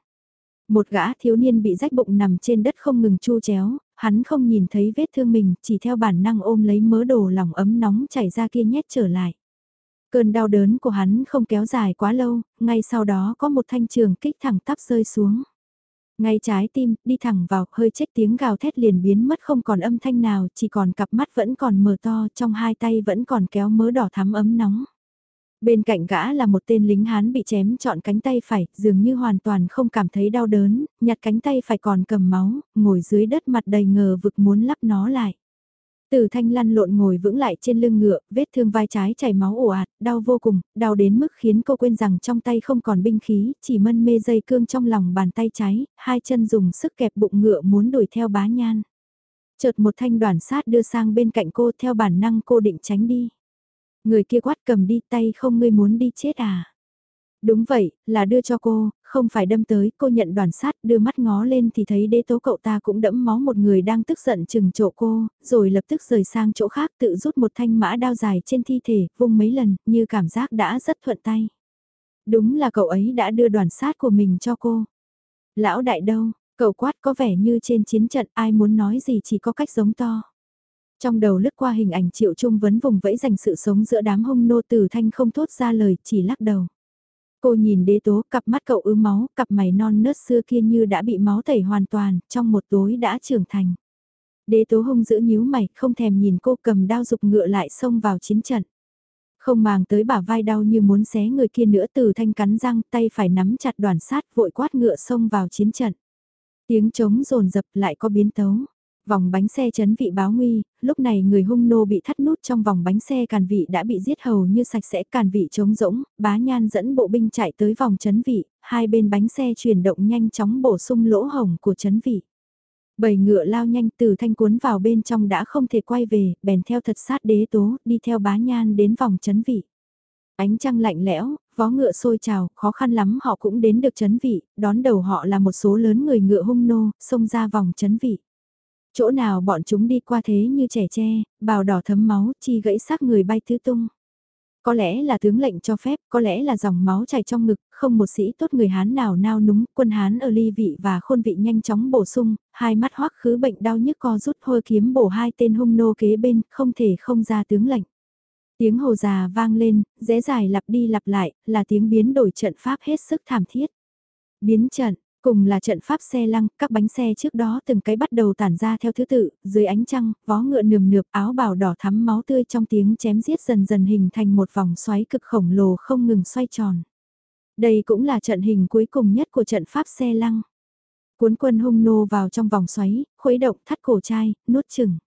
Một gã thiếu niên bị rách bụng nằm trên đất không ngừng chu chéo, hắn không nhìn thấy vết thương mình, chỉ theo bản năng ôm lấy mớ đồ lòng ấm nóng chảy ra kia nhét trở lại. Cơn đau đớn của hắn không kéo dài quá lâu, ngay sau đó có một thanh trường kích thẳng tắp rơi xuống. Ngay trái tim, đi thẳng vào, hơi chết tiếng gào thét liền biến mất không còn âm thanh nào, chỉ còn cặp mắt vẫn còn mờ to, trong hai tay vẫn còn kéo mớ đỏ thắm ấm nóng. Bên cạnh gã là một tên lính Hán bị chém trọn cánh tay phải, dường như hoàn toàn không cảm thấy đau đớn, nhặt cánh tay phải còn cầm máu, ngồi dưới đất mặt đầy ngờ vực muốn lắp nó lại. Từ thanh lăn lộn ngồi vững lại trên lưng ngựa, vết thương vai trái chảy máu ồ ạt, đau vô cùng, đau đến mức khiến cô quên rằng trong tay không còn binh khí, chỉ mân mê dây cương trong lòng bàn tay trái, hai chân dùng sức kẹp bụng ngựa muốn đuổi theo bá nhan. Chợt một thanh đoàn sát đưa sang bên cạnh cô theo bản năng cô định tránh đi. Người kia quát cầm đi tay không ngươi muốn đi chết à. Đúng vậy, là đưa cho cô, không phải đâm tới, cô nhận đoàn sát đưa mắt ngó lên thì thấy đế tố cậu ta cũng đẫm máu một người đang tức giận chừng chỗ cô, rồi lập tức rời sang chỗ khác tự rút một thanh mã đao dài trên thi thể, vung mấy lần, như cảm giác đã rất thuận tay. Đúng là cậu ấy đã đưa đoàn sát của mình cho cô. Lão đại đâu, cậu quát có vẻ như trên chiến trận ai muốn nói gì chỉ có cách giống to. Trong đầu lướt qua hình ảnh triệu trung vấn vùng vẫy dành sự sống giữa đám hung nô tử thanh không thốt ra lời chỉ lắc đầu. Cô nhìn đế tố cặp mắt cậu ứ máu, cặp mày non nớt xưa kia như đã bị máu tẩy hoàn toàn, trong một tối đã trưởng thành. Đế tố hung giữ nhíu mày, không thèm nhìn cô cầm đao dục ngựa lại xông vào chiến trận. Không màng tới bả vai đau như muốn xé người kia nữa từ thanh cắn răng tay phải nắm chặt đoàn sát vội quát ngựa xông vào chiến trận. Tiếng trống rồn dập lại có biến tấu. Vòng bánh xe chấn vị báo nguy, lúc này người hung nô bị thắt nút trong vòng bánh xe càn vị đã bị giết hầu như sạch sẽ càn vị trống rỗng, bá nhan dẫn bộ binh chạy tới vòng chấn vị, hai bên bánh xe chuyển động nhanh chóng bổ sung lỗ hồng của chấn vị. Bầy ngựa lao nhanh từ thanh cuốn vào bên trong đã không thể quay về, bèn theo thật sát đế tố, đi theo bá nhan đến vòng chấn vị. Ánh trăng lạnh lẽo, vó ngựa sôi trào, khó khăn lắm họ cũng đến được chấn vị, đón đầu họ là một số lớn người ngựa hung nô, xông ra vòng chấn vị. Chỗ nào bọn chúng đi qua thế như trẻ tre, bào đỏ thấm máu, chi gãy xác người bay tứ tung. Có lẽ là tướng lệnh cho phép, có lẽ là dòng máu chảy trong ngực, không một sĩ tốt người Hán nào nao núng, quân Hán ở ly vị và khôn vị nhanh chóng bổ sung, hai mắt hoắc khứ bệnh đau nhức co rút hôi kiếm bổ hai tên hung nô kế bên, không thể không ra tướng lệnh. Tiếng hồ già vang lên, dễ dài lặp đi lặp lại, là tiếng biến đổi trận pháp hết sức thảm thiết. Biến trận, Cùng là trận pháp xe lăng, các bánh xe trước đó từng cái bắt đầu tản ra theo thứ tự, dưới ánh trăng, vó ngựa nườm nượp áo bào đỏ thắm máu tươi trong tiếng chém giết dần dần hình thành một vòng xoáy cực khổng lồ không ngừng xoay tròn. Đây cũng là trận hình cuối cùng nhất của trận pháp xe lăng. Cuốn quân hung nô vào trong vòng xoáy, khuấy động thắt cổ chai, nuốt chừng.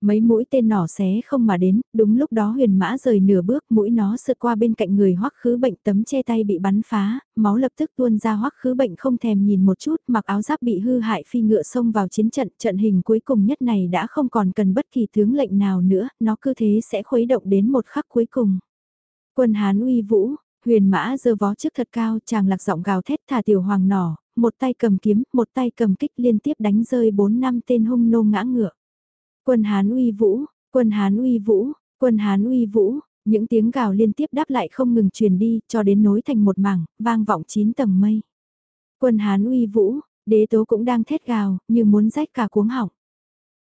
Mấy mũi tên nỏ xé không mà đến, đúng lúc đó huyền mã rời nửa bước mũi nó sượt qua bên cạnh người hoắc khứ bệnh tấm che tay bị bắn phá, máu lập tức tuôn ra hoắc khứ bệnh không thèm nhìn một chút mặc áo giáp bị hư hại phi ngựa xông vào chiến trận, trận hình cuối cùng nhất này đã không còn cần bất kỳ tướng lệnh nào nữa, nó cứ thế sẽ khuấy động đến một khắc cuối cùng. Quân Hán uy vũ, huyền mã giơ vó trước thật cao chàng lạc giọng gào thét thả tiểu hoàng nỏ, một tay cầm kiếm, một tay cầm kích liên tiếp đánh rơi bốn năm tên hung nô ngã ngựa. Quân Hán uy vũ, quân Hán uy vũ, quân Hán uy vũ, những tiếng gào liên tiếp đáp lại không ngừng truyền đi cho đến nối thành một mảng, vang vọng chín tầng mây. Quân Hán uy vũ, đế tố cũng đang thét gào, như muốn rách cả cuống họng.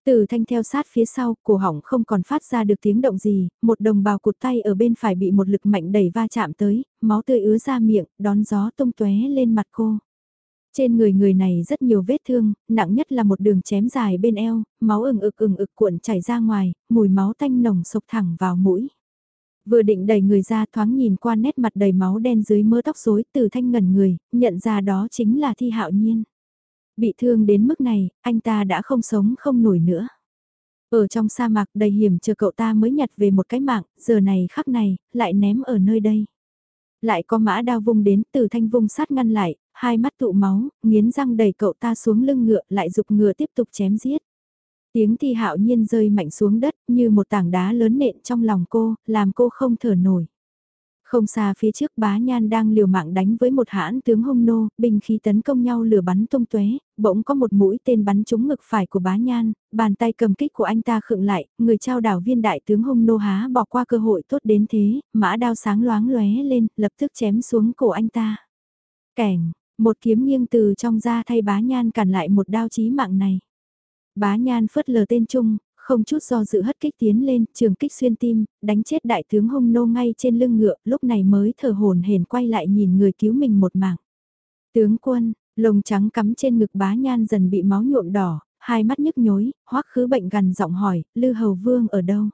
Từ thanh theo sát phía sau, cổ họng không còn phát ra được tiếng động gì, một đồng bào cụt tay ở bên phải bị một lực mạnh đẩy va chạm tới, máu tươi ứa ra miệng, đón gió tung tóe lên mặt cô. Trên người người này rất nhiều vết thương, nặng nhất là một đường chém dài bên eo, máu ừng ực ừng ực cuộn chảy ra ngoài, mùi máu tanh nồng sộc thẳng vào mũi. Vừa định đẩy người ra thoáng nhìn qua nét mặt đầy máu đen dưới mớ tóc rối từ thanh ngẩn người, nhận ra đó chính là thi hạo nhiên. Bị thương đến mức này, anh ta đã không sống không nổi nữa. Ở trong sa mạc đầy hiểm chờ cậu ta mới nhặt về một cái mạng, giờ này khắc này, lại ném ở nơi đây. Lại có mã đao vung đến từ thanh vung sát ngăn lại, hai mắt tụ máu, nghiến răng đẩy cậu ta xuống lưng ngựa lại dục ngựa tiếp tục chém giết. Tiếng thi hạo nhiên rơi mạnh xuống đất như một tảng đá lớn nện trong lòng cô, làm cô không thở nổi. Không xa phía trước bá nhan đang liều mạng đánh với một hãn tướng hung nô, binh khí tấn công nhau lửa bắn tung tuế, bỗng có một mũi tên bắn trúng ngực phải của bá nhan, bàn tay cầm kích của anh ta khựng lại, người trao đảo viên đại tướng hung nô há bỏ qua cơ hội tốt đến thế, mã đao sáng loáng lóe lên, lập tức chém xuống cổ anh ta. Kẻng, một kiếm nghiêng từ trong ra thay bá nhan cản lại một đao chí mạng này. Bá nhan phớt lờ tên trung, không chút do dự hất kích tiến lên, trường kích xuyên tim, đánh chết đại tướng hung nô ngay trên lưng ngựa, lúc này mới thở hồn hển quay lại nhìn người cứu mình một mạng. Tướng quân, lồng trắng cắm trên ngực bá nhan dần bị máu nhuộm đỏ, hai mắt nhức nhối, hoắc khứ bệnh gần giọng hỏi, Lư Hầu Vương ở đâu?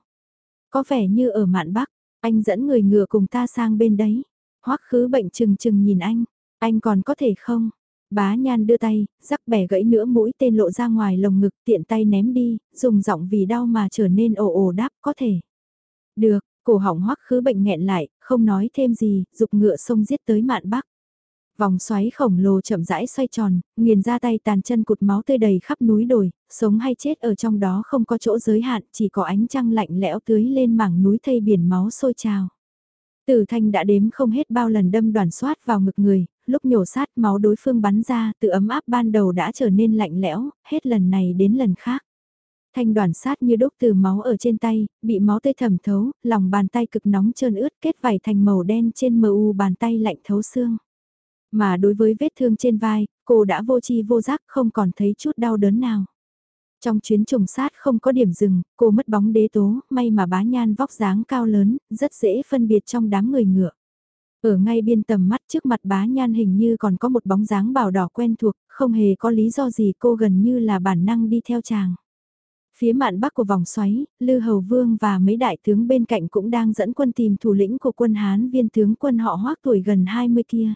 Có vẻ như ở mạn Bắc, anh dẫn người ngựa cùng ta sang bên đấy. hoắc khứ bệnh chừng chừng nhìn anh, anh còn có thể không? Bá Nhan đưa tay, rắc bẻ gãy nữa mũi tên lộ ra ngoài lồng ngực tiện tay ném đi, dùng giọng vì đau mà trở nên ồ ồ đáp có thể. Được, cổ họng hoắc khứ bệnh nghẹn lại, không nói thêm gì, dục ngựa sông giết tới mạn bắc. Vòng xoáy khổng lồ chậm rãi xoay tròn, nghiền ra tay tàn chân cụt máu tươi đầy khắp núi đồi, sống hay chết ở trong đó không có chỗ giới hạn, chỉ có ánh trăng lạnh lẽo tưới lên mảng núi thây biển máu sôi trào. Tử thanh đã đếm không hết bao lần đâm đoàn xoát vào ngực người, lúc nhổ sát máu đối phương bắn ra từ ấm áp ban đầu đã trở nên lạnh lẽo, hết lần này đến lần khác. Thanh đoàn sát như đốt từ máu ở trên tay, bị máu tươi thẩm thấu, lòng bàn tay cực nóng trơn ướt kết vảy thành màu đen trên mờ u bàn tay lạnh thấu xương. Mà đối với vết thương trên vai, cô đã vô chi vô giác không còn thấy chút đau đớn nào. Trong chuyến trùng sát không có điểm dừng, cô mất bóng đế tố, may mà bá nhan vóc dáng cao lớn, rất dễ phân biệt trong đám người ngựa. Ở ngay biên tầm mắt trước mặt bá nhan hình như còn có một bóng dáng bảo đỏ quen thuộc, không hề có lý do gì cô gần như là bản năng đi theo chàng. Phía mạn bắc của vòng xoáy, Lư Hầu Vương và mấy đại tướng bên cạnh cũng đang dẫn quân tìm thủ lĩnh của quân Hán viên tướng quân họ hoác tuổi gần 20 kia.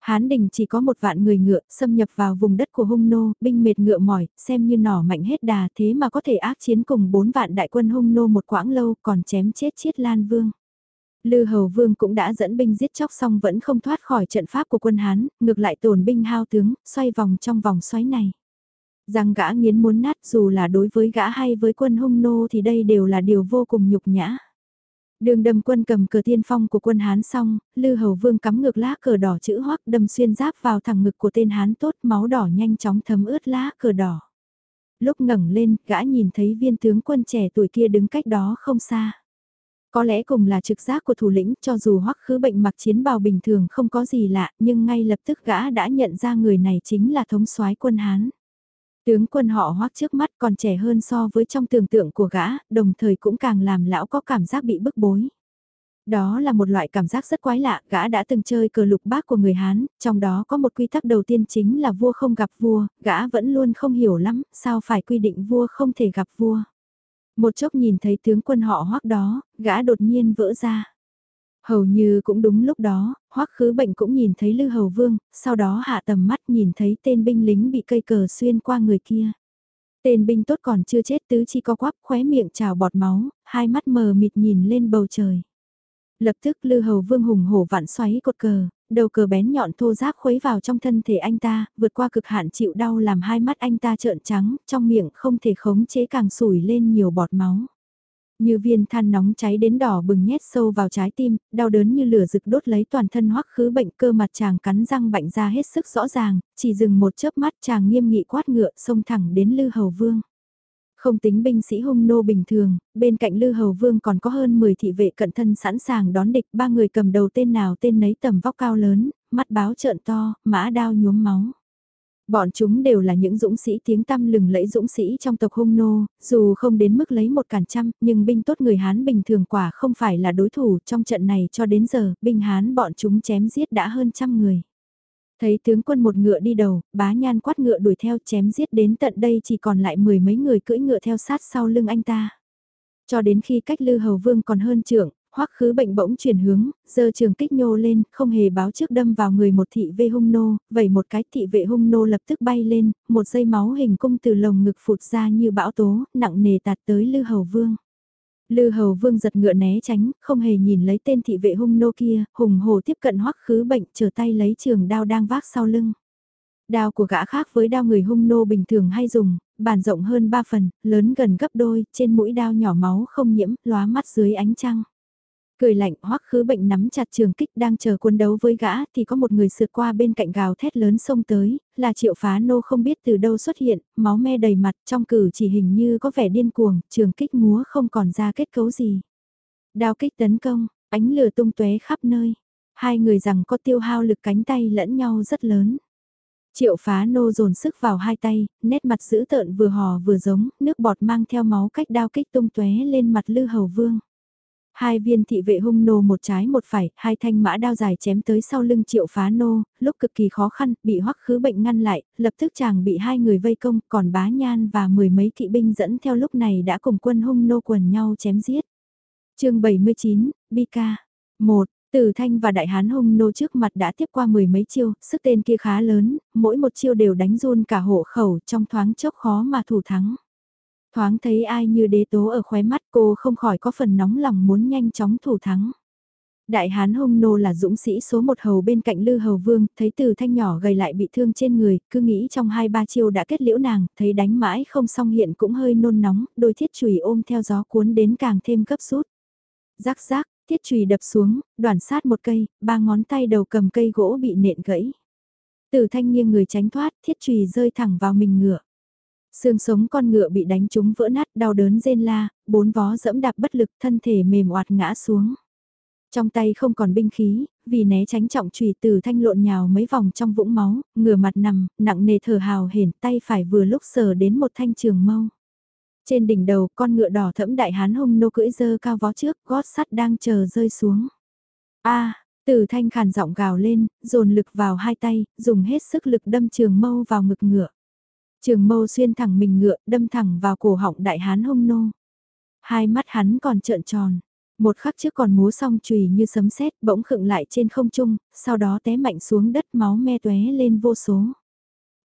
Hán đình chỉ có một vạn người ngựa, xâm nhập vào vùng đất của hung nô, binh mệt ngựa mỏi, xem như nỏ mạnh hết đà thế mà có thể ác chiến cùng bốn vạn đại quân hung nô một quãng lâu còn chém chết chiết lan vương. Lư Hầu Vương cũng đã dẫn binh giết chóc xong vẫn không thoát khỏi trận pháp của quân Hán, ngược lại tổn binh hao tướng, xoay vòng trong vòng xoáy này. Rằng gã nghiến muốn nát dù là đối với gã hay với quân hung nô thì đây đều là điều vô cùng nhục nhã. Đường đâm quân cầm cờ tiên phong của quân Hán xong, Lư Hầu Vương cắm ngược lá cờ đỏ chữ hoắc đâm xuyên giáp vào thẳng ngực của tên Hán tốt máu đỏ nhanh chóng thấm ướt lá cờ đỏ. Lúc ngẩng lên, gã nhìn thấy viên tướng quân trẻ tuổi kia đứng cách đó không xa. Có lẽ cùng là trực giác của thủ lĩnh cho dù hoắc khứ bệnh mặc chiến bào bình thường không có gì lạ nhưng ngay lập tức gã đã nhận ra người này chính là thống soái quân Hán. Tướng quân họ hoắc trước mắt còn trẻ hơn so với trong tưởng tượng của gã, đồng thời cũng càng làm lão có cảm giác bị bức bối. Đó là một loại cảm giác rất quái lạ, gã đã từng chơi cờ lục bát của người Hán, trong đó có một quy tắc đầu tiên chính là vua không gặp vua, gã vẫn luôn không hiểu lắm, sao phải quy định vua không thể gặp vua. Một chốc nhìn thấy tướng quân họ hoắc đó, gã đột nhiên vỡ ra. Hầu như cũng đúng lúc đó, hoắc khứ bệnh cũng nhìn thấy Lư Hầu Vương, sau đó hạ tầm mắt nhìn thấy tên binh lính bị cây cờ xuyên qua người kia. Tên binh tốt còn chưa chết tứ chi co quắp khóe miệng trào bọt máu, hai mắt mờ mịt nhìn lên bầu trời. Lập tức Lư Hầu Vương hùng hổ vạn xoáy cột cờ, đầu cờ bén nhọn thô giáp khuấy vào trong thân thể anh ta, vượt qua cực hạn chịu đau làm hai mắt anh ta trợn trắng, trong miệng không thể khống chế càng sủi lên nhiều bọt máu. Như viên than nóng cháy đến đỏ bừng nhét sâu vào trái tim, đau đớn như lửa rực đốt lấy toàn thân hoắc khứ bệnh cơ mặt chàng cắn răng bệnh ra hết sức rõ ràng, chỉ dừng một chớp mắt chàng nghiêm nghị quát ngựa xông thẳng đến Lư Hầu Vương. Không tính binh sĩ hung nô bình thường, bên cạnh Lư Hầu Vương còn có hơn 10 thị vệ cận thân sẵn sàng đón địch, ba người cầm đầu tên nào tên nấy tầm vóc cao lớn, mắt báo trợn to, mã đao nhuốm máu. Bọn chúng đều là những dũng sĩ tiếng tăm lừng lẫy dũng sĩ trong tộc hung nô, dù không đến mức lấy một cản trăm, nhưng binh tốt người Hán bình thường quả không phải là đối thủ trong trận này cho đến giờ, binh Hán bọn chúng chém giết đã hơn trăm người. Thấy tướng quân một ngựa đi đầu, bá nhan quát ngựa đuổi theo chém giết đến tận đây chỉ còn lại mười mấy người cưỡi ngựa theo sát sau lưng anh ta. Cho đến khi cách Lư Hầu Vương còn hơn trưởng, Hoắc khứ bệnh bỗng chuyển hướng, giờ trường kích nhô lên, không hề báo trước đâm vào người một thị vệ hung nô, vậy một cái thị vệ hung nô lập tức bay lên, một dây máu hình cung từ lồng ngực phụt ra như bão tố, nặng nề tạt tới Lư Hầu Vương. Lư Hầu Vương giật ngựa né tránh, không hề nhìn lấy tên thị vệ hung nô kia, hùng hồ tiếp cận Hoắc khứ bệnh, trở tay lấy trường đao đang vác sau lưng. Đao của gã khác với đao người hung nô bình thường hay dùng, bản rộng hơn 3 phần, lớn gần gấp đôi, trên mũi đao nhỏ máu không nhiễm, lóa mắt dưới ánh trăng. Cười lạnh hoắc khứ bệnh nắm chặt trường kích đang chờ quân đấu với gã thì có một người sượt qua bên cạnh gào thét lớn xông tới, là triệu phá nô không biết từ đâu xuất hiện, máu me đầy mặt trong cử chỉ hình như có vẻ điên cuồng, trường kích múa không còn ra kết cấu gì. Đao kích tấn công, ánh lửa tung tóe khắp nơi. Hai người rằng có tiêu hao lực cánh tay lẫn nhau rất lớn. Triệu phá nô dồn sức vào hai tay, nét mặt dữ tợn vừa hò vừa giống, nước bọt mang theo máu cách đao kích tung tóe lên mặt lư hầu vương. Hai viên thị vệ hung nô một trái một phải, hai thanh mã đao dài chém tới sau lưng triệu phá nô, lúc cực kỳ khó khăn, bị hoắc khứ bệnh ngăn lại, lập tức chàng bị hai người vây công, còn bá nhan và mười mấy kỵ binh dẫn theo lúc này đã cùng quân hung nô quần nhau chém giết. chương 79, Bika 1. Từ Thanh và Đại Hán hung nô trước mặt đã tiếp qua mười mấy chiêu, sức tên kia khá lớn, mỗi một chiêu đều đánh run cả hộ khẩu trong thoáng chốc khó mà thủ thắng. Thoáng thấy ai như đế tố ở khóe mắt cô không khỏi có phần nóng lòng muốn nhanh chóng thủ thắng. Đại hán hung nô là dũng sĩ số một hầu bên cạnh lư hầu vương, thấy từ thanh nhỏ gầy lại bị thương trên người, cứ nghĩ trong hai ba chiêu đã kết liễu nàng, thấy đánh mãi không xong hiện cũng hơi nôn nóng, đôi thiết chùy ôm theo gió cuốn đến càng thêm gấp rút. Rắc rác, thiết chùy đập xuống, đoàn sát một cây, ba ngón tay đầu cầm cây gỗ bị nện gãy. Từ thanh nghiêng người tránh thoát, thiết chùy rơi thẳng vào mình ngựa. Xương sống con ngựa bị đánh trúng vỡ nát đau đớn rên la, bốn vó dẫm đạp bất lực thân thể mềm oạt ngã xuống. Trong tay không còn binh khí, vì né tránh trọng trùy từ thanh lộn nhào mấy vòng trong vũng máu, ngửa mặt nằm, nặng nề thở hào hển tay phải vừa lúc sờ đến một thanh trường mâu. Trên đỉnh đầu con ngựa đỏ thẫm đại hán hung nô cưỡi dơ cao vó trước, gót sắt đang chờ rơi xuống. a từ thanh khàn giọng gào lên, dồn lực vào hai tay, dùng hết sức lực đâm trường mâu vào ngực ngựa. Trường mâu xuyên thẳng mình ngựa, đâm thẳng vào cổ họng đại hán hung nô. Hai mắt hắn còn trợn tròn. Một khắc trước còn múa song chùy như sấm sét bỗng khựng lại trên không trung, sau đó té mạnh xuống đất máu me tuế lên vô số.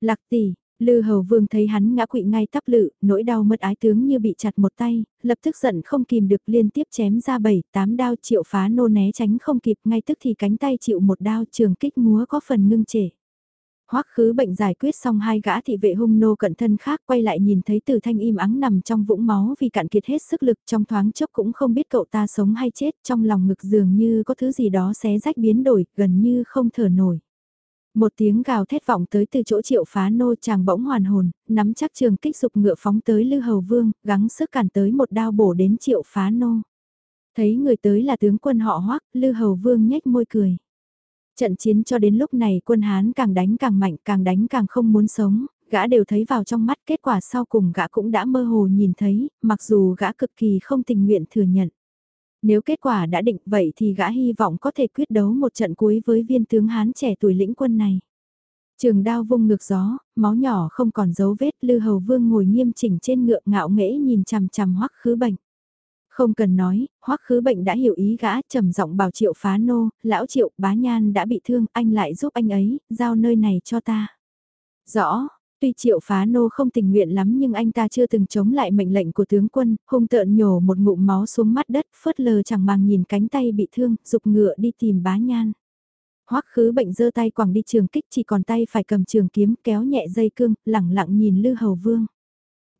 Lạc tỷ, Lư Hầu Vương thấy hắn ngã quỵ ngay tắp lự, nỗi đau mất ái tướng như bị chặt một tay, lập tức giận không kìm được liên tiếp chém ra bảy, tám đao triệu phá nô né tránh không kịp ngay tức thì cánh tay chịu một đao trường kích múa có phần ngưng trệ. Hoắc khứ bệnh giải quyết xong hai gã thị vệ hung nô cận thân khác quay lại nhìn thấy từ thanh im ắng nằm trong vũng máu vì cạn kiệt hết sức lực trong thoáng chốc cũng không biết cậu ta sống hay chết trong lòng ngực dường như có thứ gì đó xé rách biến đổi gần như không thở nổi. Một tiếng gào thét vọng tới từ chỗ triệu phá nô chàng bỗng hoàn hồn, nắm chắc trường kích dục ngựa phóng tới lư hầu vương, gắng sức cản tới một đao bổ đến triệu phá nô. Thấy người tới là tướng quân họ hoắc, lư hầu vương nhếch môi cười. Trận chiến cho đến lúc này quân Hán càng đánh càng mạnh, càng đánh càng không muốn sống, gã đều thấy vào trong mắt kết quả sau cùng gã cũng đã mơ hồ nhìn thấy, mặc dù gã cực kỳ không tình nguyện thừa nhận. Nếu kết quả đã định vậy thì gã hy vọng có thể quyết đấu một trận cuối với viên tướng Hán trẻ tuổi lĩnh quân này. Trường đao vung ngược gió, máu nhỏ không còn dấu vết, Lư Hầu Vương ngồi nghiêm chỉnh trên ngựa ngạo nghễ nhìn chằm chằm hoắc khứ bệnh. Không cần nói, hoắc khứ bệnh đã hiểu ý gã trầm giọng bảo triệu phá nô, lão triệu bá nhan đã bị thương, anh lại giúp anh ấy, giao nơi này cho ta. Rõ, tuy triệu phá nô không tình nguyện lắm nhưng anh ta chưa từng chống lại mệnh lệnh của tướng quân, hung tợn nhổ một ngụm máu xuống mắt đất, phớt lờ chẳng màng nhìn cánh tay bị thương, dục ngựa đi tìm bá nhan. Hoắc khứ bệnh giơ tay quẳng đi trường kích chỉ còn tay phải cầm trường kiếm kéo nhẹ dây cương, lẳng lặng nhìn Lư Hầu Vương.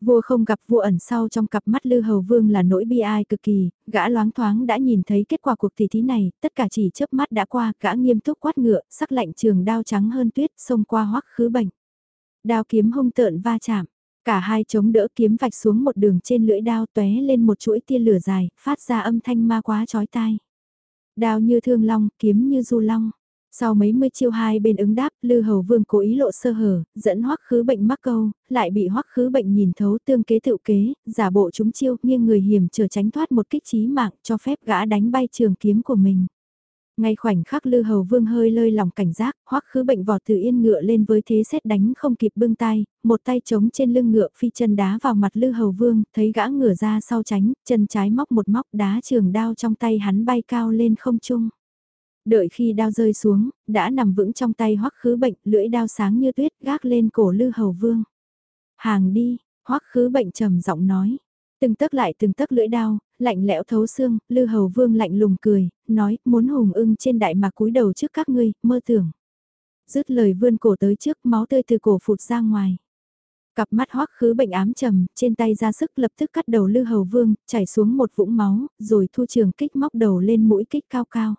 Vua không gặp vua ẩn sau trong cặp mắt Lư Hầu Vương là nỗi bi ai cực kỳ, gã loáng thoáng đã nhìn thấy kết quả cuộc tỷ thí này, tất cả chỉ chớp mắt đã qua, gã nghiêm túc quát ngựa, sắc lạnh trường đao trắng hơn tuyết, xông qua hoắc khứ bệnh. Đao kiếm hung tợn va chạm, cả hai chống đỡ kiếm vạch xuống một đường trên lưỡi đao tóe lên một chuỗi tia lửa dài, phát ra âm thanh ma quá chói tai. Đao như thương long, kiếm như du long. Sau mấy mươi chiêu hai bên ứng đáp, Lư Hầu Vương cố ý lộ sơ hở, dẫn hoắc khứ bệnh mắc câu, lại bị hoắc khứ bệnh nhìn thấu tương kế tựu kế, giả bộ chúng chiêu, nghiêng người hiểm trở tránh thoát một kích trí mạng cho phép gã đánh bay trường kiếm của mình. Ngay khoảnh khắc Lư Hầu Vương hơi lơi lòng cảnh giác, hoắc khứ bệnh vọt từ yên ngựa lên với thế xét đánh không kịp bưng tay, một tay chống trên lưng ngựa phi chân đá vào mặt Lư Hầu Vương, thấy gã ngửa ra sau tránh, chân trái móc một móc đá trường đao trong tay hắn bay cao lên không trung. Đợi khi đao rơi xuống, đã nằm vững trong tay hoắc khứ bệnh, lưỡi đao sáng như tuyết gác lên cổ Lư Hầu Vương. Hàng đi, hoắc khứ bệnh trầm giọng nói. Từng tấc lại từng tấc lưỡi đao, lạnh lẽo thấu xương, Lư Hầu Vương lạnh lùng cười, nói, muốn hùng ưng trên đại mạc cúi đầu trước các ngươi, mơ tưởng. Dứt lời vươn cổ tới trước, máu tươi từ cổ phụt ra ngoài. Cặp mắt hoắc khứ bệnh ám trầm, trên tay ra sức lập tức cắt đầu Lư Hầu Vương, chảy xuống một vũng máu, rồi thu trường kích móc đầu lên mũi kích cao cao.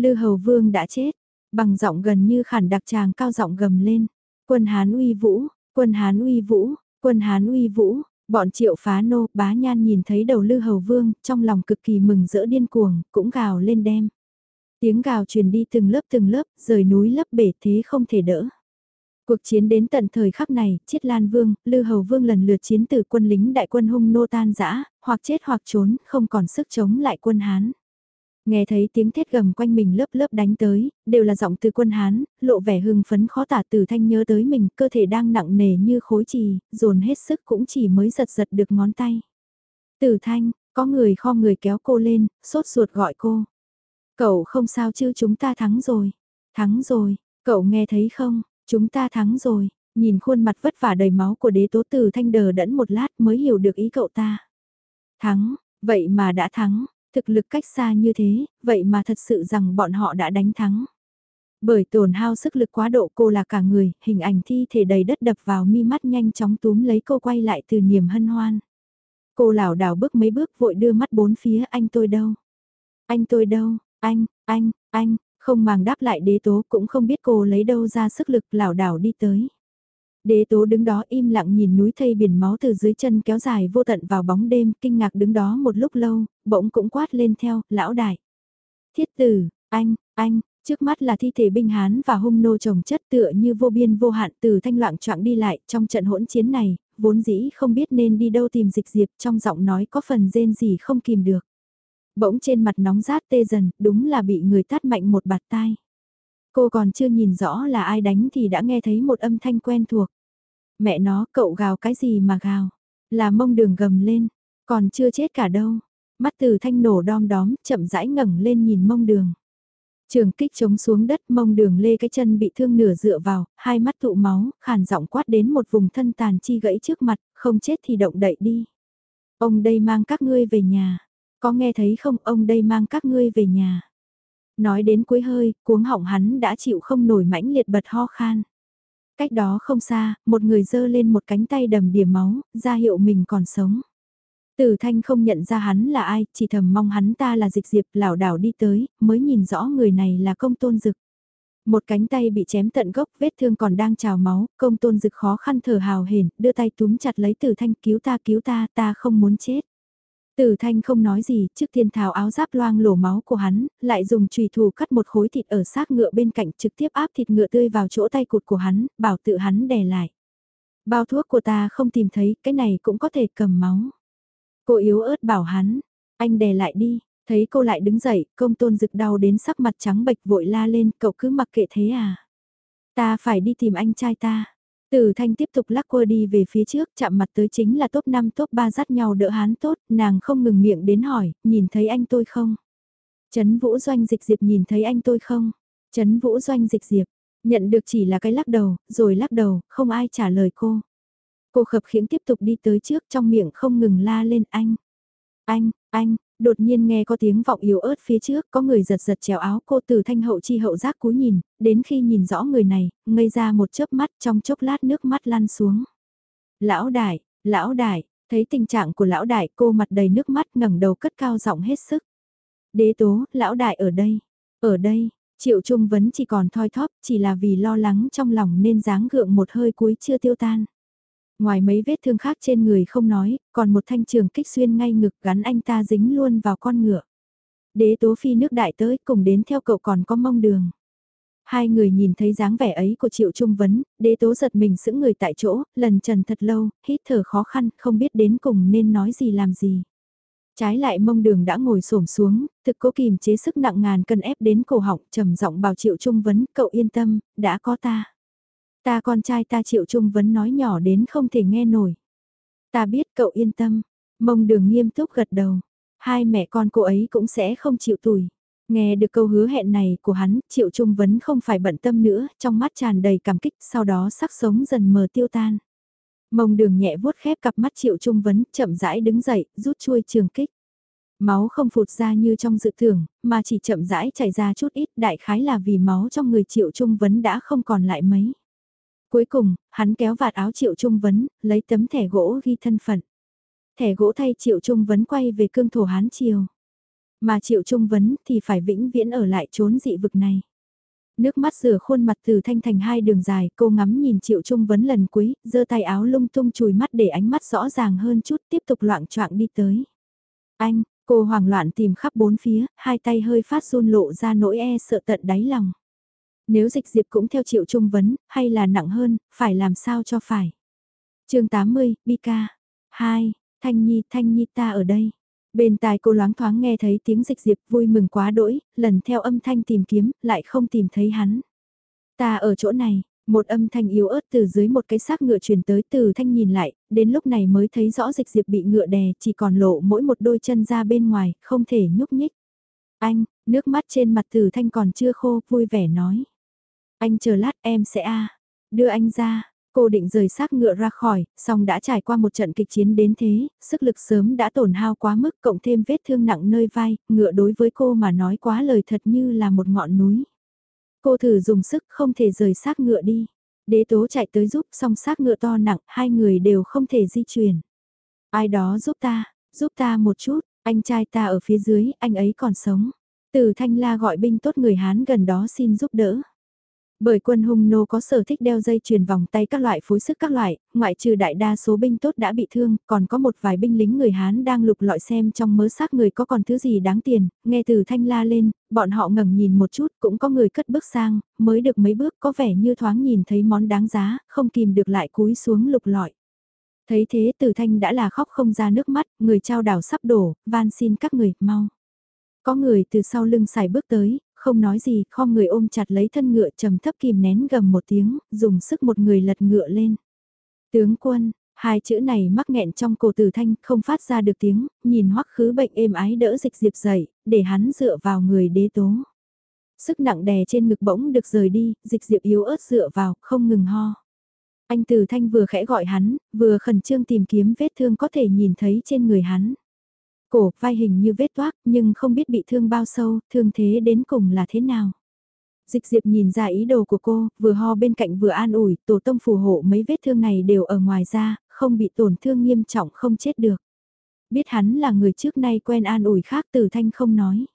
Lư Hầu Vương đã chết, bằng giọng gần như khản đặc tràng cao giọng gầm lên. Quân Hán uy vũ, quân Hán uy vũ, quân Hán uy vũ, Bọn triệu phá nô, bá nhan nhìn thấy đầu lư hầu vương, trong lòng cực kỳ mừng rỡ điên cuồng, cũng gào lên đem. Tiếng gào truyền đi từng lớp từng lớp, rời núi lấp bể thế không thể đỡ. Cuộc chiến đến tận thời khắc này, Chiết Lan Vương, Lư Hầu Vương lần lượt chiến từ quân lính đại quân hung nô tan dã hoặc chết hoặc trốn, không còn sức chống lại quân Hán. Nghe thấy tiếng thét gầm quanh mình lớp lớp đánh tới, đều là giọng từ quân Hán, lộ vẻ hưng phấn khó tả từ thanh nhớ tới mình, cơ thể đang nặng nề như khối trì, dồn hết sức cũng chỉ mới giật giật được ngón tay. Từ thanh, có người kho người kéo cô lên, sốt ruột gọi cô. Cậu không sao chứ chúng ta thắng rồi. Thắng rồi, cậu nghe thấy không, chúng ta thắng rồi. Nhìn khuôn mặt vất vả đầy máu của đế tố từ thanh đờ đẫn một lát mới hiểu được ý cậu ta. Thắng, vậy mà đã thắng, Thực lực cách xa như thế, vậy mà thật sự rằng bọn họ đã đánh thắng. Bởi tổn hao sức lực quá độ cô là cả người, hình ảnh thi thể đầy đất đập vào mi mắt nhanh chóng túm lấy cô quay lại từ niềm hân hoan. Cô lảo đảo bước mấy bước vội đưa mắt bốn phía anh tôi đâu. Anh tôi đâu, anh, anh, anh, không màng đáp lại đế tố cũng không biết cô lấy đâu ra sức lực lảo đảo đi tới. Đế tố đứng đó im lặng nhìn núi thây biển máu từ dưới chân kéo dài vô tận vào bóng đêm, kinh ngạc đứng đó một lúc lâu, bỗng cũng quát lên theo, lão đại. Thiết tử, anh, anh, trước mắt là thi thể binh Hán và hung nô trồng chất tựa như vô biên vô hạn từ thanh loạn trọng đi lại trong trận hỗn chiến này, vốn dĩ không biết nên đi đâu tìm dịch diệp trong giọng nói có phần rên gì không kìm được. Bỗng trên mặt nóng rát tê dần, đúng là bị người tát mạnh một bạt tai. Cô còn chưa nhìn rõ là ai đánh thì đã nghe thấy một âm thanh quen thuộc. Mẹ nó, cậu gào cái gì mà gào? Là mông đường gầm lên, còn chưa chết cả đâu. Mắt từ thanh nổ đom đóm, chậm rãi ngẩng lên nhìn mông đường. Trường kích chống xuống đất mông đường lê cái chân bị thương nửa dựa vào, hai mắt tụ máu, khàn giọng quát đến một vùng thân tàn chi gãy trước mặt, không chết thì động đậy đi. Ông đây mang các ngươi về nhà. Có nghe thấy không ông đây mang các ngươi về nhà. Nói đến cuối hơi, cuống họng hắn đã chịu không nổi mãnh liệt bật ho khan. Cách đó không xa, một người dơ lên một cánh tay đầm đìa máu, ra hiệu mình còn sống. Tử thanh không nhận ra hắn là ai, chỉ thầm mong hắn ta là dịch diệp lảo đảo đi tới, mới nhìn rõ người này là công tôn dực. Một cánh tay bị chém tận gốc, vết thương còn đang trào máu, công tôn dực khó khăn thở hào hển, đưa tay túm chặt lấy tử thanh cứu ta cứu ta, ta không muốn chết. Tử thanh không nói gì, trước tiên tháo áo giáp loang lổ máu của hắn, lại dùng chùy thủ cắt một khối thịt ở xác ngựa bên cạnh trực tiếp áp thịt ngựa tươi vào chỗ tay cụt của hắn, bảo tự hắn đè lại. Bao thuốc của ta không tìm thấy, cái này cũng có thể cầm máu. Cô yếu ớt bảo hắn, anh đè lại đi, thấy cô lại đứng dậy, công tôn rực đau đến sắc mặt trắng bệch vội la lên, cậu cứ mặc kệ thế à. Ta phải đi tìm anh trai ta. Từ thanh tiếp tục lắc quơ đi về phía trước, chạm mặt tới chính là top 5 top 3 dắt nhau đỡ hán tốt, nàng không ngừng miệng đến hỏi, nhìn thấy anh tôi không? Trấn Vũ Doanh Dịch Diệp nhìn thấy anh tôi không? Trấn Vũ Doanh Dịch Diệp, nhận được chỉ là cái lắc đầu, rồi lắc đầu, không ai trả lời cô. Cô khập khiễng tiếp tục đi tới trước trong miệng không ngừng la lên anh. Anh, anh, đột nhiên nghe có tiếng vọng yếu ớt phía trước, có người giật giật chéo áo cô từ thanh hậu chi hậu giác cúi nhìn, đến khi nhìn rõ người này, ngây ra một chớp mắt trong chốc lát nước mắt lăn xuống. Lão đại, lão đại, thấy tình trạng của lão đại cô mặt đầy nước mắt ngẩng đầu cất cao giọng hết sức. Đế tố, lão đại ở đây, ở đây, triệu trung vấn chỉ còn thoi thóp, chỉ là vì lo lắng trong lòng nên dáng gượng một hơi cuối chưa tiêu tan. Ngoài mấy vết thương khác trên người không nói, còn một thanh trường kích xuyên ngay ngực gắn anh ta dính luôn vào con ngựa. Đế tố phi nước đại tới cùng đến theo cậu còn có mông đường. Hai người nhìn thấy dáng vẻ ấy của Triệu Trung Vấn, đế tố giật mình sững người tại chỗ, lần trần thật lâu, hít thở khó khăn, không biết đến cùng nên nói gì làm gì. Trái lại mông đường đã ngồi xổm xuống, thực cố kìm chế sức nặng ngàn cân ép đến cổ họng trầm giọng bảo triệu trung vấn, cậu yên tâm, đã có ta. Ta con trai ta triệu trung vấn nói nhỏ đến không thể nghe nổi. Ta biết cậu yên tâm, mông đường nghiêm túc gật đầu, hai mẹ con cô ấy cũng sẽ không chịu tủi. Nghe được câu hứa hẹn này của hắn, Triệu Trung Vấn không phải bận tâm nữa, trong mắt tràn đầy cảm kích, sau đó sắc sống dần mờ tiêu tan. Mông đường nhẹ vuốt khép cặp mắt Triệu Trung Vấn, chậm rãi đứng dậy, rút chuôi trường kích. Máu không phụt ra như trong dự tưởng, mà chỉ chậm rãi chảy ra chút ít, đại khái là vì máu trong người Triệu Trung Vấn đã không còn lại mấy. Cuối cùng, hắn kéo vạt áo Triệu Trung Vấn, lấy tấm thẻ gỗ ghi thân phận. Thẻ gỗ thay Triệu Trung Vấn quay về cương thổ Hán Triều. Mà Triệu Trung Vấn thì phải vĩnh viễn ở lại trốn dị vực này. Nước mắt rửa khuôn mặt từ thanh thành hai đường dài, cô ngắm nhìn Triệu Trung Vấn lần cuối, giơ tay áo lung tung chùi mắt để ánh mắt rõ ràng hơn chút, tiếp tục loạn choạng đi tới. Anh, cô hoảng loạn tìm khắp bốn phía, hai tay hơi phát run lộ ra nỗi e sợ tận đáy lòng. Nếu dịch diệp cũng theo Triệu Trung Vấn, hay là nặng hơn, phải làm sao cho phải. chương 80, Bika. 2. Thanh Nhi, Thanh Nhi ta ở đây. Bên tai cô loáng thoáng nghe thấy tiếng dịch diệp vui mừng quá đỗi, lần theo âm thanh tìm kiếm, lại không tìm thấy hắn. Ta ở chỗ này, một âm thanh yếu ớt từ dưới một cái xác ngựa truyền tới từ thanh nhìn lại, đến lúc này mới thấy rõ dịch diệp bị ngựa đè, chỉ còn lộ mỗi một đôi chân ra bên ngoài, không thể nhúc nhích. Anh, nước mắt trên mặt từ thanh còn chưa khô, vui vẻ nói. Anh chờ lát em sẽ a đưa anh ra, Cô định rời xác ngựa ra khỏi, song đã trải qua một trận kịch chiến đến thế, sức lực sớm đã tổn hao quá mức cộng thêm vết thương nặng nơi vai, ngựa đối với cô mà nói quá lời thật như là một ngọn núi. Cô thử dùng sức không thể rời xác ngựa đi. Đế tố chạy tới giúp song xác ngựa to nặng, hai người đều không thể di chuyển. Ai đó giúp ta, giúp ta một chút, anh trai ta ở phía dưới, anh ấy còn sống. Từ thanh la gọi binh tốt người Hán gần đó xin giúp đỡ. Bởi quân hung nô có sở thích đeo dây chuyền vòng tay các loại phối sức các loại, ngoại trừ đại đa số binh tốt đã bị thương, còn có một vài binh lính người Hán đang lục lọi xem trong mớ xác người có còn thứ gì đáng tiền, nghe từ thanh la lên, bọn họ ngẩng nhìn một chút cũng có người cất bước sang, mới được mấy bước có vẻ như thoáng nhìn thấy món đáng giá, không kìm được lại cúi xuống lục lọi. Thấy thế từ thanh đã là khóc không ra nước mắt, người trao đảo sắp đổ, van xin các người, mau. Có người từ sau lưng xài bước tới, không nói gì, kho người ôm chặt lấy thân ngựa trầm thấp kìm nén gầm một tiếng, dùng sức một người lật ngựa lên. Tướng quân, hai chữ này mắc nghẹn trong cổ tử thanh, không phát ra được tiếng, nhìn hoắc khứ bệnh êm ái đỡ dịch diệp dậy, để hắn dựa vào người đế tố. Sức nặng đè trên ngực bỗng được rời đi, dịch diệp yếu ớt dựa vào, không ngừng ho. Anh Từ Thanh vừa khẽ gọi hắn, vừa khẩn trương tìm kiếm vết thương có thể nhìn thấy trên người hắn. Cổ, vai hình như vết toác, nhưng không biết bị thương bao sâu, thương thế đến cùng là thế nào. Dịch diệp nhìn ra ý đồ của cô, vừa ho bên cạnh vừa an ủi, tổ tông phù hộ mấy vết thương này đều ở ngoài da, không bị tổn thương nghiêm trọng không chết được. Biết hắn là người trước nay quen an ủi khác từ thanh không nói.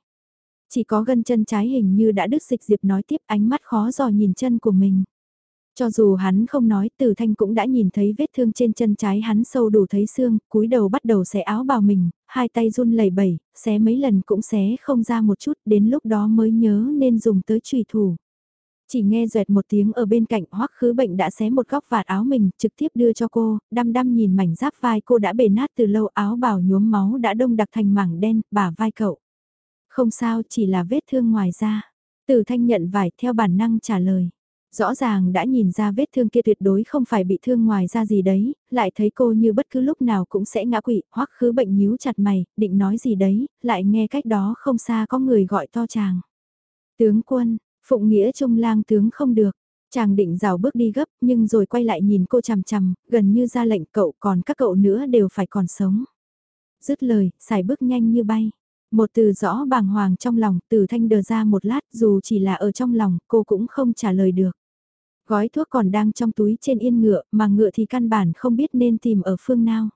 Chỉ có gân chân trái hình như đã đứt dịch diệp nói tiếp ánh mắt khó dò nhìn chân của mình. Cho dù hắn không nói, Từ Thanh cũng đã nhìn thấy vết thương trên chân trái hắn sâu đủ thấy xương, cúi đầu bắt đầu xé áo bào mình, hai tay run lẩy bẩy, xé mấy lần cũng xé không ra một chút, đến lúc đó mới nhớ nên dùng tới trùy thủ. Chỉ nghe duệt một tiếng ở bên cạnh hoắc khứ bệnh đã xé một góc vạt áo mình, trực tiếp đưa cho cô, đăm đăm nhìn mảnh giáp vai cô đã bể nát từ lâu áo bào nhuốm máu đã đông đặc thành mảng đen, bả vai cậu. Không sao, chỉ là vết thương ngoài da. Từ thanh nhận vải theo bản năng trả lời rõ ràng đã nhìn ra vết thương kia tuyệt đối không phải bị thương ngoài ra gì đấy, lại thấy cô như bất cứ lúc nào cũng sẽ ngã quỵ, hoắc khứ bệnh nhíu chặt mày, định nói gì đấy, lại nghe cách đó không xa có người gọi to chàng. Tướng quân, phụng nghĩa trung lang tướng không được, chàng định rào bước đi gấp nhưng rồi quay lại nhìn cô chằm chằm, gần như ra lệnh cậu còn các cậu nữa đều phải còn sống. Dứt lời, xài bước nhanh như bay. Một từ rõ bàng hoàng trong lòng, từ thanh đờ ra một lát dù chỉ là ở trong lòng, cô cũng không trả lời được. Gói thuốc còn đang trong túi trên yên ngựa, mà ngựa thì căn bản không biết nên tìm ở phương nào.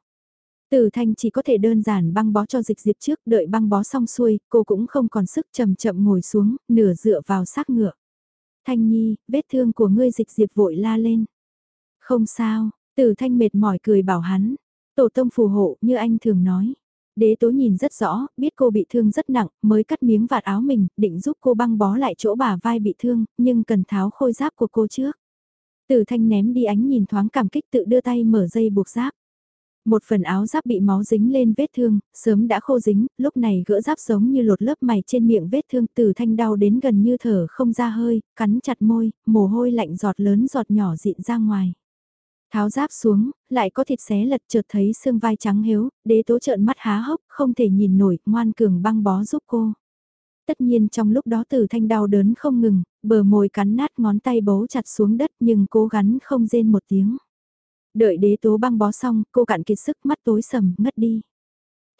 Từ thanh chỉ có thể đơn giản băng bó cho dịch diệp trước, đợi băng bó xong xuôi, cô cũng không còn sức chậm chậm ngồi xuống, nửa dựa vào xác ngựa. Thanh nhi, vết thương của ngươi dịch diệp vội la lên. Không sao, từ thanh mệt mỏi cười bảo hắn, tổ tông phù hộ như anh thường nói. Đế tố nhìn rất rõ, biết cô bị thương rất nặng, mới cắt miếng vạt áo mình, định giúp cô băng bó lại chỗ bà vai bị thương, nhưng cần tháo khôi giáp của cô trước. Tử thanh ném đi ánh nhìn thoáng cảm kích tự đưa tay mở dây buộc giáp. Một phần áo giáp bị máu dính lên vết thương, sớm đã khô dính, lúc này gỡ giáp giống như lột lớp mày trên miệng vết thương từ thanh đau đến gần như thở không ra hơi, cắn chặt môi, mồ hôi lạnh giọt lớn giọt nhỏ dịn ra ngoài. Tháo giáp xuống, lại có thịt xé lật chợt thấy xương vai trắng hiếu, đế tố trợn mắt há hốc, không thể nhìn nổi, ngoan cường băng bó giúp cô. Tất nhiên trong lúc đó tử thanh đau đớn không ngừng, bờ môi cắn nát ngón tay bấu chặt xuống đất nhưng cố gắng không rên một tiếng. Đợi đế tố băng bó xong, cô cạn kiệt sức mắt tối sầm, ngất đi.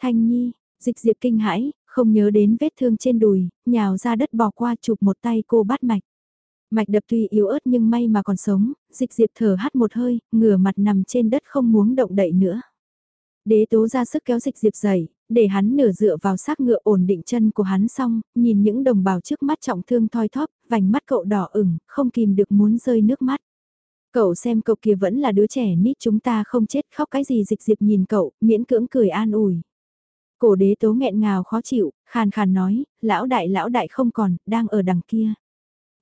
Thanh Nhi, dịch diệp kinh hãi, không nhớ đến vết thương trên đùi, nhào ra đất bỏ qua chụp một tay cô bắt mạch. Mạch đập tuy yếu ớt nhưng may mà còn sống, dịch diệp thở hắt một hơi, ngửa mặt nằm trên đất không muốn động đậy nữa. Đế tố ra sức kéo dịch diệp dậy, để hắn nửa dựa vào xác ngựa ổn định chân của hắn xong, nhìn những đồng bào trước mắt trọng thương thoi thóp, vành mắt cậu đỏ ửng, không kìm được muốn rơi nước mắt. Cậu xem cậu kia vẫn là đứa trẻ nít chúng ta không chết khóc cái gì dịch diệp nhìn cậu, miễn cưỡng cười an ủi. Cổ đế tố nghẹn ngào khó chịu, khàn khàn nói, lão đại lão đại không còn, đang ở đằng kia.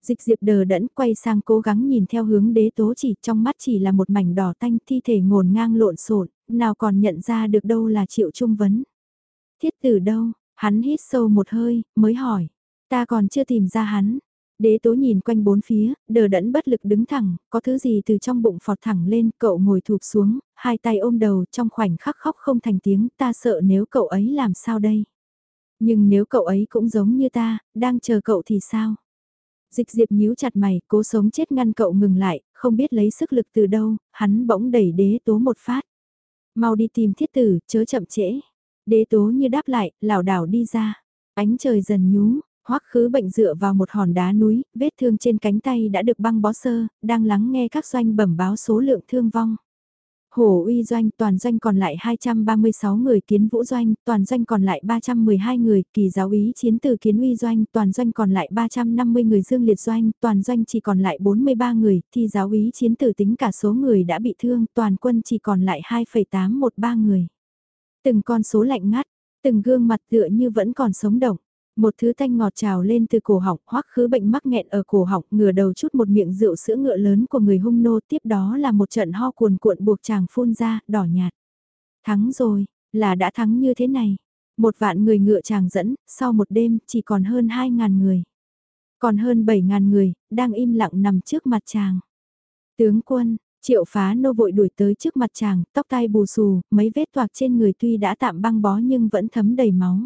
Dịch diệp đờ đẫn quay sang cố gắng nhìn theo hướng đế tố chỉ trong mắt chỉ là một mảnh đỏ tanh thi thể ngổn ngang lộn xộn nào còn nhận ra được đâu là triệu trung vấn. Thiết tử đâu, hắn hít sâu một hơi, mới hỏi, ta còn chưa tìm ra hắn. Đế tố nhìn quanh bốn phía, đờ đẫn bất lực đứng thẳng, có thứ gì từ trong bụng phọt thẳng lên, cậu ngồi thụp xuống, hai tay ôm đầu trong khoảnh khắc khóc không thành tiếng, ta sợ nếu cậu ấy làm sao đây. Nhưng nếu cậu ấy cũng giống như ta, đang chờ cậu thì sao? Dịch diệp nhíu chặt mày, cố sống chết ngăn cậu ngừng lại, không biết lấy sức lực từ đâu, hắn bỗng đẩy đế tố một phát. Mau đi tìm thiết tử, chớ chậm trễ. Đế tố như đáp lại, lảo đảo đi ra. Ánh trời dần nhú, hoắc khứ bệnh dựa vào một hòn đá núi, vết thương trên cánh tay đã được băng bó sơ, đang lắng nghe các doanh bẩm báo số lượng thương vong. Hồ uy doanh toàn doanh còn lại 236 người kiến vũ doanh, toàn doanh còn lại 312 người, kỳ giáo ý chiến từ kiến uy doanh, toàn doanh còn lại 350 người dương liệt doanh, toàn doanh chỉ còn lại 43 người, thi giáo ý chiến từ tính cả số người đã bị thương, toàn quân chỉ còn lại 2,813 người. Từng con số lạnh ngắt, từng gương mặt tựa như vẫn còn sống động. Một thứ thanh ngọt trào lên từ cổ họng, hoắc khứ bệnh mắc nghẹn ở cổ họng, ngửa đầu chút một miệng rượu sữa ngựa lớn của người hung nô, tiếp đó là một trận ho cuồn cuộn buộc chàng phun ra, đỏ nhạt. Thắng rồi, là đã thắng như thế này. Một vạn người ngựa chàng dẫn, sau một đêm chỉ còn hơn hai ngàn người. Còn hơn bảy ngàn người, đang im lặng nằm trước mặt chàng. Tướng quân, Triệu phá nô vội đuổi tới trước mặt chàng, tóc tai bù xù, mấy vết toạc trên người tuy đã tạm băng bó nhưng vẫn thấm đầy máu.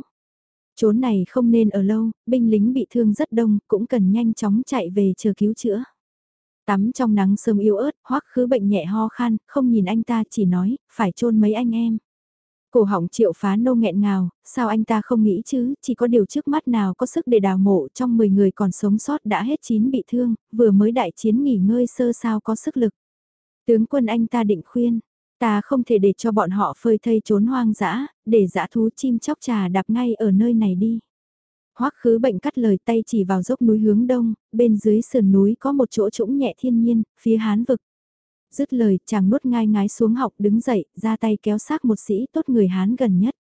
Chốn này không nên ở lâu, binh lính bị thương rất đông, cũng cần nhanh chóng chạy về chờ cứu chữa. Tắm trong nắng sớm yếu ớt, hoắc khứ bệnh nhẹ ho khan, không nhìn anh ta chỉ nói, phải chôn mấy anh em. Cổ họng triệu phá nô nghẹn ngào, sao anh ta không nghĩ chứ, chỉ có điều trước mắt nào có sức để đào mộ trong 10 người còn sống sót đã hết 9 bị thương, vừa mới đại chiến nghỉ ngơi sơ sao có sức lực. Tướng quân anh ta định khuyên, ta không thể để cho bọn họ phơi thây trốn hoang dã, để dã thú chim chóc trà đạp ngay ở nơi này đi. Hoắc khứ bệnh cắt lời tay chỉ vào dốc núi hướng đông, bên dưới sườn núi có một chỗ trũng nhẹ thiên nhiên, phía hán vực. Dứt lời, chàng nuốt ngai ngái xuống học đứng dậy, ra tay kéo xác một sĩ tốt người hán gần nhất.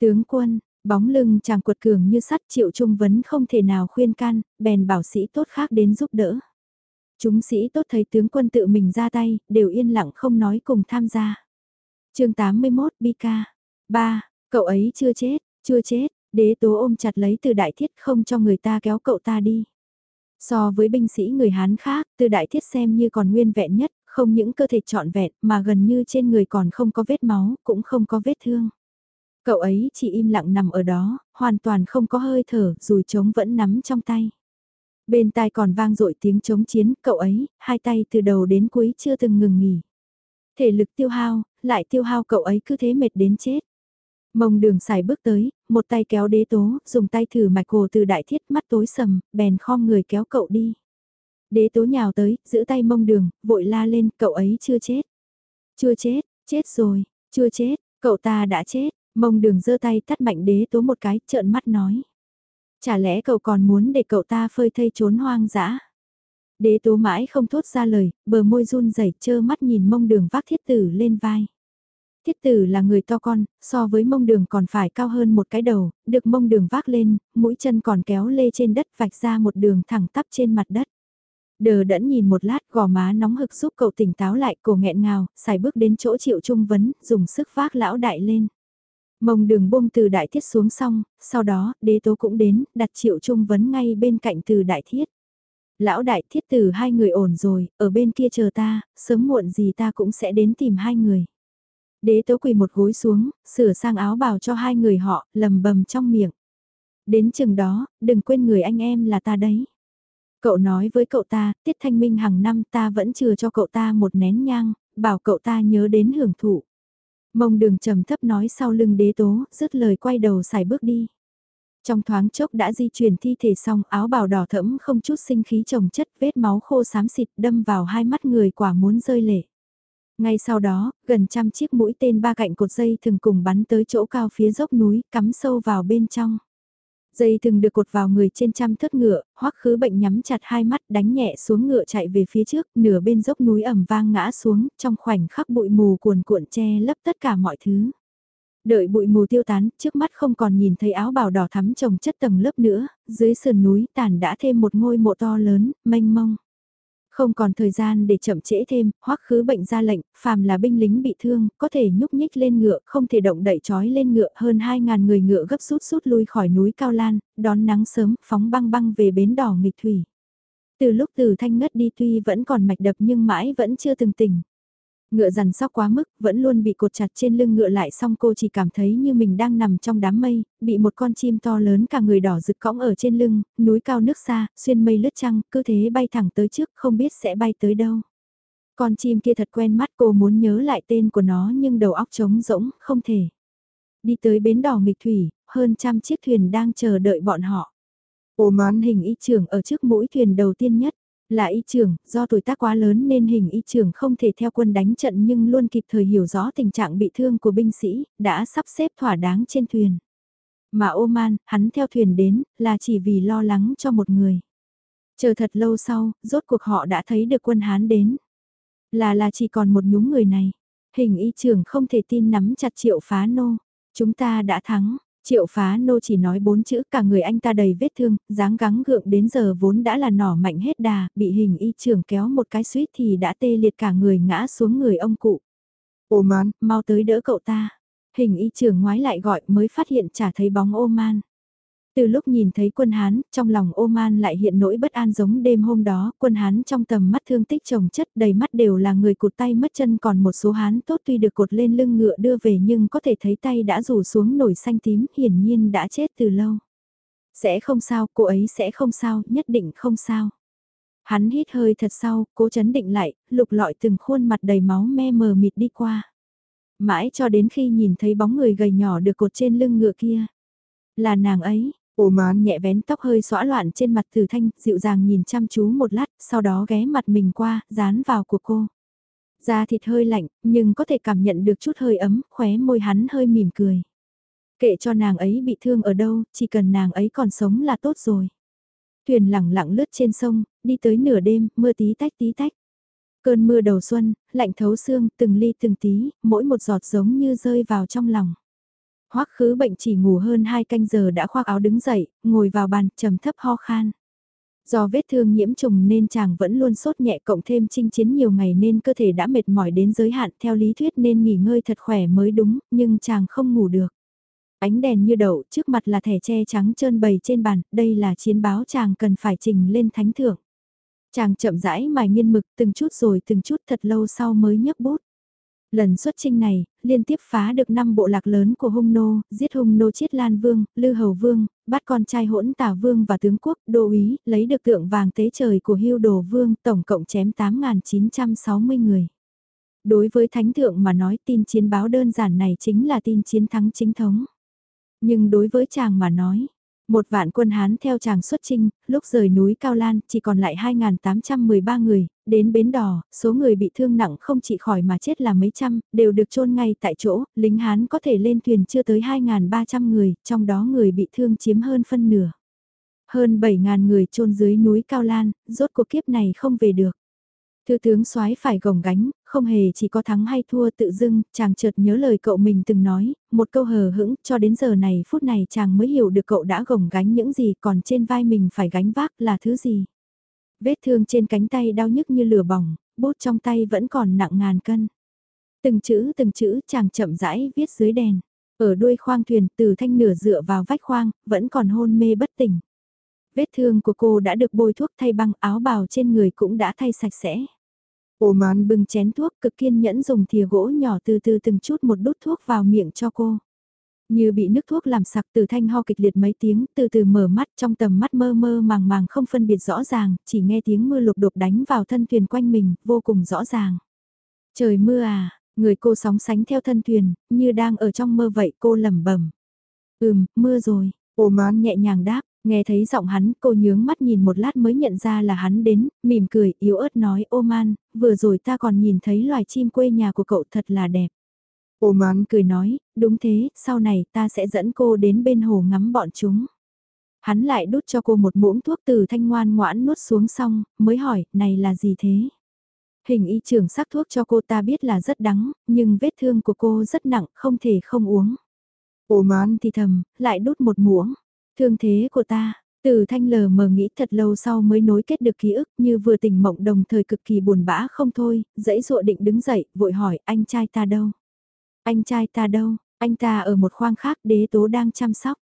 Tướng quân, bóng lưng chàng cuột cường như sắt triệu trung vấn không thể nào khuyên can, bèn bảo sĩ tốt khác đến giúp đỡ. Chúng sĩ tốt thấy tướng quân tự mình ra tay, đều yên lặng không nói cùng tham gia. chương 81 Bika. 3. Cậu ấy chưa chết, chưa chết, đế tố ôm chặt lấy từ đại thiết không cho người ta kéo cậu ta đi. So với binh sĩ người Hán khác, từ đại thiết xem như còn nguyên vẹn nhất, không những cơ thể trọn vẹn mà gần như trên người còn không có vết máu, cũng không có vết thương. Cậu ấy chỉ im lặng nằm ở đó, hoàn toàn không có hơi thở, dù trống vẫn nắm trong tay. Bên tai còn vang dội tiếng chống chiến, cậu ấy, hai tay từ đầu đến cuối chưa từng ngừng nghỉ. Thể lực tiêu hao, lại tiêu hao cậu ấy cứ thế mệt đến chết. Mông đường xài bước tới, một tay kéo đế tố, dùng tay thử mạch hồ từ đại thiết mắt tối sầm, bèn khom người kéo cậu đi. Đế tố nhào tới, giữ tay mông đường, vội la lên, cậu ấy chưa chết. Chưa chết, chết rồi, chưa chết, cậu ta đã chết. Mông đường giơ tay tắt mạnh đế tố một cái, trợn mắt nói. Chả lẽ cậu còn muốn để cậu ta phơi thây trốn hoang dã? Đế tố mãi không thốt ra lời, bờ môi run rẩy trơ mắt nhìn mông đường vác thiết tử lên vai. Thiết tử là người to con, so với mông đường còn phải cao hơn một cái đầu, được mông đường vác lên, mũi chân còn kéo lê trên đất vạch ra một đường thẳng tắp trên mặt đất. Đờ đẫn nhìn một lát gò má nóng hực giúp cậu tỉnh táo lại cổ nghẹn ngào, xài bước đến chỗ triệu trung vấn, dùng sức vác lão đại lên. Mông đường buông từ đại thiết xuống xong, sau đó, đế tố cũng đến, đặt triệu trung vấn ngay bên cạnh từ đại thiết. Lão đại thiết từ hai người ổn rồi, ở bên kia chờ ta, sớm muộn gì ta cũng sẽ đến tìm hai người. Đế tố quỳ một gối xuống, sửa sang áo bào cho hai người họ, lầm bầm trong miệng. Đến chừng đó, đừng quên người anh em là ta đấy. Cậu nói với cậu ta, tiết thanh minh hàng năm ta vẫn chừa cho cậu ta một nén nhang, bảo cậu ta nhớ đến hưởng thụ. Mông đường trầm thấp nói sau lưng đế tố, dứt lời quay đầu xài bước đi. Trong thoáng chốc đã di chuyển thi thể xong áo bào đỏ thẫm không chút sinh khí trồng chất vết máu khô xám xịt đâm vào hai mắt người quả muốn rơi lệ. Ngay sau đó, gần trăm chiếc mũi tên ba cạnh cột dây thường cùng bắn tới chỗ cao phía dốc núi, cắm sâu vào bên trong. Dây thường được cột vào người trên trăm thất ngựa, hoắc khứ bệnh nhắm chặt hai mắt đánh nhẹ xuống ngựa chạy về phía trước, nửa bên dốc núi ẩm vang ngã xuống, trong khoảnh khắc bụi mù cuồn cuộn che lấp tất cả mọi thứ. Đợi bụi mù tiêu tán, trước mắt không còn nhìn thấy áo bào đỏ thắm trồng chất tầng lớp nữa, dưới sườn núi tàn đã thêm một ngôi mộ to lớn, mênh mông. Không còn thời gian để chậm trễ thêm, hoắc khứ bệnh ra lệnh, phàm là binh lính bị thương, có thể nhúc nhích lên ngựa, không thể động đậy trói lên ngựa, hơn 2.000 người ngựa gấp rút rút lui khỏi núi Cao Lan, đón nắng sớm, phóng băng băng về bến đỏ nghịch thủy. Từ lúc từ thanh ngất đi tuy vẫn còn mạch đập nhưng mãi vẫn chưa từng tỉnh. Ngựa dằn sóc quá mức, vẫn luôn bị cột chặt trên lưng ngựa lại xong cô chỉ cảm thấy như mình đang nằm trong đám mây, bị một con chim to lớn cả người đỏ rực cõng ở trên lưng, núi cao nước xa, xuyên mây lướt trăng, cứ thế bay thẳng tới trước, không biết sẽ bay tới đâu. Con chim kia thật quen mắt cô muốn nhớ lại tên của nó nhưng đầu óc trống rỗng, không thể. Đi tới bến đỏ nghịch thủy, hơn trăm chiếc thuyền đang chờ đợi bọn họ. Ồ mán hình y trưởng ở trước mũi thuyền đầu tiên nhất. Là y trưởng, do tuổi tác quá lớn nên hình y trưởng không thể theo quân đánh trận nhưng luôn kịp thời hiểu rõ tình trạng bị thương của binh sĩ, đã sắp xếp thỏa đáng trên thuyền. Mà Oman, hắn theo thuyền đến, là chỉ vì lo lắng cho một người. Chờ thật lâu sau, rốt cuộc họ đã thấy được quân Hán đến. Là là chỉ còn một nhúng người này. Hình y trưởng không thể tin nắm chặt triệu phá nô. Chúng ta đã thắng, Triệu phá nô chỉ nói bốn chữ cả người anh ta đầy vết thương, dáng gắng gượng đến giờ vốn đã là nỏ mạnh hết đà, bị hình y trưởng kéo một cái suýt thì đã tê liệt cả người ngã xuống người ông cụ. Ô man, mau tới đỡ cậu ta. Hình y trưởng ngoái lại gọi mới phát hiện chả thấy bóng ô man. Từ lúc nhìn thấy quân Hán, trong lòng ô man lại hiện nỗi bất an giống đêm hôm đó, quân Hán trong tầm mắt thương tích chồng chất đầy mắt đều là người cụt tay mất chân còn một số Hán tốt tuy được cột lên lưng ngựa đưa về nhưng có thể thấy tay đã rủ xuống nổi xanh tím, hiển nhiên đã chết từ lâu. Sẽ không sao, cô ấy sẽ không sao, nhất định không sao. Hắn hít hơi thật sau, cố chấn định lại, lục lọi từng khuôn mặt đầy máu me mờ mịt đi qua. Mãi cho đến khi nhìn thấy bóng người gầy nhỏ được cột trên lưng ngựa kia. Là nàng ấy, Ô mán nhẹ vén tóc hơi xõa loạn trên mặt từ thanh, dịu dàng nhìn chăm chú một lát, sau đó ghé mặt mình qua, dán vào của cô. Da thịt hơi lạnh, nhưng có thể cảm nhận được chút hơi ấm, khóe môi hắn hơi mỉm cười. Kệ cho nàng ấy bị thương ở đâu, chỉ cần nàng ấy còn sống là tốt rồi. Thuyền lẳng lặng lướt trên sông, đi tới nửa đêm, mưa tí tách tí tách. Cơn mưa đầu xuân, lạnh thấu xương, từng ly từng tí, mỗi một giọt giống như rơi vào trong lòng. Hoắc khứ bệnh chỉ ngủ hơn 2 canh giờ đã khoác áo đứng dậy, ngồi vào bàn, trầm thấp ho khan. Do vết thương nhiễm trùng nên chàng vẫn luôn sốt nhẹ cộng thêm chinh chiến nhiều ngày nên cơ thể đã mệt mỏi đến giới hạn theo lý thuyết nên nghỉ ngơi thật khỏe mới đúng, nhưng chàng không ngủ được. Ánh đèn như đậu, trước mặt là thẻ tre trắng trơn bầy trên bàn, đây là chiến báo chàng cần phải trình lên thánh thượng. Chàng chậm rãi mài nghiên mực từng chút rồi từng chút thật lâu sau mới nhấc bút. Lần xuất trinh này, liên tiếp phá được 5 bộ lạc lớn của hung nô, giết hung nô chiết lan vương, lư hầu vương, bắt con trai hỗn tả vương và tướng quốc, đô úy, lấy được tượng vàng tế trời của hưu đồ vương, tổng cộng chém 8.960 người. Đối với thánh thượng mà nói tin chiến báo đơn giản này chính là tin chiến thắng chính thống. Nhưng đối với chàng mà nói, một vạn quân Hán theo chàng xuất trinh, lúc rời núi Cao Lan chỉ còn lại 2.813 người, đến bến đò, số người bị thương nặng không chỉ khỏi mà chết là mấy trăm, đều được chôn ngay tại chỗ, lính Hán có thể lên thuyền chưa tới 2.300 người, trong đó người bị thương chiếm hơn phân nửa. Hơn 7.000 người chôn dưới núi Cao Lan, rốt cuộc kiếp này không về được. Thư tướng soái phải gồng gánh, không hề chỉ có thắng hay thua tự dưng, chàng chợt nhớ lời cậu mình từng nói, một câu hờ hững, cho đến giờ này phút này chàng mới hiểu được cậu đã gồng gánh những gì còn trên vai mình phải gánh vác là thứ gì. Vết thương trên cánh tay đau nhức như lửa bỏng, bút trong tay vẫn còn nặng ngàn cân. Từng chữ từng chữ chàng chậm rãi viết dưới đèn. Ở đuôi khoang thuyền từ thanh nửa dựa vào vách khoang, vẫn còn hôn mê bất tỉnh. Vết thương của cô đã được bôi thuốc thay băng áo bào trên người cũng đã thay sạch sẽ. Ô mán bưng chén thuốc cực kiên nhẫn dùng thìa gỗ nhỏ từ từ từng chút một đút thuốc vào miệng cho cô. Như bị nước thuốc làm sặc từ thanh ho kịch liệt mấy tiếng, từ từ mở mắt trong tầm mắt mơ mơ màng màng không phân biệt rõ ràng, chỉ nghe tiếng mưa lục đục đánh vào thân thuyền quanh mình, vô cùng rõ ràng. Trời mưa à, người cô sóng sánh theo thân thuyền, như đang ở trong mơ vậy cô lẩm bẩm. Ừm, mưa rồi, ô mán nhẹ nhàng đáp, nghe thấy giọng hắn cô nhướng mắt nhìn một lát mới nhận ra là hắn đến, mỉm cười, yếu ớt nói ô man, vừa rồi ta còn nhìn thấy loài chim quê nhà của cậu thật là đẹp. Ô mán cười nói, đúng thế, sau này ta sẽ dẫn cô đến bên hồ ngắm bọn chúng. Hắn lại đút cho cô một muỗng thuốc từ thanh ngoan ngoãn nuốt xuống xong, mới hỏi, này là gì thế? Hình y trưởng sắc thuốc cho cô ta biết là rất đắng, nhưng vết thương của cô rất nặng, không thể không uống. Ô mán thì thầm, lại đút một muỗng. Thương thế của ta, từ thanh lờ mờ nghĩ thật lâu sau mới nối kết được ký ức như vừa tỉnh mộng đồng thời cực kỳ buồn bã không thôi, dãy dụa định đứng dậy, vội hỏi anh trai ta đâu? Anh trai ta đâu, anh ta ở một khoang khác đế tố đang chăm sóc.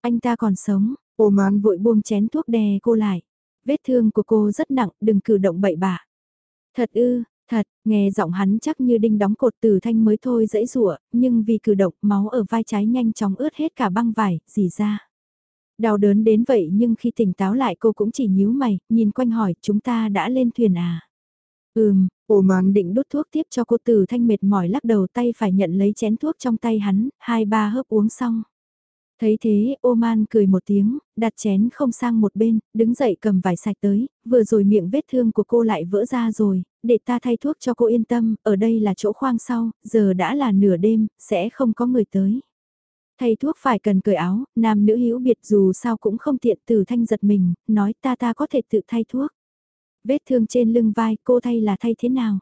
Anh ta còn sống, ồ mán vội buông chén thuốc đè cô lại. Vết thương của cô rất nặng, đừng cử động bậy bạ. Thật ư, thật, nghe giọng hắn chắc như đinh đóng cột từ thanh mới thôi dãy rụa, nhưng vì cử động máu ở vai trái nhanh chóng ướt hết cả băng vải, dì ra. Đau đớn đến vậy nhưng khi tỉnh táo lại cô cũng chỉ nhíu mày, nhìn quanh hỏi chúng ta đã lên thuyền à. Ừm, ổ mòn định đút thuốc tiếp cho cô từ thanh mệt mỏi lắc đầu tay phải nhận lấy chén thuốc trong tay hắn, hai ba hớp uống xong. Thấy thế, ô man cười một tiếng, đặt chén không sang một bên, đứng dậy cầm vải sạch tới, vừa rồi miệng vết thương của cô lại vỡ ra rồi, để ta thay thuốc cho cô yên tâm, ở đây là chỗ khoang sau, giờ đã là nửa đêm, sẽ không có người tới. Thay thuốc phải cần cởi áo, nam nữ hữu biệt dù sao cũng không tiện từ thanh giật mình, nói ta ta có thể tự thay thuốc. Vết thương trên lưng vai cô thay là thay thế nào?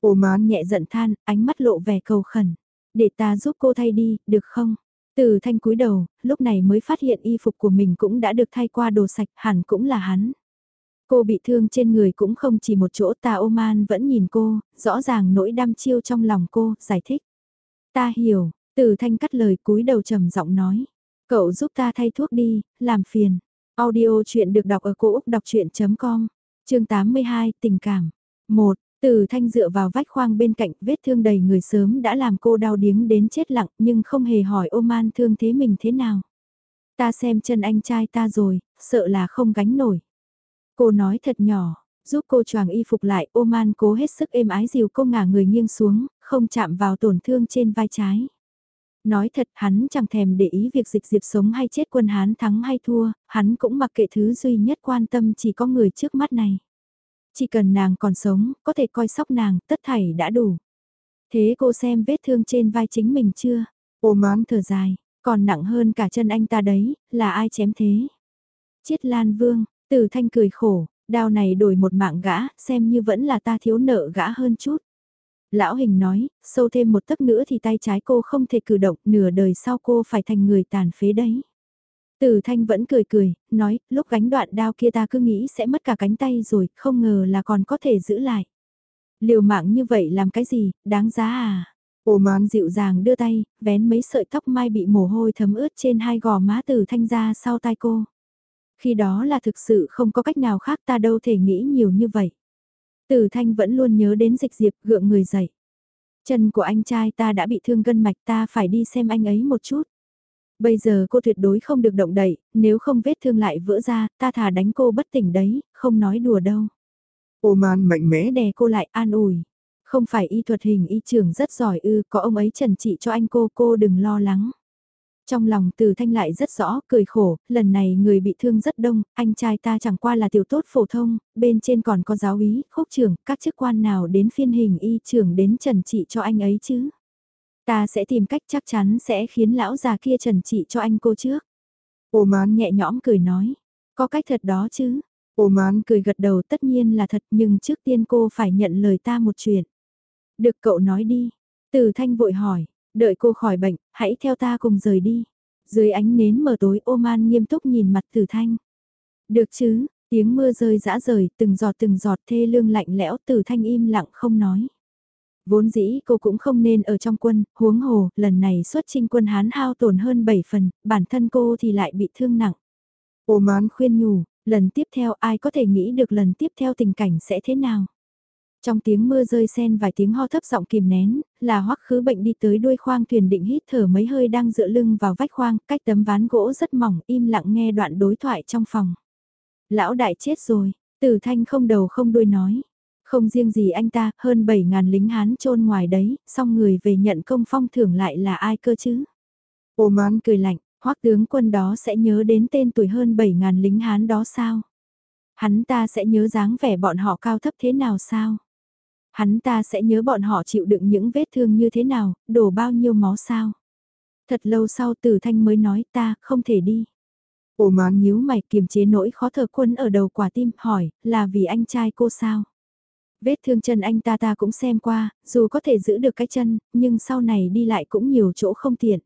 Ô mán nhẹ giận than, ánh mắt lộ vẻ cầu khẩn. Để ta giúp cô thay đi, được không? Từ thanh cúi đầu, lúc này mới phát hiện y phục của mình cũng đã được thay qua đồ sạch, hẳn cũng là hắn. Cô bị thương trên người cũng không chỉ một chỗ ta ô man vẫn nhìn cô, rõ ràng nỗi đam chiêu trong lòng cô, giải thích. Ta hiểu, từ thanh cắt lời cúi đầu trầm giọng nói. Cậu giúp ta thay thuốc đi, làm phiền. Audio chuyện được đọc ở cổ Úc đọc chuyện.com chương 82, tình cảm. 1. Từ thanh dựa vào vách khoang bên cạnh vết thương đầy người sớm đã làm cô đau điếng đến chết lặng nhưng không hề hỏi ô man thương thế mình thế nào. Ta xem chân anh trai ta rồi, sợ là không gánh nổi. Cô nói thật nhỏ, giúp cô choàng y phục lại ô man cố hết sức êm ái dìu cô ngả người nghiêng xuống, không chạm vào tổn thương trên vai trái. Nói thật hắn chẳng thèm để ý việc dịch diệp sống hay chết quân Hán thắng hay thua, hắn cũng mặc kệ thứ duy nhất quan tâm chỉ có người trước mắt này. Chỉ cần nàng còn sống, có thể coi sóc nàng, tất thảy đã đủ. Thế cô xem vết thương trên vai chính mình chưa? Ô mán thở dài, còn nặng hơn cả chân anh ta đấy, là ai chém thế? Chiết Lan Vương, tử thanh cười khổ, đao này đổi một mạng gã, xem như vẫn là ta thiếu nợ gã hơn chút. Lão hình nói, sâu thêm một tấc nữa thì tay trái cô không thể cử động, nửa đời sau cô phải thành người tàn phế đấy. Từ thanh vẫn cười cười, nói, lúc gánh đoạn đao kia ta cứ nghĩ sẽ mất cả cánh tay rồi, không ngờ là còn có thể giữ lại. Liều mạng như vậy làm cái gì, đáng giá à? Ô mán dịu dàng đưa tay, vén mấy sợi tóc mai bị mồ hôi thấm ướt trên hai gò má từ thanh ra sau tai cô. Khi đó là thực sự không có cách nào khác ta đâu thể nghĩ nhiều như vậy. Từ thanh vẫn luôn nhớ đến dịch diệp gượng người dậy. Chân của anh trai ta đã bị thương gân mạch ta phải đi xem anh ấy một chút. Bây giờ cô tuyệt đối không được động đậy, nếu không vết thương lại vỡ ra, ta thà đánh cô bất tỉnh đấy, không nói đùa đâu. Ô man mạnh mẽ đè cô lại an ủi. Không phải y thuật hình y trưởng rất giỏi ư, có ông ấy trần trị cho anh cô, cô đừng lo lắng. Trong lòng từ thanh lại rất rõ, cười khổ, lần này người bị thương rất đông, anh trai ta chẳng qua là tiểu tốt phổ thông, bên trên còn có giáo úy, khúc trưởng, các chức quan nào đến phiên hình y trưởng đến trần trị cho anh ấy chứ. Ta sẽ tìm cách chắc chắn sẽ khiến lão già kia trần trị cho anh cô trước. Ô mán nhẹ nhõm cười nói, có cách thật đó chứ. Ô mán cười gật đầu tất nhiên là thật nhưng trước tiên cô phải nhận lời ta một chuyện. Được cậu nói đi. Từ thanh vội hỏi, Đợi cô khỏi bệnh, hãy theo ta cùng rời đi. Dưới ánh nến mờ tối ô man nghiêm túc nhìn mặt tử thanh. Được chứ, Tiếng mưa rơi rã rời, từng giọt từng giọt thê lương lạnh lẽo tử thanh im lặng không nói. Vốn dĩ cô cũng không nên ở trong quân, huống hồ, lần này xuất chinh quân Hán hao tổn hơn 7 phần, bản thân cô thì lại bị thương nặng. Ô mán khuyên nhủ, lần tiếp theo ai có thể nghĩ được lần tiếp theo tình cảnh sẽ thế nào. Trong tiếng mưa rơi sen vài tiếng ho thấp giọng kìm nén, là hoắc khứ bệnh đi tới đuôi khoang thuyền định hít thở mấy hơi đang dựa lưng vào vách khoang, cách tấm ván gỗ rất mỏng, im lặng nghe đoạn đối thoại trong phòng. Lão đại chết rồi, tử thanh không đầu không đuôi nói. Không riêng gì anh ta, hơn 7.000 lính Hán trôn ngoài đấy, xong người về nhận công phong thưởng lại là ai cơ chứ? Ô mán cười lạnh, hoắc tướng quân đó sẽ nhớ đến tên tuổi hơn 7.000 lính Hán đó sao? Hắn ta sẽ nhớ dáng vẻ bọn họ cao thấp thế nào sao? Hắn ta sẽ nhớ bọn họ chịu đựng những vết thương như thế nào, đổ bao nhiêu máu sao? Thật lâu sau tử thanh mới nói ta không thể đi. Ô mán nhíu mày kiềm chế nỗi khó thở quân ở đầu quả tim hỏi là vì anh trai cô sao? Vết thương chân anh ta ta cũng xem qua, dù có thể giữ được cái chân, nhưng sau này đi lại cũng nhiều chỗ không tiện.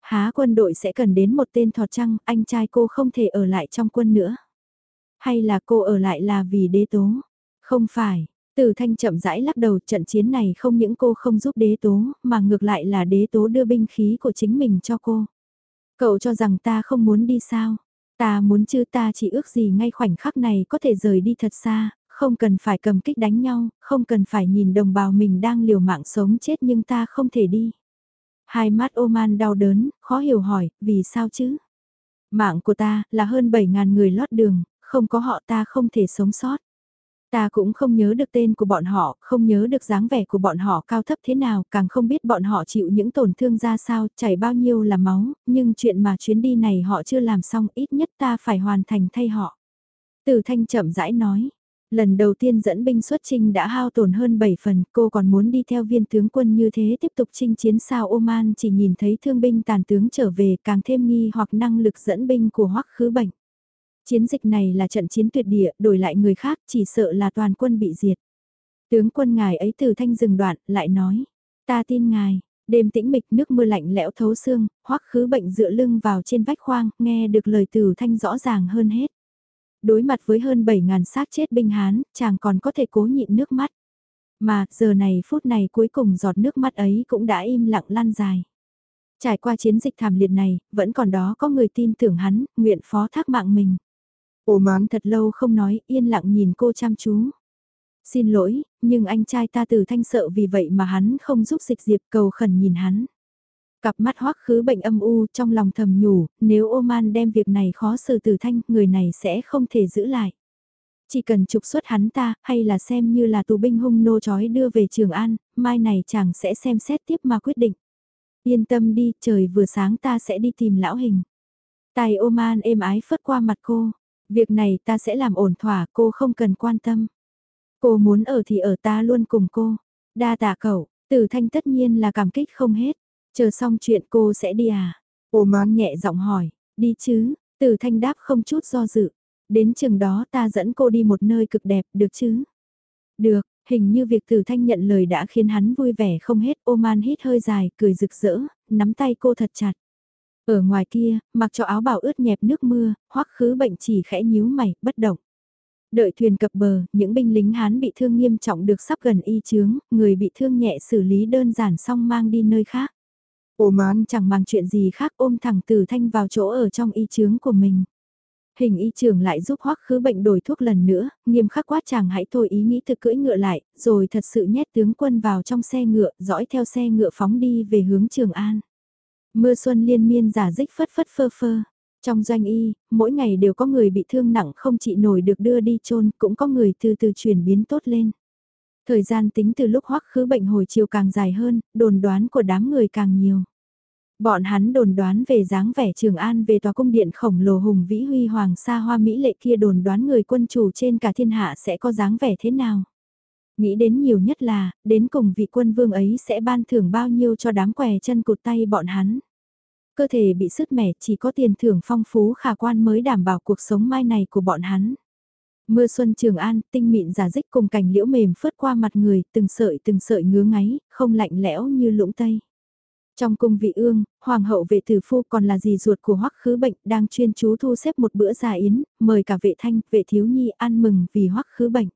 Há quân đội sẽ cần đến một tên thọt trăng, anh trai cô không thể ở lại trong quân nữa. Hay là cô ở lại là vì đế tố? Không phải, từ thanh chậm rãi lắc đầu trận chiến này không những cô không giúp đế tố, mà ngược lại là đế tố đưa binh khí của chính mình cho cô. Cậu cho rằng ta không muốn đi sao? Ta muốn chứ ta chỉ ước gì ngay khoảnh khắc này có thể rời đi thật xa, không cần phải cầm kích đánh nhau, không cần phải nhìn đồng bào mình đang liều mạng sống chết nhưng ta không thể đi. Hai mắt Oman đau đớn, khó hiểu hỏi, vì sao chứ? Mạng của ta là hơn 7.000 người lót đường, không có họ ta không thể sống sót. Ta cũng không nhớ được tên của bọn họ, không nhớ được dáng vẻ của bọn họ cao thấp thế nào, càng không biết bọn họ chịu những tổn thương ra sao, chảy bao nhiêu là máu, nhưng chuyện mà chuyến đi này họ chưa làm xong ít nhất ta phải hoàn thành thay họ. Từ thanh chậm rãi nói, lần đầu tiên dẫn binh xuất chinh đã hao tổn hơn 7 phần, cô còn muốn đi theo viên tướng quân như thế tiếp tục chinh chiến sao Oman chỉ nhìn thấy thương binh tàn tướng trở về càng thêm nghi hoặc năng lực dẫn binh của hoắc khứ bệnh. Chiến dịch này là trận chiến tuyệt địa, đổi lại người khác chỉ sợ là toàn quân bị diệt. Tướng quân ngài ấy từ thanh dừng đoạn, lại nói, ta tin ngài, đêm tĩnh mịch nước mưa lạnh lẽo thấu xương, hoắc khứ bệnh dựa lưng vào trên vách khoang, nghe được lời từ thanh rõ ràng hơn hết. Đối mặt với hơn 7.000 xác chết binh Hán, chàng còn có thể cố nhịn nước mắt. Mà, giờ này phút này cuối cùng giọt nước mắt ấy cũng đã im lặng lan dài. Trải qua chiến dịch thảm liệt này, vẫn còn đó có người tin tưởng hắn, nguyện phó thác mạng mình. Ồ mán thật lâu không nói, yên lặng nhìn cô chăm chú. Xin lỗi, nhưng anh trai ta từ thanh sợ vì vậy mà hắn không giúp dịch diệp cầu khẩn nhìn hắn. Cặp mắt hoắc khứ bệnh âm u trong lòng thầm nhủ, nếu Oman đem việc này khó xử từ thanh, người này sẽ không thể giữ lại. Chỉ cần trục xuất hắn ta, hay là xem như là tù binh hung nô chói đưa về Trường An, mai này chàng sẽ xem xét tiếp mà quyết định. Yên tâm đi, trời vừa sáng ta sẽ đi tìm lão hình. Tài Oman êm ái phất qua mặt cô, Việc này ta sẽ làm ổn thỏa, cô không cần quan tâm. Cô muốn ở thì ở ta luôn cùng cô. Đa tạ cậu, tử thanh tất nhiên là cảm kích không hết. Chờ xong chuyện cô sẽ đi à? Ô mán nhẹ giọng hỏi, đi chứ, tử thanh đáp không chút do dự. Đến chừng đó ta dẫn cô đi một nơi cực đẹp, được chứ? Được, hình như việc tử thanh nhận lời đã khiến hắn vui vẻ không hết. Ô man hít hơi dài, cười rực rỡ, nắm tay cô thật chặt. Ở ngoài kia, mặc cho áo bào ướt nhẹp nước mưa, hoắc khứ bệnh chỉ khẽ nhíu mày, bất động. Đợi thuyền cập bờ, những binh lính Hán bị thương nghiêm trọng được sắp gần y chướng, người bị thương nhẹ xử lý đơn giản xong mang đi nơi khác. ôm an chẳng mang chuyện gì khác ôm thẳng từ thanh vào chỗ ở trong y chướng của mình. Hình y trưởng lại giúp hoắc khứ bệnh đổi thuốc lần nữa, nghiêm khắc quá chàng hãy thôi ý nghĩ thực cưỡi ngựa lại, rồi thật sự nhét tướng quân vào trong xe ngựa, dõi theo xe ngựa phóng đi về hướng Trường An. Mưa xuân liên miên giả dích phất phất phơ phơ. Trong doanh y, mỗi ngày đều có người bị thương nặng không trị nổi được đưa đi chôn cũng có người từ từ chuyển biến tốt lên. Thời gian tính từ lúc hoắc khứ bệnh hồi chiều càng dài hơn, đồn đoán của đám người càng nhiều. Bọn hắn đồn đoán về dáng vẻ Trường An về tòa cung điện khổng lồ hùng vĩ huy hoàng xa hoa mỹ lệ kia đồn đoán người quân chủ trên cả thiên hạ sẽ có dáng vẻ thế nào. Nghĩ đến nhiều nhất là, đến cùng vị quân vương ấy sẽ ban thưởng bao nhiêu cho đám què chân cụt tay bọn hắn. Cơ thể bị sứt mẻ chỉ có tiền thưởng phong phú khả quan mới đảm bảo cuộc sống mai này của bọn hắn. Mưa xuân trường an, tinh mịn giả dích cùng cành liễu mềm phớt qua mặt người, từng sợi từng sợi ngứa ngáy, không lạnh lẽo như lũng tây. Trong cung vị ương, hoàng hậu vệ tử phu còn là gì ruột của hoắc khứ bệnh đang chuyên chú thu xếp một bữa già yến, mời cả vệ thanh, vệ thiếu nhi ăn mừng vì hoắc khứ bệnh.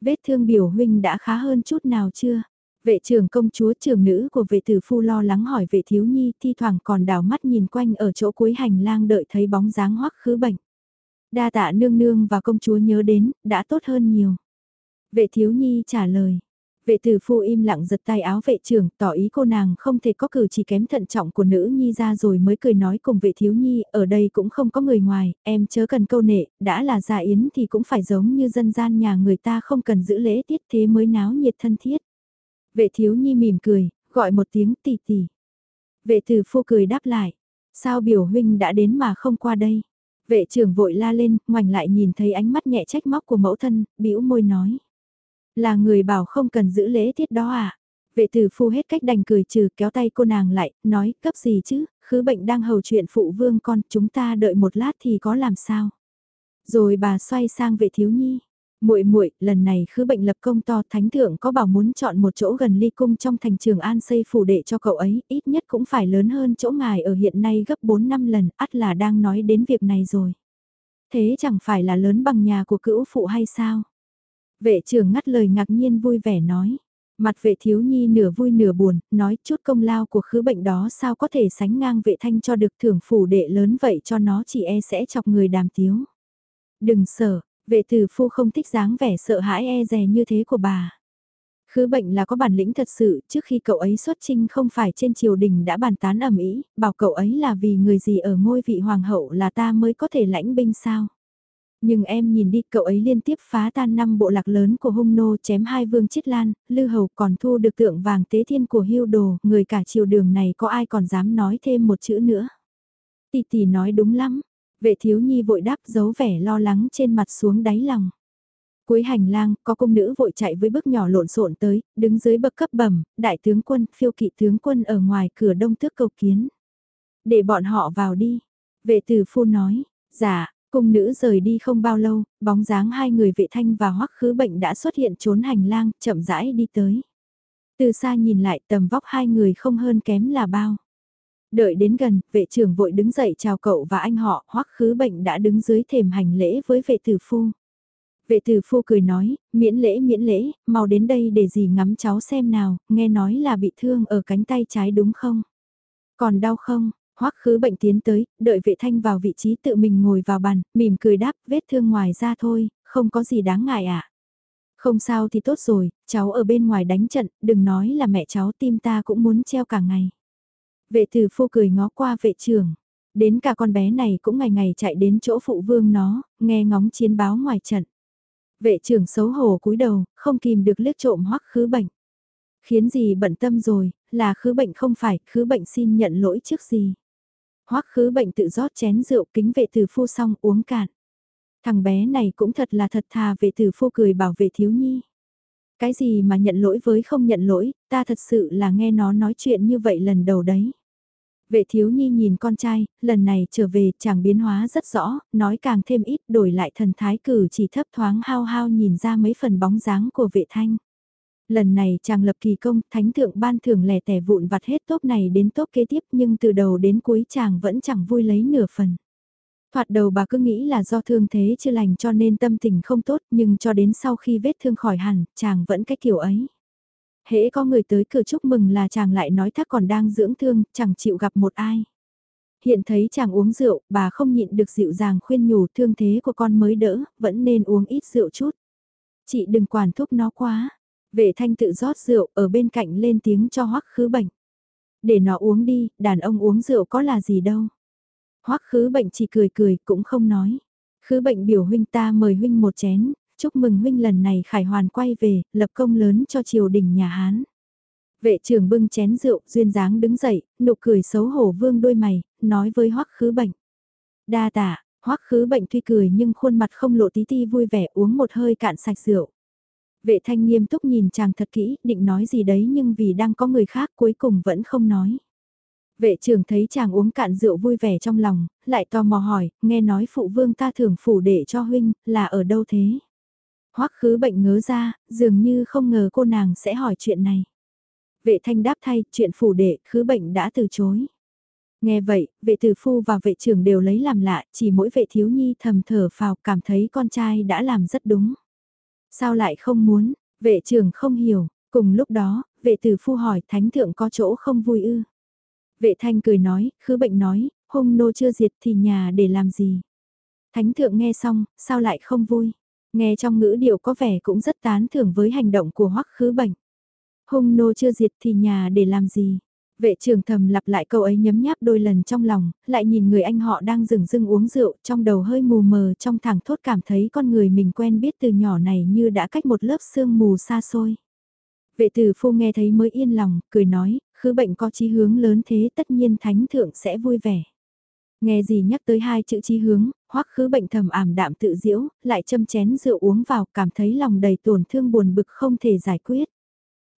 Vết thương biểu huynh đã khá hơn chút nào chưa? Vệ trưởng công chúa trưởng nữ của vệ tử phu lo lắng hỏi vệ thiếu nhi thi thoảng còn đảo mắt nhìn quanh ở chỗ cuối hành lang đợi thấy bóng dáng hoắc khứ bệnh. Đa tạ nương nương và công chúa nhớ đến, đã tốt hơn nhiều. Vệ thiếu nhi trả lời. Vệ tử phu im lặng giật tay áo vệ trưởng, tỏ ý cô nàng không thể có cử chỉ kém thận trọng của nữ nhi ra rồi mới cười nói cùng vệ thiếu nhi, ở đây cũng không có người ngoài, em chớ cần câu nệ, đã là gia yến thì cũng phải giống như dân gian nhà người ta không cần giữ lễ tiết thế mới náo nhiệt thân thiết. Vệ thiếu nhi mỉm cười, gọi một tiếng tỷ tỷ. Vệ tử phu cười đáp lại, sao biểu huynh đã đến mà không qua đây? Vệ trưởng vội la lên, ngoảnh lại nhìn thấy ánh mắt nhẹ trách móc của mẫu thân, bĩu môi nói. Là người bảo không cần giữ lễ tiết đó à? Vệ tử phu hết cách đành cười trừ kéo tay cô nàng lại, nói, cấp gì chứ, khứ bệnh đang hầu chuyện phụ vương con, chúng ta đợi một lát thì có làm sao? Rồi bà xoay sang vệ thiếu nhi muội muội lần này khứ bệnh lập công to thánh thượng có bảo muốn chọn một chỗ gần ly cung trong thành trường an xây phủ đệ cho cậu ấy, ít nhất cũng phải lớn hơn chỗ ngài ở hiện nay gấp 4 năm lần, ắt là đang nói đến việc này rồi. Thế chẳng phải là lớn bằng nhà của cữu phụ hay sao? Vệ trưởng ngắt lời ngạc nhiên vui vẻ nói. Mặt vệ thiếu nhi nửa vui nửa buồn, nói chút công lao của khứ bệnh đó sao có thể sánh ngang vệ thanh cho được thưởng phủ đệ lớn vậy cho nó chỉ e sẽ chọc người đàm tiếu. Đừng sợ, vệ tử phu không thích dáng vẻ sợ hãi e dè như thế của bà. Khứ bệnh là có bản lĩnh thật sự, trước khi cậu ấy xuất trinh không phải trên triều đình đã bàn tán ẩm ý, bảo cậu ấy là vì người gì ở ngôi vị hoàng hậu là ta mới có thể lãnh binh sao. Nhưng em nhìn đi cậu ấy liên tiếp phá tan năm bộ lạc lớn của hung nô chém hai vương chiết lan, lư hầu còn thu được tượng vàng tế thiên của hưu đồ, người cả triều đường này có ai còn dám nói thêm một chữ nữa. Tì tì nói đúng lắm, vệ thiếu nhi vội đáp giấu vẻ lo lắng trên mặt xuống đáy lòng. Cuối hành lang, có cung nữ vội chạy với bước nhỏ lộn xộn tới, đứng dưới bậc cấp bẩm, đại tướng quân, phiêu kỵ tướng quân ở ngoài cửa đông tước cầu kiến. Để bọn họ vào đi. Vệ tử phu nói, dạ, Cung nữ rời đi không bao lâu, bóng dáng hai người vệ thanh và hoắc khứ bệnh đã xuất hiện trốn hành lang, chậm rãi đi tới. Từ xa nhìn lại tầm vóc hai người không hơn kém là bao. Đợi đến gần, vệ trưởng vội đứng dậy chào cậu và anh họ, hoắc khứ bệnh đã đứng dưới thềm hành lễ với vệ tử phu. Vệ tử phu cười nói, miễn lễ miễn lễ, mau đến đây để gì ngắm cháu xem nào, nghe nói là bị thương ở cánh tay trái đúng không? Còn đau không? Hoắc khứ bệnh tiến tới, đợi vệ thanh vào vị trí tự mình ngồi vào bàn, mỉm cười đáp, vết thương ngoài ra thôi, không có gì đáng ngại ạ. À. Không sao thì tốt rồi, cháu ở bên ngoài đánh trận, đừng nói là mẹ cháu tim ta cũng muốn treo cả ngày. Vệ tử phu cười ngó qua vệ trưởng, đến cả con bé này cũng ngày ngày chạy đến chỗ phụ vương nó, nghe ngóng chiến báo ngoài trận. Vệ trưởng xấu hổ cúi đầu, không kìm được liếc trộm hoắc khứ bệnh. Khiến gì bận tâm rồi, là khứ bệnh không phải, khứ bệnh xin nhận lỗi trước gì. Hoắc khứ bệnh tự rót chén rượu kính vệ tử phu xong uống cạn. Thằng bé này cũng thật là thật thà vệ tử phu cười bảo vệ thiếu nhi. Cái gì mà nhận lỗi với không nhận lỗi, ta thật sự là nghe nó nói chuyện như vậy lần đầu đấy. Vệ thiếu nhi nhìn con trai, lần này trở về chàng biến hóa rất rõ, nói càng thêm ít đổi lại thần thái cử chỉ thấp thoáng hao hao nhìn ra mấy phần bóng dáng của vệ thanh. Lần này chàng lập kỳ công, thánh thượng ban thưởng lẻ tẻ vụn vặt hết tốt này đến tốt kế tiếp nhưng từ đầu đến cuối chàng vẫn chẳng vui lấy nửa phần. Thoạt đầu bà cứ nghĩ là do thương thế chưa lành cho nên tâm tình không tốt nhưng cho đến sau khi vết thương khỏi hẳn, chàng vẫn cách kiểu ấy. Hễ có người tới cửa chúc mừng là chàng lại nói thác còn đang dưỡng thương, chẳng chịu gặp một ai. Hiện thấy chàng uống rượu, bà không nhịn được dịu dàng khuyên nhủ thương thế của con mới đỡ, vẫn nên uống ít rượu chút. Chị đừng quản thúc nó quá, Vệ thanh tự rót rượu ở bên cạnh lên tiếng cho hoắc khứ bệnh. Để nó uống đi, đàn ông uống rượu có là gì đâu. hoắc khứ bệnh chỉ cười cười cũng không nói. Khứ bệnh biểu huynh ta mời huynh một chén, chúc mừng huynh lần này khải hoàn quay về, lập công lớn cho triều đình nhà Hán. Vệ trưởng bưng chén rượu, duyên dáng đứng dậy, nụ cười xấu hổ vương đôi mày, nói với hoắc khứ bệnh. Đa tạ, hoắc khứ bệnh tuy cười nhưng khuôn mặt không lộ tí ti vui vẻ uống một hơi cạn sạch rượu. Vệ thanh nghiêm túc nhìn chàng thật kỹ, định nói gì đấy nhưng vì đang có người khác cuối cùng vẫn không nói. Vệ trưởng thấy chàng uống cạn rượu vui vẻ trong lòng, lại tò mò hỏi, nghe nói phụ vương ta thường phủ để cho huynh, là ở đâu thế? Hoắc khứ bệnh ngớ ra, dường như không ngờ cô nàng sẽ hỏi chuyện này. Vệ thanh đáp thay, chuyện phủ đệ, khứ bệnh đã từ chối. Nghe vậy, vệ tử phu và vệ trưởng đều lấy làm lạ, chỉ mỗi vệ thiếu nhi thầm thở phào cảm thấy con trai đã làm rất đúng. Sao lại không muốn, vệ trưởng không hiểu, cùng lúc đó, vệ tử phu hỏi thánh thượng có chỗ không vui ư. Vệ thanh cười nói, khứ bệnh nói, hung nô chưa diệt thì nhà để làm gì. Thánh thượng nghe xong, sao lại không vui. Nghe trong ngữ điệu có vẻ cũng rất tán thưởng với hành động của hoắc khứ bệnh. Hung nô chưa diệt thì nhà để làm gì. Vệ trưởng thầm lặp lại câu ấy nhấm nháp đôi lần trong lòng, lại nhìn người anh họ đang rừng rưng uống rượu, trong đầu hơi mù mờ trong thẳng thốt cảm thấy con người mình quen biết từ nhỏ này như đã cách một lớp sương mù xa xôi. Vệ tử phu nghe thấy mới yên lòng, cười nói, khứ bệnh có chí hướng lớn thế tất nhiên thánh thượng sẽ vui vẻ. Nghe gì nhắc tới hai chữ chí hướng, hoắc khứ bệnh thầm ảm đạm tự diễu, lại châm chén rượu uống vào cảm thấy lòng đầy tổn thương buồn bực không thể giải quyết.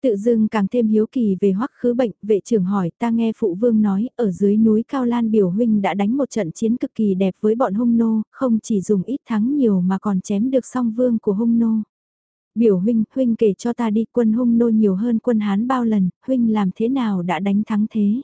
Tự dưng càng thêm hiếu kỳ về hoắc khứ bệnh, vệ trưởng hỏi ta nghe phụ vương nói ở dưới núi Cao Lan biểu huynh đã đánh một trận chiến cực kỳ đẹp với bọn hung nô, không chỉ dùng ít thắng nhiều mà còn chém được song vương của hung nô. Biểu huynh, huynh kể cho ta đi quân hung nô nhiều hơn quân Hán bao lần, huynh làm thế nào đã đánh thắng thế.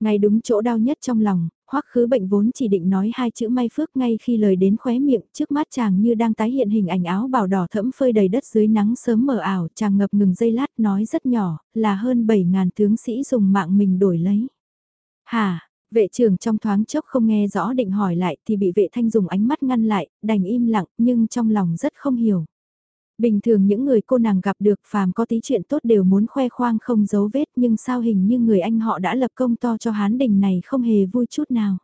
Ngay đúng chỗ đau nhất trong lòng, hoắc khứ bệnh vốn chỉ định nói hai chữ may phước ngay khi lời đến khóe miệng trước mắt chàng như đang tái hiện hình ảnh áo bào đỏ thẫm phơi đầy đất dưới nắng sớm mờ ảo chàng ngập ngừng dây lát nói rất nhỏ là hơn 7.000 tướng sĩ dùng mạng mình đổi lấy. Hà, vệ trưởng trong thoáng chốc không nghe rõ định hỏi lại thì bị vệ thanh dùng ánh mắt ngăn lại, đành im lặng nhưng trong lòng rất không hiểu. Bình thường những người cô nàng gặp được phàm có tí chuyện tốt đều muốn khoe khoang không giấu vết nhưng sao hình như người anh họ đã lập công to cho hán đình này không hề vui chút nào.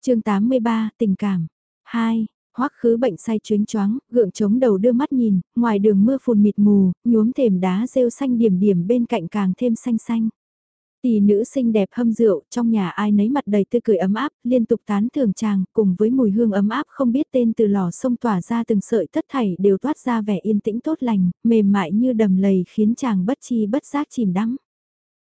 chương 83, tình cảm. 2. Hoắc khứ bệnh say chuyến choáng, gượng chống đầu đưa mắt nhìn, ngoài đường mưa phùn mịt mù, nhuốm thềm đá rêu xanh điểm điểm bên cạnh càng thêm xanh xanh. Tỷ nữ xinh đẹp hâm rượu, trong nhà ai nấy mặt đầy tươi cười ấm áp, liên tục tán thưởng chàng, cùng với mùi hương ấm áp không biết tên từ lò sông tỏa ra từng sợi tất thảy đều toát ra vẻ yên tĩnh tốt lành, mềm mại như đầm lầy khiến chàng bất chi bất giác chìm đắm.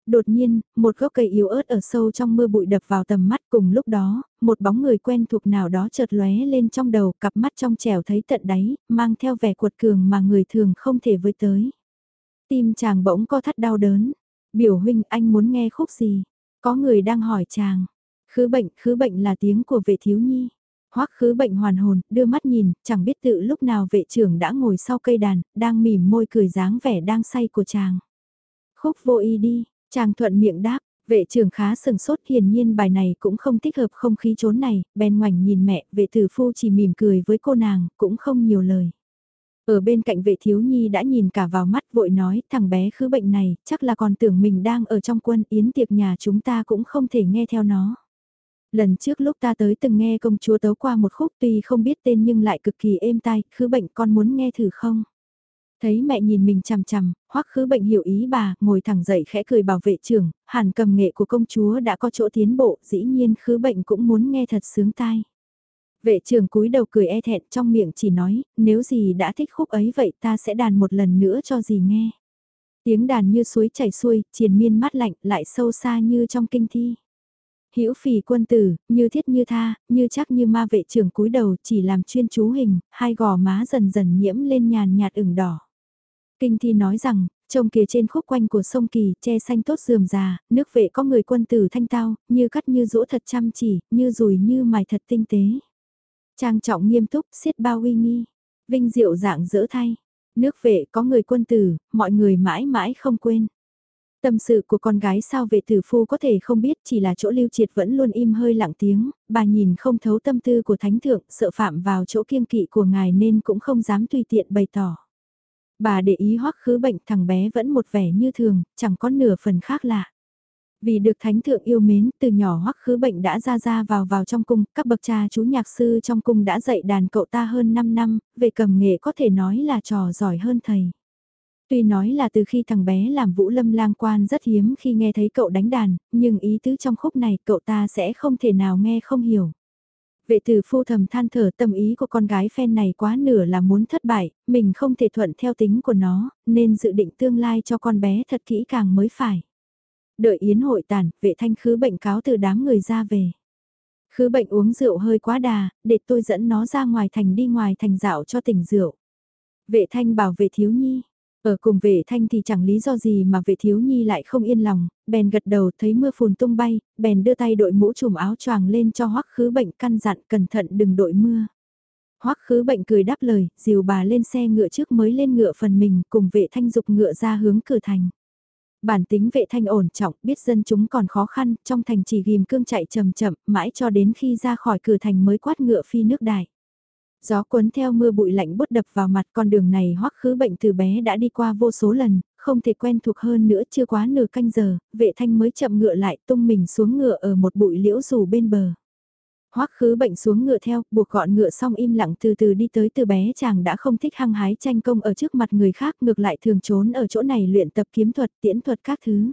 Đột nhiên, một gốc cây yếu ớt ở sâu trong mưa bụi đập vào tầm mắt cùng lúc đó, một bóng người quen thuộc nào đó chợt lóe lên trong đầu, cặp mắt trong trẻo thấy tận đáy, mang theo vẻ cuột cường mà người thường không thể với tới. Tim chàng bỗng co thắt đau đớn, Biểu huynh anh muốn nghe khúc gì? Có người đang hỏi chàng. Khứ bệnh, khứ bệnh là tiếng của vệ thiếu nhi. Hoắc khứ bệnh hoàn hồn, đưa mắt nhìn, chẳng biết tự lúc nào vệ trưởng đã ngồi sau cây đàn, đang mỉm môi cười dáng vẻ đang say của chàng. Khúc vô y đi, chàng thuận miệng đáp, vệ trưởng khá sừng sốt hiển nhiên bài này cũng không thích hợp không khí trốn này, bèn ngoảnh nhìn mẹ, vệ tử phu chỉ mỉm cười với cô nàng, cũng không nhiều lời. Ở bên cạnh vệ thiếu nhi đã nhìn cả vào mắt vội nói thằng bé khứ bệnh này chắc là còn tưởng mình đang ở trong quân yến tiệc nhà chúng ta cũng không thể nghe theo nó. Lần trước lúc ta tới từng nghe công chúa tấu qua một khúc tuy không biết tên nhưng lại cực kỳ êm tai, khứ bệnh con muốn nghe thử không? Thấy mẹ nhìn mình chằm chằm, hoắc khứ bệnh hiểu ý bà, ngồi thẳng dậy khẽ cười bảo vệ trưởng, hàn cầm nghệ của công chúa đã có chỗ tiến bộ, dĩ nhiên khứ bệnh cũng muốn nghe thật sướng tai. Vệ trưởng cúi đầu cười e thẹn trong miệng chỉ nói, nếu gì đã thích khúc ấy vậy ta sẽ đàn một lần nữa cho gì nghe. Tiếng đàn như suối chảy xuôi, triền miên mát lạnh lại sâu xa như trong kinh thi. Hữu phì quân tử, như thiết như tha, như chắc như ma vệ trưởng cúi đầu chỉ làm chuyên chú hình, hai gò má dần dần nhiễm lên nhàn nhạt ửng đỏ. Kinh thi nói rằng, trông kìa trên khúc quanh của sông Kỳ, che xanh tốt dườm già, nước vệ có người quân tử thanh tao, như cắt như rũ thật chăm chỉ, như rùi như mài thật tinh tế. Trang trọng nghiêm túc, siết bao uy nghi. Vinh diệu dạng dỡ thay. Nước vệ có người quân tử, mọi người mãi mãi không quên. Tâm sự của con gái sao vệ tử phu có thể không biết chỉ là chỗ lưu triệt vẫn luôn im hơi lặng tiếng, bà nhìn không thấu tâm tư của thánh thượng sợ phạm vào chỗ kiêng kỵ của ngài nên cũng không dám tùy tiện bày tỏ. Bà để ý hoắc khứ bệnh thằng bé vẫn một vẻ như thường, chẳng có nửa phần khác lạ. Vì được thánh thượng yêu mến, từ nhỏ hoắc khứ bệnh đã ra ra vào vào trong cung, các bậc cha chú nhạc sư trong cung đã dạy đàn cậu ta hơn 5 năm, về cầm nghệ có thể nói là trò giỏi hơn thầy. Tuy nói là từ khi thằng bé làm vũ lâm lang quan rất hiếm khi nghe thấy cậu đánh đàn, nhưng ý tứ trong khúc này cậu ta sẽ không thể nào nghe không hiểu. Vệ tử phu thầm than thở tâm ý của con gái phen này quá nửa là muốn thất bại, mình không thể thuận theo tính của nó, nên dự định tương lai cho con bé thật kỹ càng mới phải. Đợi yến hội tàn, vệ thanh khứ bệnh cáo từ đám người ra về. Khứ bệnh uống rượu hơi quá đà, để tôi dẫn nó ra ngoài thành đi ngoài thành dạo cho tỉnh rượu. Vệ thanh bảo vệ thiếu nhi, Ở cùng vệ thanh thì chẳng lý do gì mà vệ thiếu nhi lại không yên lòng, bèn gật đầu thấy mưa phùn tung bay, bèn đưa tay đội mũ trùm áo choàng lên cho hoắc khứ bệnh căn dặn cẩn thận đừng đội mưa. Hoắc khứ bệnh cười đáp lời, dìu bà lên xe ngựa trước mới lên ngựa phần mình cùng vệ thanh dục ngựa ra hướng cửa thành. Bản tính vệ thanh ổn trọng, biết dân chúng còn khó khăn, trong thành chỉ ghim cương chạy chậm chậm, mãi cho đến khi ra khỏi cửa thành mới quát ngựa phi nước đại. Gió cuốn theo mưa bụi lạnh bút đập vào mặt con đường này hoắc khứ bệnh từ bé đã đi qua vô số lần, không thể quen thuộc hơn nữa chưa quá nửa canh giờ, vệ thanh mới chậm ngựa lại tung mình xuống ngựa ở một bụi liễu rủ bên bờ. Hoắc khứ bệnh xuống ngựa theo, buộc gọn ngựa xong im lặng từ từ đi tới từ bé chàng đã không thích hăng hái tranh công ở trước mặt người khác ngược lại thường trốn ở chỗ này luyện tập kiếm thuật tiễn thuật các thứ.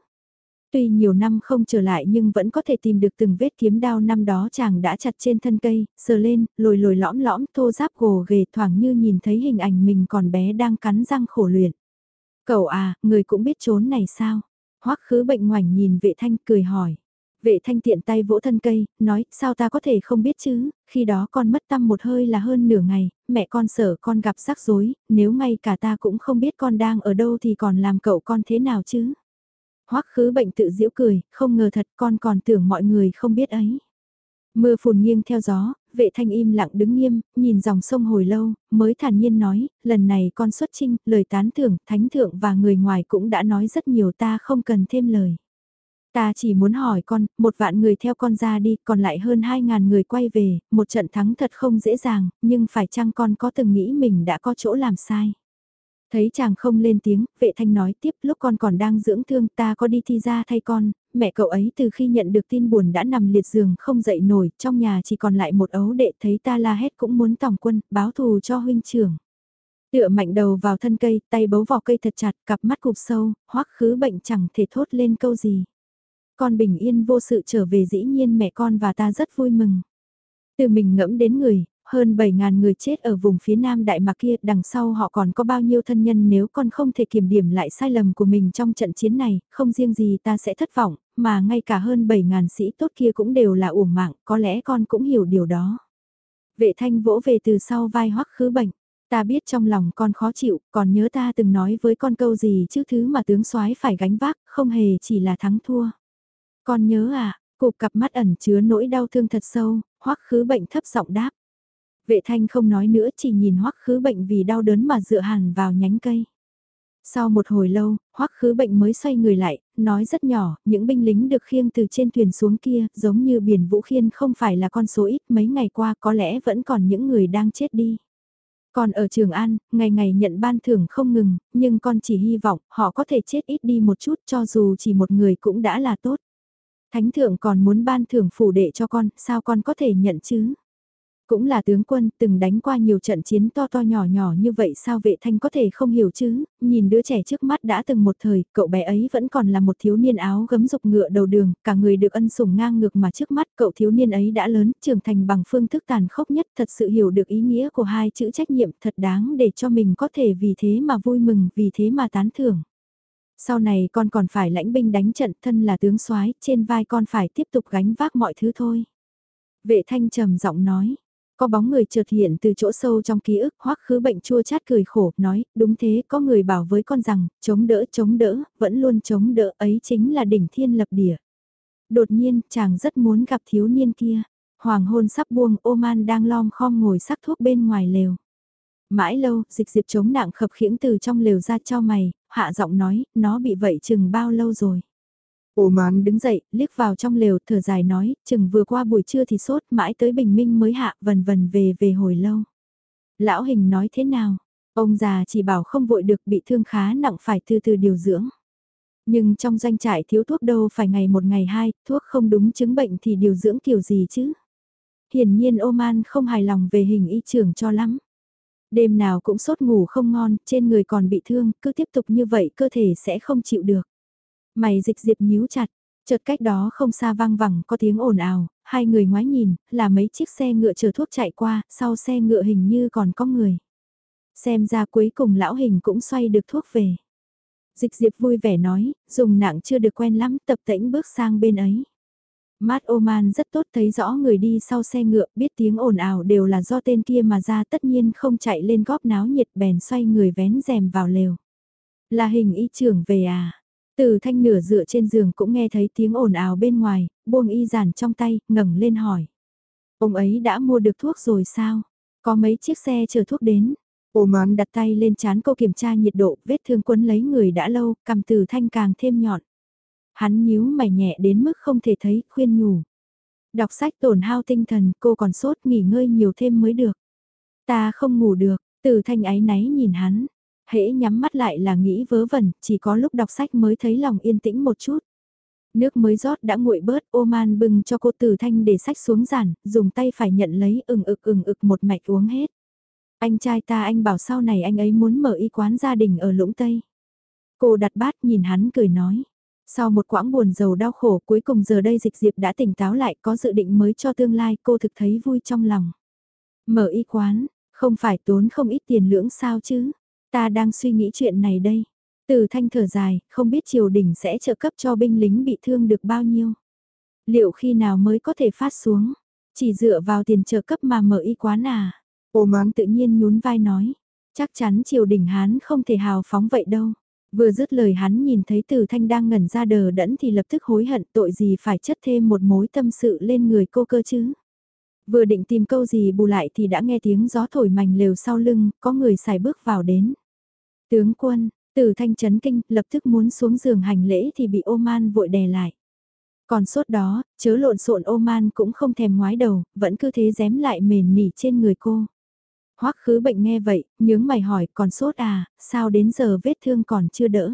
Tuy nhiều năm không trở lại nhưng vẫn có thể tìm được từng vết kiếm đao năm đó chàng đã chặt trên thân cây, sờ lên, lồi lồi lõm lõm, thô giáp gồ ghề thoảng như nhìn thấy hình ảnh mình còn bé đang cắn răng khổ luyện. Cậu à, người cũng biết trốn này sao? Hoắc khứ bệnh ngoảnh nhìn vệ thanh cười hỏi. Vệ thanh tiện tay vỗ thân cây, nói, sao ta có thể không biết chứ, khi đó con mất tâm một hơi là hơn nửa ngày, mẹ con sợ con gặp rắc rối, nếu ngay cả ta cũng không biết con đang ở đâu thì còn làm cậu con thế nào chứ. Hoắc khứ bệnh tự giễu cười, không ngờ thật con còn tưởng mọi người không biết ấy. Mưa phùn nghiêng theo gió, vệ thanh im lặng đứng nghiêm, nhìn dòng sông hồi lâu, mới thản nhiên nói, lần này con xuất trinh, lời tán thưởng, thánh thượng và người ngoài cũng đã nói rất nhiều ta không cần thêm lời. Ta chỉ muốn hỏi con, một vạn người theo con ra đi, còn lại hơn hai ngàn người quay về, một trận thắng thật không dễ dàng, nhưng phải chăng con có từng nghĩ mình đã có chỗ làm sai? Thấy chàng không lên tiếng, vệ thanh nói tiếp lúc con còn đang dưỡng thương ta có đi thi ra thay con, mẹ cậu ấy từ khi nhận được tin buồn đã nằm liệt giường không dậy nổi, trong nhà chỉ còn lại một ấu đệ thấy ta la hét cũng muốn tòng quân, báo thù cho huynh trưởng. Tựa mạnh đầu vào thân cây, tay bấu vào cây thật chặt, cặp mắt cụp sâu, hoắc khứ bệnh chẳng thể thốt lên câu gì. Con bình yên vô sự trở về dĩ nhiên mẹ con và ta rất vui mừng. Từ mình ngẫm đến người, hơn 7.000 người chết ở vùng phía nam Đại Mạc kia, đằng sau họ còn có bao nhiêu thân nhân nếu con không thể kiểm điểm lại sai lầm của mình trong trận chiến này, không riêng gì ta sẽ thất vọng, mà ngay cả hơn 7.000 sĩ tốt kia cũng đều là uổng mạng, có lẽ con cũng hiểu điều đó. Vệ thanh vỗ về từ sau vai hoắc khứ bệnh. Ta biết trong lòng con khó chịu, còn nhớ ta từng nói với con câu gì chứ thứ mà tướng soái phải gánh vác, không hề chỉ là thắng thua. Con nhớ à, cục cặp mắt ẩn chứa nỗi đau thương thật sâu, hoắc khứ bệnh thấp giọng đáp. Vệ thanh không nói nữa chỉ nhìn hoắc khứ bệnh vì đau đớn mà dựa hẳn vào nhánh cây. Sau một hồi lâu, hoắc khứ bệnh mới xoay người lại, nói rất nhỏ, những binh lính được khiêng từ trên thuyền xuống kia, giống như biển vũ khiên không phải là con số ít, mấy ngày qua có lẽ vẫn còn những người đang chết đi. Còn ở Trường An, ngày ngày nhận ban thưởng không ngừng, nhưng con chỉ hy vọng họ có thể chết ít đi một chút cho dù chỉ một người cũng đã là tốt. Thánh thượng còn muốn ban thưởng phủ đệ cho con, sao con có thể nhận chứ? Cũng là tướng quân, từng đánh qua nhiều trận chiến to to nhỏ nhỏ như vậy sao vệ thanh có thể không hiểu chứ, nhìn đứa trẻ trước mắt đã từng một thời, cậu bé ấy vẫn còn là một thiếu niên áo gấm dục ngựa đầu đường, cả người được ân sủng ngang ngược mà trước mắt cậu thiếu niên ấy đã lớn, trưởng thành bằng phương thức tàn khốc nhất, thật sự hiểu được ý nghĩa của hai chữ trách nhiệm thật đáng để cho mình có thể vì thế mà vui mừng, vì thế mà tán thưởng. Sau này con còn phải lãnh binh đánh trận thân là tướng soái trên vai con phải tiếp tục gánh vác mọi thứ thôi. Vệ thanh trầm giọng nói, có bóng người chợt hiện từ chỗ sâu trong ký ức hoắc khứ bệnh chua chát cười khổ, nói, đúng thế, có người bảo với con rằng, chống đỡ chống đỡ, vẫn luôn chống đỡ ấy chính là đỉnh thiên lập địa. Đột nhiên, chàng rất muốn gặp thiếu niên kia. Hoàng hôn sắp buông, Oman đang lom khom ngồi sắc thuốc bên ngoài lều. Mãi lâu, dịch diệp chống nặng khập khiễng từ trong lều ra cho mày, hạ giọng nói, nó bị vậy chừng bao lâu rồi. Ô mán đứng dậy, liếc vào trong lều, thở dài nói, chừng vừa qua buổi trưa thì sốt, mãi tới bình minh mới hạ, vần vần về về hồi lâu. Lão hình nói thế nào? Ông già chỉ bảo không vội được bị thương khá nặng phải từ từ điều dưỡng. Nhưng trong doanh trại thiếu thuốc đâu phải ngày một ngày hai, thuốc không đúng chứng bệnh thì điều dưỡng kiểu gì chứ? Hiển nhiên Oman không hài lòng về hình y trưởng cho lắm. Đêm nào cũng sốt ngủ không ngon, trên người còn bị thương, cứ tiếp tục như vậy cơ thể sẽ không chịu được. Mày dịch diệp nhíu chặt, chợt cách đó không xa vang vẳng có tiếng ồn ào, hai người ngoái nhìn, là mấy chiếc xe ngựa chờ thuốc chạy qua, sau xe ngựa hình như còn có người. Xem ra cuối cùng lão hình cũng xoay được thuốc về. Dịch diệp vui vẻ nói, dùng nặng chưa được quen lắm, tập tĩnh bước sang bên ấy. Mát Oman rất tốt thấy rõ người đi sau xe ngựa, biết tiếng ồn ào đều là do tên kia mà ra tất nhiên không chạy lên góp náo nhiệt bèn xoay người vén rèm vào lều. Là hình y trưởng về à? Từ thanh nửa dựa trên giường cũng nghe thấy tiếng ồn ào bên ngoài, buông y giản trong tay, ngẩng lên hỏi. Ông ấy đã mua được thuốc rồi sao? Có mấy chiếc xe chở thuốc đến. Oman đặt tay lên chán cô kiểm tra nhiệt độ, vết thương quấn lấy người đã lâu, cầm từ thanh càng thêm nhọn. Hắn nhíu mày nhẹ đến mức không thể thấy, khuyên nhủ. Đọc sách tổn hao tinh thần, cô còn sốt nghỉ ngơi nhiều thêm mới được. Ta không ngủ được, từ thanh ái náy nhìn hắn. Hễ nhắm mắt lại là nghĩ vớ vẩn, chỉ có lúc đọc sách mới thấy lòng yên tĩnh một chút. Nước mới rót đã nguội bớt, ô man bưng cho cô từ thanh để sách xuống giản, dùng tay phải nhận lấy ừng ực ừng ực một mạch uống hết. Anh trai ta anh bảo sau này anh ấy muốn mở y quán gia đình ở Lũng Tây. Cô đặt bát nhìn hắn cười nói. Sau một quãng buồn giàu đau khổ cuối cùng giờ đây dịch diệp đã tỉnh táo lại có dự định mới cho tương lai cô thực thấy vui trong lòng. Mở y quán, không phải tốn không ít tiền lưỡng sao chứ. Ta đang suy nghĩ chuyện này đây. Từ thanh thở dài, không biết triều đình sẽ trợ cấp cho binh lính bị thương được bao nhiêu. Liệu khi nào mới có thể phát xuống? Chỉ dựa vào tiền trợ cấp mà mở y quán à? Ôm tự nhiên nhún vai nói. Chắc chắn triều đình Hán không thể hào phóng vậy đâu. Vừa dứt lời hắn nhìn thấy Từ Thanh đang ngẩn ra đờ đẫn thì lập tức hối hận tội gì phải chất thêm một mối tâm sự lên người cô cơ chứ. Vừa định tìm câu gì bù lại thì đã nghe tiếng gió thổi mảnh lều sau lưng, có người xài bước vào đến. Tướng quân, Từ Thanh chấn kinh, lập tức muốn xuống giường hành lễ thì bị ô man vội đè lại. Còn sốt đó, chớ lộn xộn ô man cũng không thèm ngoái đầu, vẫn cứ thế dém lại mền nỉ trên người cô. Hoắc khứ bệnh nghe vậy, nhướng mày hỏi còn sốt à, sao đến giờ vết thương còn chưa đỡ.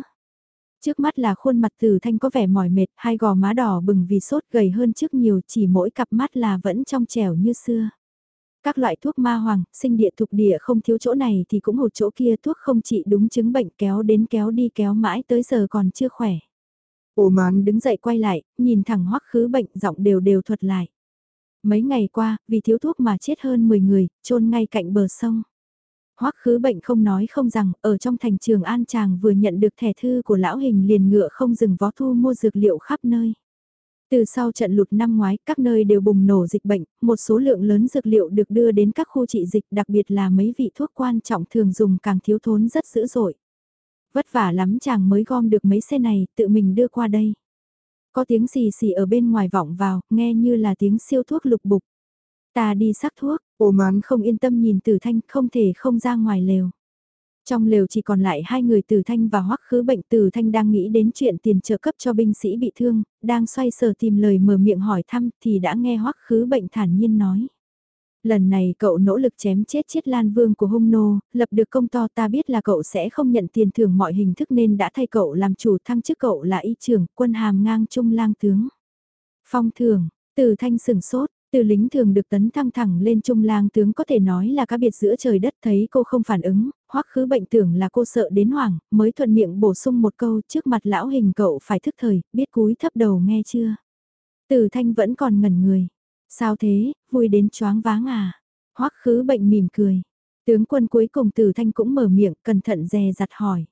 Trước mắt là khuôn mặt từ thanh có vẻ mỏi mệt, hai gò má đỏ bừng vì sốt gầy hơn trước nhiều, chỉ mỗi cặp mắt là vẫn trong trẻo như xưa. Các loại thuốc ma hoàng, sinh địa thục địa không thiếu chỗ này thì cũng hụt chỗ kia thuốc không trị đúng chứng bệnh kéo đến kéo đi kéo mãi tới giờ còn chưa khỏe. Ồ mán đứng dậy quay lại, nhìn thẳng hoắc khứ bệnh giọng đều đều thuật lại. Mấy ngày qua, vì thiếu thuốc mà chết hơn 10 người, chôn ngay cạnh bờ sông. Hoắc khứ bệnh không nói không rằng, ở trong thành trường An Tràng vừa nhận được thẻ thư của lão hình liền ngựa không dừng vó thu mua dược liệu khắp nơi. Từ sau trận lụt năm ngoái, các nơi đều bùng nổ dịch bệnh, một số lượng lớn dược liệu được đưa đến các khu trị dịch đặc biệt là mấy vị thuốc quan trọng thường dùng càng thiếu thốn rất dữ dội. Vất vả lắm chàng mới gom được mấy xe này, tự mình đưa qua đây. Có tiếng xì xì ở bên ngoài vọng vào, nghe như là tiếng siêu thuốc lục bục. Ta đi sắc thuốc, ồ mán không yên tâm nhìn tử thanh không thể không ra ngoài lều. Trong lều chỉ còn lại hai người Tử Thanh và Hoắc Khứ Bệnh Tử Thanh đang nghĩ đến chuyện tiền trợ cấp cho binh sĩ bị thương, đang xoay sở tìm lời mở miệng hỏi thăm thì đã nghe Hoắc Khứ Bệnh thản nhiên nói. Lần này cậu nỗ lực chém chết chiết lan vương của hung nô, lập được công to ta biết là cậu sẽ không nhận tiền thưởng mọi hình thức nên đã thay cậu làm chủ thăng chức cậu là y trưởng, quân hàm ngang trung lang tướng. Phong thưởng, từ thanh sừng sốt, từ lính thường được tấn thăng thẳng lên trung lang tướng có thể nói là cá biệt giữa trời đất thấy cô không phản ứng, hoắc khứ bệnh tưởng là cô sợ đến hoảng, mới thuận miệng bổ sung một câu trước mặt lão hình cậu phải thức thời, biết cúi thấp đầu nghe chưa. Từ thanh vẫn còn ngẩn người. Sao thế, vui đến choáng váng à? Hoắc khứ bệnh mỉm cười. Tướng quân cuối cùng Tử Thanh cũng mở miệng, cẩn thận dè dặt hỏi.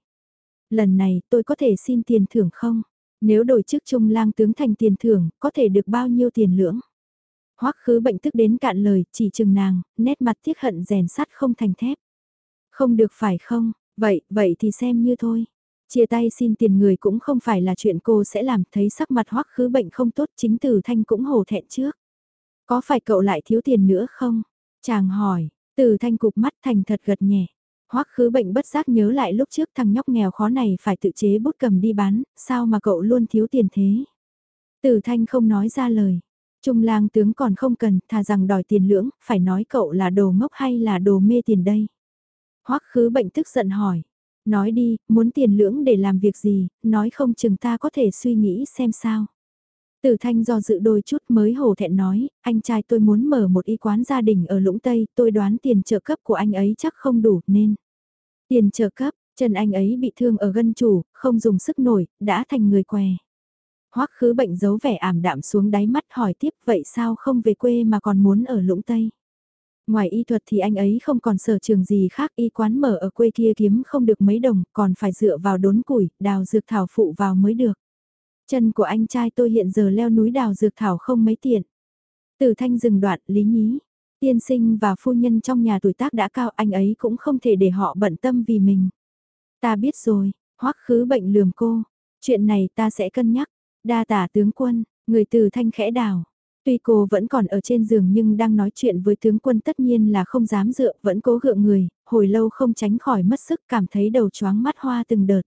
Lần này tôi có thể xin tiền thưởng không? Nếu đổi chức trung lang tướng thành tiền thưởng, có thể được bao nhiêu tiền lưỡng? Hoắc khứ bệnh tức đến cạn lời, chỉ chừng nàng, nét mặt tiếc hận rèn sắt không thành thép. Không được phải không? Vậy, vậy thì xem như thôi. Chia tay xin tiền người cũng không phải là chuyện cô sẽ làm, thấy sắc mặt Hoắc khứ bệnh không tốt, chính Tử Thanh cũng hổ thẹn trước. Có phải cậu lại thiếu tiền nữa không? Chàng hỏi, từ thanh cục mắt thành thật gật nhẹ. Hoắc khứ bệnh bất giác nhớ lại lúc trước thằng nhóc nghèo khó này phải tự chế bút cầm đi bán, sao mà cậu luôn thiếu tiền thế? Từ thanh không nói ra lời. Trung lang tướng còn không cần, thà rằng đòi tiền lưỡng, phải nói cậu là đồ ngốc hay là đồ mê tiền đây? Hoắc khứ bệnh tức giận hỏi. Nói đi, muốn tiền lưỡng để làm việc gì, nói không chừng ta có thể suy nghĩ xem sao. Tử Thanh do dự đôi chút mới hổ thẹn nói, anh trai tôi muốn mở một y quán gia đình ở Lũng Tây, tôi đoán tiền trợ cấp của anh ấy chắc không đủ nên. Tiền trợ cấp, chân anh ấy bị thương ở gân chủ, không dùng sức nổi, đã thành người què. Hoắc khứ bệnh giấu vẻ ảm đạm xuống đáy mắt hỏi tiếp vậy sao không về quê mà còn muốn ở Lũng Tây. Ngoài y thuật thì anh ấy không còn sở trường gì khác y quán mở ở quê kia kiếm không được mấy đồng còn phải dựa vào đốn củi, đào dược thảo phụ vào mới được. Chân của anh trai tôi hiện giờ leo núi đào dược thảo không mấy tiện. Từ thanh dừng đoạn, lý nhí. Tiên sinh và phu nhân trong nhà tuổi tác đã cao anh ấy cũng không thể để họ bận tâm vì mình. Ta biết rồi, Hoắc khứ bệnh lườm cô, chuyện này ta sẽ cân nhắc, đa tả tướng quân, người từ thanh khẽ đào. Tuy cô vẫn còn ở trên giường nhưng đang nói chuyện với tướng quân tất nhiên là không dám dựa, vẫn cố gượng người, hồi lâu không tránh khỏi mất sức cảm thấy đầu chóng mắt hoa từng đợt.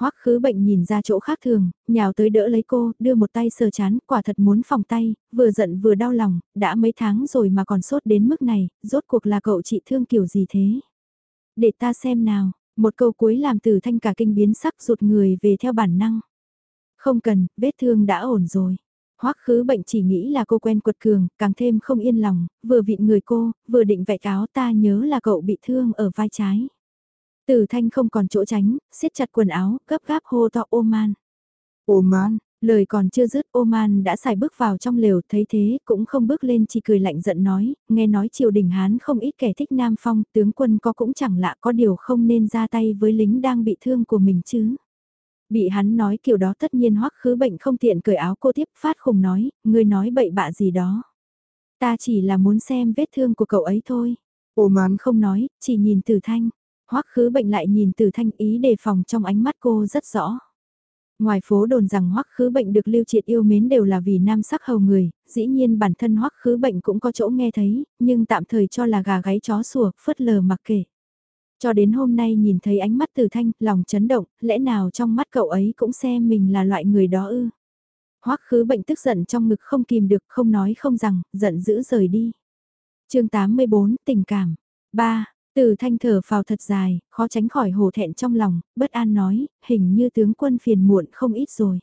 Hoắc khứ bệnh nhìn ra chỗ khác thường, nhào tới đỡ lấy cô, đưa một tay sờ chán, quả thật muốn phòng tay, vừa giận vừa đau lòng, đã mấy tháng rồi mà còn sốt đến mức này, rốt cuộc là cậu chị thương kiểu gì thế? Để ta xem nào, một câu cuối làm từ thanh cả kinh biến sắc rụt người về theo bản năng. Không cần, vết thương đã ổn rồi. Hoắc khứ bệnh chỉ nghĩ là cô quen quật cường, càng thêm không yên lòng, vừa vịn người cô, vừa định vẹt áo ta nhớ là cậu bị thương ở vai trái. Tử thanh không còn chỗ tránh, siết chặt quần áo, gấp gáp hô to Oman. Oman, lời còn chưa dứt Oman đã xài bước vào trong lều thấy thế cũng không bước lên chỉ cười lạnh giận nói, nghe nói triều đình Hán không ít kẻ thích Nam Phong, tướng quân có cũng chẳng lạ có điều không nên ra tay với lính đang bị thương của mình chứ. Bị hắn nói kiểu đó tất nhiên hoắc khứ bệnh không tiện cởi áo cô tiếp phát khùng nói, Ngươi nói bậy bạ gì đó. Ta chỉ là muốn xem vết thương của cậu ấy thôi. Oman không nói, chỉ nhìn tử thanh. Hoắc khứ bệnh lại nhìn từ thanh ý đề phòng trong ánh mắt cô rất rõ. Ngoài phố đồn rằng hoắc khứ bệnh được lưu triệt yêu mến đều là vì nam sắc hầu người, dĩ nhiên bản thân hoắc khứ bệnh cũng có chỗ nghe thấy, nhưng tạm thời cho là gà gáy chó sủa, phớt lờ mặc kệ. Cho đến hôm nay nhìn thấy ánh mắt từ thanh, lòng chấn động, lẽ nào trong mắt cậu ấy cũng xem mình là loại người đó ư. Hoắc khứ bệnh tức giận trong ngực không kìm được, không nói không rằng, giận dữ rời đi. chương 84, tình cảm. 3. Từ thanh thở phào thật dài, khó tránh khỏi hổ thẹn trong lòng, bất an nói, hình như tướng quân phiền muộn không ít rồi.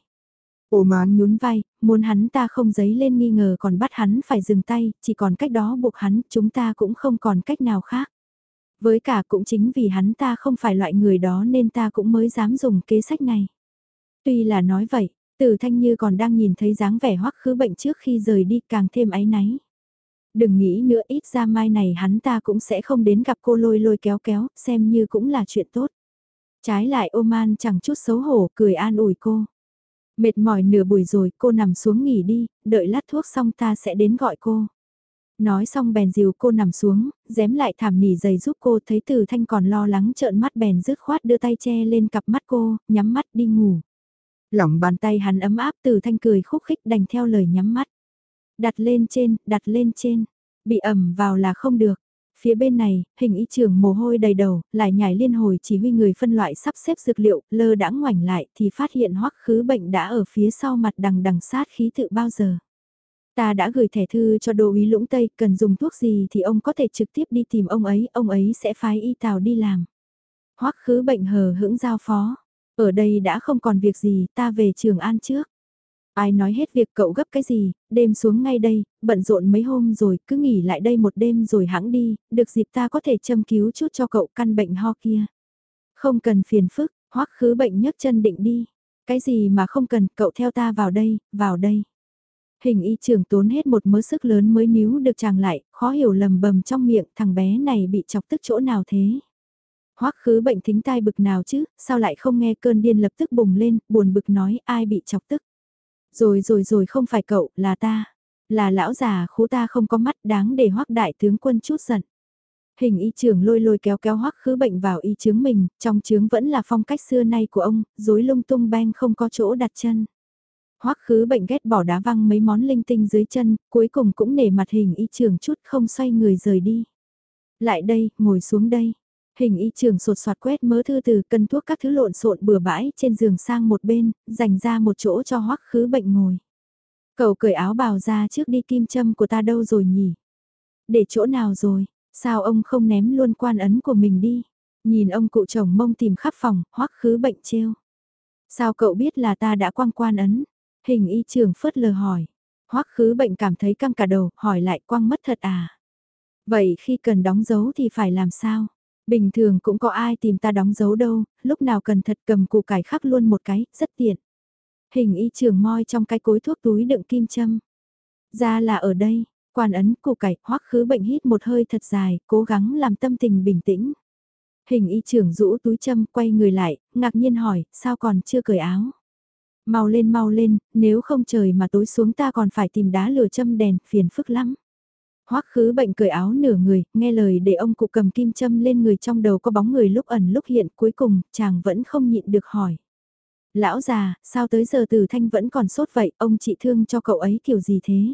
Ổ mán nhún vai, muốn hắn ta không giấy lên nghi ngờ còn bắt hắn phải dừng tay, chỉ còn cách đó buộc hắn, chúng ta cũng không còn cách nào khác. Với cả cũng chính vì hắn ta không phải loại người đó nên ta cũng mới dám dùng kế sách này. Tuy là nói vậy, từ thanh như còn đang nhìn thấy dáng vẻ hoắc khứ bệnh trước khi rời đi càng thêm áy náy. Đừng nghĩ nữa ít ra mai này hắn ta cũng sẽ không đến gặp cô lôi lôi kéo kéo, xem như cũng là chuyện tốt. Trái lại Oman chẳng chút xấu hổ, cười an ủi cô. Mệt mỏi nửa buổi rồi, cô nằm xuống nghỉ đi, đợi lát thuốc xong ta sẽ đến gọi cô. Nói xong bèn dìu cô nằm xuống, dém lại thảm nỉ giày giúp cô thấy từ thanh còn lo lắng trợn mắt bèn rứt khoát đưa tay che lên cặp mắt cô, nhắm mắt đi ngủ. Lỏng bàn tay hắn ấm áp từ thanh cười khúc khích đành theo lời nhắm mắt. Đặt lên trên, đặt lên trên. Bị ẩm vào là không được. Phía bên này, hình y trưởng mồ hôi đầy đầu, lại nhảy liên hồi chỉ huy người phân loại sắp xếp dược liệu, lơ đã ngoảnh lại thì phát hiện hoắc khứ bệnh đã ở phía sau mặt đằng đằng sát khí tự bao giờ. Ta đã gửi thẻ thư cho đô úy lũng Tây, cần dùng thuốc gì thì ông có thể trực tiếp đi tìm ông ấy, ông ấy sẽ phái y tào đi làm. hoắc khứ bệnh hờ hững giao phó. Ở đây đã không còn việc gì, ta về Trường An trước. Ai nói hết việc cậu gấp cái gì, đêm xuống ngay đây, bận rộn mấy hôm rồi, cứ nghỉ lại đây một đêm rồi hãng đi, được dịp ta có thể châm cứu chút cho cậu căn bệnh ho kia. Không cần phiền phức, hoắc khứ bệnh nhấc chân định đi. Cái gì mà không cần, cậu theo ta vào đây, vào đây. Hình y trưởng tốn hết một mớ sức lớn mới níu được chàng lại, khó hiểu lầm bầm trong miệng thằng bé này bị chọc tức chỗ nào thế. Hoắc khứ bệnh thính tai bực nào chứ, sao lại không nghe cơn điên lập tức bùng lên, buồn bực nói ai bị chọc tức. Rồi rồi rồi không phải cậu, là ta. Là lão già khú ta không có mắt đáng để hoắc đại tướng quân chút giận. Hình y trưởng lôi lôi kéo kéo hoắc khứ bệnh vào y chướng mình, trong chướng vẫn là phong cách xưa nay của ông, dối lung tung beng không có chỗ đặt chân. Hoắc khứ bệnh ghét bỏ đá văng mấy món linh tinh dưới chân, cuối cùng cũng nể mặt hình y trưởng chút không xoay người rời đi. Lại đây, ngồi xuống đây. Hình y trường sột soạt quét mớ thư từ cân thuốc các thứ lộn xộn bừa bãi trên giường sang một bên, dành ra một chỗ cho hoắc khứ bệnh ngồi. Cậu cởi áo bào ra trước đi kim châm của ta đâu rồi nhỉ? Để chỗ nào rồi? Sao ông không ném luôn quan ấn của mình đi? Nhìn ông cụ chồng mông tìm khắp phòng, hoắc khứ bệnh trêu. Sao cậu biết là ta đã quăng quan ấn? Hình y trường phớt lờ hỏi. Hoắc khứ bệnh cảm thấy căng cả đầu, hỏi lại quăng mất thật à? Vậy khi cần đóng dấu thì phải làm sao? Bình thường cũng có ai tìm ta đóng dấu đâu, lúc nào cần thật cầm củ cải khắc luôn một cái, rất tiện. Hình y trường moi trong cái cối thuốc túi đựng kim châm. Ra là ở đây, quan ấn củ cải hoắc khứ bệnh hít một hơi thật dài, cố gắng làm tâm tình bình tĩnh. Hình y trưởng rũ túi châm quay người lại, ngạc nhiên hỏi, sao còn chưa cởi áo? Mau lên mau lên, nếu không trời mà tối xuống ta còn phải tìm đá lửa châm đèn, phiền phức lắm. Hoắc khứ bệnh cởi áo nửa người, nghe lời để ông cụ cầm kim châm lên người trong đầu có bóng người lúc ẩn lúc hiện cuối cùng, chàng vẫn không nhịn được hỏi. Lão già, sao tới giờ từ thanh vẫn còn sốt vậy, ông trị thương cho cậu ấy kiểu gì thế?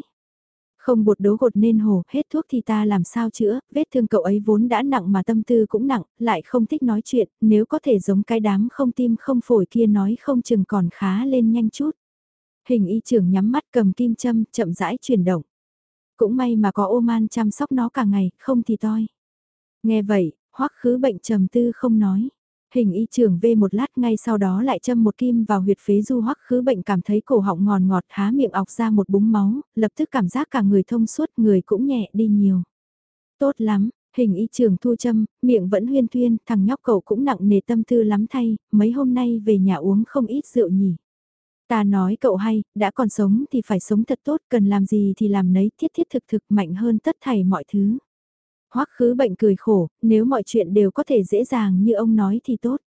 Không bột đố gột nên hồ, hết thuốc thì ta làm sao chữa, vết thương cậu ấy vốn đã nặng mà tâm tư cũng nặng, lại không thích nói chuyện, nếu có thể giống cái đám không tim không phổi kia nói không chừng còn khá lên nhanh chút. Hình y trưởng nhắm mắt cầm kim châm, chậm rãi chuyển động. Cũng may mà có Oman chăm sóc nó cả ngày, không thì toi. Nghe vậy, hoắc khứ bệnh trầm tư không nói. Hình y trưởng về một lát ngay sau đó lại châm một kim vào huyệt phế du hoắc khứ bệnh cảm thấy cổ họng ngọt ngọt há miệng ọc ra một búng máu, lập tức cảm giác cả người thông suốt người cũng nhẹ đi nhiều. Tốt lắm, hình y trưởng thu châm, miệng vẫn huyên thuyên, thằng nhóc cậu cũng nặng nề tâm tư lắm thay, mấy hôm nay về nhà uống không ít rượu nhỉ. Ta nói cậu hay, đã còn sống thì phải sống thật tốt, cần làm gì thì làm nấy, thiết thiết thực thực mạnh hơn tất thảy mọi thứ. Hoắc khứ bệnh cười khổ, nếu mọi chuyện đều có thể dễ dàng như ông nói thì tốt.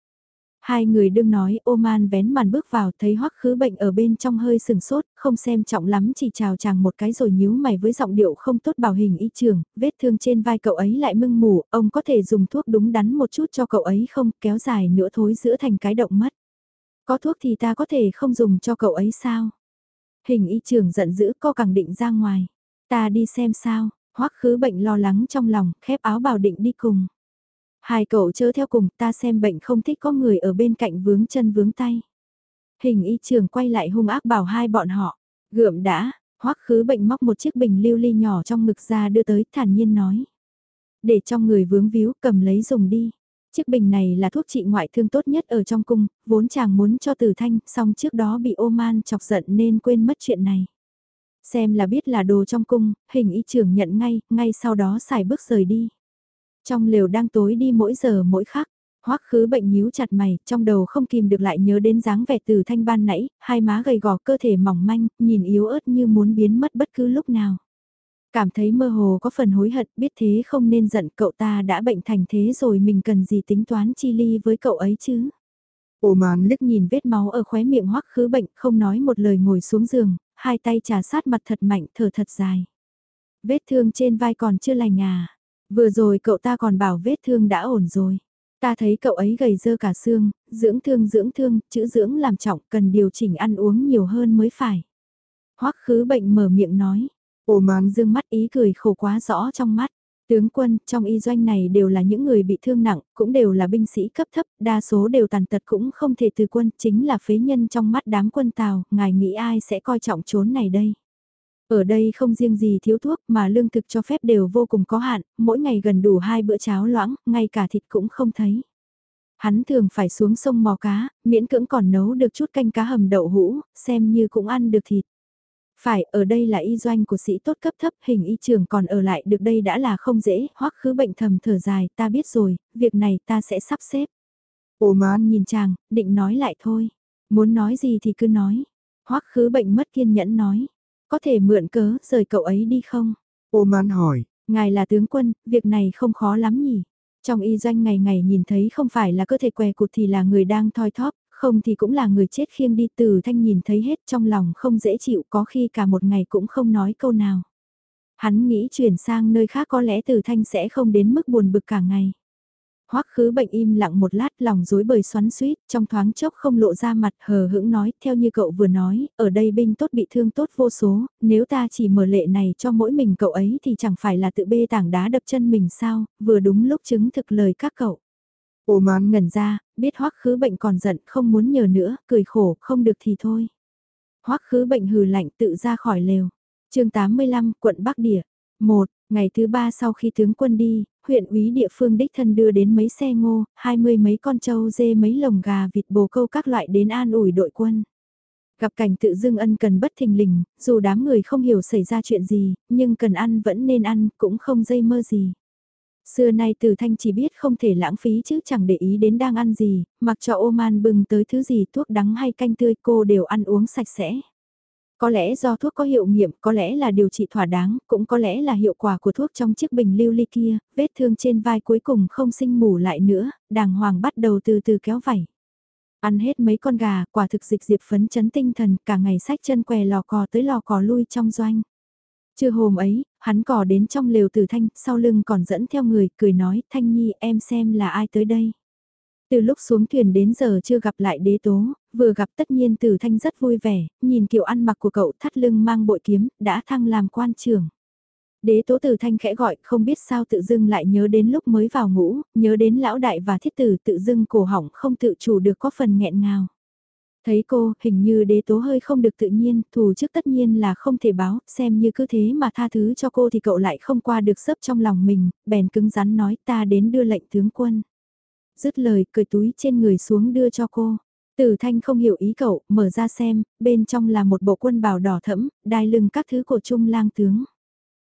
Hai người đương nói ô man vén màn bước vào thấy hoắc khứ bệnh ở bên trong hơi sừng sốt, không xem trọng lắm chỉ chào chàng một cái rồi nhíu mày với giọng điệu không tốt bảo hình y trường, vết thương trên vai cậu ấy lại mưng mủ, ông có thể dùng thuốc đúng đắn một chút cho cậu ấy không, kéo dài nữa thối giữa thành cái động mất. Có thuốc thì ta có thể không dùng cho cậu ấy sao? Hình y trưởng giận dữ co càng định ra ngoài. Ta đi xem sao, hoắc khứ bệnh lo lắng trong lòng, khép áo bảo định đi cùng. Hai cậu chớ theo cùng, ta xem bệnh không thích có người ở bên cạnh vướng chân vướng tay. Hình y trưởng quay lại hung ác bảo hai bọn họ, gượm đã, hoắc khứ bệnh móc một chiếc bình lưu ly nhỏ trong ngực ra đưa tới thản nhiên nói. Để trong người vướng víu cầm lấy dùng đi. Chiếc bình này là thuốc trị ngoại thương tốt nhất ở trong cung, vốn chàng muốn cho tử thanh, song trước đó bị ô man chọc giận nên quên mất chuyện này. Xem là biết là đồ trong cung, hình y trưởng nhận ngay, ngay sau đó xài bước rời đi. Trong lều đang tối đi mỗi giờ mỗi khắc, hoắc khứ bệnh nhíu chặt mày, trong đầu không kìm được lại nhớ đến dáng vẻ từ thanh ban nãy, hai má gầy gò cơ thể mỏng manh, nhìn yếu ớt như muốn biến mất bất cứ lúc nào. Cảm thấy mơ hồ có phần hối hận, biết thế không nên giận cậu ta đã bệnh thành thế rồi mình cần gì tính toán chi ly với cậu ấy chứ. Ô màn lức nhìn vết máu ở khóe miệng hoắc khứ bệnh, không nói một lời ngồi xuống giường, hai tay trà sát mặt thật mạnh thở thật dài. Vết thương trên vai còn chưa lành à. Vừa rồi cậu ta còn bảo vết thương đã ổn rồi. Ta thấy cậu ấy gầy dơ cả xương, dưỡng thương dưỡng thương, chữ dưỡng làm trọng cần điều chỉnh ăn uống nhiều hơn mới phải. Hoắc khứ bệnh mở miệng nói. Ồ mán dương mắt ý cười khổ quá rõ trong mắt. Tướng quân, trong y doanh này đều là những người bị thương nặng, cũng đều là binh sĩ cấp thấp, đa số đều tàn tật cũng không thể từ quân, chính là phế nhân trong mắt đám quân tàu, ngài nghĩ ai sẽ coi trọng chốn này đây. Ở đây không riêng gì thiếu thuốc mà lương thực cho phép đều vô cùng có hạn, mỗi ngày gần đủ hai bữa cháo loãng, ngay cả thịt cũng không thấy. Hắn thường phải xuống sông mò cá, miễn cưỡng còn nấu được chút canh cá hầm đậu hũ, xem như cũng ăn được thịt. Phải, ở đây là y doanh của sĩ tốt cấp thấp, hình y trường còn ở lại được đây đã là không dễ, hoắc khứ bệnh thầm thở dài, ta biết rồi, việc này ta sẽ sắp xếp. Ô man nhìn chàng, định nói lại thôi. Muốn nói gì thì cứ nói. hoắc khứ bệnh mất kiên nhẫn nói. Có thể mượn cớ, rời cậu ấy đi không? Ô man hỏi. Ngài là tướng quân, việc này không khó lắm nhỉ? Trong y doanh ngày ngày nhìn thấy không phải là cơ thể què cụt thì là người đang thoi thóp, không thì cũng là người chết khiêng đi từ thanh nhìn thấy hết trong lòng không dễ chịu có khi cả một ngày cũng không nói câu nào. Hắn nghĩ chuyển sang nơi khác có lẽ từ thanh sẽ không đến mức buồn bực cả ngày. Hoắc khứ bệnh im lặng một lát lòng dối bời xoắn suýt, trong thoáng chốc không lộ ra mặt hờ hững nói, theo như cậu vừa nói, ở đây binh tốt bị thương tốt vô số, nếu ta chỉ mở lệ này cho mỗi mình cậu ấy thì chẳng phải là tự bê tảng đá đập chân mình sao, vừa đúng lúc chứng thực lời các cậu. Ô man ngẩn ra, biết hoắc khứ bệnh còn giận không muốn nhờ nữa, cười khổ, không được thì thôi. Hoắc khứ bệnh hừ lạnh tự ra khỏi lều. chương 85, quận Bắc Địa. một Ngày thứ ba sau khi tướng quân đi, huyện úy địa phương đích thân đưa đến mấy xe ngô, hai mươi mấy con trâu dê mấy lồng gà vịt bồ câu các loại đến an ủi đội quân. Gặp cảnh tự dưng ân cần bất thình lình, dù đám người không hiểu xảy ra chuyện gì, nhưng cần ăn vẫn nên ăn, cũng không dây mơ gì. Xưa nay từ thanh chỉ biết không thể lãng phí chứ chẳng để ý đến đang ăn gì, mặc cho Oman man bừng tới thứ gì thuốc đắng hay canh tươi cô đều ăn uống sạch sẽ. Có lẽ do thuốc có hiệu nghiệm, có lẽ là điều trị thỏa đáng, cũng có lẽ là hiệu quả của thuốc trong chiếc bình lưu ly kia, vết thương trên vai cuối cùng không sinh mù lại nữa, đàng hoàng bắt đầu từ từ kéo vảy. Ăn hết mấy con gà, quả thực dịch diệp phấn chấn tinh thần, cả ngày sách chân què lò cò tới lò cò lui trong doanh. Chưa hôm ấy, hắn cò đến trong lều từ thanh, sau lưng còn dẫn theo người, cười nói, Thanh Nhi em xem là ai tới đây. Từ lúc xuống thuyền đến giờ chưa gặp lại đế tố, vừa gặp tất nhiên Tử Thanh rất vui vẻ, nhìn kiểu ăn mặc của cậu thắt lưng mang bội kiếm, đã thăng làm quan trưởng. Đế tố Tử Thanh khẽ gọi, không biết sao tự dưng lại nhớ đến lúc mới vào ngũ, nhớ đến lão đại và thiết tử tự dưng cổ họng không tự chủ được có phần nghẹn ngào. Thấy cô, hình như đế tố hơi không được tự nhiên, thù trước tất nhiên là không thể báo, xem như cứ thế mà tha thứ cho cô thì cậu lại không qua được sấp trong lòng mình, bèn cứng rắn nói ta đến đưa lệnh tướng quân dứt lời cười túi trên người xuống đưa cho cô. Tử thanh không hiểu ý cậu, mở ra xem, bên trong là một bộ quân bào đỏ thẫm, đai lưng các thứ của trung lang tướng.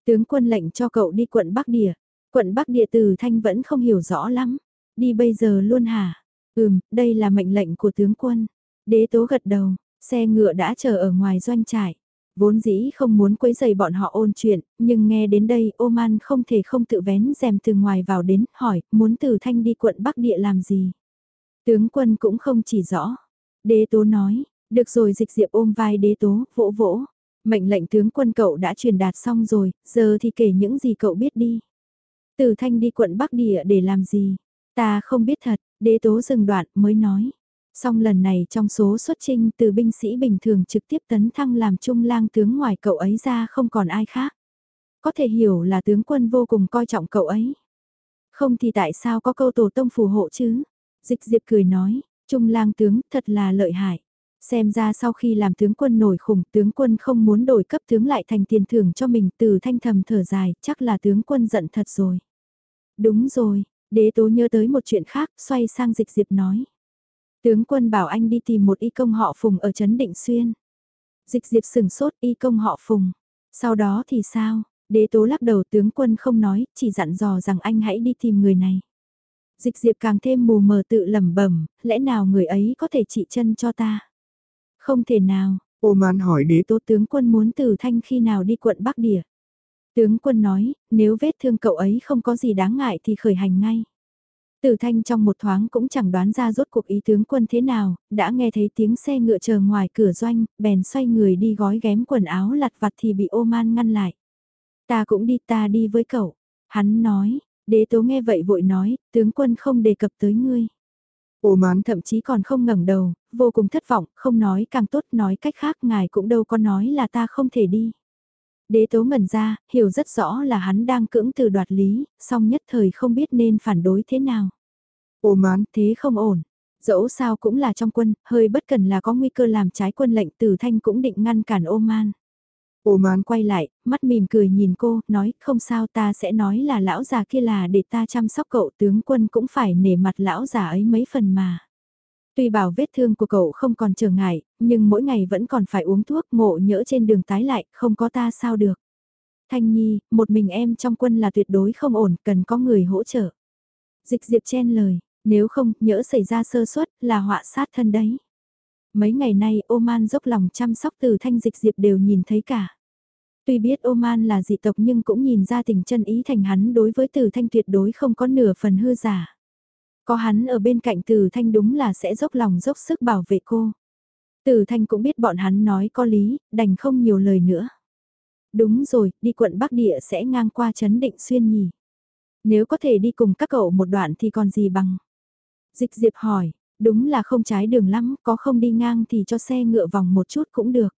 Tướng quân lệnh cho cậu đi quận Bắc Địa. Quận Bắc Địa Tử thanh vẫn không hiểu rõ lắm. Đi bây giờ luôn hả? Ừm, đây là mệnh lệnh của tướng quân. Đế tố gật đầu, xe ngựa đã chờ ở ngoài doanh trại. Vốn dĩ không muốn quấy giày bọn họ ôn chuyện, nhưng nghe đến đây Oman không thể không tự vén rèm từ ngoài vào đến, hỏi, muốn từ thanh đi quận Bắc Địa làm gì? Tướng quân cũng không chỉ rõ. Đế tố nói, được rồi dịch diệp ôm vai đế tố, vỗ vỗ. Mệnh lệnh tướng quân cậu đã truyền đạt xong rồi, giờ thì kể những gì cậu biết đi. Từ thanh đi quận Bắc Địa để làm gì? Ta không biết thật, đế tố dừng đoạn mới nói. Song lần này trong số xuất trinh từ binh sĩ bình thường trực tiếp tấn thăng làm trung lang tướng ngoài cậu ấy ra không còn ai khác. Có thể hiểu là tướng quân vô cùng coi trọng cậu ấy. Không thì tại sao có câu tổ tông phù hộ chứ? Dịch diệp cười nói, trung lang tướng thật là lợi hại. Xem ra sau khi làm tướng quân nổi khủng tướng quân không muốn đổi cấp tướng lại thành tiền thưởng cho mình từ thanh thầm thở dài, chắc là tướng quân giận thật rồi. Đúng rồi, đế tố nhớ tới một chuyện khác, xoay sang dịch diệp nói. Tướng quân bảo anh đi tìm một y công họ Phùng ở Trấn Định Xuyên. Dịch diệp sừng sốt y công họ Phùng. Sau đó thì sao? Đế tố lắc đầu tướng quân không nói, chỉ dặn dò rằng anh hãy đi tìm người này. Dịch diệp càng thêm mù mờ tự lẩm bẩm, lẽ nào người ấy có thể trị chân cho ta? Không thể nào, Ô man hỏi đế tố tướng quân muốn từ thanh khi nào đi quận Bắc Địa. Tướng quân nói, nếu vết thương cậu ấy không có gì đáng ngại thì khởi hành ngay. Tử thanh trong một thoáng cũng chẳng đoán ra rốt cuộc ý tướng quân thế nào, đã nghe thấy tiếng xe ngựa chờ ngoài cửa doanh, bèn xoay người đi gói ghém quần áo lặt vặt thì bị ô man ngăn lại. Ta cũng đi ta đi với cậu. Hắn nói, đế tố nghe vậy vội nói, tướng quân không đề cập tới ngươi. Ô man thậm chí còn không ngẩng đầu, vô cùng thất vọng, không nói càng tốt nói cách khác ngài cũng đâu có nói là ta không thể đi. Đế tố ngẩn ra, hiểu rất rõ là hắn đang cưỡng từ đoạt lý, song nhất thời không biết nên phản đối thế nào. Ô mán, thế không ổn. Dẫu sao cũng là trong quân, hơi bất cần là có nguy cơ làm trái quân lệnh tử thanh cũng định ngăn cản ô man. Ô man quay lại, mắt mỉm cười nhìn cô, nói không sao ta sẽ nói là lão già kia là để ta chăm sóc cậu tướng quân cũng phải nể mặt lão già ấy mấy phần mà. Tuy bảo vết thương của cậu không còn trở ngại, nhưng mỗi ngày vẫn còn phải uống thuốc ngộ nhỡ trên đường tái lại, không có ta sao được. Thanh Nhi, một mình em trong quân là tuyệt đối không ổn, cần có người hỗ trợ. Dịch diệp chen lời, nếu không, nhỡ xảy ra sơ suất, là họa sát thân đấy. Mấy ngày nay, Oman dốc lòng chăm sóc từ thanh dịch diệp đều nhìn thấy cả. Tuy biết Oman là dị tộc nhưng cũng nhìn ra tình chân ý thành hắn đối với từ thanh tuyệt đối không có nửa phần hư giả. Có hắn ở bên cạnh Từ Thanh đúng là sẽ dốc lòng dốc sức bảo vệ cô. Từ Thanh cũng biết bọn hắn nói có lý, đành không nhiều lời nữa. Đúng rồi, đi quận Bắc Địa sẽ ngang qua Trấn Định Xuyên nhỉ. Nếu có thể đi cùng các cậu một đoạn thì còn gì bằng. Dịch Diệp hỏi, đúng là không trái đường lắm, có không đi ngang thì cho xe ngựa vòng một chút cũng được.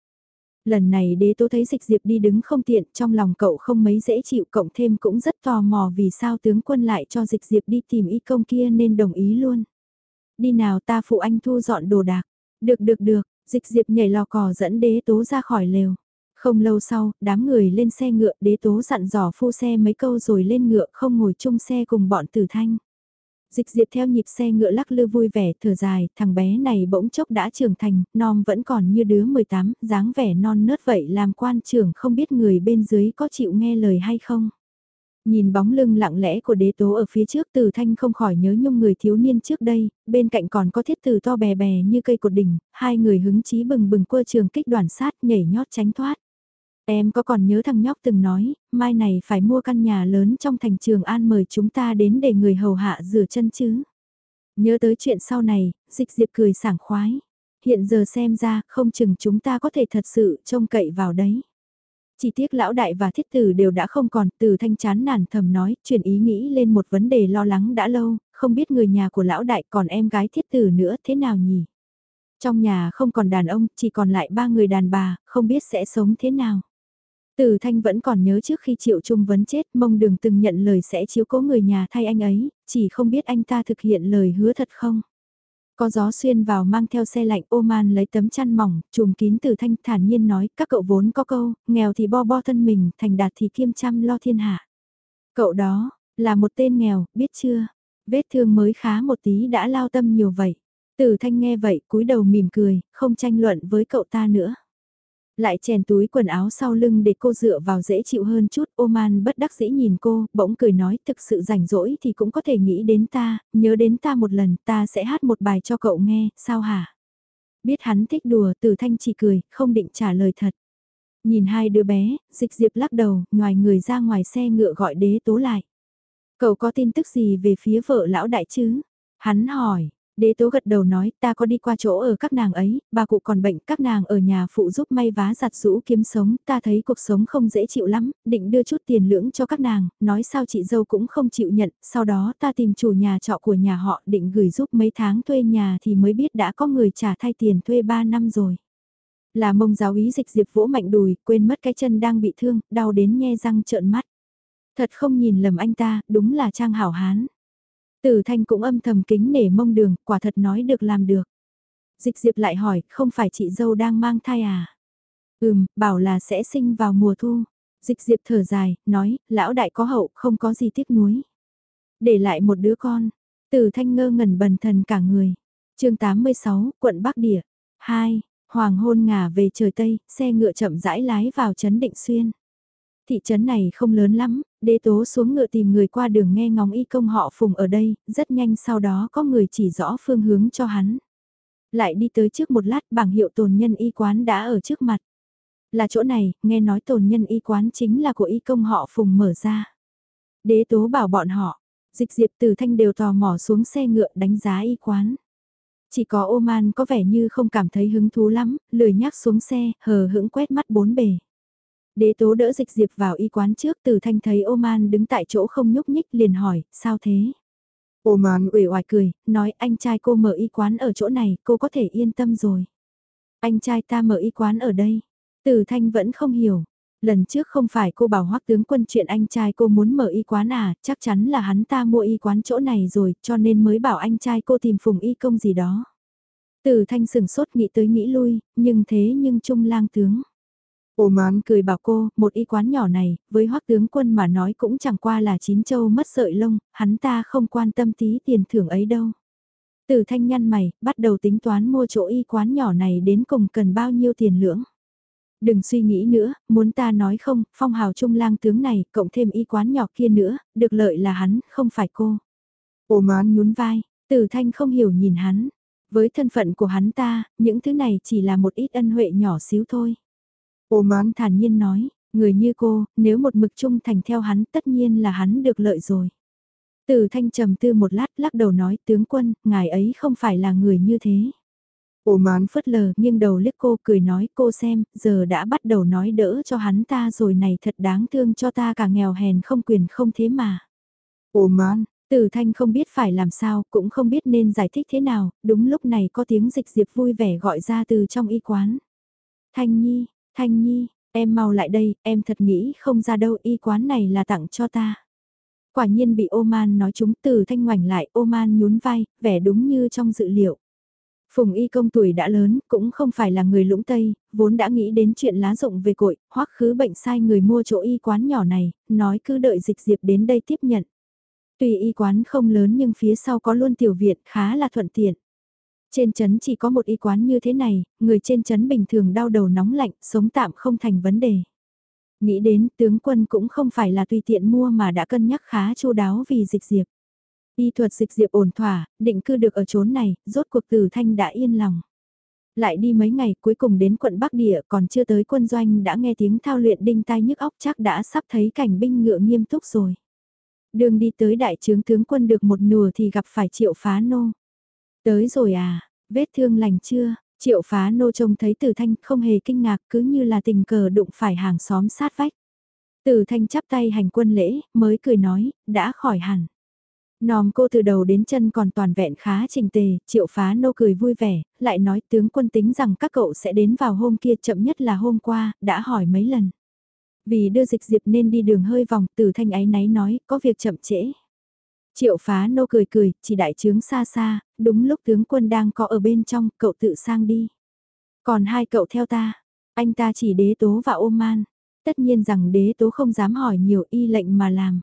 Lần này đế tố thấy dịch diệp đi đứng không tiện, trong lòng cậu không mấy dễ chịu, cộng thêm cũng rất tò mò vì sao tướng quân lại cho dịch diệp đi tìm y công kia nên đồng ý luôn. Đi nào ta phụ anh thu dọn đồ đạc. Được được được, dịch diệp nhảy lò cò dẫn đế tố ra khỏi lều. Không lâu sau, đám người lên xe ngựa đế tố dặn dò phu xe mấy câu rồi lên ngựa không ngồi chung xe cùng bọn tử thanh. Dịch diệp theo nhịp xe ngựa lắc lư vui vẻ, thở dài, thằng bé này bỗng chốc đã trưởng thành, non vẫn còn như đứa 18, dáng vẻ non nớt vậy làm quan trưởng không biết người bên dưới có chịu nghe lời hay không. Nhìn bóng lưng lặng lẽ của đế tố ở phía trước từ thanh không khỏi nhớ nhung người thiếu niên trước đây, bên cạnh còn có thiết tử to bè bè như cây cột đỉnh, hai người hứng chí bừng bừng quơ trường kích đoàn sát nhảy nhót tránh thoát. Em có còn nhớ thằng nhóc từng nói, mai này phải mua căn nhà lớn trong thành trường An mời chúng ta đến để người hầu hạ rửa chân chứ. Nhớ tới chuyện sau này, dịch diệp cười sảng khoái. Hiện giờ xem ra, không chừng chúng ta có thể thật sự trông cậy vào đấy. Chỉ tiếc lão đại và thiết tử đều đã không còn, từ thanh chán nản thầm nói, chuyển ý nghĩ lên một vấn đề lo lắng đã lâu, không biết người nhà của lão đại còn em gái thiết tử nữa thế nào nhỉ? Trong nhà không còn đàn ông, chỉ còn lại ba người đàn bà, không biết sẽ sống thế nào. Từ Thanh vẫn còn nhớ trước khi Triệu Trung vấn chết mông đường từng nhận lời sẽ chiếu cố người nhà thay anh ấy, chỉ không biết anh ta thực hiện lời hứa thật không. Có gió xuyên vào mang theo xe lạnh ô man lấy tấm chăn mỏng, trùm kín từ thanh thản nhiên nói các cậu vốn có câu, nghèo thì bo bo thân mình, thành đạt thì kiêm chăm lo thiên hạ. Cậu đó, là một tên nghèo, biết chưa? Vết thương mới khá một tí đã lao tâm nhiều vậy. Từ thanh nghe vậy cúi đầu mỉm cười, không tranh luận với cậu ta nữa. Lại chèn túi quần áo sau lưng để cô dựa vào dễ chịu hơn chút, Oman bất đắc dĩ nhìn cô, bỗng cười nói thực sự rảnh rỗi thì cũng có thể nghĩ đến ta, nhớ đến ta một lần, ta sẽ hát một bài cho cậu nghe, sao hả? Biết hắn thích đùa, từ thanh chỉ cười, không định trả lời thật. Nhìn hai đứa bé, dịch diệp lắc đầu, ngoài người ra ngoài xe ngựa gọi đế tố lại. Cậu có tin tức gì về phía vợ lão đại chứ? Hắn hỏi, Đế tố gật đầu nói ta có đi qua chỗ ở các nàng ấy, bà cụ còn bệnh các nàng ở nhà phụ giúp may vá giặt rũ kiếm sống, ta thấy cuộc sống không dễ chịu lắm, định đưa chút tiền lưỡng cho các nàng, nói sao chị dâu cũng không chịu nhận, sau đó ta tìm chủ nhà trọ của nhà họ định gửi giúp mấy tháng thuê nhà thì mới biết đã có người trả thay tiền thuê 3 năm rồi. Là mông giáo ý dịch diệp vỗ mạnh đùi, quên mất cái chân đang bị thương, đau đến nhe răng trợn mắt. Thật không nhìn lầm anh ta, đúng là trang hảo hán. Tử Thanh cũng âm thầm kính nể mông đường, quả thật nói được làm được. Dịch diệp lại hỏi, không phải chị dâu đang mang thai à? Ừm, bảo là sẽ sinh vào mùa thu. Dịch diệp thở dài, nói, lão đại có hậu, không có gì tiếc nuối. Để lại một đứa con. Tử Thanh ngơ ngẩn bần thần cả người. chương 86, quận Bắc Địa. 2. Hoàng hôn ngả về trời Tây, xe ngựa chậm rãi lái vào trấn Định Xuyên. Thị trấn này không lớn lắm, đế tố xuống ngựa tìm người qua đường nghe ngóng y công họ phùng ở đây, rất nhanh sau đó có người chỉ rõ phương hướng cho hắn. Lại đi tới trước một lát bảng hiệu tồn nhân y quán đã ở trước mặt. Là chỗ này, nghe nói tồn nhân y quán chính là của y công họ phùng mở ra. Đế tố bảo bọn họ, dịch diệp từ thanh đều tò mò xuống xe ngựa đánh giá y quán. Chỉ có ô man có vẻ như không cảm thấy hứng thú lắm, lười nhác xuống xe, hờ hững quét mắt bốn bề. Đế tố đỡ dịch diệp vào y quán trước từ thanh thấy ô man đứng tại chỗ không nhúc nhích liền hỏi, sao thế? Ô man uể oải cười, nói anh trai cô mở y quán ở chỗ này, cô có thể yên tâm rồi. Anh trai ta mở y quán ở đây. Từ thanh vẫn không hiểu. Lần trước không phải cô bảo hoắc tướng quân chuyện anh trai cô muốn mở y quán à, chắc chắn là hắn ta mua y quán chỗ này rồi, cho nên mới bảo anh trai cô tìm phùng y công gì đó. Từ thanh sừng sốt nghĩ tới nghĩ lui, nhưng thế nhưng trung lang tướng. Ô mán cười bảo cô, một y quán nhỏ này, với hoắc tướng quân mà nói cũng chẳng qua là chín châu mất sợi lông, hắn ta không quan tâm tí tiền thưởng ấy đâu. Từ thanh nhăn mày, bắt đầu tính toán mua chỗ y quán nhỏ này đến cùng cần bao nhiêu tiền lưỡng. Đừng suy nghĩ nữa, muốn ta nói không, phong hào trung lang tướng này, cộng thêm y quán nhỏ kia nữa, được lợi là hắn, không phải cô. Ô mán nhún vai, từ thanh không hiểu nhìn hắn. Với thân phận của hắn ta, những thứ này chỉ là một ít ân huệ nhỏ xíu thôi. Ô mán thản nhiên nói, người như cô, nếu một mực trung thành theo hắn tất nhiên là hắn được lợi rồi. Từ thanh trầm tư một lát lắc đầu nói tướng quân, ngài ấy không phải là người như thế. Ô mán phớt lờ nghiêng đầu liếc cô cười nói cô xem, giờ đã bắt đầu nói đỡ cho hắn ta rồi này thật đáng thương cho ta cả nghèo hèn không quyền không thế mà. Ô mán, từ thanh không biết phải làm sao, cũng không biết nên giải thích thế nào, đúng lúc này có tiếng dịch diệp vui vẻ gọi ra từ trong y quán. Thanh nhi, Thanh Nhi, em mau lại đây, em thật nghĩ không ra đâu y quán này là tặng cho ta. Quả nhiên bị Oman nói chúng từ thanh ngoảnh lại, Oman nhún vai, vẻ đúng như trong dự liệu. Phùng y công tuổi đã lớn, cũng không phải là người lũng Tây, vốn đã nghĩ đến chuyện lá rộng về cội, hoắc khứ bệnh sai người mua chỗ y quán nhỏ này, nói cứ đợi dịch diệp đến đây tiếp nhận. Tuy y quán không lớn nhưng phía sau có luôn tiểu viện khá là thuận tiện. Trên chấn chỉ có một y quán như thế này, người trên chấn bình thường đau đầu nóng lạnh, sống tạm không thành vấn đề. Nghĩ đến tướng quân cũng không phải là tùy tiện mua mà đã cân nhắc khá chu đáo vì dịch diệp. Y thuật dịch diệp ổn thỏa, định cư được ở chốn này, rốt cuộc tử thanh đã yên lòng. Lại đi mấy ngày cuối cùng đến quận Bắc Địa còn chưa tới quân doanh đã nghe tiếng thao luyện đinh tai nhức óc chắc đã sắp thấy cảnh binh ngựa nghiêm túc rồi. Đường đi tới đại trướng tướng quân được một nửa thì gặp phải triệu phá nô. Tới rồi à, vết thương lành chưa, Triệu phá nô trông thấy Từ Thanh không hề kinh ngạc cứ như là tình cờ đụng phải hàng xóm sát vách. Từ Thanh chắp tay hành quân lễ, mới cười nói, đã khỏi hẳn. Nòm cô từ đầu đến chân còn toàn vẹn khá trình tề, triệu phá nô cười vui vẻ, lại nói tướng quân tính rằng các cậu sẽ đến vào hôm kia chậm nhất là hôm qua, đã hỏi mấy lần. Vì đưa dịch diệp nên đi đường hơi vòng, từ thanh ái náy nói, có việc chậm trễ. Triệu phá nô cười cười, chỉ đại trướng xa xa, đúng lúc tướng quân đang có ở bên trong, cậu tự sang đi. Còn hai cậu theo ta, anh ta chỉ đế tố và ô man. Tất nhiên rằng đế tố không dám hỏi nhiều y lệnh mà làm.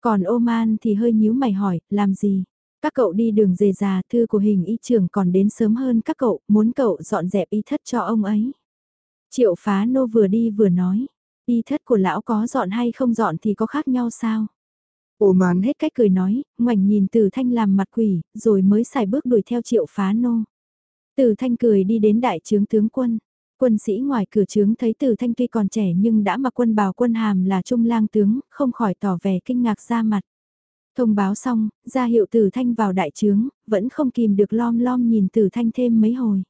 Còn ô man thì hơi nhíu mày hỏi, làm gì? Các cậu đi đường dề già, thư của hình y trưởng còn đến sớm hơn các cậu, muốn cậu dọn dẹp y thất cho ông ấy. Triệu phá nô vừa đi vừa nói, y thất của lão có dọn hay không dọn thì có khác nhau sao? Ồ mán hết cách cười nói, ngoảnh nhìn từ thanh làm mặt quỷ, rồi mới xài bước đuổi theo triệu phá nô. Từ thanh cười đi đến đại trướng tướng quân. Quân sĩ ngoài cửa trướng thấy từ thanh tuy còn trẻ nhưng đã mặc quân bào quân hàm là trung lang tướng, không khỏi tỏ vẻ kinh ngạc ra mặt. Thông báo xong, ra hiệu từ thanh vào đại trướng, vẫn không kìm được lom lom nhìn từ thanh thêm mấy hồi.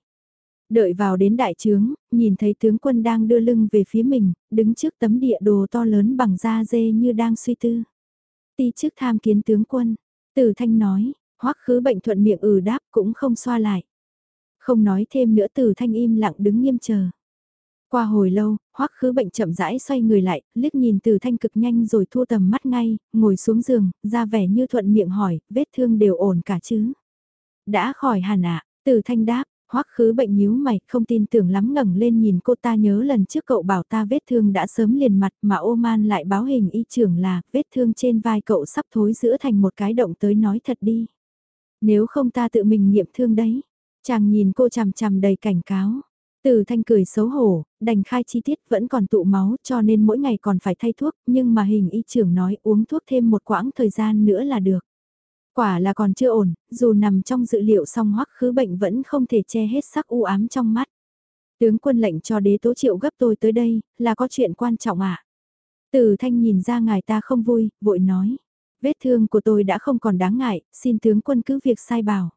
Đợi vào đến đại trướng, nhìn thấy tướng quân đang đưa lưng về phía mình, đứng trước tấm địa đồ to lớn bằng da dê như đang suy tư. Ti trước tham kiến tướng quân, tử thanh nói, hoắc khứ bệnh thuận miệng ừ đáp cũng không xoa lại. Không nói thêm nữa từ thanh im lặng đứng nghiêm chờ. Qua hồi lâu, hoắc khứ bệnh chậm rãi xoay người lại, liếc nhìn từ thanh cực nhanh rồi thua tầm mắt ngay, ngồi xuống giường, ra vẻ như thuận miệng hỏi, vết thương đều ổn cả chứ. Đã khỏi hẳn ạ, từ thanh đáp, hoắc khứ bệnh nhíu mày, không tin tưởng lắm ngẩng lên nhìn cô ta nhớ lần trước cậu bảo ta vết thương đã sớm liền mặt mà ô man lại báo hình y trưởng là vết thương trên vai cậu sắp thối giữa thành một cái động tới nói thật đi. Nếu không ta tự mình nghiệm thương đấy. Chàng nhìn cô chằm chằm đầy cảnh cáo. Từ thanh cười xấu hổ, đành khai chi tiết vẫn còn tụ máu cho nên mỗi ngày còn phải thay thuốc, nhưng mà hình y trưởng nói uống thuốc thêm một quãng thời gian nữa là được. Quả là còn chưa ổn, dù nằm trong dự liệu song hoắc khứ bệnh vẫn không thể che hết sắc u ám trong mắt. Tướng quân lệnh cho đế tố triệu gấp tôi tới đây, là có chuyện quan trọng ạ. À? Từ thanh nhìn ra ngài ta không vui, vội nói. Vết thương của tôi đã không còn đáng ngại, xin tướng quân cứ việc sai bảo.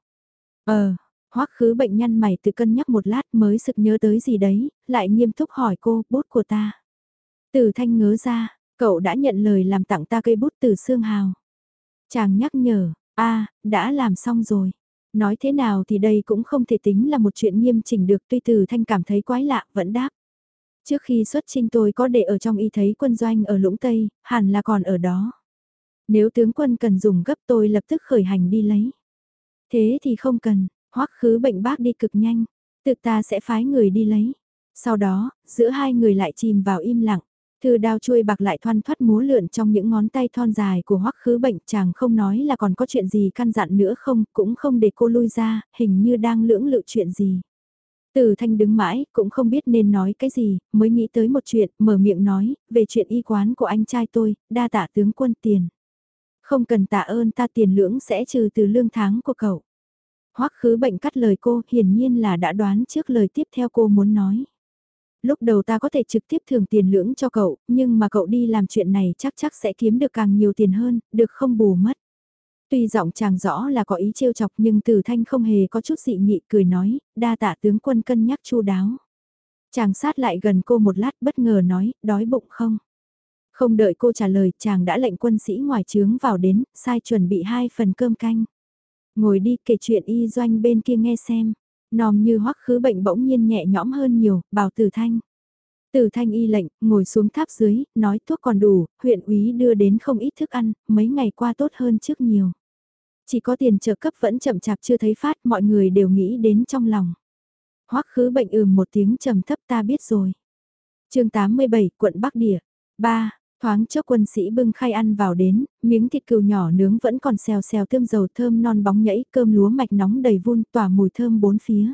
Ờ, Hoắc khứ bệnh nhân mày tự cân nhắc một lát mới sực nhớ tới gì đấy, lại nghiêm túc hỏi cô, bút của ta. Từ thanh ngớ ra, cậu đã nhận lời làm tặng ta cây bút từ xương hào. Chàng nhắc nhở, a đã làm xong rồi. Nói thế nào thì đây cũng không thể tính là một chuyện nghiêm chỉnh được tuy từ thanh cảm thấy quái lạ vẫn đáp. Trước khi xuất trinh tôi có để ở trong y thấy quân doanh ở Lũng Tây, hẳn là còn ở đó. Nếu tướng quân cần dùng gấp tôi lập tức khởi hành đi lấy. Thế thì không cần, Hoắc khứ bệnh bác đi cực nhanh, tự ta sẽ phái người đi lấy. Sau đó, giữa hai người lại chìm vào im lặng. Thư đao chuôi bạc lại thoăn thoắt múa lượn trong những ngón tay thon dài của hoắc khứ bệnh chàng không nói là còn có chuyện gì căn dặn nữa không, cũng không để cô lui ra, hình như đang lưỡng lự chuyện gì. Từ thanh đứng mãi, cũng không biết nên nói cái gì, mới nghĩ tới một chuyện, mở miệng nói, về chuyện y quán của anh trai tôi, đa tạ tướng quân tiền. Không cần tạ ơn ta tiền lưỡng sẽ trừ từ lương tháng của cậu. Hoắc khứ bệnh cắt lời cô, hiển nhiên là đã đoán trước lời tiếp theo cô muốn nói. Lúc đầu ta có thể trực tiếp thưởng tiền lưỡng cho cậu, nhưng mà cậu đi làm chuyện này chắc chắc sẽ kiếm được càng nhiều tiền hơn, được không bù mất. Tuy giọng chàng rõ là có ý trêu chọc nhưng Từ Thanh không hề có chút dị nghị cười nói, đa tạ tướng quân cân nhắc chu đáo. Chàng sát lại gần cô một lát bất ngờ nói, đói bụng không? Không đợi cô trả lời, chàng đã lệnh quân sĩ ngoài trướng vào đến, sai chuẩn bị hai phần cơm canh. Ngồi đi kể chuyện y doanh bên kia nghe xem. Nòm như hoắc khứ bệnh bỗng nhiên nhẹ nhõm hơn nhiều, bảo tử thanh. Tử thanh y lệnh, ngồi xuống tháp dưới, nói thuốc còn đủ, huyện úy đưa đến không ít thức ăn, mấy ngày qua tốt hơn trước nhiều. Chỉ có tiền trợ cấp vẫn chậm chạp chưa thấy phát, mọi người đều nghĩ đến trong lòng. Hoắc khứ bệnh ừm một tiếng trầm thấp ta biết rồi. chương 87, quận Bắc Địa. 3. Thoáng chốc quân sĩ bưng khay ăn vào đến, miếng thịt cừu nhỏ nướng vẫn còn xèo xèo thơm dầu thơm non bóng nhảy, cơm lúa mạch nóng đầy vun tỏa mùi thơm bốn phía.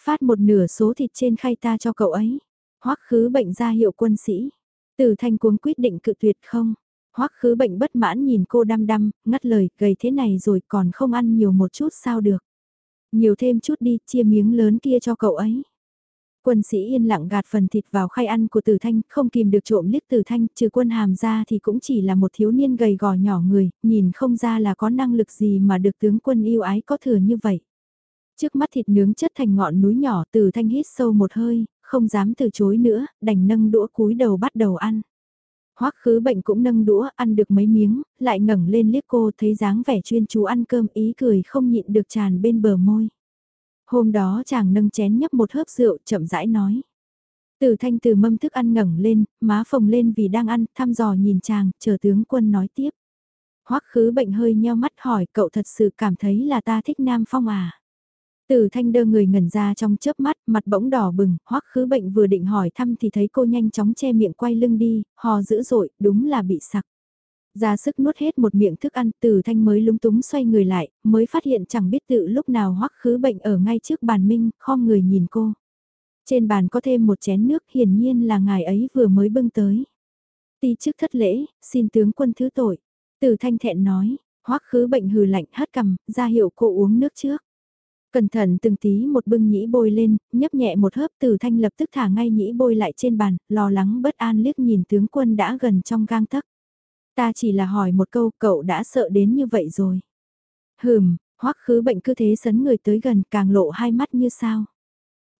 Phát một nửa số thịt trên khay ta cho cậu ấy. Hoắc khứ bệnh ra hiệu quân sĩ. Từ thanh cuống quyết định cự tuyệt không. Hoắc khứ bệnh bất mãn nhìn cô đăm đăm, ngắt lời, gầy thế này rồi còn không ăn nhiều một chút sao được. Nhiều thêm chút đi, chia miếng lớn kia cho cậu ấy. Quân sĩ yên lặng gạt phần thịt vào khay ăn của Tử Thanh, không kìm được trộm liếc Tử Thanh, trừ quân hàm ra thì cũng chỉ là một thiếu niên gầy gò nhỏ người, nhìn không ra là có năng lực gì mà được tướng quân yêu ái có thừa như vậy. Trước mắt thịt nướng chất thành ngọn núi nhỏ Tử thanh hít sâu một hơi, không dám từ chối nữa, đành nâng đũa cúi đầu bắt đầu ăn. Hoắc khứ bệnh cũng nâng đũa ăn được mấy miếng, lại ngẩng lên liếc cô thấy dáng vẻ chuyên chú ăn cơm ý cười không nhịn được tràn bên bờ môi. Hôm đó chàng nâng chén nhấp một hớp rượu chậm rãi nói. Từ thanh từ mâm thức ăn ngẩng lên, má phồng lên vì đang ăn, thăm dò nhìn chàng, chờ tướng quân nói tiếp. Hoắc khứ bệnh hơi nheo mắt hỏi cậu thật sự cảm thấy là ta thích Nam Phong à? Từ thanh đơ người ngẩn ra trong chớp mắt, mặt bỗng đỏ bừng, hoắc khứ bệnh vừa định hỏi thăm thì thấy cô nhanh chóng che miệng quay lưng đi, hò dữ dội, đúng là bị sặc. Ra sức nuốt hết một miệng thức ăn, từ thanh mới lúng túng xoay người lại, mới phát hiện chẳng biết tự lúc nào hoắc khứ bệnh ở ngay trước bàn minh, khom người nhìn cô. Trên bàn có thêm một chén nước hiển nhiên là ngài ấy vừa mới bưng tới. Ti trước thất lễ, xin tướng quân thứ tội. Từ thanh thẹn nói, hoắc khứ bệnh hừ lạnh hất cầm, ra hiệu cô uống nước trước. Cẩn thận từng tí một bưng nhĩ bôi lên, nhấp nhẹ một hớp từ thanh lập tức thả ngay nhĩ bôi lại trên bàn, lo lắng bất an liếc nhìn tướng quân đã gần trong gang tấc. Ta chỉ là hỏi một câu, cậu đã sợ đến như vậy rồi. Hừm, hoắc khứ bệnh cứ thế sấn người tới gần càng lộ hai mắt như sao.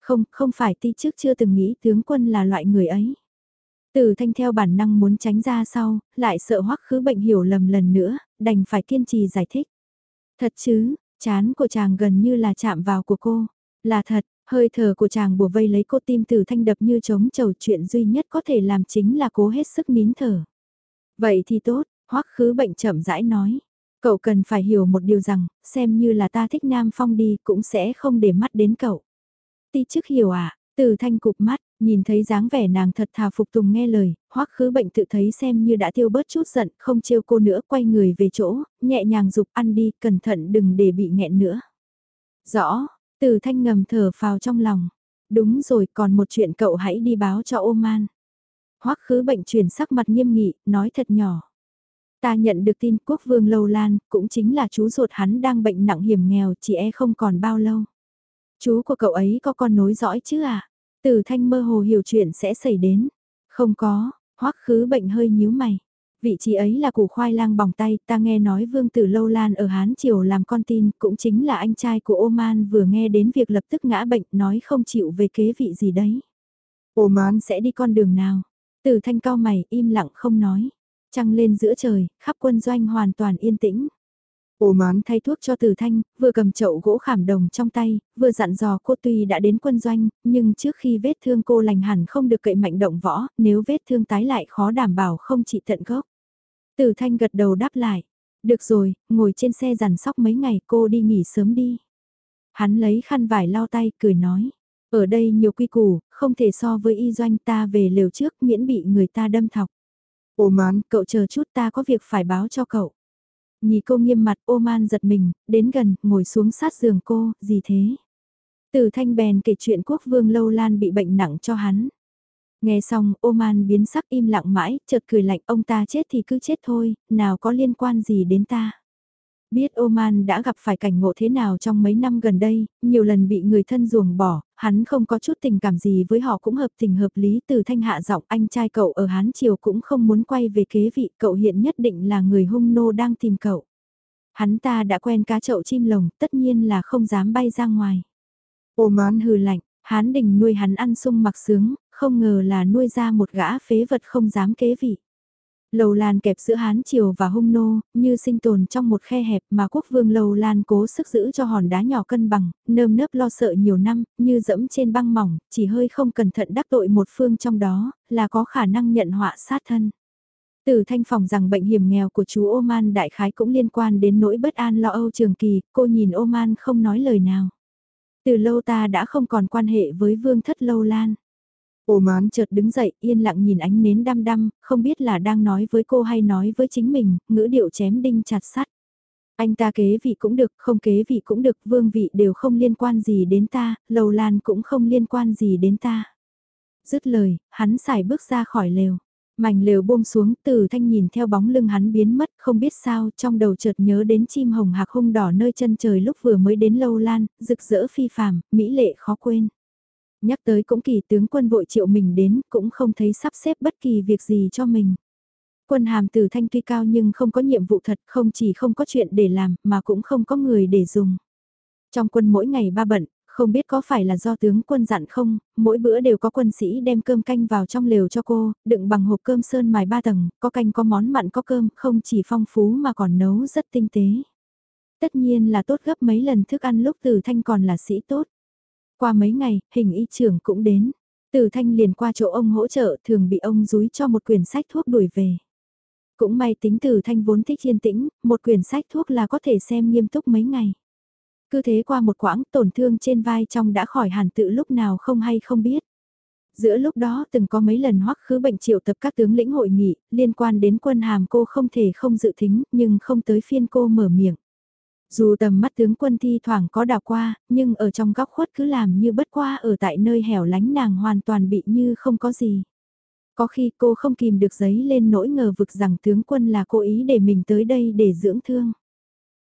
Không, không phải ti trước chưa từng nghĩ tướng quân là loại người ấy. Từ thanh theo bản năng muốn tránh ra sau, lại sợ hoắc khứ bệnh hiểu lầm lần nữa, đành phải kiên trì giải thích. Thật chứ, chán của chàng gần như là chạm vào của cô. Là thật, hơi thở của chàng bùa vây lấy cô tim từ thanh đập như trống trầu chuyện duy nhất có thể làm chính là cố hết sức nín thở. Vậy thì tốt, hoắc khứ bệnh chậm rãi nói. Cậu cần phải hiểu một điều rằng, xem như là ta thích Nam Phong đi cũng sẽ không để mắt đến cậu. Ti trước hiểu à, từ thanh cục mắt, nhìn thấy dáng vẻ nàng thật thà phục tùng nghe lời, hoắc khứ bệnh tự thấy xem như đã tiêu bớt chút giận, không trêu cô nữa, quay người về chỗ, nhẹ nhàng dục ăn đi, cẩn thận đừng để bị nghẹn nữa. Rõ, từ thanh ngầm thở phào trong lòng. Đúng rồi, còn một chuyện cậu hãy đi báo cho Oman. Hoắc khứ bệnh chuyển sắc mặt nghiêm nghị, nói thật nhỏ. Ta nhận được tin quốc vương Lâu Lan, cũng chính là chú ruột hắn đang bệnh nặng hiểm nghèo, chỉ e không còn bao lâu. Chú của cậu ấy có con nối dõi chứ à? Từ thanh mơ hồ hiểu chuyện sẽ xảy đến. Không có, hoắc khứ bệnh hơi nhíu mày. Vị trí ấy là củ khoai lang bỏng tay, ta nghe nói vương tử Lâu Lan ở Hán Triều làm con tin, cũng chính là anh trai của Oman vừa nghe đến việc lập tức ngã bệnh, nói không chịu về kế vị gì đấy. Oman sẽ đi con đường nào? Từ thanh cao mày, im lặng không nói. Trăng lên giữa trời, khắp quân doanh hoàn toàn yên tĩnh. Ô mán thay thuốc cho Từ Thanh, vừa cầm chậu gỗ khảm đồng trong tay, vừa dặn dò cô tuy đã đến quân doanh, nhưng trước khi vết thương cô lành hẳn không được cậy mạnh động võ, nếu vết thương tái lại khó đảm bảo không trị tận gốc. Từ Thanh gật đầu đáp lại, được rồi, ngồi trên xe dàn sóc mấy ngày cô đi nghỉ sớm đi. Hắn lấy khăn vải lau tay, cười nói, ở đây nhiều quy củ, không thể so với y doanh ta về lều trước miễn bị người ta đâm thọc. Ô mán, cậu chờ chút ta có việc phải báo cho cậu. Nhì cô nghiêm mặt ô man giật mình, đến gần, ngồi xuống sát giường cô, gì thế? Từ thanh bèn kể chuyện quốc vương lâu lan bị bệnh nặng cho hắn. Nghe xong, ô man biến sắc im lặng mãi, chợt cười lạnh ông ta chết thì cứ chết thôi, nào có liên quan gì đến ta. Biết Oman đã gặp phải cảnh ngộ thế nào trong mấy năm gần đây, nhiều lần bị người thân ruồng bỏ, hắn không có chút tình cảm gì với họ cũng hợp tình hợp lý từ thanh hạ giọng anh trai cậu ở Hán Triều cũng không muốn quay về kế vị cậu hiện nhất định là người hung nô đang tìm cậu. Hắn ta đã quen cá chậu chim lồng, tất nhiên là không dám bay ra ngoài. Oman hừ lạnh, hán đình nuôi hắn ăn sung mặc sướng, không ngờ là nuôi ra một gã phế vật không dám kế vị. Lầu Lan kẹp giữa Hán Triều và Hung Nô, như sinh tồn trong một khe hẹp mà quốc vương Lầu Lan cố sức giữ cho hòn đá nhỏ cân bằng, nơm nớp lo sợ nhiều năm, như dẫm trên băng mỏng, chỉ hơi không cẩn thận đắc tội một phương trong đó, là có khả năng nhận họa sát thân. Từ thanh phòng rằng bệnh hiểm nghèo của chú Oman đại khái cũng liên quan đến nỗi bất an lo âu trường kỳ, cô nhìn Oman không nói lời nào. Từ lâu ta đã không còn quan hệ với vương thất Lâu Lan. Ô mán chợt đứng dậy, yên lặng nhìn ánh nến đăm đăm, không biết là đang nói với cô hay nói với chính mình, ngữ điệu chém đinh chặt sắt. Anh ta kế vị cũng được, không kế vị cũng được, vương vị đều không liên quan gì đến ta, lầu lan cũng không liên quan gì đến ta. Dứt lời, hắn xài bước ra khỏi lều. Mảnh lều buông xuống từ thanh nhìn theo bóng lưng hắn biến mất không biết sao trong đầu chợt nhớ đến chim hồng hạc hung đỏ nơi chân trời lúc vừa mới đến lâu lan, rực rỡ phi phàm, mỹ lệ khó quên. Nhắc tới cũng kỳ tướng quân vội triệu mình đến, cũng không thấy sắp xếp bất kỳ việc gì cho mình. Quân hàm từ thanh tuy cao nhưng không có nhiệm vụ thật, không chỉ không có chuyện để làm, mà cũng không có người để dùng. Trong quân mỗi ngày ba bận, không biết có phải là do tướng quân dặn không, mỗi bữa đều có quân sĩ đem cơm canh vào trong lều cho cô, đựng bằng hộp cơm sơn mài ba tầng, có canh có món mặn có cơm, không chỉ phong phú mà còn nấu rất tinh tế. Tất nhiên là tốt gấp mấy lần thức ăn lúc Từ Thanh còn là sĩ tốt. Qua mấy ngày, hình y trưởng cũng đến. Từ Thanh liền qua chỗ ông hỗ trợ thường bị ông dúi cho một quyển sách thuốc đuổi về. Cũng may tính Từ Thanh vốn thích yên tĩnh, một quyển sách thuốc là có thể xem nghiêm túc mấy ngày. Cứ thế qua một quãng tổn thương trên vai trong đã khỏi hẳn tự lúc nào không hay không biết. Giữa lúc đó từng có mấy lần hoắc khứ bệnh triệu tập các tướng lĩnh hội nghị liên quan đến quân hàm cô không thể không dự thính nhưng không tới phiên cô mở miệng. Dù tầm mắt tướng quân thi thoảng có đào qua, nhưng ở trong góc khuất cứ làm như bất qua ở tại nơi hẻo lánh nàng hoàn toàn bị như không có gì. Có khi cô không kìm được giấy lên nỗi ngờ vực rằng tướng quân là cố ý để mình tới đây để dưỡng thương.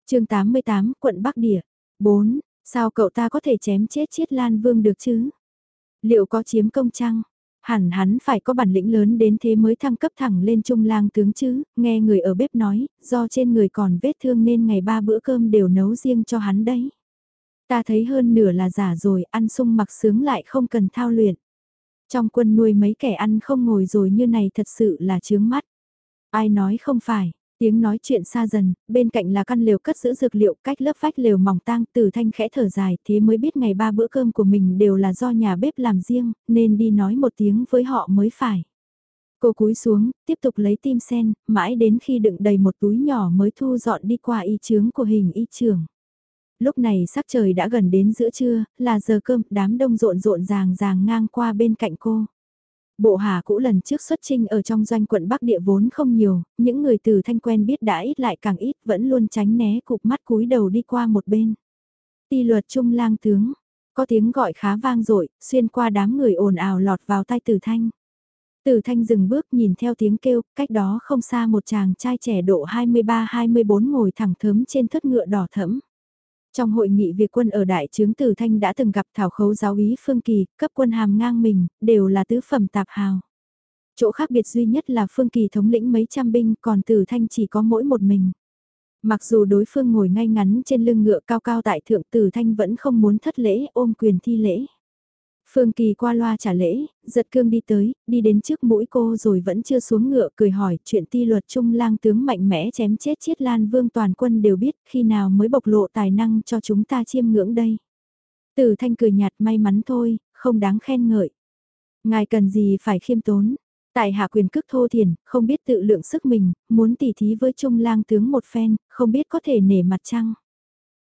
chương 88, quận Bắc Địa. 4. Sao cậu ta có thể chém chết Chiết Lan Vương được chứ? Liệu có chiếm công chăng? Hẳn hắn phải có bản lĩnh lớn đến thế mới thăng cấp thẳng lên trung lang tướng chứ, nghe người ở bếp nói, do trên người còn vết thương nên ngày ba bữa cơm đều nấu riêng cho hắn đấy. Ta thấy hơn nửa là giả rồi, ăn sung mặc sướng lại không cần thao luyện. Trong quân nuôi mấy kẻ ăn không ngồi rồi như này thật sự là chướng mắt. Ai nói không phải, Tiếng nói chuyện xa dần, bên cạnh là căn lều cất giữ dược liệu cách lớp vách lều mỏng tang từ thanh khẽ thở dài thế mới biết ngày ba bữa cơm của mình đều là do nhà bếp làm riêng, nên đi nói một tiếng với họ mới phải. Cô cúi xuống, tiếp tục lấy tim sen, mãi đến khi đựng đầy một túi nhỏ mới thu dọn đi qua y chướng của hình y trường. Lúc này sắc trời đã gần đến giữa trưa, là giờ cơm, đám đông rộn rộn ràng ràng ngang qua bên cạnh cô. Bộ hà cũ lần trước xuất trinh ở trong doanh quận Bắc địa vốn không nhiều, những người từ thanh quen biết đã ít lại càng ít vẫn luôn tránh né cục mắt cúi đầu đi qua một bên. Ti luật trung lang tướng, có tiếng gọi khá vang dội xuyên qua đám người ồn ào lọt vào tay tử thanh. Tử thanh dừng bước nhìn theo tiếng kêu, cách đó không xa một chàng trai trẻ độ 23-24 ngồi thẳng thớm trên thất ngựa đỏ thẫm. Trong hội nghị việc quân ở Đại Trướng Tử Thanh đã từng gặp thảo khấu giáo úy Phương Kỳ, cấp quân hàm ngang mình, đều là tứ phẩm tạp hào. Chỗ khác biệt duy nhất là Phương Kỳ thống lĩnh mấy trăm binh còn Tử Thanh chỉ có mỗi một mình. Mặc dù đối phương ngồi ngay ngắn trên lưng ngựa cao cao tại thượng Tử Thanh vẫn không muốn thất lễ ôm quyền thi lễ. Phương Kỳ qua loa trả lễ, giật cương đi tới, đi đến trước mũi cô rồi vẫn chưa xuống ngựa cười hỏi chuyện ti luật trung lang tướng mạnh mẽ chém chết chiết lan vương toàn quân đều biết khi nào mới bộc lộ tài năng cho chúng ta chiêm ngưỡng đây. Tử thanh cười nhạt may mắn thôi, không đáng khen ngợi. Ngài cần gì phải khiêm tốn. Tại hạ quyền cước thô thiền, không biết tự lượng sức mình, muốn tỉ thí với trung lang tướng một phen, không biết có thể nể mặt chăng.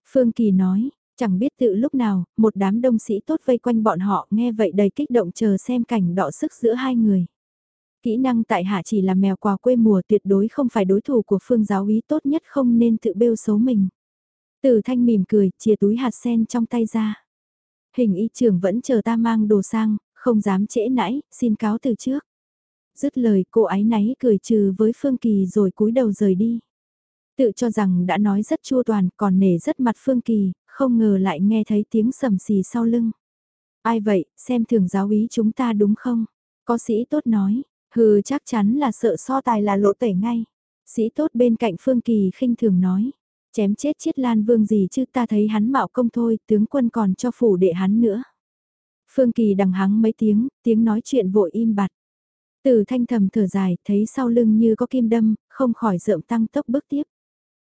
Phương Kỳ nói, Chẳng biết tự lúc nào, một đám đông sĩ tốt vây quanh bọn họ nghe vậy đầy kích động chờ xem cảnh đọ sức giữa hai người. Kỹ năng tại hạ chỉ là mèo quà quê mùa tuyệt đối không phải đối thủ của phương giáo ý tốt nhất không nên tự bêu xấu mình. Từ thanh mỉm cười, chia túi hạt sen trong tay ra. Hình y trưởng vẫn chờ ta mang đồ sang, không dám trễ nãy, xin cáo từ trước. Dứt lời cô ái náy cười trừ với Phương Kỳ rồi cúi đầu rời đi. Tự cho rằng đã nói rất chua toàn còn nể rất mặt Phương Kỳ, không ngờ lại nghe thấy tiếng sầm xì sau lưng. Ai vậy, xem thường giáo ý chúng ta đúng không? Có sĩ tốt nói, hừ chắc chắn là sợ so tài là lộ tẩy ngay. Sĩ tốt bên cạnh Phương Kỳ khinh thường nói, chém chết chiết lan vương gì chứ ta thấy hắn mạo công thôi, tướng quân còn cho phủ đệ hắn nữa. Phương Kỳ đằng hắng mấy tiếng, tiếng nói chuyện vội im bặt. Từ thanh thầm thở dài, thấy sau lưng như có kim đâm, không khỏi rợm tăng tốc bước tiếp.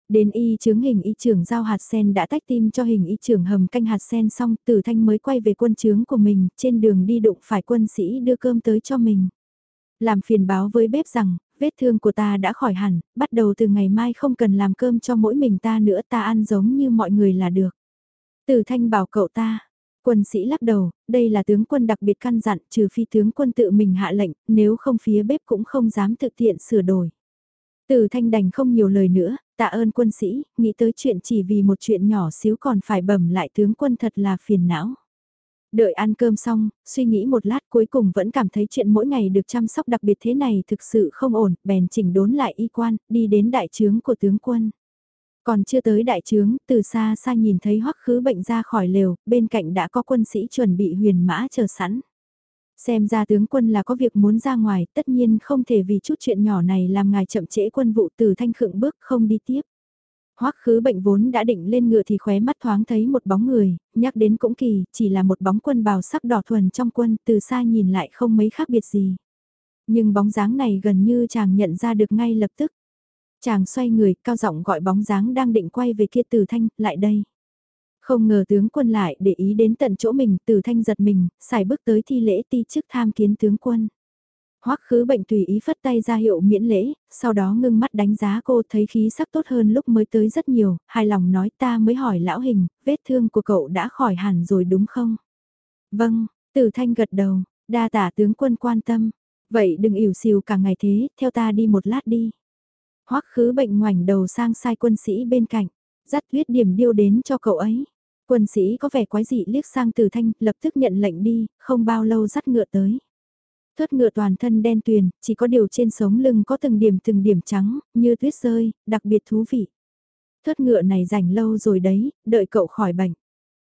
Đến y chứng hình y trưởng giao hạt sen đã tách tim cho hình y trưởng hầm canh hạt sen xong tử thanh mới quay về quân trướng của mình, trên đường đi đụng phải quân sĩ đưa cơm tới cho mình. Làm phiền báo với bếp rằng, vết thương của ta đã khỏi hẳn, bắt đầu từ ngày mai không cần làm cơm cho mỗi mình ta nữa ta ăn giống như mọi người là được. Tử thanh bảo cậu ta, quân sĩ lắc đầu, đây là tướng quân đặc biệt căn dặn trừ phi tướng quân tự mình hạ lệnh, nếu không phía bếp cũng không dám thực hiện sửa đổi. Từ thanh đành không nhiều lời nữa, tạ ơn quân sĩ, nghĩ tới chuyện chỉ vì một chuyện nhỏ xíu còn phải bẩm lại tướng quân thật là phiền não. Đợi ăn cơm xong, suy nghĩ một lát cuối cùng vẫn cảm thấy chuyện mỗi ngày được chăm sóc đặc biệt thế này thực sự không ổn, bèn chỉnh đốn lại y quan, đi đến đại trướng của tướng quân. Còn chưa tới đại trướng, từ xa xa nhìn thấy hoắc khứ bệnh ra khỏi lều, bên cạnh đã có quân sĩ chuẩn bị huyền mã chờ sẵn. Xem ra tướng quân là có việc muốn ra ngoài, tất nhiên không thể vì chút chuyện nhỏ này làm ngài chậm trễ quân vụ từ thanh khượng bước không đi tiếp. Hoắc khứ bệnh vốn đã định lên ngựa thì khóe mắt thoáng thấy một bóng người, nhắc đến cũng kỳ, chỉ là một bóng quân bào sắc đỏ thuần trong quân, từ xa nhìn lại không mấy khác biệt gì. Nhưng bóng dáng này gần như chàng nhận ra được ngay lập tức. Chàng xoay người, cao giọng gọi bóng dáng đang định quay về kia từ thanh, lại đây. Không ngờ tướng quân lại để ý đến tận chỗ mình, từ thanh giật mình, xài bước tới thi lễ ti chức tham kiến tướng quân. Hoắc khứ bệnh tùy ý phất tay ra hiệu miễn lễ, sau đó ngưng mắt đánh giá cô thấy khí sắc tốt hơn lúc mới tới rất nhiều, hài lòng nói ta mới hỏi lão hình, vết thương của cậu đã khỏi hẳn rồi đúng không? Vâng, tử thanh gật đầu, đa tả tướng quân quan tâm, vậy đừng ỉu xìu cả ngày thế, theo ta đi một lát đi. Hoắc khứ bệnh ngoảnh đầu sang sai quân sĩ bên cạnh, dắt huyết điểm điêu đến cho cậu ấy. Quân sĩ có vẻ quái dị liếc sang từ thanh, lập tức nhận lệnh đi, không bao lâu dắt ngựa tới. Thớt ngựa toàn thân đen tuyền, chỉ có điều trên sống lưng có từng điểm từng điểm trắng, như tuyết rơi, đặc biệt thú vị. Thớt ngựa này rảnh lâu rồi đấy, đợi cậu khỏi bệnh.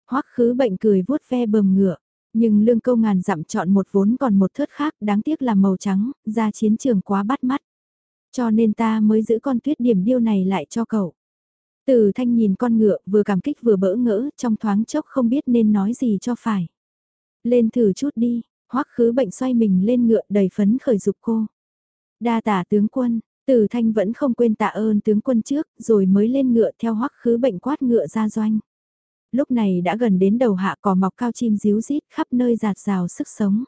Hoắc khứ bệnh cười vuốt ve bờm ngựa, nhưng lương câu ngàn dặm chọn một vốn còn một thớt khác đáng tiếc là màu trắng, ra chiến trường quá bắt mắt. Cho nên ta mới giữ con tuyết điểm điêu này lại cho cậu. Từ thanh nhìn con ngựa vừa cảm kích vừa bỡ ngỡ trong thoáng chốc không biết nên nói gì cho phải. Lên thử chút đi, hoắc khứ bệnh xoay mình lên ngựa đầy phấn khởi dục cô. Đa tả tướng quân, từ thanh vẫn không quên tạ ơn tướng quân trước rồi mới lên ngựa theo hoắc khứ bệnh quát ngựa ra doanh. Lúc này đã gần đến đầu hạ cỏ mọc cao chim díu rít khắp nơi giạt rào sức sống.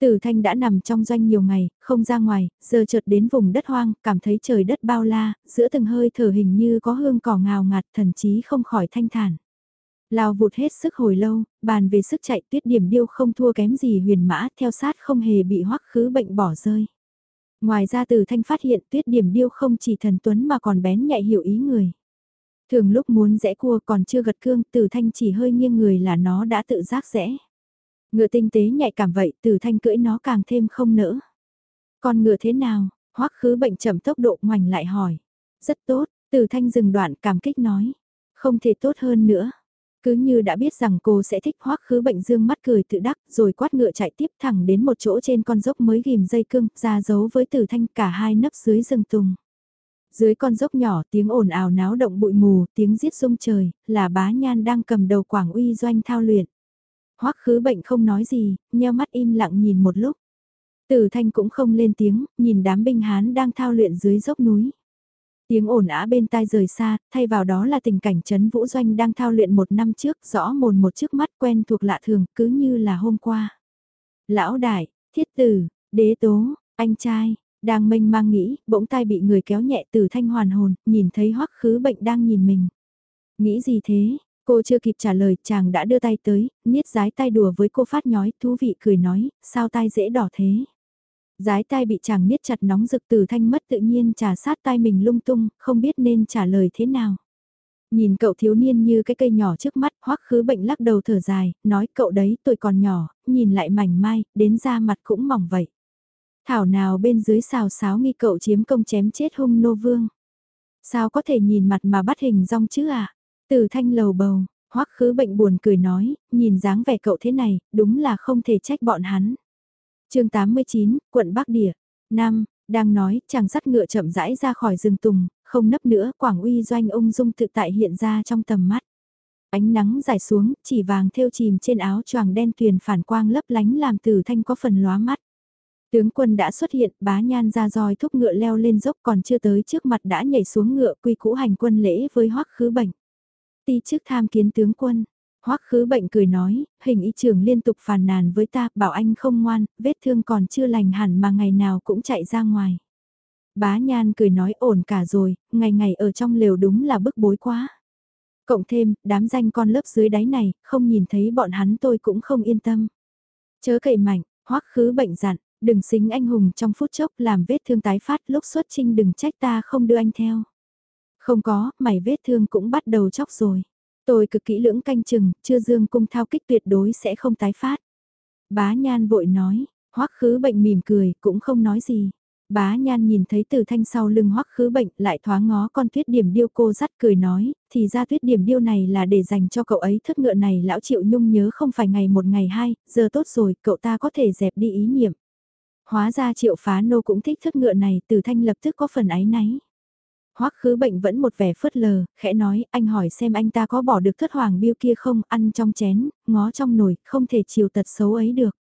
Tử Thanh đã nằm trong doanh nhiều ngày, không ra ngoài, giờ chợt đến vùng đất hoang, cảm thấy trời đất bao la, giữa từng hơi thở hình như có hương cỏ ngào ngạt thần chí không khỏi thanh thản. Lao vụt hết sức hồi lâu, bàn về sức chạy tuyết điểm điêu không thua kém gì huyền mã theo sát không hề bị hoắc khứ bệnh bỏ rơi. Ngoài ra Tử thanh phát hiện tuyết điểm điêu không chỉ thần tuấn mà còn bén nhạy hiểu ý người. Thường lúc muốn rẽ cua còn chưa gật cương Tử thanh chỉ hơi nghiêng người là nó đã tự giác rẽ. Ngựa tinh tế nhạy cảm vậy từ thanh cưỡi nó càng thêm không nỡ. Con ngựa thế nào? Hoắc khứ bệnh chậm tốc độ ngoảnh lại hỏi. Rất tốt, từ thanh dừng đoạn cảm kích nói. Không thể tốt hơn nữa. Cứ như đã biết rằng cô sẽ thích hoắc khứ bệnh dương mắt cười tự đắc rồi quát ngựa chạy tiếp thẳng đến một chỗ trên con dốc mới ghim dây cương ra giấu với tử thanh cả hai nấp dưới rừng tùng. Dưới con dốc nhỏ tiếng ồn ào náo động bụi mù tiếng giết rung trời là bá nhan đang cầm đầu quảng uy doanh thao luyện. Hoắc khứ bệnh không nói gì, nheo mắt im lặng nhìn một lúc. Tử thanh cũng không lên tiếng, nhìn đám binh hán đang thao luyện dưới dốc núi. Tiếng ồn ã bên tai rời xa, thay vào đó là tình cảnh Trấn Vũ Doanh đang thao luyện một năm trước, rõ mồn một trước mắt quen thuộc lạ thường, cứ như là hôm qua. Lão đại, thiết tử, đế tố, anh trai, đang mênh mang nghĩ, bỗng tai bị người kéo nhẹ từ thanh hoàn hồn, nhìn thấy hoắc khứ bệnh đang nhìn mình. Nghĩ gì thế? Cô chưa kịp trả lời, chàng đã đưa tay tới, niết giái tay đùa với cô phát nhói, thú vị cười nói, sao tai dễ đỏ thế? Giái tai bị chàng niết chặt nóng rực từ thanh mất tự nhiên trà sát tai mình lung tung, không biết nên trả lời thế nào. Nhìn cậu thiếu niên như cái cây nhỏ trước mắt, hoắc khứ bệnh lắc đầu thở dài, nói cậu đấy tuổi còn nhỏ, nhìn lại mảnh mai, đến da mặt cũng mỏng vậy. Thảo nào bên dưới xào xáo nghi cậu chiếm công chém chết hung nô vương. Sao có thể nhìn mặt mà bắt hình rong chứ à? Từ thanh lầu bầu, hoắc khứ bệnh buồn cười nói, nhìn dáng vẻ cậu thế này, đúng là không thể trách bọn hắn chương 89, quận Bắc Địa. Nam, đang nói, chàng dắt ngựa chậm rãi ra khỏi rừng tùng, không nấp nữa, quảng uy doanh ông dung tự tại hiện ra trong tầm mắt. Ánh nắng dài xuống, chỉ vàng thêu chìm trên áo choàng đen tuyền phản quang lấp lánh làm từ thanh có phần lóa mắt. Tướng quân đã xuất hiện, bá nhan ra roi thúc ngựa leo lên dốc còn chưa tới trước mặt đã nhảy xuống ngựa quy cũ hành quân lễ với hoắc khứ bệnh. Ti trước tham kiến tướng quân, Hoắc khứ bệnh cười nói, hình y trưởng liên tục phàn nàn với ta, bảo anh không ngoan, vết thương còn chưa lành hẳn mà ngày nào cũng chạy ra ngoài. Bá Nhan cười nói ổn cả rồi, ngày ngày ở trong lều đúng là bức bối quá. Cộng thêm, đám danh con lớp dưới đáy này, không nhìn thấy bọn hắn tôi cũng không yên tâm. Chớ cậy mạnh, hoắc khứ bệnh dặn, đừng xính anh hùng trong phút chốc làm vết thương tái phát lúc xuất trinh đừng trách ta không đưa anh theo. Không có, mày vết thương cũng bắt đầu chóc rồi. Tôi cực kỹ lưỡng canh chừng, chưa dương cung thao kích tuyệt đối sẽ không tái phát. Bá Nhan vội nói, hoắc khứ bệnh mỉm cười, cũng không nói gì. Bá Nhan nhìn thấy từ thanh sau lưng hoắc khứ bệnh lại thoáng ngó con tuyết điểm điêu cô dắt cười nói, thì ra tuyết điểm điêu này là để dành cho cậu ấy thất ngựa này lão chịu nhung nhớ không phải ngày một ngày hai, giờ tốt rồi, cậu ta có thể dẹp đi ý niệm. Hóa ra triệu phá nô cũng thích thất ngựa này, từ thanh lập tức có phần ái náy. Hoắc khứ bệnh vẫn một vẻ phớt lờ, khẽ nói, anh hỏi xem anh ta có bỏ được thất hoàng biêu kia không, ăn trong chén, ngó trong nồi, không thể chiều tật xấu ấy được.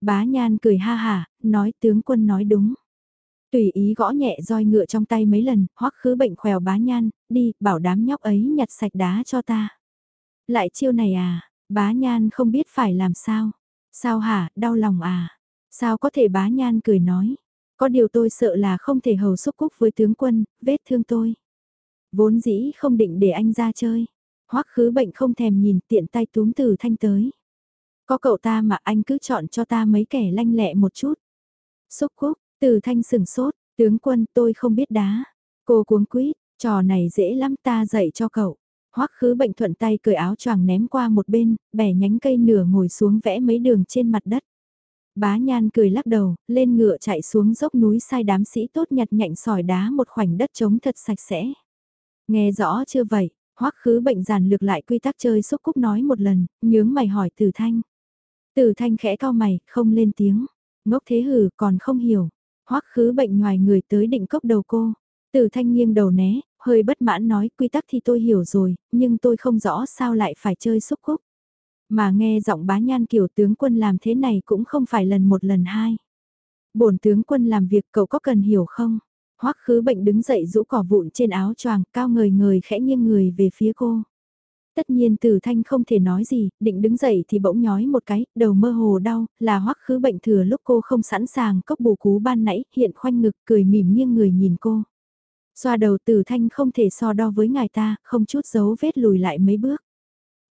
Bá Nhan cười ha hà, nói tướng quân nói đúng. Tùy ý gõ nhẹ roi ngựa trong tay mấy lần, hoắc khứ bệnh khèo bá nhan, đi, bảo đám nhóc ấy nhặt sạch đá cho ta. Lại chiêu này à, bá nhan không biết phải làm sao. Sao hả, đau lòng à? Sao có thể bá nhan cười nói. Có điều tôi sợ là không thể hầu xúc cúc với tướng quân, vết thương tôi. Vốn dĩ không định để anh ra chơi. Hoắc khứ bệnh không thèm nhìn tiện tay túm từ thanh tới. Có cậu ta mà anh cứ chọn cho ta mấy kẻ lanh lẹ một chút. Xúc cúc, từ thanh sừng sốt, tướng quân tôi không biết đá. Cô cuống quýt, trò này dễ lắm ta dạy cho cậu. Hoắc khứ bệnh thuận tay cởi áo choàng ném qua một bên, bẻ nhánh cây nửa ngồi xuống vẽ mấy đường trên mặt đất. Bá Nhan cười lắc đầu, lên ngựa chạy xuống dốc núi sai đám sĩ tốt nhặt nhạnh sỏi đá một khoảnh đất trống thật sạch sẽ. Nghe rõ chưa vậy, hoắc khứ bệnh giàn lược lại quy tắc chơi xúc cúc nói một lần, nhướng mày hỏi Tử Thanh. Tử Thanh khẽ cao mày, không lên tiếng. Ngốc thế hử còn không hiểu. hoắc khứ bệnh ngoài người tới định cốc đầu cô. Tử Thanh nghiêng đầu né, hơi bất mãn nói quy tắc thì tôi hiểu rồi, nhưng tôi không rõ sao lại phải chơi xúc cúc. Mà nghe giọng bá nhan kiểu tướng quân làm thế này cũng không phải lần một lần hai. bổn tướng quân làm việc cậu có cần hiểu không? Hoắc khứ bệnh đứng dậy rũ cỏ vụn trên áo choàng cao ngời ngời khẽ nghiêng người về phía cô. Tất nhiên Tử Thanh không thể nói gì, định đứng dậy thì bỗng nhói một cái, đầu mơ hồ đau, là hoắc khứ bệnh thừa lúc cô không sẵn sàng cốc bù cú ban nãy, hiện khoanh ngực cười mỉm nghiêng người nhìn cô. Xoa đầu Tử Thanh không thể so đo với ngài ta, không chút dấu vết lùi lại mấy bước.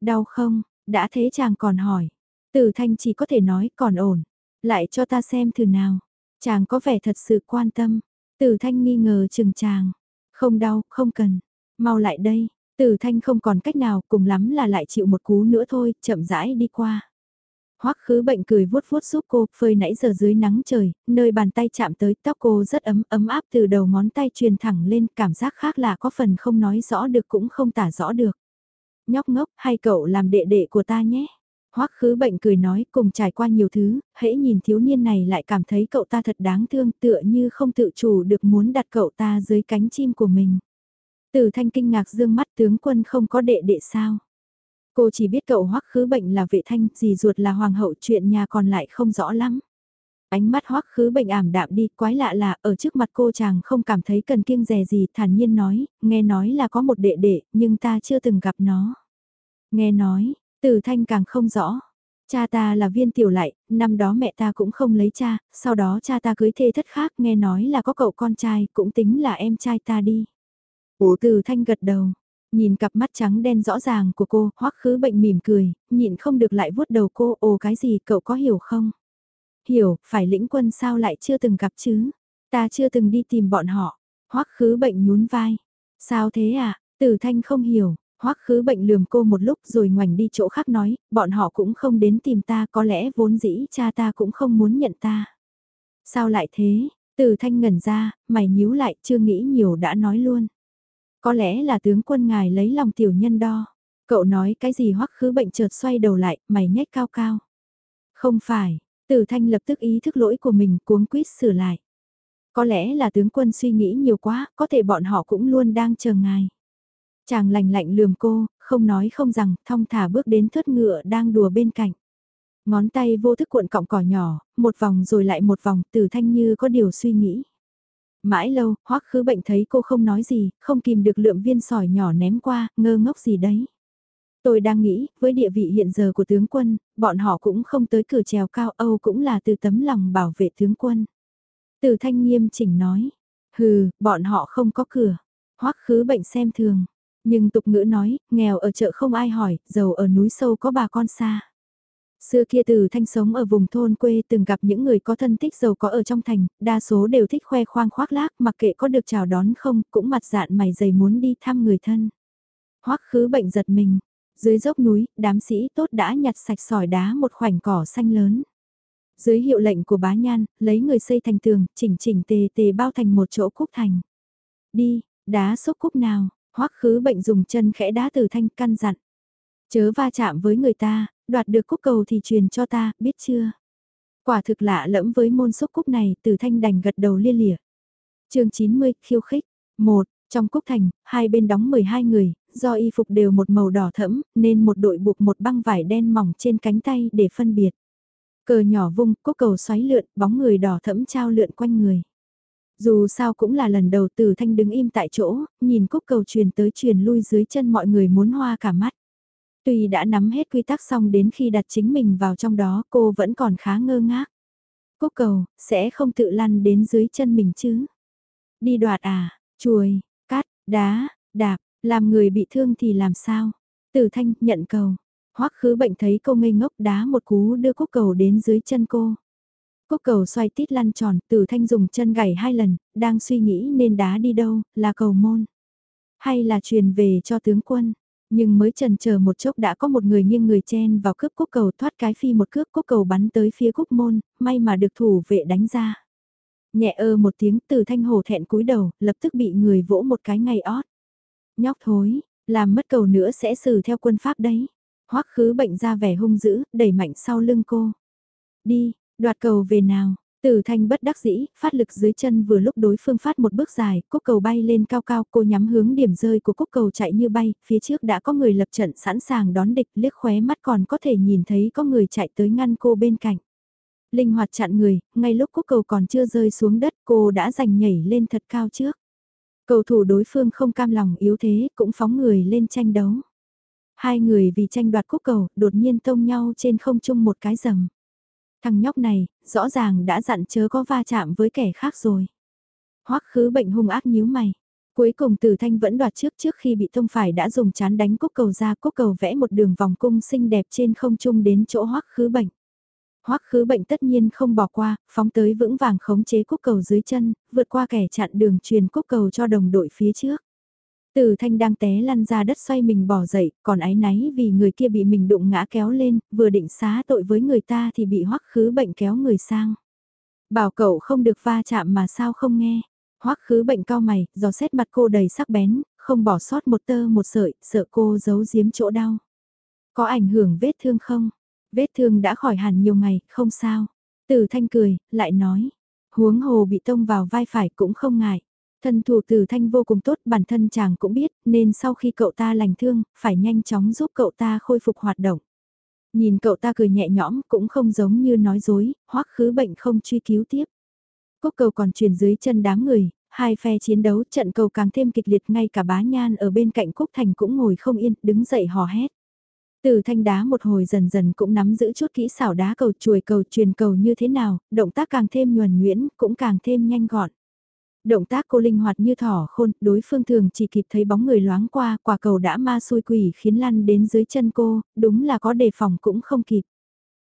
Đau không, đã thế chàng còn hỏi. Tử thanh chỉ có thể nói còn ổn. Lại cho ta xem thử nào. Chàng có vẻ thật sự quan tâm. Tử thanh nghi ngờ chừng chàng. Không đau, không cần. Mau lại đây. Tử thanh không còn cách nào cùng lắm là lại chịu một cú nữa thôi, chậm rãi đi qua. Hoắc khứ bệnh cười vuốt vuốt giúp cô, phơi nãy giờ dưới nắng trời, nơi bàn tay chạm tới tóc cô rất ấm, ấm áp từ đầu ngón tay truyền thẳng lên, cảm giác khác là có phần không nói rõ được cũng không tả rõ được nhóc ngốc hay cậu làm đệ đệ của ta nhé. Hoắc khứ bệnh cười nói cùng trải qua nhiều thứ, hễ nhìn thiếu niên này lại cảm thấy cậu ta thật đáng thương tựa như không tự chủ được muốn đặt cậu ta dưới cánh chim của mình. Từ thanh kinh ngạc dương mắt tướng quân không có đệ đệ sao. Cô chỉ biết cậu hoắc khứ bệnh là vệ thanh, gì ruột là hoàng hậu chuyện nhà còn lại không rõ lắm. Ánh mắt hoắc khứ bệnh ảm đạm đi, quái lạ là ở trước mặt cô chàng không cảm thấy cần kiêng dè gì, thản nhiên nói, nghe nói là có một đệ đệ, nhưng ta chưa từng gặp nó. Nghe nói, từ thanh càng không rõ. Cha ta là viên tiểu lại, năm đó mẹ ta cũng không lấy cha, sau đó cha ta cưới thê thất khác nghe nói là có cậu con trai, cũng tính là em trai ta đi. Ủa từ thanh gật đầu, nhìn cặp mắt trắng đen rõ ràng của cô, hoắc khứ bệnh mỉm cười, nhịn không được lại vuốt đầu cô, ồ cái gì cậu có hiểu không? Hiểu, phải lĩnh quân sao lại chưa từng gặp chứ? Ta chưa từng đi tìm bọn họ. Hoắc khứ bệnh nhún vai. Sao thế à? Tử thanh không hiểu. Hoắc khứ bệnh lườm cô một lúc rồi ngoảnh đi chỗ khác nói, bọn họ cũng không đến tìm ta có lẽ vốn dĩ cha ta cũng không muốn nhận ta. Sao lại thế? Tử thanh ngẩn ra, mày nhíu lại, chưa nghĩ nhiều đã nói luôn. Có lẽ là tướng quân ngài lấy lòng tiểu nhân đo. Cậu nói cái gì hoắc khứ bệnh chợt xoay đầu lại, mày nhếch cao cao. Không phải, Tử Thanh lập tức ý thức lỗi của mình cuống quýt sửa lại. Có lẽ là tướng quân suy nghĩ nhiều quá, có thể bọn họ cũng luôn đang chờ ngài. Chàng lành lạnh lườm cô, không nói không rằng, thong thả bước đến thớt ngựa đang đùa bên cạnh. Ngón tay vô thức cuộn cọng cỏ nhỏ, một vòng rồi lại một vòng, tử thanh như có điều suy nghĩ. Mãi lâu, hoắc khứ bệnh thấy cô không nói gì, không kìm được lượm viên sỏi nhỏ ném qua, ngơ ngốc gì đấy. Tôi đang nghĩ, với địa vị hiện giờ của tướng quân, bọn họ cũng không tới cửa trèo cao Âu cũng là từ tấm lòng bảo vệ tướng quân. Từ thanh nghiêm chỉnh nói, hừ, bọn họ không có cửa, hoắc khứ bệnh xem thường. Nhưng tục ngữ nói, nghèo ở chợ không ai hỏi, giàu ở núi sâu có bà con xa. Xưa kia từ thanh sống ở vùng thôn quê từng gặp những người có thân tích giàu có ở trong thành, đa số đều thích khoe khoang khoác lác mặc kệ có được chào đón không, cũng mặt dạn mày dày muốn đi thăm người thân. Hoắc khứ bệnh giật mình, dưới dốc núi, đám sĩ tốt đã nhặt sạch sỏi đá một khoảnh cỏ xanh lớn. Dưới hiệu lệnh của bá nhan, lấy người xây thành tường, chỉnh chỉnh tề tề bao thành một chỗ cúc thành. Đi, đá xúc cúc nào, hoắc khứ bệnh dùng chân khẽ đá từ thanh căn dặn. Chớ va chạm với người ta, đoạt được cúc cầu thì truyền cho ta, biết chưa? Quả thực lạ lẫm với môn xúc cúc này, từ thanh đành gật đầu lia lịa. chương 90, khiêu khích. 1. Trong cúc thành, hai bên đóng 12 người, do y phục đều một màu đỏ thẫm, nên một đội buộc một băng vải đen mỏng trên cánh tay để phân biệt. Cờ nhỏ vung, cúc cầu xoáy lượn, bóng người đỏ thẫm trao lượn quanh người. Dù sao cũng là lần đầu Từ Thanh đứng im tại chỗ, nhìn cúc cầu truyền tới truyền lui dưới chân mọi người muốn hoa cả mắt. Tuy đã nắm hết quy tắc xong đến khi đặt chính mình vào trong đó cô vẫn còn khá ngơ ngác. Cúc cầu, sẽ không tự lăn đến dưới chân mình chứ. Đi đoạt à, chuồi, cát, đá, đạp, làm người bị thương thì làm sao? Tử thanh, nhận cầu. Hoắc khứ bệnh thấy cô ngây ngốc đá một cú đưa cúc cầu đến dưới chân cô. Cúc cầu xoay tít lăn tròn, tử thanh dùng chân gảy hai lần, đang suy nghĩ nên đá đi đâu, là cầu môn. Hay là truyền về cho tướng quân. Nhưng mới trần chờ một chốc đã có một người nghiêng người chen vào cướp cúc cầu thoát cái phi một cước cúc cầu bắn tới phía cúc môn, may mà được thủ vệ đánh ra. Nhẹ ơ một tiếng từ thanh hổ thẹn cúi đầu, lập tức bị người vỗ một cái ngay ót. Nhóc thối, làm mất cầu nữa sẽ xử theo quân pháp đấy. Hoắc khứ bệnh ra vẻ hung dữ, đẩy mạnh sau lưng cô. Đi, đoạt cầu về nào, Tử thanh bất đắc dĩ, phát lực dưới chân vừa lúc đối phương phát một bước dài, cúc cầu bay lên cao cao, cô nhắm hướng điểm rơi của cúc cầu chạy như bay, phía trước đã có người lập trận sẵn sàng đón địch, liếc khóe mắt còn có thể nhìn thấy có người chạy tới ngăn cô bên cạnh. Linh hoạt chặn người, ngay lúc cúc cầu còn chưa rơi xuống đất cô đã giành nhảy lên thật cao trước. Cầu thủ đối phương không cam lòng yếu thế, cũng phóng người lên tranh đấu. Hai người vì tranh đoạt cúp cầu, đột nhiên tông nhau trên không trung một cái rầm. Thằng nhóc này, rõ ràng đã dặn chớ có va chạm với kẻ khác rồi. Hoắc khứ bệnh hung ác nhíu mày. Cuối cùng Tử Thanh vẫn đoạt trước trước khi bị tông phải đã dùng chán đánh cúc cầu ra cúc cầu vẽ một đường vòng cung xinh đẹp trên không trung đến chỗ Hoắc khứ bệnh. Hoắc khứ bệnh tất nhiên không bỏ qua, phóng tới vững vàng khống chế cúc cầu dưới chân, vượt qua kẻ chặn đường truyền cúc cầu cho đồng đội phía trước. Từ thanh đang té lăn ra đất xoay mình bỏ dậy, còn ái náy vì người kia bị mình đụng ngã kéo lên, vừa định xá tội với người ta thì bị hoắc khứ bệnh kéo người sang. Bảo cậu không được va chạm mà sao không nghe. Hoắc khứ bệnh cao mày, dò xét mặt cô đầy sắc bén, không bỏ sót một tơ một sợi, sợ cô giấu giếm chỗ đau. Có ảnh hưởng vết thương không? Vết thương đã khỏi hẳn nhiều ngày, không sao. Tử thanh cười, lại nói. Huống hồ bị tông vào vai phải cũng không ngại. Thân thủ tử thanh vô cùng tốt bản thân chàng cũng biết nên sau khi cậu ta lành thương, phải nhanh chóng giúp cậu ta khôi phục hoạt động. Nhìn cậu ta cười nhẹ nhõm cũng không giống như nói dối, hoắc khứ bệnh không truy cứu tiếp. Cúc cầu còn truyền dưới chân đám người, hai phe chiến đấu trận cầu càng thêm kịch liệt ngay cả bá nhan ở bên cạnh Cúc Thành cũng ngồi không yên, đứng dậy hò hét. Từ thanh đá một hồi dần dần cũng nắm giữ chút kỹ xảo đá cầu chuồi cầu truyền cầu như thế nào, động tác càng thêm nhuần nhuyễn, cũng càng thêm nhanh gọn. Động tác cô linh hoạt như thỏ khôn, đối phương thường chỉ kịp thấy bóng người loáng qua, quả cầu đã ma xui quỷ khiến lăn đến dưới chân cô, đúng là có đề phòng cũng không kịp.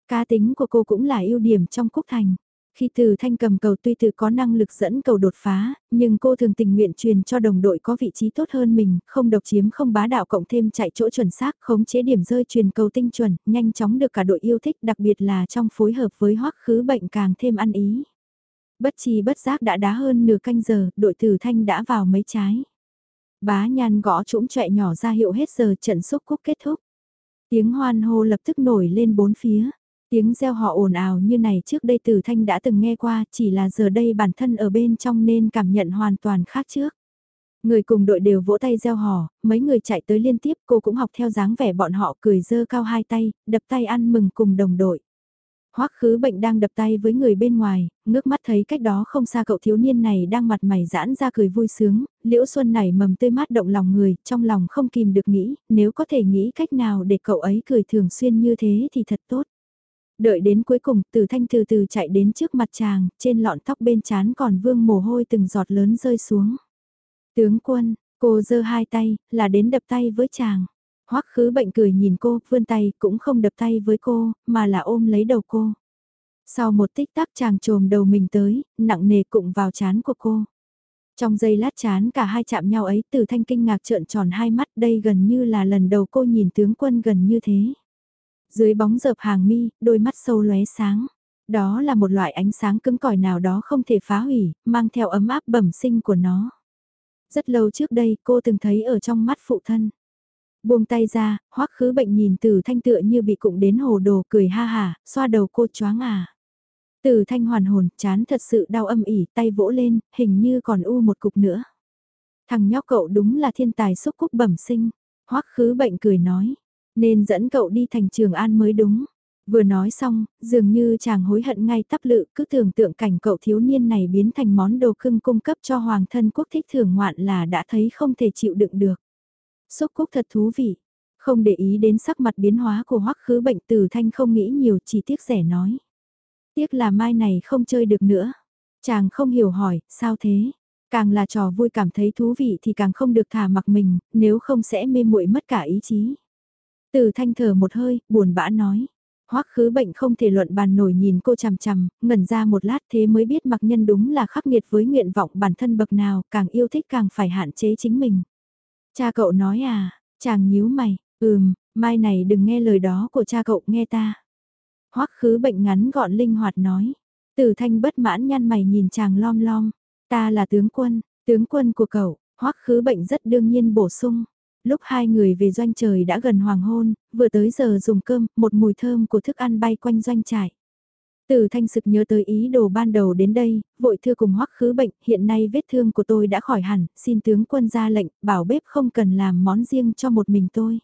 Cá tính của cô cũng là ưu điểm trong cúc thành. Khi từ thanh cầm cầu tuy từ có năng lực dẫn cầu đột phá, nhưng cô thường tình nguyện truyền cho đồng đội có vị trí tốt hơn mình, không độc chiếm không bá đạo cộng thêm chạy chỗ chuẩn xác, khống chế điểm rơi truyền cầu tinh chuẩn, nhanh chóng được cả đội yêu thích đặc biệt là trong phối hợp với hoắc khứ bệnh càng thêm ăn ý. Bất chi bất giác đã đá hơn nửa canh giờ, đội từ thanh đã vào mấy trái. Bá nhan gõ trũng chạy nhỏ ra hiệu hết giờ trận xúc cúc kết thúc. Tiếng hoan hô lập tức nổi lên bốn phía. Tiếng reo họ ồn ào như này trước đây tử thanh đã từng nghe qua, chỉ là giờ đây bản thân ở bên trong nên cảm nhận hoàn toàn khác trước. Người cùng đội đều vỗ tay reo hò, mấy người chạy tới liên tiếp cô cũng học theo dáng vẻ bọn họ cười dơ cao hai tay, đập tay ăn mừng cùng đồng đội. Hoắc khứ bệnh đang đập tay với người bên ngoài, ngước mắt thấy cách đó không xa cậu thiếu niên này đang mặt mày giãn ra cười vui sướng, liễu xuân này mầm tươi mát động lòng người, trong lòng không kìm được nghĩ, nếu có thể nghĩ cách nào để cậu ấy cười thường xuyên như thế thì thật tốt. Đợi đến cuối cùng, từ thanh từ từ chạy đến trước mặt chàng, trên lọn tóc bên chán còn vương mồ hôi từng giọt lớn rơi xuống. Tướng quân, cô giơ hai tay, là đến đập tay với chàng. Hoắc khứ bệnh cười nhìn cô, vươn tay, cũng không đập tay với cô, mà là ôm lấy đầu cô. Sau một tích tắc chàng trồm đầu mình tới, nặng nề cụng vào chán của cô. Trong giây lát chán cả hai chạm nhau ấy từ thanh kinh ngạc trợn tròn hai mắt đây gần như là lần đầu cô nhìn tướng quân gần như thế. Dưới bóng dợp hàng mi, đôi mắt sâu lóe sáng. Đó là một loại ánh sáng cứng cỏi nào đó không thể phá hủy, mang theo ấm áp bẩm sinh của nó. Rất lâu trước đây cô từng thấy ở trong mắt phụ thân. Buông tay ra, hoắc khứ bệnh nhìn từ thanh tựa như bị cụng đến hồ đồ cười ha hà, xoa đầu cô choáng à. Từ thanh hoàn hồn, chán thật sự đau âm ỉ, tay vỗ lên, hình như còn u một cục nữa. Thằng nhóc cậu đúng là thiên tài xúc cúc bẩm sinh. Hoắc khứ bệnh cười nói, nên dẫn cậu đi thành trường an mới đúng. Vừa nói xong, dường như chàng hối hận ngay tắp lự cứ tưởng tượng cảnh cậu thiếu niên này biến thành món đồ cưng cung cấp cho hoàng thân quốc thích thưởng ngoạn là đã thấy không thể chịu đựng được. Xúc quốc thật thú vị, không để ý đến sắc mặt biến hóa của hoắc khứ bệnh tử thanh không nghĩ nhiều chỉ tiếc rẻ nói. Tiếc là mai này không chơi được nữa. Chàng không hiểu hỏi, sao thế? Càng là trò vui cảm thấy thú vị thì càng không được thả mặc mình, nếu không sẽ mê muội mất cả ý chí. Từ thanh thở một hơi, buồn bã nói. Hoắc khứ bệnh không thể luận bàn nổi nhìn cô chằm chằm, ngẩn ra một lát thế mới biết mặc nhân đúng là khắc nghiệt với nguyện vọng bản thân bậc nào, càng yêu thích càng phải hạn chế chính mình. Cha cậu nói à, chàng nhíu mày, ừm, mai này đừng nghe lời đó của cha cậu nghe ta. Hoắc khứ bệnh ngắn gọn linh hoạt nói. Từ thanh bất mãn nhăn mày nhìn chàng lom lom. Ta là tướng quân, tướng quân của cậu, hoắc khứ bệnh rất đương nhiên bổ sung. Lúc hai người về doanh trời đã gần hoàng hôn, vừa tới giờ dùng cơm, một mùi thơm của thức ăn bay quanh doanh trại. từ thanh sực nhớ tới ý đồ ban đầu đến đây, vội thưa cùng hoắc khứ bệnh, hiện nay vết thương của tôi đã khỏi hẳn, xin tướng quân ra lệnh, bảo bếp không cần làm món riêng cho một mình tôi.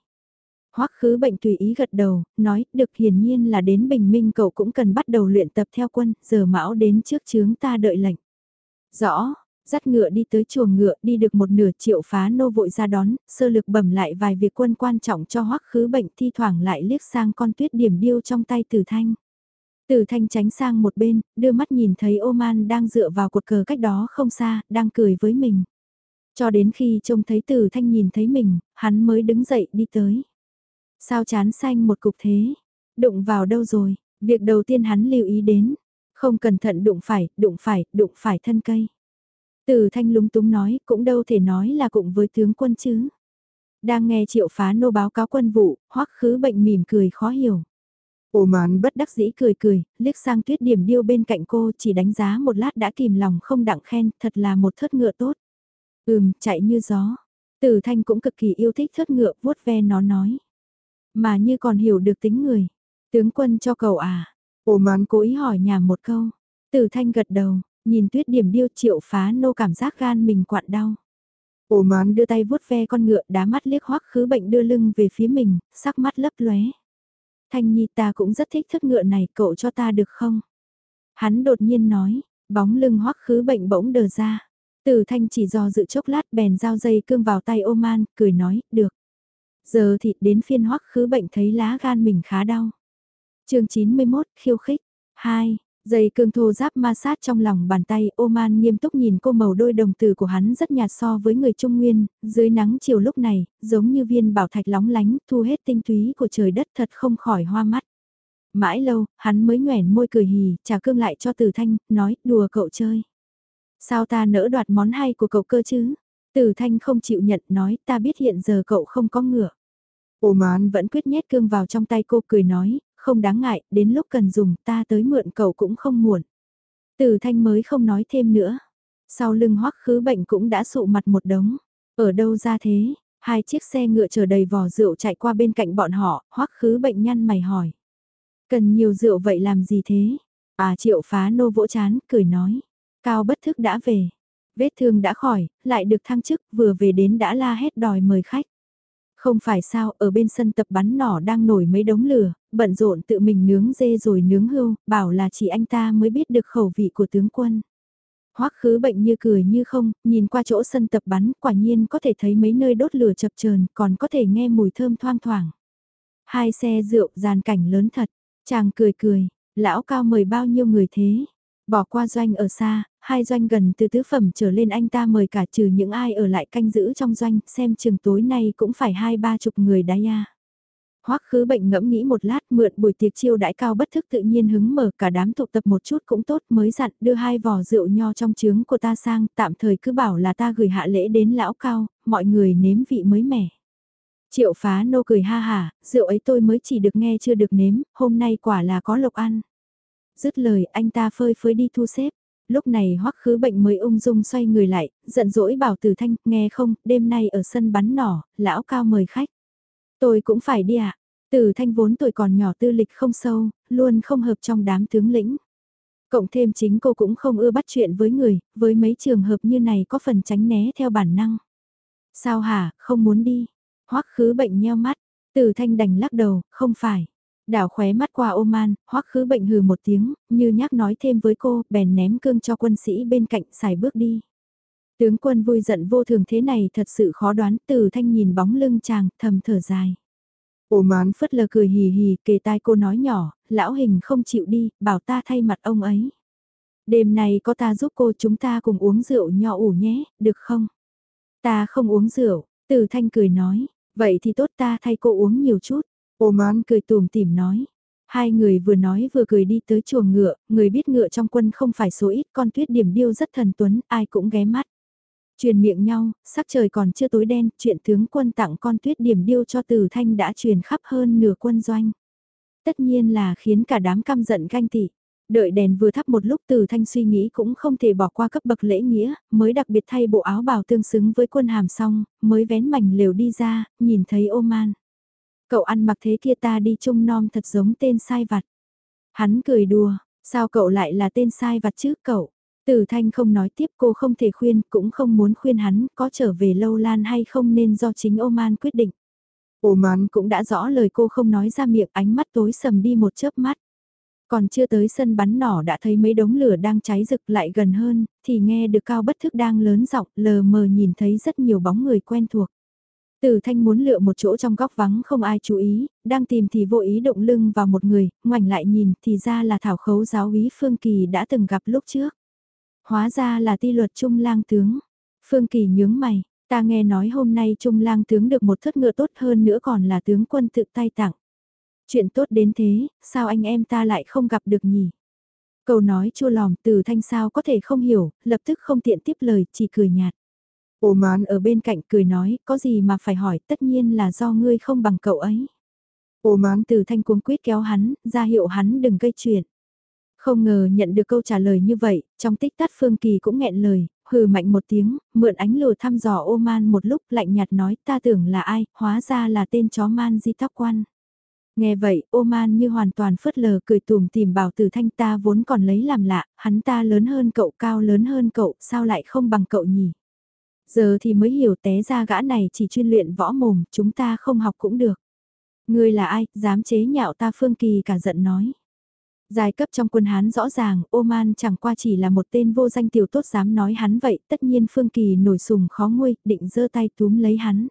Hoắc khứ bệnh tùy ý gật đầu, nói, được hiển nhiên là đến bình minh cậu cũng cần bắt đầu luyện tập theo quân, giờ mão đến trước chướng ta đợi lệnh. Rõ, dắt ngựa đi tới chuồng ngựa, đi được một nửa triệu phá nô vội ra đón, sơ lược bẩm lại vài việc quân quan trọng cho hoắc khứ bệnh thi thoảng lại liếc sang con tuyết điểm điêu trong tay tử thanh. Tử thanh tránh sang một bên, đưa mắt nhìn thấy Oman đang dựa vào cột cờ cách đó không xa, đang cười với mình. Cho đến khi trông thấy tử thanh nhìn thấy mình, hắn mới đứng dậy đi tới. Sao chán xanh một cục thế? Đụng vào đâu rồi? Việc đầu tiên hắn lưu ý đến. Không cẩn thận đụng phải, đụng phải, đụng phải thân cây. Từ thanh lúng túng nói, cũng đâu thể nói là cùng với tướng quân chứ. Đang nghe triệu phá nô báo cáo quân vụ, hoắc khứ bệnh mỉm cười khó hiểu. Ô mán bất đắc dĩ cười cười, liếc sang tuyết điểm điêu bên cạnh cô chỉ đánh giá một lát đã kìm lòng không đặng khen, thật là một thớt ngựa tốt. Ừm, chạy như gió. Từ thanh cũng cực kỳ yêu thích thớt ngựa, vuốt ve nó nói. Mà như còn hiểu được tính người. Tướng quân cho cầu à? Ô mán cố ý hỏi nhà một câu. Từ thanh gật đầu, nhìn tuyết điểm điêu triệu phá nô cảm giác gan mình quặn đau. Ổ mán đưa tay vuốt ve con ngựa đá mắt liếc hoắc khứ bệnh đưa lưng về phía mình, sắc mắt lấp lóe. Thanh nhi ta cũng rất thích thức ngựa này, cậu cho ta được không? Hắn đột nhiên nói, bóng lưng hoắc khứ bệnh bỗng đờ ra. Từ thanh chỉ do dự chốc lát bèn giao dây cương vào tay ô man, cười nói, được. Giờ thì đến phiên hoắc khứ bệnh thấy lá gan mình khá đau. chương 91 khiêu khích. 2. Dây cương thô giáp ma sát trong lòng bàn tay, Oman nghiêm túc nhìn cô màu đôi đồng tử của hắn rất nhạt so với người Trung Nguyên, dưới nắng chiều lúc này, giống như viên bảo thạch lóng lánh, thu hết tinh túy của trời đất thật không khỏi hoa mắt. Mãi lâu, hắn mới nhoẻn môi cười hì, trả cương lại cho Tử Thanh, nói, đùa cậu chơi. Sao ta nỡ đoạt món hay của cậu cơ chứ? Tử Thanh không chịu nhận, nói, ta biết hiện giờ cậu không có ngựa. Ô mán vẫn quyết nhét cương vào trong tay cô cười nói, không đáng ngại, đến lúc cần dùng ta tới mượn cậu cũng không muộn. Từ thanh mới không nói thêm nữa. Sau lưng hoắc khứ bệnh cũng đã sụ mặt một đống. Ở đâu ra thế? Hai chiếc xe ngựa chở đầy vò rượu chạy qua bên cạnh bọn họ, hoắc khứ bệnh nhăn mày hỏi. Cần nhiều rượu vậy làm gì thế? À triệu phá nô vỗ chán, cười nói. Cao bất thức đã về. Vết thương đã khỏi, lại được thăng chức, vừa về đến đã la hét đòi mời khách. Không phải sao, ở bên sân tập bắn nỏ đang nổi mấy đống lửa, bận rộn tự mình nướng dê rồi nướng hưu, bảo là chỉ anh ta mới biết được khẩu vị của tướng quân. Hoắc khứ bệnh như cười như không, nhìn qua chỗ sân tập bắn, quả nhiên có thể thấy mấy nơi đốt lửa chập chờn, còn có thể nghe mùi thơm thoang thoảng. Hai xe rượu dàn cảnh lớn thật, chàng cười cười, lão cao mời bao nhiêu người thế? Bỏ qua doanh ở xa, hai doanh gần từ tứ phẩm trở lên anh ta mời cả trừ những ai ở lại canh giữ trong doanh, xem trường tối nay cũng phải hai ba chục người đá ya. Hoắc khứ bệnh ngẫm nghĩ một lát mượn buổi tiệc chiêu đãi cao bất thức tự nhiên hứng mở cả đám tụ tập một chút cũng tốt mới dặn đưa hai vò rượu nho trong trướng của ta sang tạm thời cứ bảo là ta gửi hạ lễ đến lão cao, mọi người nếm vị mới mẻ. Triệu phá nô cười ha hà, rượu ấy tôi mới chỉ được nghe chưa được nếm, hôm nay quả là có lộc ăn. Dứt lời anh ta phơi phới đi thu xếp lúc này hoắc khứ bệnh mới ung dung xoay người lại, giận dỗi bảo Từ Thanh, nghe không, đêm nay ở sân bắn nỏ, lão cao mời khách. Tôi cũng phải đi ạ. À? Từ Thanh vốn tuổi còn nhỏ tư lịch không sâu, luôn không hợp trong đám tướng lĩnh. Cộng thêm chính cô cũng không ưa bắt chuyện với người, với mấy trường hợp như này có phần tránh né theo bản năng. Sao hả, không muốn đi. Hoắc khứ bệnh nheo mắt, từ thanh đành lắc đầu, không phải. Đảo khóe mắt qua Oman, hoắc khứ bệnh hừ một tiếng, như nhắc nói thêm với cô, bèn ném cương cho quân sĩ bên cạnh xài bước đi. Tướng quân vui giận vô thường thế này thật sự khó đoán, từ thanh nhìn bóng lưng chàng, thầm thở dài. Ô mán phất lờ cười hì hì, kề tai cô nói nhỏ, lão hình không chịu đi, bảo ta thay mặt ông ấy. Đêm này có ta giúp cô chúng ta cùng uống rượu nhỏ ủ nhé, được không? Ta không uống rượu, từ thanh cười nói, vậy thì tốt ta thay cô uống nhiều chút. Oman cười tùm tìm nói. Hai người vừa nói vừa cười đi tới chuồng ngựa, người biết ngựa trong quân không phải số ít, con tuyết điểm điêu rất thần tuấn, ai cũng ghé mắt. Truyền miệng nhau, sắc trời còn chưa tối đen, chuyện tướng quân tặng con tuyết điểm điêu cho Từ Thanh đã truyền khắp hơn nửa quân doanh. Tất nhiên là khiến cả đám căm giận ganh tị. Đợi đèn vừa thắp một lúc Từ Thanh suy nghĩ cũng không thể bỏ qua cấp bậc lễ nghĩa, mới đặc biệt thay bộ áo bào tương xứng với quân hàm xong, mới vén mảnh lều đi ra, nhìn thấy ô man. Cậu ăn mặc thế kia ta đi chung non thật giống tên sai vặt. Hắn cười đùa, sao cậu lại là tên sai vặt chứ cậu? Từ thanh không nói tiếp cô không thể khuyên, cũng không muốn khuyên hắn có trở về lâu lan hay không nên do chính Oman quyết định. Oman cũng đã rõ lời cô không nói ra miệng ánh mắt tối sầm đi một chớp mắt. Còn chưa tới sân bắn nỏ đã thấy mấy đống lửa đang cháy rực lại gần hơn, thì nghe được cao bất thức đang lớn giọng lờ mờ nhìn thấy rất nhiều bóng người quen thuộc. Từ thanh muốn lựa một chỗ trong góc vắng không ai chú ý, đang tìm thì vô ý động lưng vào một người, ngoảnh lại nhìn thì ra là thảo khấu giáo úy Phương Kỳ đã từng gặp lúc trước. Hóa ra là ti luật trung lang tướng. Phương Kỳ nhướng mày, ta nghe nói hôm nay trung lang tướng được một thất ngựa tốt hơn nữa còn là tướng quân tự tay tặng. Chuyện tốt đến thế, sao anh em ta lại không gặp được nhỉ? Câu nói chua lòm từ thanh sao có thể không hiểu, lập tức không tiện tiếp lời, chỉ cười nhạt. Ô mán ở bên cạnh cười nói, có gì mà phải hỏi, tất nhiên là do ngươi không bằng cậu ấy. Ô mán từ thanh cuống quyết kéo hắn, ra hiệu hắn đừng gây chuyện. Không ngờ nhận được câu trả lời như vậy, trong tích tắt Phương Kỳ cũng nghẹn lời, hừ mạnh một tiếng, mượn ánh lửa thăm dò ô man một lúc lạnh nhạt nói ta tưởng là ai, hóa ra là tên chó man di tóc quan. Nghe vậy, ô man như hoàn toàn phớt lờ cười tùm tìm bảo từ thanh ta vốn còn lấy làm lạ, hắn ta lớn hơn cậu cao lớn hơn cậu, sao lại không bằng cậu nhỉ? Giờ thì mới hiểu té ra gã này chỉ chuyên luyện võ mồm, chúng ta không học cũng được. Ngươi là ai, dám chế nhạo ta Phương Kỳ cả giận nói. Giai cấp trong quân Hán rõ ràng, Oman chẳng qua chỉ là một tên vô danh tiểu tốt dám nói hắn vậy, tất nhiên Phương Kỳ nổi sùng khó nguôi, định giơ tay túm lấy hắn.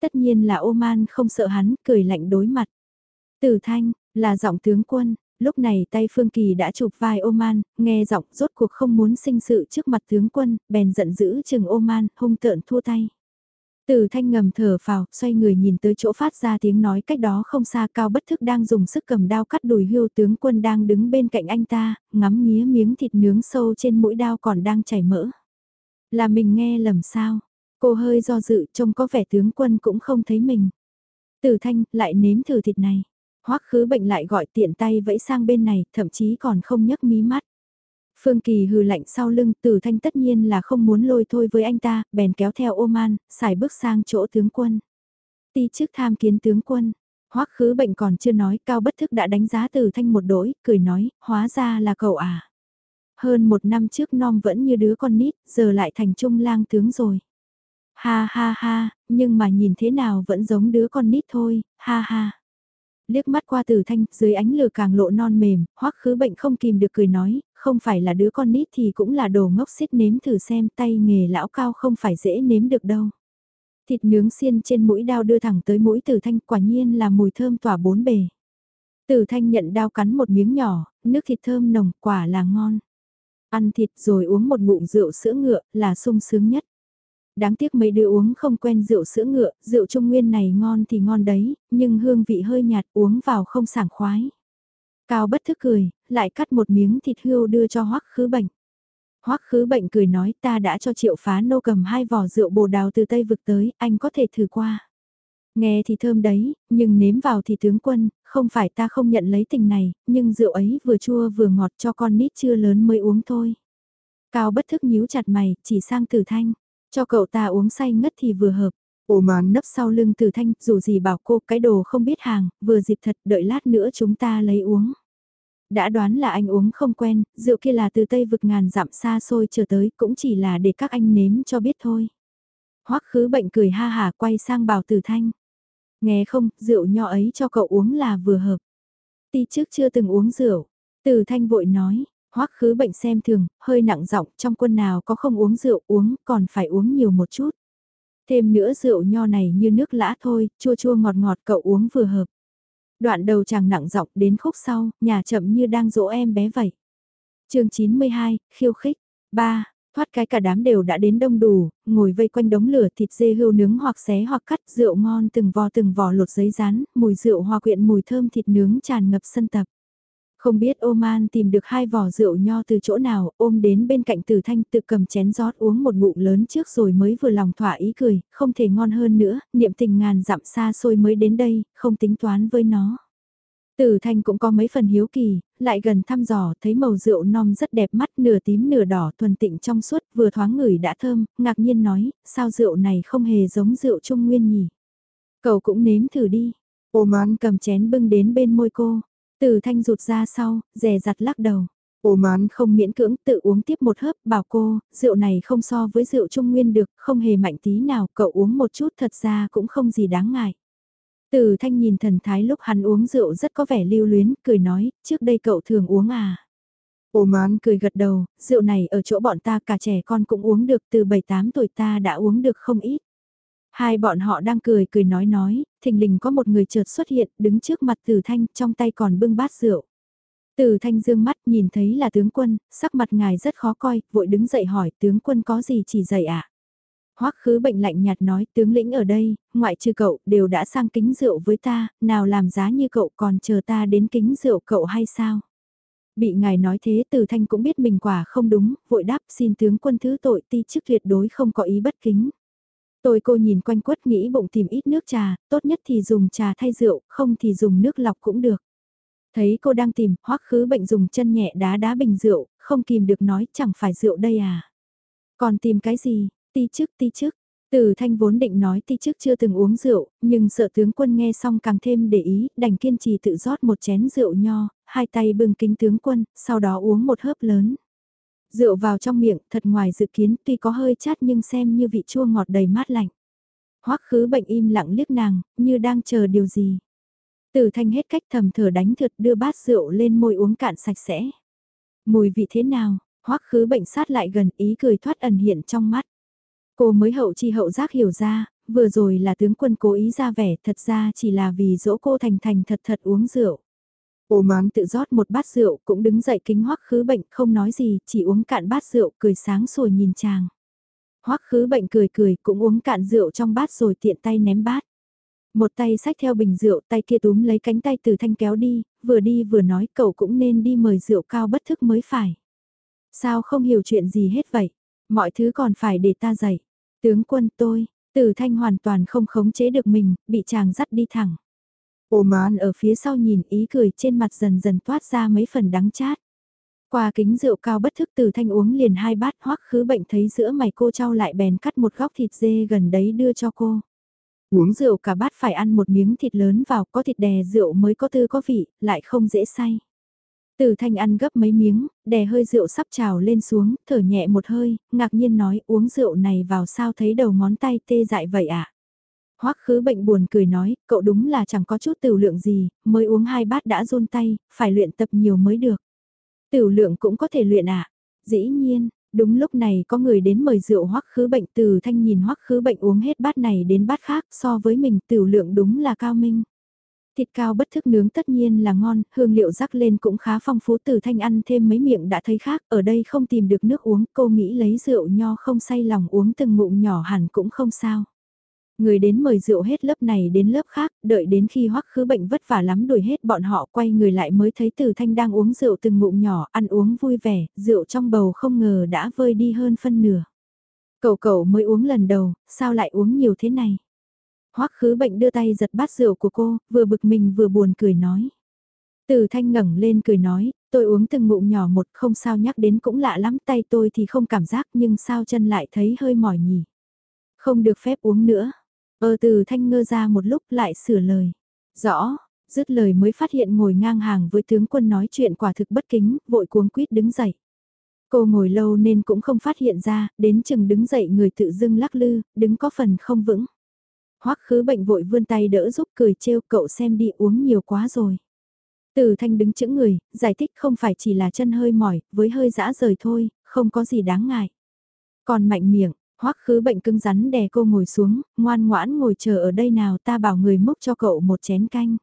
Tất nhiên là Oman không sợ hắn, cười lạnh đối mặt. Tử Thanh, là giọng tướng quân, lúc này tay Phương Kỳ đã chụp vai Oman, nghe giọng rốt cuộc không muốn sinh sự trước mặt tướng quân, bèn giận dữ chừng Oman, hung tợn thua tay. Từ thanh ngầm thở phào, xoay người nhìn tới chỗ phát ra tiếng nói cách đó không xa cao bất thức đang dùng sức cầm đao cắt đùi hưu tướng quân đang đứng bên cạnh anh ta, ngắm nghía miếng thịt nướng sâu trên mũi đao còn đang chảy mỡ. Là mình nghe lầm sao? Cô hơi do dự trông có vẻ tướng quân cũng không thấy mình. Từ thanh lại nếm thử thịt này. Hoắc khứ bệnh lại gọi tiện tay vẫy sang bên này, thậm chí còn không nhấc mí mắt. Phương Kỳ hừ lạnh sau lưng, Tử Thanh tất nhiên là không muốn lôi thôi với anh ta, bèn kéo theo Oman, xài bước sang chỗ tướng quân. Ti trước tham kiến tướng quân, Hoắc khứ bệnh còn chưa nói, Cao Bất Thức đã đánh giá Tử Thanh một đỗi, cười nói, hóa ra là cậu à. Hơn một năm trước non vẫn như đứa con nít, giờ lại thành trung lang tướng rồi. Ha ha ha, nhưng mà nhìn thế nào vẫn giống đứa con nít thôi, ha ha liếc mắt qua từ thanh, dưới ánh lửa càng lộ non mềm, hoắc khứ bệnh không kìm được cười nói, không phải là đứa con nít thì cũng là đồ ngốc xít nếm thử xem tay nghề lão cao không phải dễ nếm được đâu. Thịt nướng xiên trên mũi đao đưa thẳng tới mũi tử thanh quả nhiên là mùi thơm tỏa bốn bề. Tử thanh nhận đao cắn một miếng nhỏ, nước thịt thơm nồng quả là ngon. Ăn thịt rồi uống một ngụm rượu sữa ngựa là sung sướng nhất đáng tiếc mấy đứa uống không quen rượu sữa ngựa, rượu trung nguyên này ngon thì ngon đấy, nhưng hương vị hơi nhạt uống vào không sảng khoái. Cao bất thức cười, lại cắt một miếng thịt hươu đưa cho hoắc khứ bệnh. Hoắc khứ bệnh cười nói ta đã cho triệu phá nô cầm hai vỏ rượu bồ đào từ Tây vực tới, anh có thể thử qua. Nghe thì thơm đấy, nhưng nếm vào thì tướng quân, không phải ta không nhận lấy tình này, nhưng rượu ấy vừa chua vừa ngọt cho con nít chưa lớn mới uống thôi. Cao bất thức nhíu chặt mày, chỉ sang tử thanh. Cho cậu ta uống say ngất thì vừa hợp. Ồ mà nấp sau lưng từ thanh, dù gì bảo cô cái đồ không biết hàng, vừa dịp thật đợi lát nữa chúng ta lấy uống. Đã đoán là anh uống không quen, rượu kia là từ Tây vực ngàn dặm xa xôi trở tới cũng chỉ là để các anh nếm cho biết thôi. Hoắc khứ bệnh cười ha hà quay sang bảo Từ Thanh. Nghe không, rượu nho ấy cho cậu uống là vừa hợp. Ti trước chưa từng uống rượu. Từ Thanh vội nói, Hoắc khứ bệnh xem thường, hơi nặng giọng trong quân nào có không uống rượu uống còn phải uống nhiều một chút. Thêm nữa rượu nho này như nước lã thôi, chua chua ngọt ngọt cậu uống vừa hợp. Đoạn đầu chàng nặng giọng đến khúc sau, nhà chậm như đang dỗ em bé vậy. chương 92, khiêu khích. 3. Thoát cái cả đám đều đã đến đông đủ, ngồi vây quanh đống lửa thịt dê hươu nướng hoặc xé hoặc cắt rượu ngon từng vò từng vò lột giấy rán, mùi rượu hòa quyện mùi thơm thịt nướng tràn ngập sân tập. Không biết Oman tìm được hai vỏ rượu nho từ chỗ nào, ôm đến bên cạnh Tử Thanh tự cầm chén rót uống một ngụm lớn trước rồi mới vừa lòng thỏa ý cười, không thể ngon hơn nữa, niệm tình ngàn dặm xa xôi mới đến đây, không tính toán với nó. Tử Thanh cũng có mấy phần hiếu kỳ, lại gần thăm dò, thấy màu rượu non rất đẹp mắt, nửa tím nửa đỏ, thuần tịnh trong suốt, vừa thoáng ngửi đã thơm, ngạc nhiên nói, sao rượu này không hề giống rượu trung nguyên nhỉ? Cậu cũng nếm thử đi. Oman cầm chén bưng đến bên môi cô, từ thanh rụt ra sau, rè rặt lắc đầu. Ồ mán không miễn cưỡng tự uống tiếp một hớp, bảo cô, rượu này không so với rượu trung nguyên được, không hề mạnh tí nào, cậu uống một chút thật ra cũng không gì đáng ngại. Từ thanh nhìn thần thái lúc hắn uống rượu rất có vẻ lưu luyến, cười nói, trước đây cậu thường uống à. Ồ mán cười gật đầu, rượu này ở chỗ bọn ta cả trẻ con cũng uống được từ 7-8 tuổi ta đã uống được không ít. Hai bọn họ đang cười cười nói nói, thình lình có một người chợt xuất hiện, đứng trước mặt Tử Thanh, trong tay còn bưng bát rượu. Tử Thanh dương mắt nhìn thấy là tướng quân, sắc mặt ngài rất khó coi, vội đứng dậy hỏi tướng quân có gì chỉ dạy ạ. À? Hoắc khứ bệnh lạnh nhạt nói tướng lĩnh ở đây, ngoại trừ cậu, đều đã sang kính rượu với ta, nào làm giá như cậu còn chờ ta đến kính rượu cậu hay sao? Bị ngài nói thế Từ Thanh cũng biết mình quả không đúng, vội đáp xin tướng quân thứ tội ti chức tuyệt đối không có ý bất kính. Tôi cô nhìn quanh quất nghĩ bụng tìm ít nước trà, tốt nhất thì dùng trà thay rượu, không thì dùng nước lọc cũng được. Thấy cô đang tìm, hoắc khứ bệnh dùng chân nhẹ đá đá bình rượu, không kìm được nói chẳng phải rượu đây à. Còn tìm cái gì, ti chức ti chức. Từ thanh vốn định nói ti chức chưa từng uống rượu, nhưng sợ tướng quân nghe xong càng thêm để ý, đành kiên trì tự rót một chén rượu nho, hai tay bưng kính tướng quân, sau đó uống một hớp lớn. Rượu vào trong miệng, thật ngoài dự kiến, tuy có hơi chát nhưng xem như vị chua ngọt đầy mát lạnh. Hoắc khứ bệnh im lặng liếc nàng, như đang chờ điều gì. Tử thanh hết cách thầm thở đánh thượt đưa bát rượu lên môi uống cạn sạch sẽ. Mùi vị thế nào, hoắc khứ bệnh sát lại gần ý cười thoát ẩn hiện trong mắt. Cô mới hậu chi hậu giác hiểu ra, vừa rồi là tướng quân cố ý ra vẻ thật ra chỉ là vì dỗ cô thành thành thật thật uống rượu. Ô mán tự rót một bát rượu cũng đứng dậy kính hoắc khứ bệnh không nói gì, chỉ uống cạn bát rượu cười sáng sủa nhìn chàng. Hoắc khứ bệnh cười cười cũng uống cạn rượu trong bát rồi tiện tay ném bát. Một tay xách theo bình rượu, tay kia túm lấy cánh tay từ thanh kéo đi, vừa đi vừa nói cậu cũng nên đi mời rượu cao bất thức mới phải. Sao không hiểu chuyện gì hết vậy? Mọi thứ còn phải để ta dạy. Tướng quân tôi, từ thanh hoàn toàn không khống chế được mình, bị chàng dắt đi thẳng. Oman ở phía sau nhìn ý cười trên mặt dần dần toát ra mấy phần đắng chát. Qua kính rượu cao bất thức từ thanh uống liền hai bát hoắc khứ bệnh thấy giữa mày cô trao lại bèn cắt một góc thịt dê gần đấy đưa cho cô. Uống rượu cả bát phải ăn một miếng thịt lớn vào có thịt đè rượu mới có tư có vị, lại không dễ say. Từ thanh ăn gấp mấy miếng, đè hơi rượu sắp trào lên xuống, thở nhẹ một hơi, ngạc nhiên nói uống rượu này vào sao thấy đầu ngón tay tê dại vậy ạ. À? Hoắc khứ bệnh buồn cười nói, cậu đúng là chẳng có chút tiểu lượng gì, mới uống hai bát đã run tay, phải luyện tập nhiều mới được. Tiểu lượng cũng có thể luyện. À? Dĩ nhiên, đúng lúc này có người đến mời rượu Hoắc khứ bệnh từ thanh nhìn Hoắc khứ bệnh uống hết bát này đến bát khác so với mình tiểu lượng đúng là cao minh. Thịt cao bất thức nướng tất nhiên là ngon, hương liệu rắc lên cũng khá phong phú từ thanh ăn thêm mấy miệng đã thấy khác, ở đây không tìm được nước uống, cô nghĩ lấy rượu nho không say lòng uống từng ngụm nhỏ hẳn cũng không sao. Người đến mời rượu hết lớp này đến lớp khác, đợi đến khi hoắc khứ bệnh vất vả lắm đuổi hết bọn họ quay người lại mới thấy Từ Thanh đang uống rượu từng ngụm nhỏ, ăn uống vui vẻ, rượu trong bầu không ngờ đã vơi đi hơn phân nửa. Cậu cậu mới uống lần đầu, sao lại uống nhiều thế này? Hoắc khứ bệnh đưa tay giật bát rượu của cô, vừa bực mình vừa buồn cười nói. Từ thanh ngẩng lên cười nói, tôi uống từng ngụm nhỏ một không sao nhắc đến cũng lạ lắm tay tôi thì không cảm giác nhưng sao chân lại thấy hơi mỏi nhỉ. Không được phép uống nữa. Ơ từ thanh ngơ ra một lúc lại sửa lời. Rõ, dứt lời mới phát hiện ngồi ngang hàng với tướng quân nói chuyện quả thực bất kính, vội cuống quýt đứng dậy. Cô ngồi lâu nên cũng không phát hiện ra, đến chừng đứng dậy người tự dưng lắc lư, đứng có phần không vững. Hoắc khứ bệnh vội vươn tay đỡ giúp cười trêu cậu xem đi uống nhiều quá rồi. Từ thanh đứng chững người, giải thích không phải chỉ là chân hơi mỏi, với hơi dã rời thôi, không có gì đáng ngại. Còn mạnh miệng, hoắc khứ bệnh cưng rắn đè cô ngồi xuống, ngoan ngoãn ngồi chờ ở đây nào ta bảo người múc cho cậu một chén canh.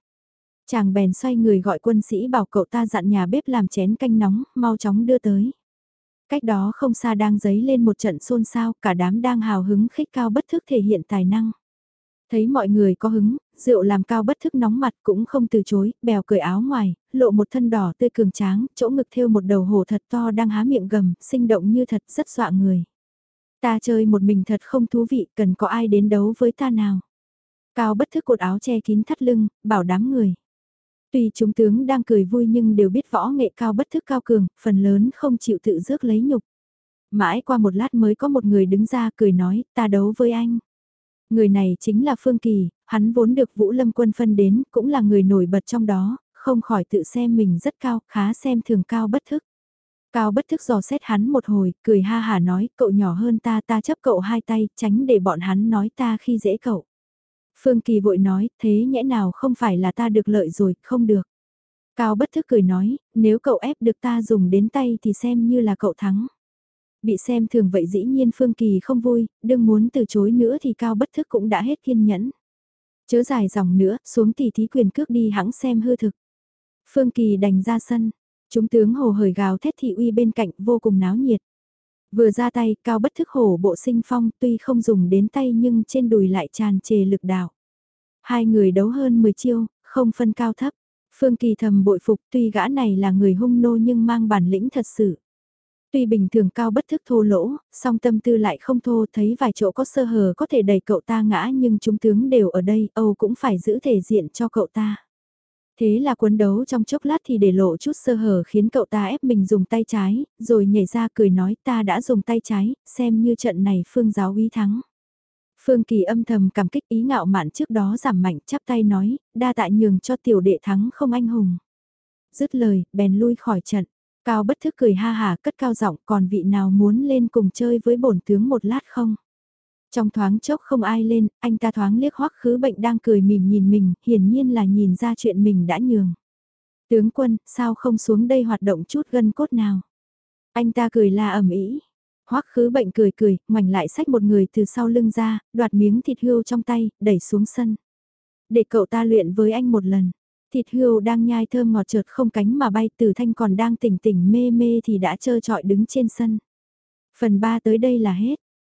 Chàng bèn xoay người gọi quân sĩ bảo cậu ta dặn nhà bếp làm chén canh nóng, mau chóng đưa tới. Cách đó không xa đang dấy lên một trận xôn xao, cả đám đang hào hứng khích cao bất thức thể hiện tài năng. Thấy mọi người có hứng, rượu làm cao bất thức nóng mặt cũng không từ chối, bèo cởi áo ngoài, lộ một thân đỏ tươi cường tráng, chỗ ngực thêu một đầu hổ thật to đang há miệng gầm, sinh động như thật rất dọa người. Ta chơi một mình thật không thú vị, cần có ai đến đấu với ta nào. Cao bất thức cột áo che kín thắt lưng, bảo đám người. Tuy chúng tướng đang cười vui nhưng đều biết võ nghệ cao bất thức cao cường, phần lớn không chịu tự rước lấy nhục. Mãi qua một lát mới có một người đứng ra cười nói, ta đấu với anh. Người này chính là Phương Kỳ, hắn vốn được Vũ Lâm quân phân đến, cũng là người nổi bật trong đó, không khỏi tự xem mình rất cao, khá xem thường cao bất thức. Cao bất thức dò xét hắn một hồi, cười ha hà nói, cậu nhỏ hơn ta ta chấp cậu hai tay, tránh để bọn hắn nói ta khi dễ cậu. Phương Kỳ vội nói, thế nhẽ nào không phải là ta được lợi rồi, không được. Cao bất thức cười nói, nếu cậu ép được ta dùng đến tay thì xem như là cậu thắng. Bị xem thường vậy dĩ nhiên Phương Kỳ không vui, đừng muốn từ chối nữa thì Cao bất thức cũng đã hết kiên nhẫn. Chớ dài dòng nữa, xuống tỷ thí quyền cước đi hãng xem hư thực. Phương Kỳ đành ra sân, chúng tướng hồ hởi gào thét thị uy bên cạnh vô cùng náo nhiệt. Vừa ra tay, cao bất thức hổ bộ sinh phong tuy không dùng đến tay nhưng trên đùi lại tràn trề lực đạo. Hai người đấu hơn 10 chiêu, không phân cao thấp. Phương Kỳ thầm bội phục tuy gã này là người hung nô nhưng mang bản lĩnh thật sự. Tuy bình thường cao bất thức thô lỗ, song tâm tư lại không thô thấy vài chỗ có sơ hở có thể đẩy cậu ta ngã nhưng chúng tướng đều ở đây, Âu cũng phải giữ thể diện cho cậu ta. Thế là cuốn đấu trong chốc lát thì để lộ chút sơ hở khiến cậu ta ép mình dùng tay trái, rồi nhảy ra cười nói ta đã dùng tay trái, xem như trận này phương giáo uy thắng. Phương Kỳ âm thầm cảm kích ý ngạo mạn trước đó giảm mạnh chắp tay nói, đa tạ nhường cho tiểu đệ thắng không anh hùng. Dứt lời, bèn lui khỏi trận. Cao bất thức cười ha hà cất cao giọng còn vị nào muốn lên cùng chơi với bổn tướng một lát không? Trong thoáng chốc không ai lên, anh ta thoáng liếc hoắc khứ bệnh đang cười mỉm nhìn mình, hiển nhiên là nhìn ra chuyện mình đã nhường. Tướng quân, sao không xuống đây hoạt động chút gân cốt nào? Anh ta cười la ẩm ý. Hoắc khứ bệnh cười cười, ngoảnh lại xách một người từ sau lưng ra, đoạt miếng thịt hươu trong tay, đẩy xuống sân. Để cậu ta luyện với anh một lần. Thịt hươu đang nhai thơm ngọt chợt không cánh mà bay từ thanh còn đang tỉnh tỉnh mê mê thì đã trơ trọi đứng trên sân. Phần 3 tới đây là hết.